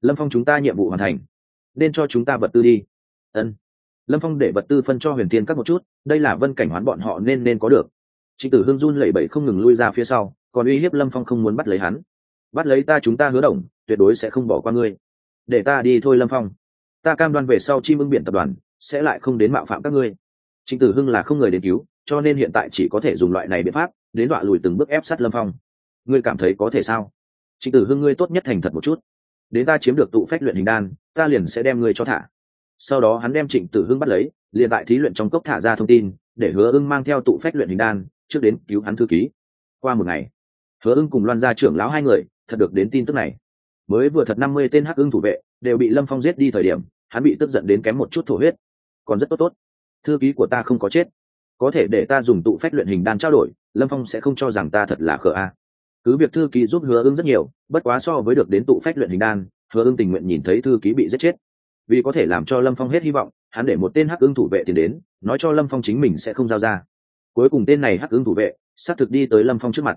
Lâm phong chúng ta nhiệm vụ hoàn thành. Nên cho chúng ta vật tư đi. Ân. Lâm phong để vật tư phân cho huyền thiên các một chút, đây là vân cảnh hoán bọn họ nên nên có được. Trịnh tử hưng run lẩy bẩy không ngừng lui ra phía sau, còn uy hiếp lâm phong không muốn bắt lấy hắn. Bắt lấy ta chúng ta hứa đồng, tuyệt đối sẽ không bỏ qua ngươi. Để ta đi thôi lâm phong. Ta cam đoan về sau chim ưng biển tập đoàn sẽ lại không đến mạo phạm các ngươi. Trịnh tử hưng là không người đến cứu, cho nên hiện tại chỉ có thể dùng loại này biện pháp, đến dọa lùi từng bước ép sát lâm phong. Ngươi cảm thấy có thể sao? Trịnh tử hưng ngươi tốt nhất thành thật một chút. Đến ta chiếm được tụ phách luyện hình đan, ta liền sẽ đem ngươi cho thả. Sau đó hắn đem trịnh tử hưng bắt lấy, liền tại thí luyện trong cốc thả ra thông tin, để hứa ưng mang theo tụ phách luyện hình đan, trước đến cứu hắn thư ký. Qua một ngày, hứa ưng cùng loan gia trưởng lão hai người, thật được đến tin tức này. Mới vừa thật năm mươi tên hắc ưng thủ vệ, đều bị lâm phong giết đi thời điểm, hắn bị tức giận đến kém một chút thổ huyết còn rất tốt tốt. Thư ký của ta không có chết. Có thể để ta dùng tụ phách luyện hình đan trao đổi, lâm phong sẽ không cho rằng ta thật là khờ a. Cứ việc thư ký giúp hứa ưng rất nhiều, bất quá so với được đến tụ phách luyện hình đan, hứa ưng tình nguyện nhìn thấy thư ký bị giết chết. Vì có thể làm cho lâm phong hết hy vọng, hắn để một tên hắc ưng thủ vệ tiền đến, nói cho lâm phong chính mình sẽ không giao ra. Cuối cùng tên này hắc ưng thủ vệ, xác thực đi tới lâm phong trước mặt.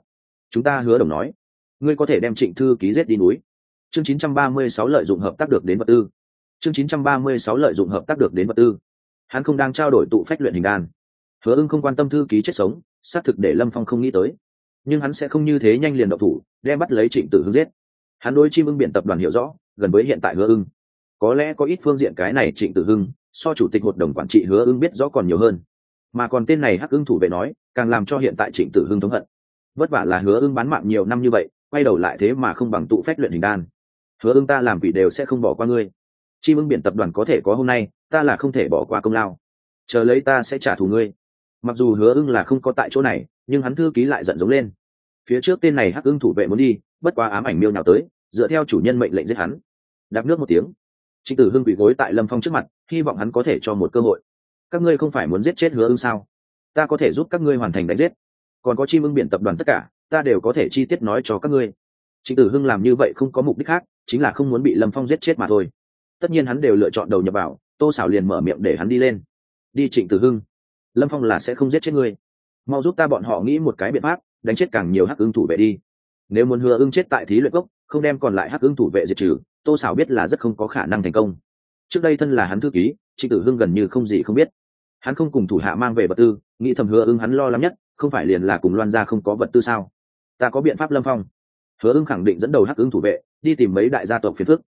Chúng ta hứa đồng nói, ngươi có thể đem trịnh thư ký giết đi núi. Chương 936 lợi dụng hợp tác được đến vật tư. Chương 936 lợi dụng hợp tác được đến vật tư hắn không đang trao đổi tụ phách luyện hình đan. Hứa ưng không quan tâm thư ký chết sống, xác thực để lâm phong không nghĩ tới. Nhưng hắn sẽ không như thế nhanh liền độc thủ, đem bắt lấy trịnh tử hưng giết. Hắn đôi chim ưng Biện tập đoàn hiểu rõ, gần với hiện tại hứa ưng. Có lẽ có ít phương diện cái này trịnh tử hưng, so chủ tịch hội đồng quản trị hứa ưng biết rõ còn nhiều hơn. Mà còn tên này hắc ưng thủ vệ nói, càng làm cho hiện tại trịnh tử hưng thống hận. Vất vả là hứa ưng bán mạng nhiều năm như vậy, quay đầu lại thế mà không bằng tụ phách luyện hình đan. Hứa ưng ta làm quỷ đều sẽ không bỏ qua ngươi. Chim ưng biển tập đoàn có thể có hôm nay ta là không thể bỏ qua công lao. Chờ lấy ta sẽ trả thù ngươi. Mặc dù hứa ưng là không có tại chỗ này, nhưng hắn thư ký lại giận giống lên. Phía trước tên này hắc ưng thủ vệ muốn đi, bất quá ám ảnh miêu nào tới, dựa theo chủ nhân mệnh lệnh giết hắn. Đạp nước một tiếng, trịnh tử hưng bị gối tại lâm phong trước mặt, hy vọng hắn có thể cho một cơ hội. Các ngươi không phải muốn giết chết hứa ưng sao? Ta có thể giúp các ngươi hoàn thành đánh giết. Còn có chim ưng biển tập đoàn tất cả, ta đều có thể chi tiết nói cho các ngươi. Trịnh tử hưng làm như vậy không có mục đích khác, chính là không muốn bị lâm phong giết chết mà thôi. Tất nhiên hắn đều lựa chọn đầu nhập vào tô xảo liền mở miệng để hắn đi lên. Đi trịnh tử hưng. Lâm phong là sẽ không giết chết ngươi. Mau giúp ta bọn họ nghĩ một cái biện pháp đánh chết càng nhiều hắc ưng thủ vệ đi. Nếu muốn hứa ưng chết tại thí luyện cốc không đem còn lại hắc ưng thủ vệ diệt trừ tô xảo biết là rất không có khả năng thành công. Trước đây thân là hắn thư ký trịnh tử hưng gần như không gì không biết. Hắn không cùng thủ hạ mang về vật tư nghĩ thầm hứa ưng hắn lo lắm nhất không phải liền là cùng loan ra không có vật tư sao? Ta có biện pháp lâm phong. Hứa ưng khẳng định dẫn đầu hắc ưng thủ vệ đi tìm mấy đại gia tộc phiền phức,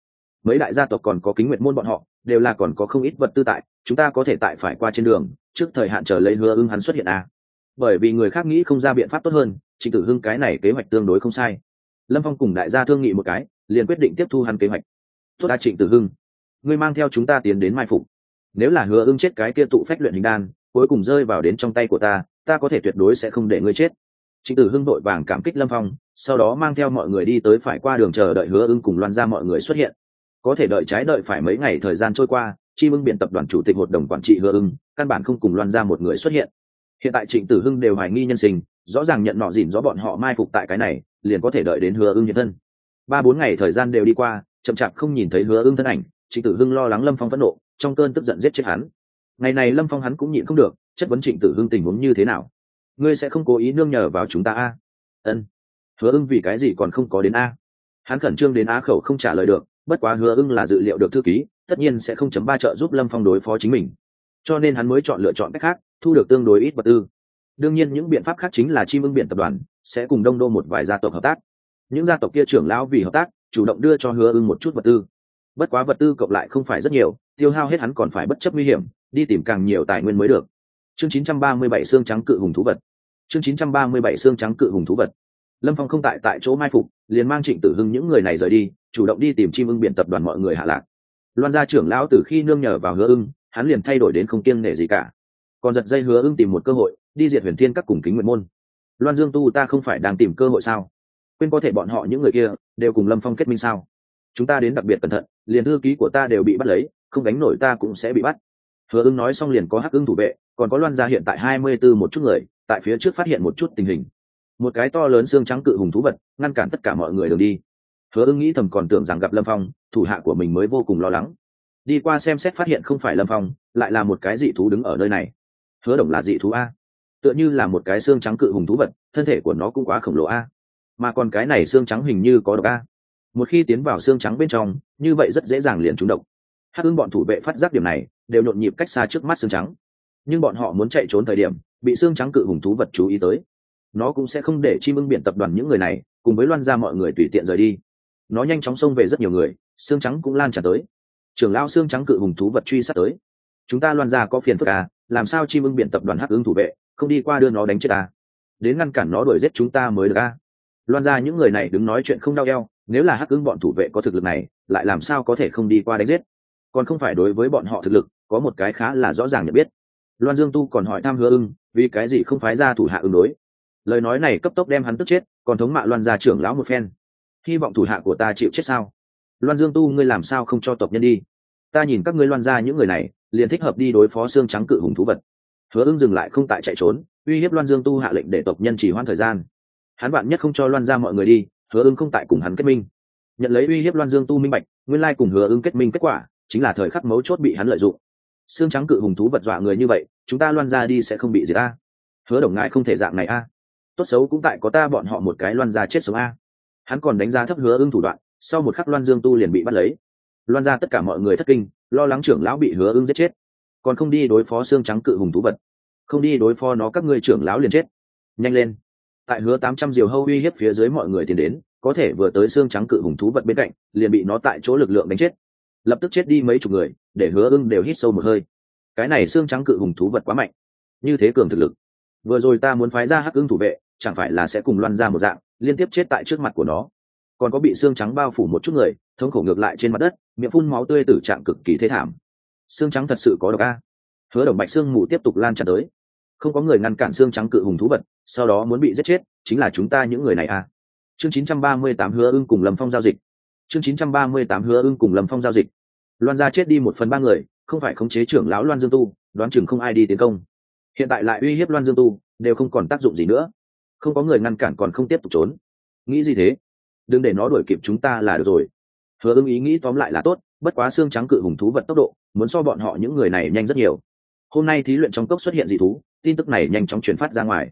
mấy đại gia tộc còn có kính nguyện môn bọn họ đều là còn có không ít vật tư tại, chúng ta có thể tại phải qua trên đường, trước thời hạn chờ lấy hứa ưng hắn xuất hiện à. bởi vì người khác nghĩ không ra biện pháp tốt hơn, trịnh tử hưng cái này kế hoạch tương đối không sai. Lâm phong cùng đại gia thương nghị một cái, liền quyết định tiếp thu hắn kế hoạch. Tốt đa trịnh tử hưng. Ngươi mang theo chúng ta tiến đến mai phục. Nếu là hứa ưng chết cái kia tụ phách luyện hình đan, cuối cùng rơi vào đến trong tay của ta ta có thể tuyệt đối sẽ không để ngươi chết. Trịnh tử hưng đội vàng cảm kích lâm phong, sau đó mang theo mọi người đi tới phải qua đường chờ đợi hứa ưng cùng loan ra mọi người xuất hiện có thể đợi trái đợi phải mấy ngày thời gian trôi qua, chi ưng biện tập đoàn chủ tịch hội đồng quản trị hứa ưng, căn bản không cùng loan ra một người xuất hiện. Hiện tại trịnh tử hưng đều hoài nghi nhân sinh, rõ ràng nhận nọ dỉn rõ bọn họ mai phục tại cái này, liền có thể đợi đến hứa ưng hiện thân. Ba bốn ngày thời gian đều đi qua, chậm chạp không nhìn thấy hứa ưng thân ảnh, trịnh tử hưng lo lắng lâm phong phẫn nộ, trong cơn tức giận giết chết hắn. Ngày này lâm phong hắn cũng nhịn không được, chất vấn trịnh tử hưng tình huống như thế nào. Ngươi sẽ không cố ý nương nhờ vào chúng ta a? Ân. Hứa ưng vì cái gì còn không có đến a? Hắn khẩn trương đến á khẩu không trả lời được bất quá hứa ưng là dự liệu được thư ký, tất nhiên sẽ không chấm ba trợ giúp lâm phong đối phó chính mình. Cho nên hắn mới chọn lựa chọn cách khác, thu được tương đối ít vật tư. Đương nhiên những biện pháp khác chính là chim ưng biển tập đoàn, sẽ cùng đông đô một vài gia tộc hợp tác. Những gia tộc kia trưởng lão vì hợp tác, chủ động đưa cho hứa ưng một chút vật tư. Bất quá vật tư cộng lại không phải rất nhiều, tiêu hao hết hắn còn phải bất chấp nguy hiểm, đi tìm càng nhiều tài nguyên mới được. Chương 937 xương trắng cự hùng thú vật. Chương 937 xương trắng cự hùng thú vật lâm phong không tại tại chỗ mai phục, liền mang trịnh tử hưng những người này rời đi, chủ động đi tìm chim ưng biển tập đoàn mọi người hạ lạc. Loan gia trưởng lão từ khi nương nhờ vào hứa ưng, hắn liền thay đổi đến không kiêng nể gì cả. Còn giật dây hứa ưng tìm một cơ hội, đi diệt huyền thiên các cùng kính nguyện môn. Loan dương tu, ta không phải đang tìm cơ hội sao? Quên có thể bọn họ những người kia, đều cùng lâm phong kết minh sao? Chúng ta đến đặc biệt cẩn thận, liền thư ký của ta đều bị bắt lấy, không đánh nổi ta cũng sẽ bị bắt. Hứa ưng nói xong liền có hắc ưng thủ vệ, còn có loan gia hiện tại hai mươi b ố một chút người, tại phía trước phát hiện một chút tình hình một cái to lớn xương trắng cự hùng thú vật, ngăn cản tất cả mọi người đường đi. Hứa ưng nghĩ thầm còn tưởng rằng gặp lâm phong, thủ hạ của mình mới vô cùng lo lắng. Đi qua xem xét phát hiện không phải lâm phong, lại là một cái dị thú đứng ở nơi này. Hứa đồng là dị thú a. Tựa như là một cái xương trắng cự hùng thú vật, thân thể của nó cũng quá khổng lồ a. Mà còn cái này xương trắng hình như có độc a. Một khi tiến vào xương trắng bên trong, như vậy rất dễ dàng liền trúng độc. Hắc ưng bọn thủ vệ phát giác điểm này, đều nhộn nhịp cách xa trước mắt xương trắng. Nhưng bọn họ muốn chạy trốn thời điểm, bị xương trắng cự hùng thú vật chú ý tới nó cũng sẽ không để chim ưng biển tập đoàn những người này, cùng với loan ra mọi người tùy tiện rời đi. Nó nhanh chóng xông về rất nhiều người, xương trắng cũng lan tràn tới. Trưởng lao xương trắng cự hùng thú vật truy sát tới. Chúng ta loan ra có phiền phức à làm sao chim ưng biển tập đoàn hắc ứng thủ vệ, không đi qua đưa nó đánh chết à? Đến ngăn cản nó đuổi giết chúng ta mới được à? Loan ra những người này đứng nói chuyện không đau eo, nếu là hắc ứng bọn thủ vệ có thực lực này, lại làm sao có thể không đi qua đánh giết? Còn không phải đối với bọn họ thực lực, có một cái khá là rõ ràng nhận biết. Loan dương tu còn hỏi thăm hứa ưng, vì cái gì không phái ra thủ hạ ứng đối lời nói này cấp tốc đem hắn tức chết, còn thống mạ loan gia trưởng lão một phen. Hy vọng thủ hạ của ta chịu chết sao? Loan dương tu, ngươi làm sao không cho tộc nhân đi? Ta nhìn các ngươi loan ra những người này, liền thích hợp đi đối phó xương trắng cự hùng thú vật. Hứa ưng dừng lại không tại chạy trốn, uy hiếp loan dương tu hạ lệnh để tộc nhân chỉ hoãn thời gian. Hắn bạn nhất không cho loan ra mọi người đi, hứa ưng không tại cùng hắn kết minh. Nhận lấy uy hiếp loan dương tu minh bạch, nguyên lai cùng hứa ưng kết minh kết quả, chính là thời khắc mấu chốt bị hắn lợi dụng. Xương trắng cự hùng thú vật dọa người như vậy, chúng ta loan ra đi sẽ không bị gì ta hứa đồng ngại không thể dạng này a tốt xấu cũng tại có ta bọn họ một cái loan gia chết sống a. Hắn còn đánh giá thấp hứa ưng thủ đoạn, sau một khắc loan dương tu liền bị bắt lấy. Loan ra tất cả mọi người thất kinh, lo lắng trưởng lão bị hứa ưng giết chết. Còn không đi đối phó xương trắng cự hùng thú vật. Không đi đối phó nó, các ngươi trưởng lão liền chết. Nhanh lên. Tại hứa tám trăm diều hâu uy hiếp phía dưới mọi người tiến đến, có thể vừa tới xương trắng cự hùng thú vật bên cạnh, liền bị nó tại chỗ lực lượng đánh chết. Lập tức chết đi mấy chục người, để hứa ưng đều hít sâu một hơi. Cái này xương trắng cự hùng thú vật quá mạnh. Như thế cường thực lực. Vừa rồi ta muốn phái ra hắc ưng thủ vệ chẳng phải là sẽ cùng loan ra một dạng, liên tiếp chết tại trước mặt của nó. Còn có bị xương trắng bao phủ một chút người, thống khổ ngược lại trên mặt đất, miệng phun máu tươi tử trạng cực kỳ thế thảm. Xương trắng thật sự có độc a. Hứa đồng bạch xương mù tiếp tục lan tràn tới. Không có người ngăn cản xương trắng cự hùng thú vật, sau đó muốn bị giết chết, chính là chúng ta những người này a. Chương 938 hứa ưng cùng lâm phong giao dịch. Chương 938 hứa ưng cùng lâm phong giao dịch. Loan gia chết đi một phần ba người, không phải khống chế trưởng lão loan dương tu, đoán chừng không ai đi tiến công. Hiện tại lại uy hiếp loan dương tu, đều không còn tác dụng gì nữa không có người ngăn cản còn không tiếp tục trốn. Nghĩ gì thế? Đừng để nó đuổi kịp chúng ta là được rồi. Hứa ưng ý nghĩ tóm lại là tốt, bất quá xương trắng cự hùng thú vật tốc độ, muốn so bọn họ những người này nhanh rất nhiều. Hôm nay thí luyện trong cốc xuất hiện dị thú, tin tức này nhanh chóng truyền phát ra ngoài.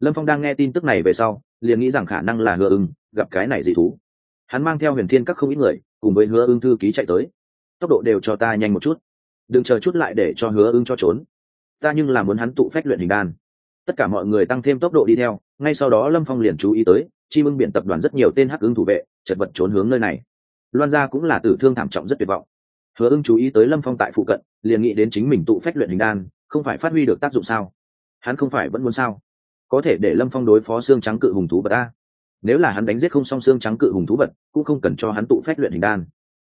Lâm phong đang nghe tin tức này về sau, liền nghĩ rằng khả năng là hứa ưng, gặp cái này dị thú. Hắn mang theo huyền thiên các không ít người, cùng với hứa ưng thư ký chạy tới. Tốc độ đều cho ta nhanh một chút. Đừng chờ chút lại để cho hứa ưng cho trốn. Ta nhưng là muốn hắn tụ phép luyện hình đan. Tất cả mọi người tăng thêm tốc độ đi theo ngay sau đó lâm phong liền chú ý tới, chi ưng biển tập đoàn rất nhiều tên hắc ứng thủ vệ, chật vật trốn hướng nơi này. Loan gia cũng là tử thương thảm trọng rất tuyệt vọng. Hứa ưng chú ý tới lâm phong tại phụ cận, liền nghĩ đến chính mình tụ phép luyện hình đan, không phải phát huy được tác dụng sao? Hắn không phải vẫn muốn sao? Có thể để lâm phong đối phó xương trắng cự hùng thú vật a. Nếu là hắn đánh giết không xong xương trắng cự hùng thú vật, cũng không cần cho hắn tụ phép luyện hình đan.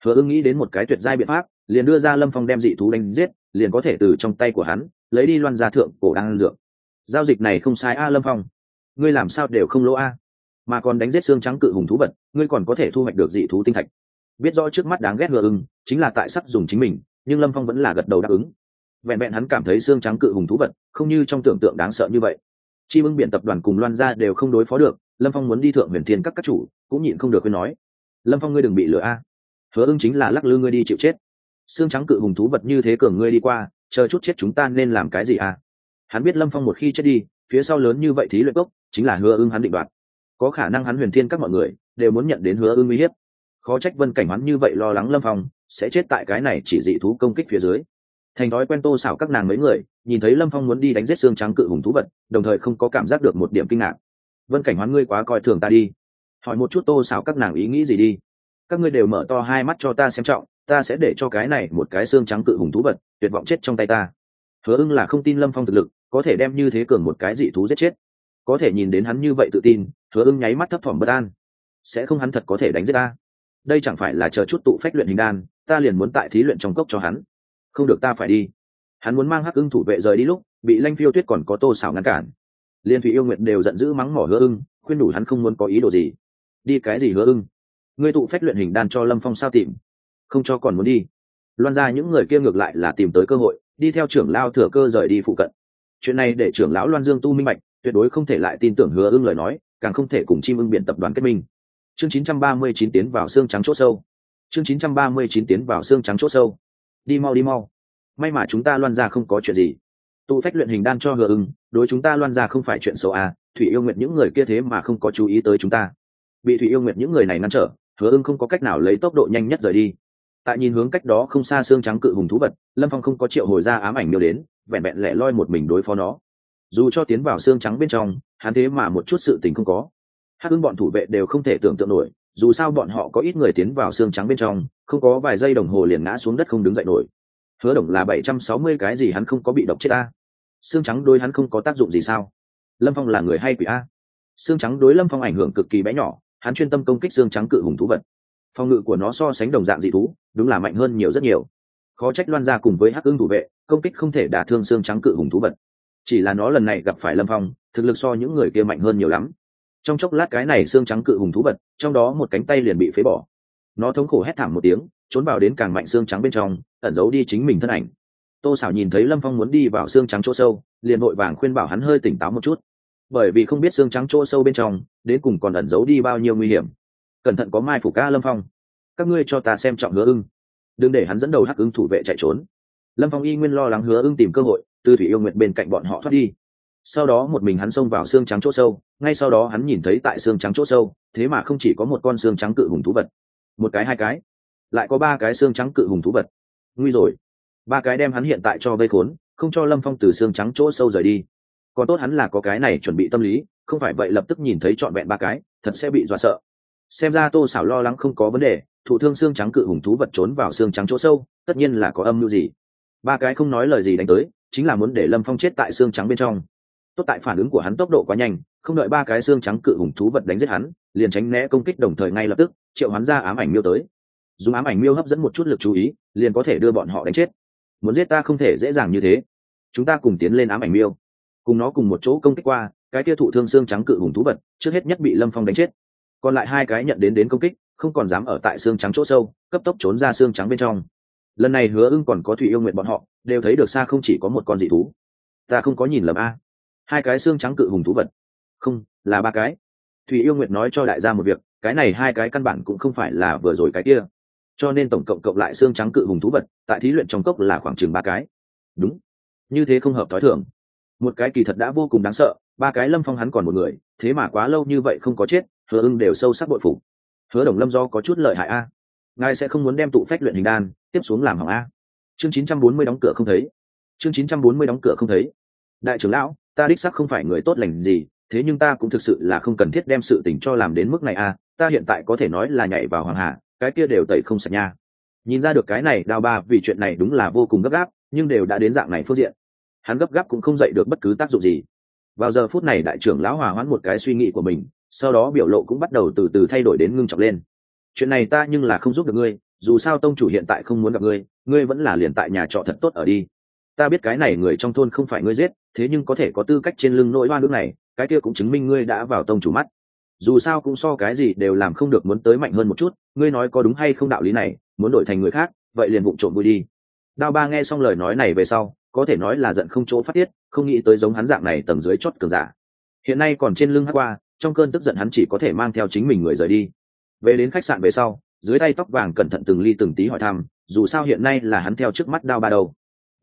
Hứa ưng nghĩ đến một cái tuyệt giai biện pháp, liền đưa ra lâm phong đem dị thú đánh giết, liền có thể từ trong tay của hắn, lấy đi loan gia thượng cổ đan dược. Giao dịch này không sai a lâm phong ngươi làm sao đều không lỗ a? Mà còn đánh giết xương trắng cự hùng thú vật, ngươi còn có thể thu hoạch được dị thú tinh thạch. Biết rõ trước mắt đáng ghét hứa ưng, chính là tại sắc dùng chính mình, nhưng lâm phong vẫn là gật đầu đáp ứng. Vẹn vẹn hắn cảm thấy xương trắng cự hùng thú vật, không như trong tưởng tượng đáng sợ như vậy. Chi ưng biện tập đoàn cùng loan gia đều không đối phó được, lâm phong muốn đi thượng huyền thiên các các chủ, cũng nhịn không được khuyên nói. Lâm phong ngươi đừng bị lừa a. Hứa ưng chính là lắc lư ngươi đi chịu chết. Xương trắng cự hùng thú vật như thế cường ngươi đi qua, chờ chút chết chúng ta nên làm cái gì à hắn biết lâm phong một khi chết đi phía sau lớn như vậy thí luyện cốc, chính là hứa ưng hắn định đoạt. Có khả năng hắn huyền thiên các mọi người đều muốn nhận đến hứa ưng uy hiếp. Khó trách vân cảnh hắn như vậy lo lắng lâm phong sẽ chết tại cái này chỉ dị thú công kích phía dưới. Thành thói quen tô xảo các nàng mấy người, nhìn thấy lâm phong muốn đi đánh giết xương trắng cự hùng thú vật, đồng thời không có cảm giác được một điểm kinh ngạc. Vân cảnh hoán ngươi quá coi thường ta đi. Hỏi một chút tô xảo các nàng ý nghĩ gì đi. Các ngươi đều mở to hai mắt cho ta xem trọng, ta sẽ để cho cái này một cái xương trắng cự hùng thú vật tuyệt vọng chết trong tay ta. Hứa ưng là không tin lâm phong thực lực có thể đem như thế cường một cái dị thú giết chết. Có thể nhìn đến hắn như vậy tự tin, hứa ưng nháy mắt thấp thỏm bất an. Sẽ không hắn thật có thể đánh giết ta? Đây chẳng phải là chờ chút tụ phách luyện hình đan, ta liền muốn tại thí luyện trong cốc cho hắn. Không được ta phải đi. Hắn muốn mang hắc ưng thủ vệ rời đi lúc, bị lanh phiêu tuyết còn có tô xảo ngăn cản. Liên thủy yêu nguyện đều giận dữ mắng mỏ hứa ưng, khuyên đủ hắn không muốn có ý đồ gì. Đi cái gì hứa ưng? Ngươi tụ phách luyện hình đan cho lâm phong sao tìm? Không cho còn muốn đi. Loan ra những người kia ngược lại là tìm tới cơ hội, đi theo trưởng lao thừa cơ rời đi phụ cận chuyện này để trưởng lão loan dương tu minh bạch, tuyệt đối không thể lại tin tưởng hứa ưng lời nói, càng không thể cùng chim ưng biện tập đoàn kết minh. Chương 939 tiến vào xương trắng chỗ sâu. Chương 939 tiến vào xương trắng chỗ sâu. Đi mau đi mau. May mà chúng ta loan ra không có chuyện gì. Tụ phách luyện hình đan cho hứa ưng, đối chúng ta loan ra không phải chuyện xấu à thủy yêu nguyện những người kia thế mà không có chú ý tới chúng ta. Bị thủy yêu nguyện những người này ngăn trở, hứa ưng không có cách nào lấy tốc độ nhanh nhất rời đi. Tại nhìn hướng cách đó không xa xương trắng cự hùng thú vật, lâm phong không có triệu hồi ra ám ảnh miêu đến vẹn vẹn lẻ loi một mình đối phó nó. Dù cho tiến vào xương trắng bên trong, hắn thế mà một chút sự tình không có. Hắc ưng bọn thủ vệ đều không thể tưởng tượng nổi, dù sao bọn họ có ít người tiến vào xương trắng bên trong, không có vài giây đồng hồ liền ngã xuống đất không đứng dậy nổi. Hứa đồng là bảy trăm sáu mươi cái gì hắn không có bị độc chết a xương trắng đối hắn không có tác dụng gì sao? Lâm phong là người hay quỷ a? Xương trắng đối lâm phong ảnh hưởng cực kỳ bé nhỏ, hắn chuyên tâm công kích xương trắng cự hùng thú vật. Phòng ngự của nó so sánh đồng dạng dị thú, đúng là mạnh hơn nhiều rất nhiều khó trách loan ra cùng với hắc ưng thủ vệ, công kích không thể đả thương xương trắng cự hùng thú vật. Chỉ là nó lần này gặp phải lâm phong, thực lực so những người kia mạnh hơn nhiều lắm. Trong chốc lát cái này xương trắng cự hùng thú vật, trong đó một cánh tay liền bị phế bỏ. Nó thống khổ hét thảm một tiếng, trốn vào đến càng mạnh xương trắng bên trong, ẩn giấu đi chính mình thân ảnh. Tô xảo nhìn thấy lâm phong muốn đi vào xương trắng chỗ sâu, liền vội vàng khuyên bảo hắn hơi tỉnh táo một chút. Bởi vì không biết xương trắng chỗ sâu bên trong, đến cùng còn ẩn giấu đi bao nhiêu nguy hiểm. Cẩn thận có mai phủ ca lâm phong. Các ngươi cho ta xem trọng hứa ưng đừng để hắn dẫn đầu hắc ưng thủ vệ chạy trốn. Lâm phong y nguyên lo lắng hứa ưng tìm cơ hội, từ thủy yêu nguyện bên cạnh bọn họ thoát đi. Sau đó một mình hắn xông vào xương trắng chỗ sâu, ngay sau đó hắn nhìn thấy tại xương trắng chỗ sâu, thế mà không chỉ có một con xương trắng cự hùng thú vật, một cái, hai cái, lại có ba cái xương trắng cự hùng thú vật. Nguy rồi. Ba cái đem hắn hiện tại cho vây khốn, không cho lâm phong từ xương trắng chỗ sâu rời đi. Còn tốt hắn là có cái này chuẩn bị tâm lý, không phải vậy lập tức nhìn thấy trọn vẹn ba cái, thật sẽ bị dọa sợ. Xem ra tô xảo lo lắng không có vấn đề thụ thương xương trắng cự hùng thú vật trốn vào xương trắng chỗ sâu, tất nhiên là có âm mưu gì. Ba cái không nói lời gì đánh tới, chính là muốn để lâm phong chết tại xương trắng bên trong. Tốt tại phản ứng của hắn tốc độ quá nhanh, không đợi ba cái xương trắng cự hùng thú vật đánh giết hắn, liền tránh né công kích đồng thời ngay lập tức, triệu hắn ra ám ảnh miêu tới. Dùng ám ảnh miêu hấp dẫn một chút lực chú ý, liền có thể đưa bọn họ đánh chết. Muốn giết ta không thể dễ dàng như thế. Chúng ta cùng tiến lên ám ảnh miêu. Cùng nó cùng một chỗ công kích qua, cái kia thụ thương xương trắng cự hùng thú vật, trước hết nhất bị lâm phong đánh chết. Còn lại hai cái nhận đến đến công kích không còn dám ở tại xương trắng chỗ sâu, cấp tốc trốn ra xương trắng bên trong. Lần này hứa ưng còn có thủy yêu nguyện bọn họ, đều thấy được xa không chỉ có một con dị thú. Ta không có nhìn lầm a. Hai cái xương trắng cự hùng thú vật. Không, là ba cái. Thủy yêu nguyện nói cho đại gia một việc, cái này hai cái căn bản cũng không phải là vừa rồi cái kia. Cho nên tổng cộng cộng lại xương trắng cự hùng thú vật, tại thí luyện trong cốc là khoảng chừng ba cái. Đúng. Như thế không hợp t h ó i thường. Một cái kỳ thật đã vô cùng đáng sợ, ba cái lâm phong hắn còn một người, thế mà quá lâu như vậy không có chết, hứa ưng đều sâu sắc bội phủ hứa đồng lâm do có chút lợi hại a. Ngài sẽ không muốn đem tụ phách luyện hình đan tiếp xuống làm hỏng a. Chương chín trăm bốn mươi đóng cửa không thấy. Chương chín trăm bốn mươi đóng cửa không thấy. Đại trưởng lão, ta đích sắc không phải người tốt lành gì, thế nhưng ta cũng thực sự là không cần thiết đem sự tình cho làm đến mức này a. Ta hiện tại có thể nói là nhảy vào hoàng hà cái kia đều tẩy không sạch nha. Nhìn ra được cái này, đao ba, vì chuyện này đúng là vô cùng gấp gáp, nhưng đều đã đến dạng này phương diện. Hắn gấp gáp cũng không dậy được bất cứ tác dụng gì. Vào giờ phút này đại trưởng lão hòa hoãn một cái suy nghĩ của mình sau đó biểu lộ cũng bắt đầu từ từ thay đổi đến ngưng trọng lên. Chuyện này ta nhưng là không giúp được ngươi, dù sao tông chủ hiện tại không muốn gặp ngươi ngươi vẫn là liền tại nhà trọ thật tốt ở đi. Ta biết cái này người trong thôn không phải ngươi giết, thế nhưng có thể có tư cách trên lưng nỗi hoa nước này, cái kia cũng chứng minh ngươi đã vào tông chủ mắt. Dù sao cũng so cái gì đều làm không được muốn tới mạnh hơn một chút, ngươi nói có đúng hay không đạo lý này, muốn đổi thành người khác, vậy liền vụ trộm vui đi. Đao ba nghe xong lời nói này về sau, có thể nói là giận không chỗ phát tiết, không nghĩ tới giống hắn dạng này tầng dưới chót cường giả. Hiện nay còn trên lưng hát qua trong cơn tức giận hắn chỉ có thể mang theo chính mình người rời đi. Về đến khách sạn về sau, dưới tay tóc vàng cẩn thận từng ly từng tí hỏi thăm, dù sao hiện nay là hắn theo trước mắt đao ba đầu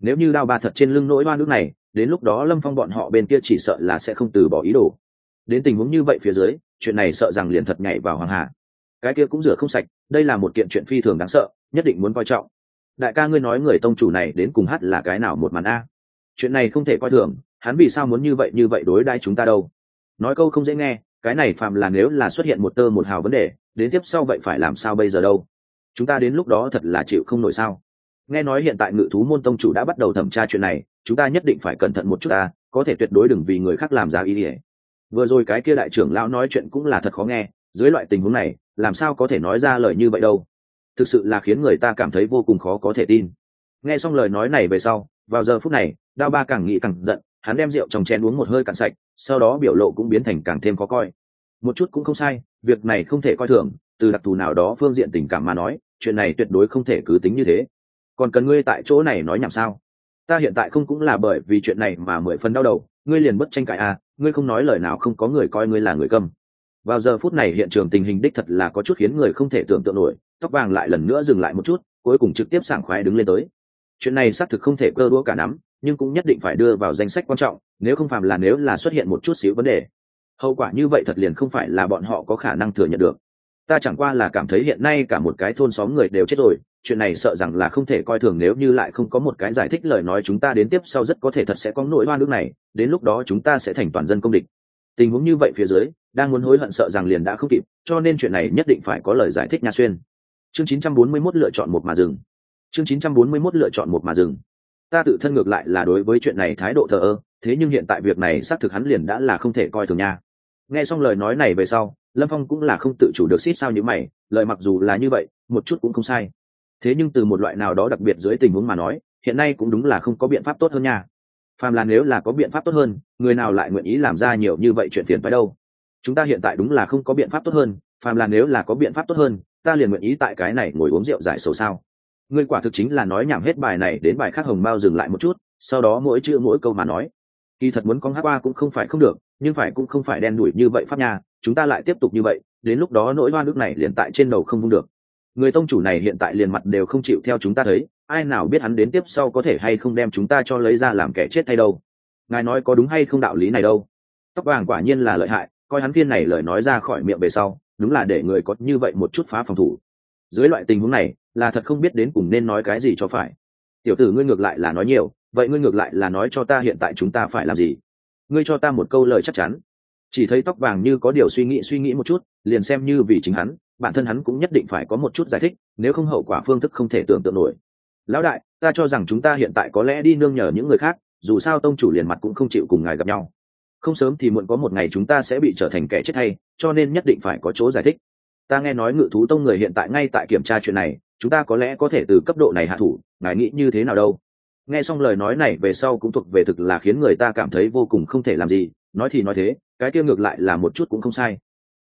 nếu như đao ba thật trên lưng nỗi ba nước này, đến lúc đó lâm phong bọn họ bên kia chỉ sợ là sẽ không từ bỏ ý đồ. Đến tình huống như vậy phía dưới, chuyện này sợ rằng liền thật nhảy vào hoàng hà cái kia cũng rửa không sạch, đây là một kiện chuyện phi thường đáng sợ, nhất định muốn coi trọng. Đại ca ngươi nói người tông chủ này đến cùng hát là cái nào một màn a? Chuyện này không thể coi thường, hắn vì sao muốn như vậy như vậy đối đãi chúng ta đâu? Nói câu không dễ nghe, cái này phạm là nếu là xuất hiện một tơ một hào vấn đề, đến tiếp sau vậy phải làm sao bây giờ đâu? Chúng ta đến lúc đó thật là chịu không nổi sao? Nghe nói hiện tại ngự thú môn tông chủ đã bắt đầu thẩm tra chuyện này, chúng ta nhất định phải cẩn thận một chút ta, có thể tuyệt đối đừng vì người khác làm giá ý ỉa vừa rồi cái kia đại trưởng lão nói chuyện cũng là thật khó nghe, dưới loại tình huống này, làm sao có thể nói ra lời như vậy đâu? Thực sự là khiến người ta cảm thấy vô cùng khó có thể tin. Nghe xong lời nói này về sau, vào giờ phút này, đao ba càng nghĩ càng giận hắn đem rượu trong chén uống một hơi cạn sạch, sau đó biểu lộ cũng biến thành càng thêm khó coi. Một chút cũng không sai, việc này không thể coi thường, từ đặc thù nào đó phương diện tình cảm mà nói, chuyện này tuyệt đối không thể cứ tính như thế. Còn cần ngươi tại chỗ này nói nhảm sao? Ta hiện tại không cũng là bởi vì chuyện này mà mười phần đau đầu, ngươi liền bất tranh cãi à ngươi không nói lời nào không có người coi ngươi là người câm. Vào giờ phút này hiện trường tình hình đích thật là có chút khiến người không thể tưởng tượng nổi, tóc vàng lại lần nữa dừng lại một chút, cuối cùng trực tiếp sảng khoái đứng lên tới. Chuyện này xác thực không thể cơ đũa cả nắm nhưng cũng nhất định phải đưa vào danh sách quan trọng, nếu không phàm là nếu là xuất hiện một chút xíu vấn đề. Hậu quả như vậy thật liền không phải là bọn họ có khả năng thừa nhận được. Ta chẳng qua là cảm thấy hiện nay cả một cái thôn xóm người đều chết rồi, chuyện này sợ rằng là không thể coi thường nếu như lại không có một cái giải thích lời nói chúng ta đến tiếp sau rất có thể thật sẽ có nỗi hoa nước này, đến lúc đó chúng ta sẽ thành toàn dân công địch. Tình huống như vậy phía dưới, đang muốn hối hận sợ rằng liền đã không kịp, cho nên chuyện này nhất định phải có lời giải thích nha xuyên. Chương 941 lựa chọn một mà dừng. Chương 941 lựa chọn một mà dừng ta tự thân ngược lại là đối với chuyện này thái độ thờ ơ, thế nhưng hiện tại việc này xác thực hắn liền đã là không thể coi thường nha. Nghe xong lời nói này về sau, lâm phong cũng là không tự chủ được xít sao như mày, lời mặc dù là như vậy, một chút cũng không sai. Thế nhưng từ một loại nào đó đặc biệt dưới tình huống mà nói, hiện nay cũng đúng là không có biện pháp tốt hơn nha. Phàm là nếu là có biện pháp tốt hơn, người nào lại nguyện ý làm ra nhiều như vậy chuyện phiền phải đâu? Chúng ta hiện tại đúng là không có biện pháp tốt hơn, phàm là nếu là có biện pháp tốt hơn, ta liền nguyện ý tại cái này ngồi uống rượu giải sầu sao? Ngươi quả thực chính là nói nhảm hết bài này đến bài khác hồng bao dừng lại một chút, sau đó mỗi chữ mỗi câu mà nói. Kỳ thật muốn con hát qua cũng không phải không được, nhưng phải cũng không phải đen đủi như vậy pháp nha, chúng ta lại tiếp tục như vậy, đến lúc đó nỗi hoa nước này liền tại trên đầu không vung được. Người tông chủ này hiện tại liền mặt đều không chịu theo chúng ta thấy, ai nào biết hắn đến tiếp sau có thể hay không đem chúng ta cho lấy ra làm kẻ chết hay đâu. Ngài nói có đúng hay không đạo lý này đâu. Tóc vàng quả nhiên là lợi hại, coi hắn viên này lời nói ra khỏi miệng về sau, đúng là để người có như vậy một chút phá phòng thủ dưới loại tình huống này, là thật không biết đến cùng nên nói cái gì cho phải. Tiểu tử ngươi ngược lại là nói nhiều, vậy ngươi ngược lại là nói cho ta hiện tại chúng ta phải làm gì? Ngươi cho ta một câu lời chắc chắn. Chỉ thấy tóc vàng như có điều suy nghĩ suy nghĩ một chút, liền xem như vì chính hắn, bản thân hắn cũng nhất định phải có một chút giải thích, nếu không hậu quả phương thức không thể tưởng tượng nổi. Lão đại, ta cho rằng chúng ta hiện tại có lẽ đi nương nhờ những người khác, dù sao tông chủ liền mặt cũng không chịu cùng ngài gặp nhau. Không sớm thì muộn có một ngày chúng ta sẽ bị trở thành kẻ chết hay, cho nên nhất định phải có chỗ giải thích ta nghe nói ngự thú tông người hiện tại ngay tại kiểm tra chuyện này, chúng ta có lẽ có thể từ cấp độ này hạ thủ, ngài nghĩ như thế nào đâu? Nghe xong lời nói này về sau cũng thuộc về thực là khiến người ta cảm thấy vô cùng không thể làm gì, nói thì nói thế, cái kia ngược lại là một chút cũng không sai.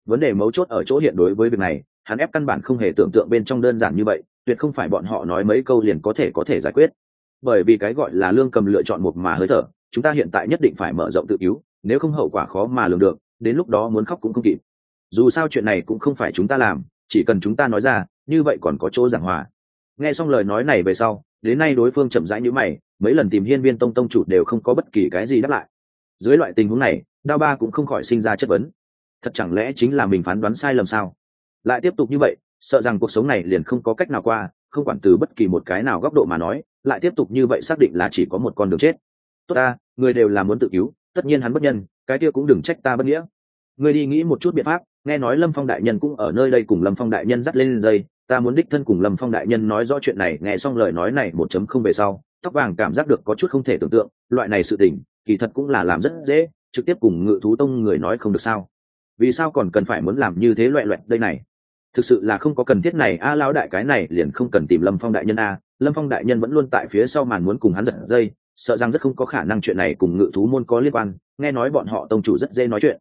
Vấn đề mấu chốt ở chỗ hiện đối với việc này, hắn ép căn bản không hề tưởng tượng bên trong đơn giản như vậy, tuyệt không phải bọn họ nói mấy câu liền có thể có thể giải quyết. Bởi vì cái gọi là lương cầm lựa chọn một mà hơi thở, chúng ta hiện tại nhất định phải mở rộng tự cứu, nếu không hậu quả khó mà lường được, đến lúc đó muốn khóc cũng không kịp dù sao chuyện này cũng không phải chúng ta làm, chỉ cần chúng ta nói ra, như vậy còn có chỗ giảng hòa. Nghe xong lời nói này về sau, đến nay đối phương chậm rãi như mày, mấy lần tìm hiên viên tông tông chủ đều không có bất kỳ cái gì đáp lại. Dưới loại tình huống này, đao ba cũng không khỏi sinh ra chất vấn. Thật chẳng lẽ chính là mình phán đoán sai lầm sao? Lại tiếp tục như vậy, sợ rằng cuộc sống này liền không có cách nào qua, không quản từ bất kỳ một cái nào góc độ mà nói, lại tiếp tục như vậy xác định là chỉ có một con đường chết. Tốt ta, người đều là muốn tự cứu, tất nhiên hắn bất nhân, cái kia cũng đừng trách ta bất nghĩa. Người đi nghĩ một chút biện pháp nghe nói lâm phong đại nhân cũng ở nơi đây cùng lâm phong đại nhân dắt lên dây ta muốn đích thân cùng lâm phong đại nhân nói rõ chuyện này nghe xong lời nói này một chấm không về sau tóc vàng cảm giác được có chút không thể tưởng tượng loại này sự tình kỳ thật cũng là làm rất dễ trực tiếp cùng ngự thú tông người nói không được sao. Vì sao còn cần phải muốn làm như thế loại loại đây này? Thực sự là không có cần thiết này a à, lão đại cái này liền không cần tìm lâm phong đại nhân a lâm phong đại nhân vẫn luôn tại phía sau màn muốn cùng hắn giật dây sợ rằng rất không có khả năng chuyện này cùng ngự thú môn có liên quan nghe nói bọn họ tông chủ rất dễ nói chuyện.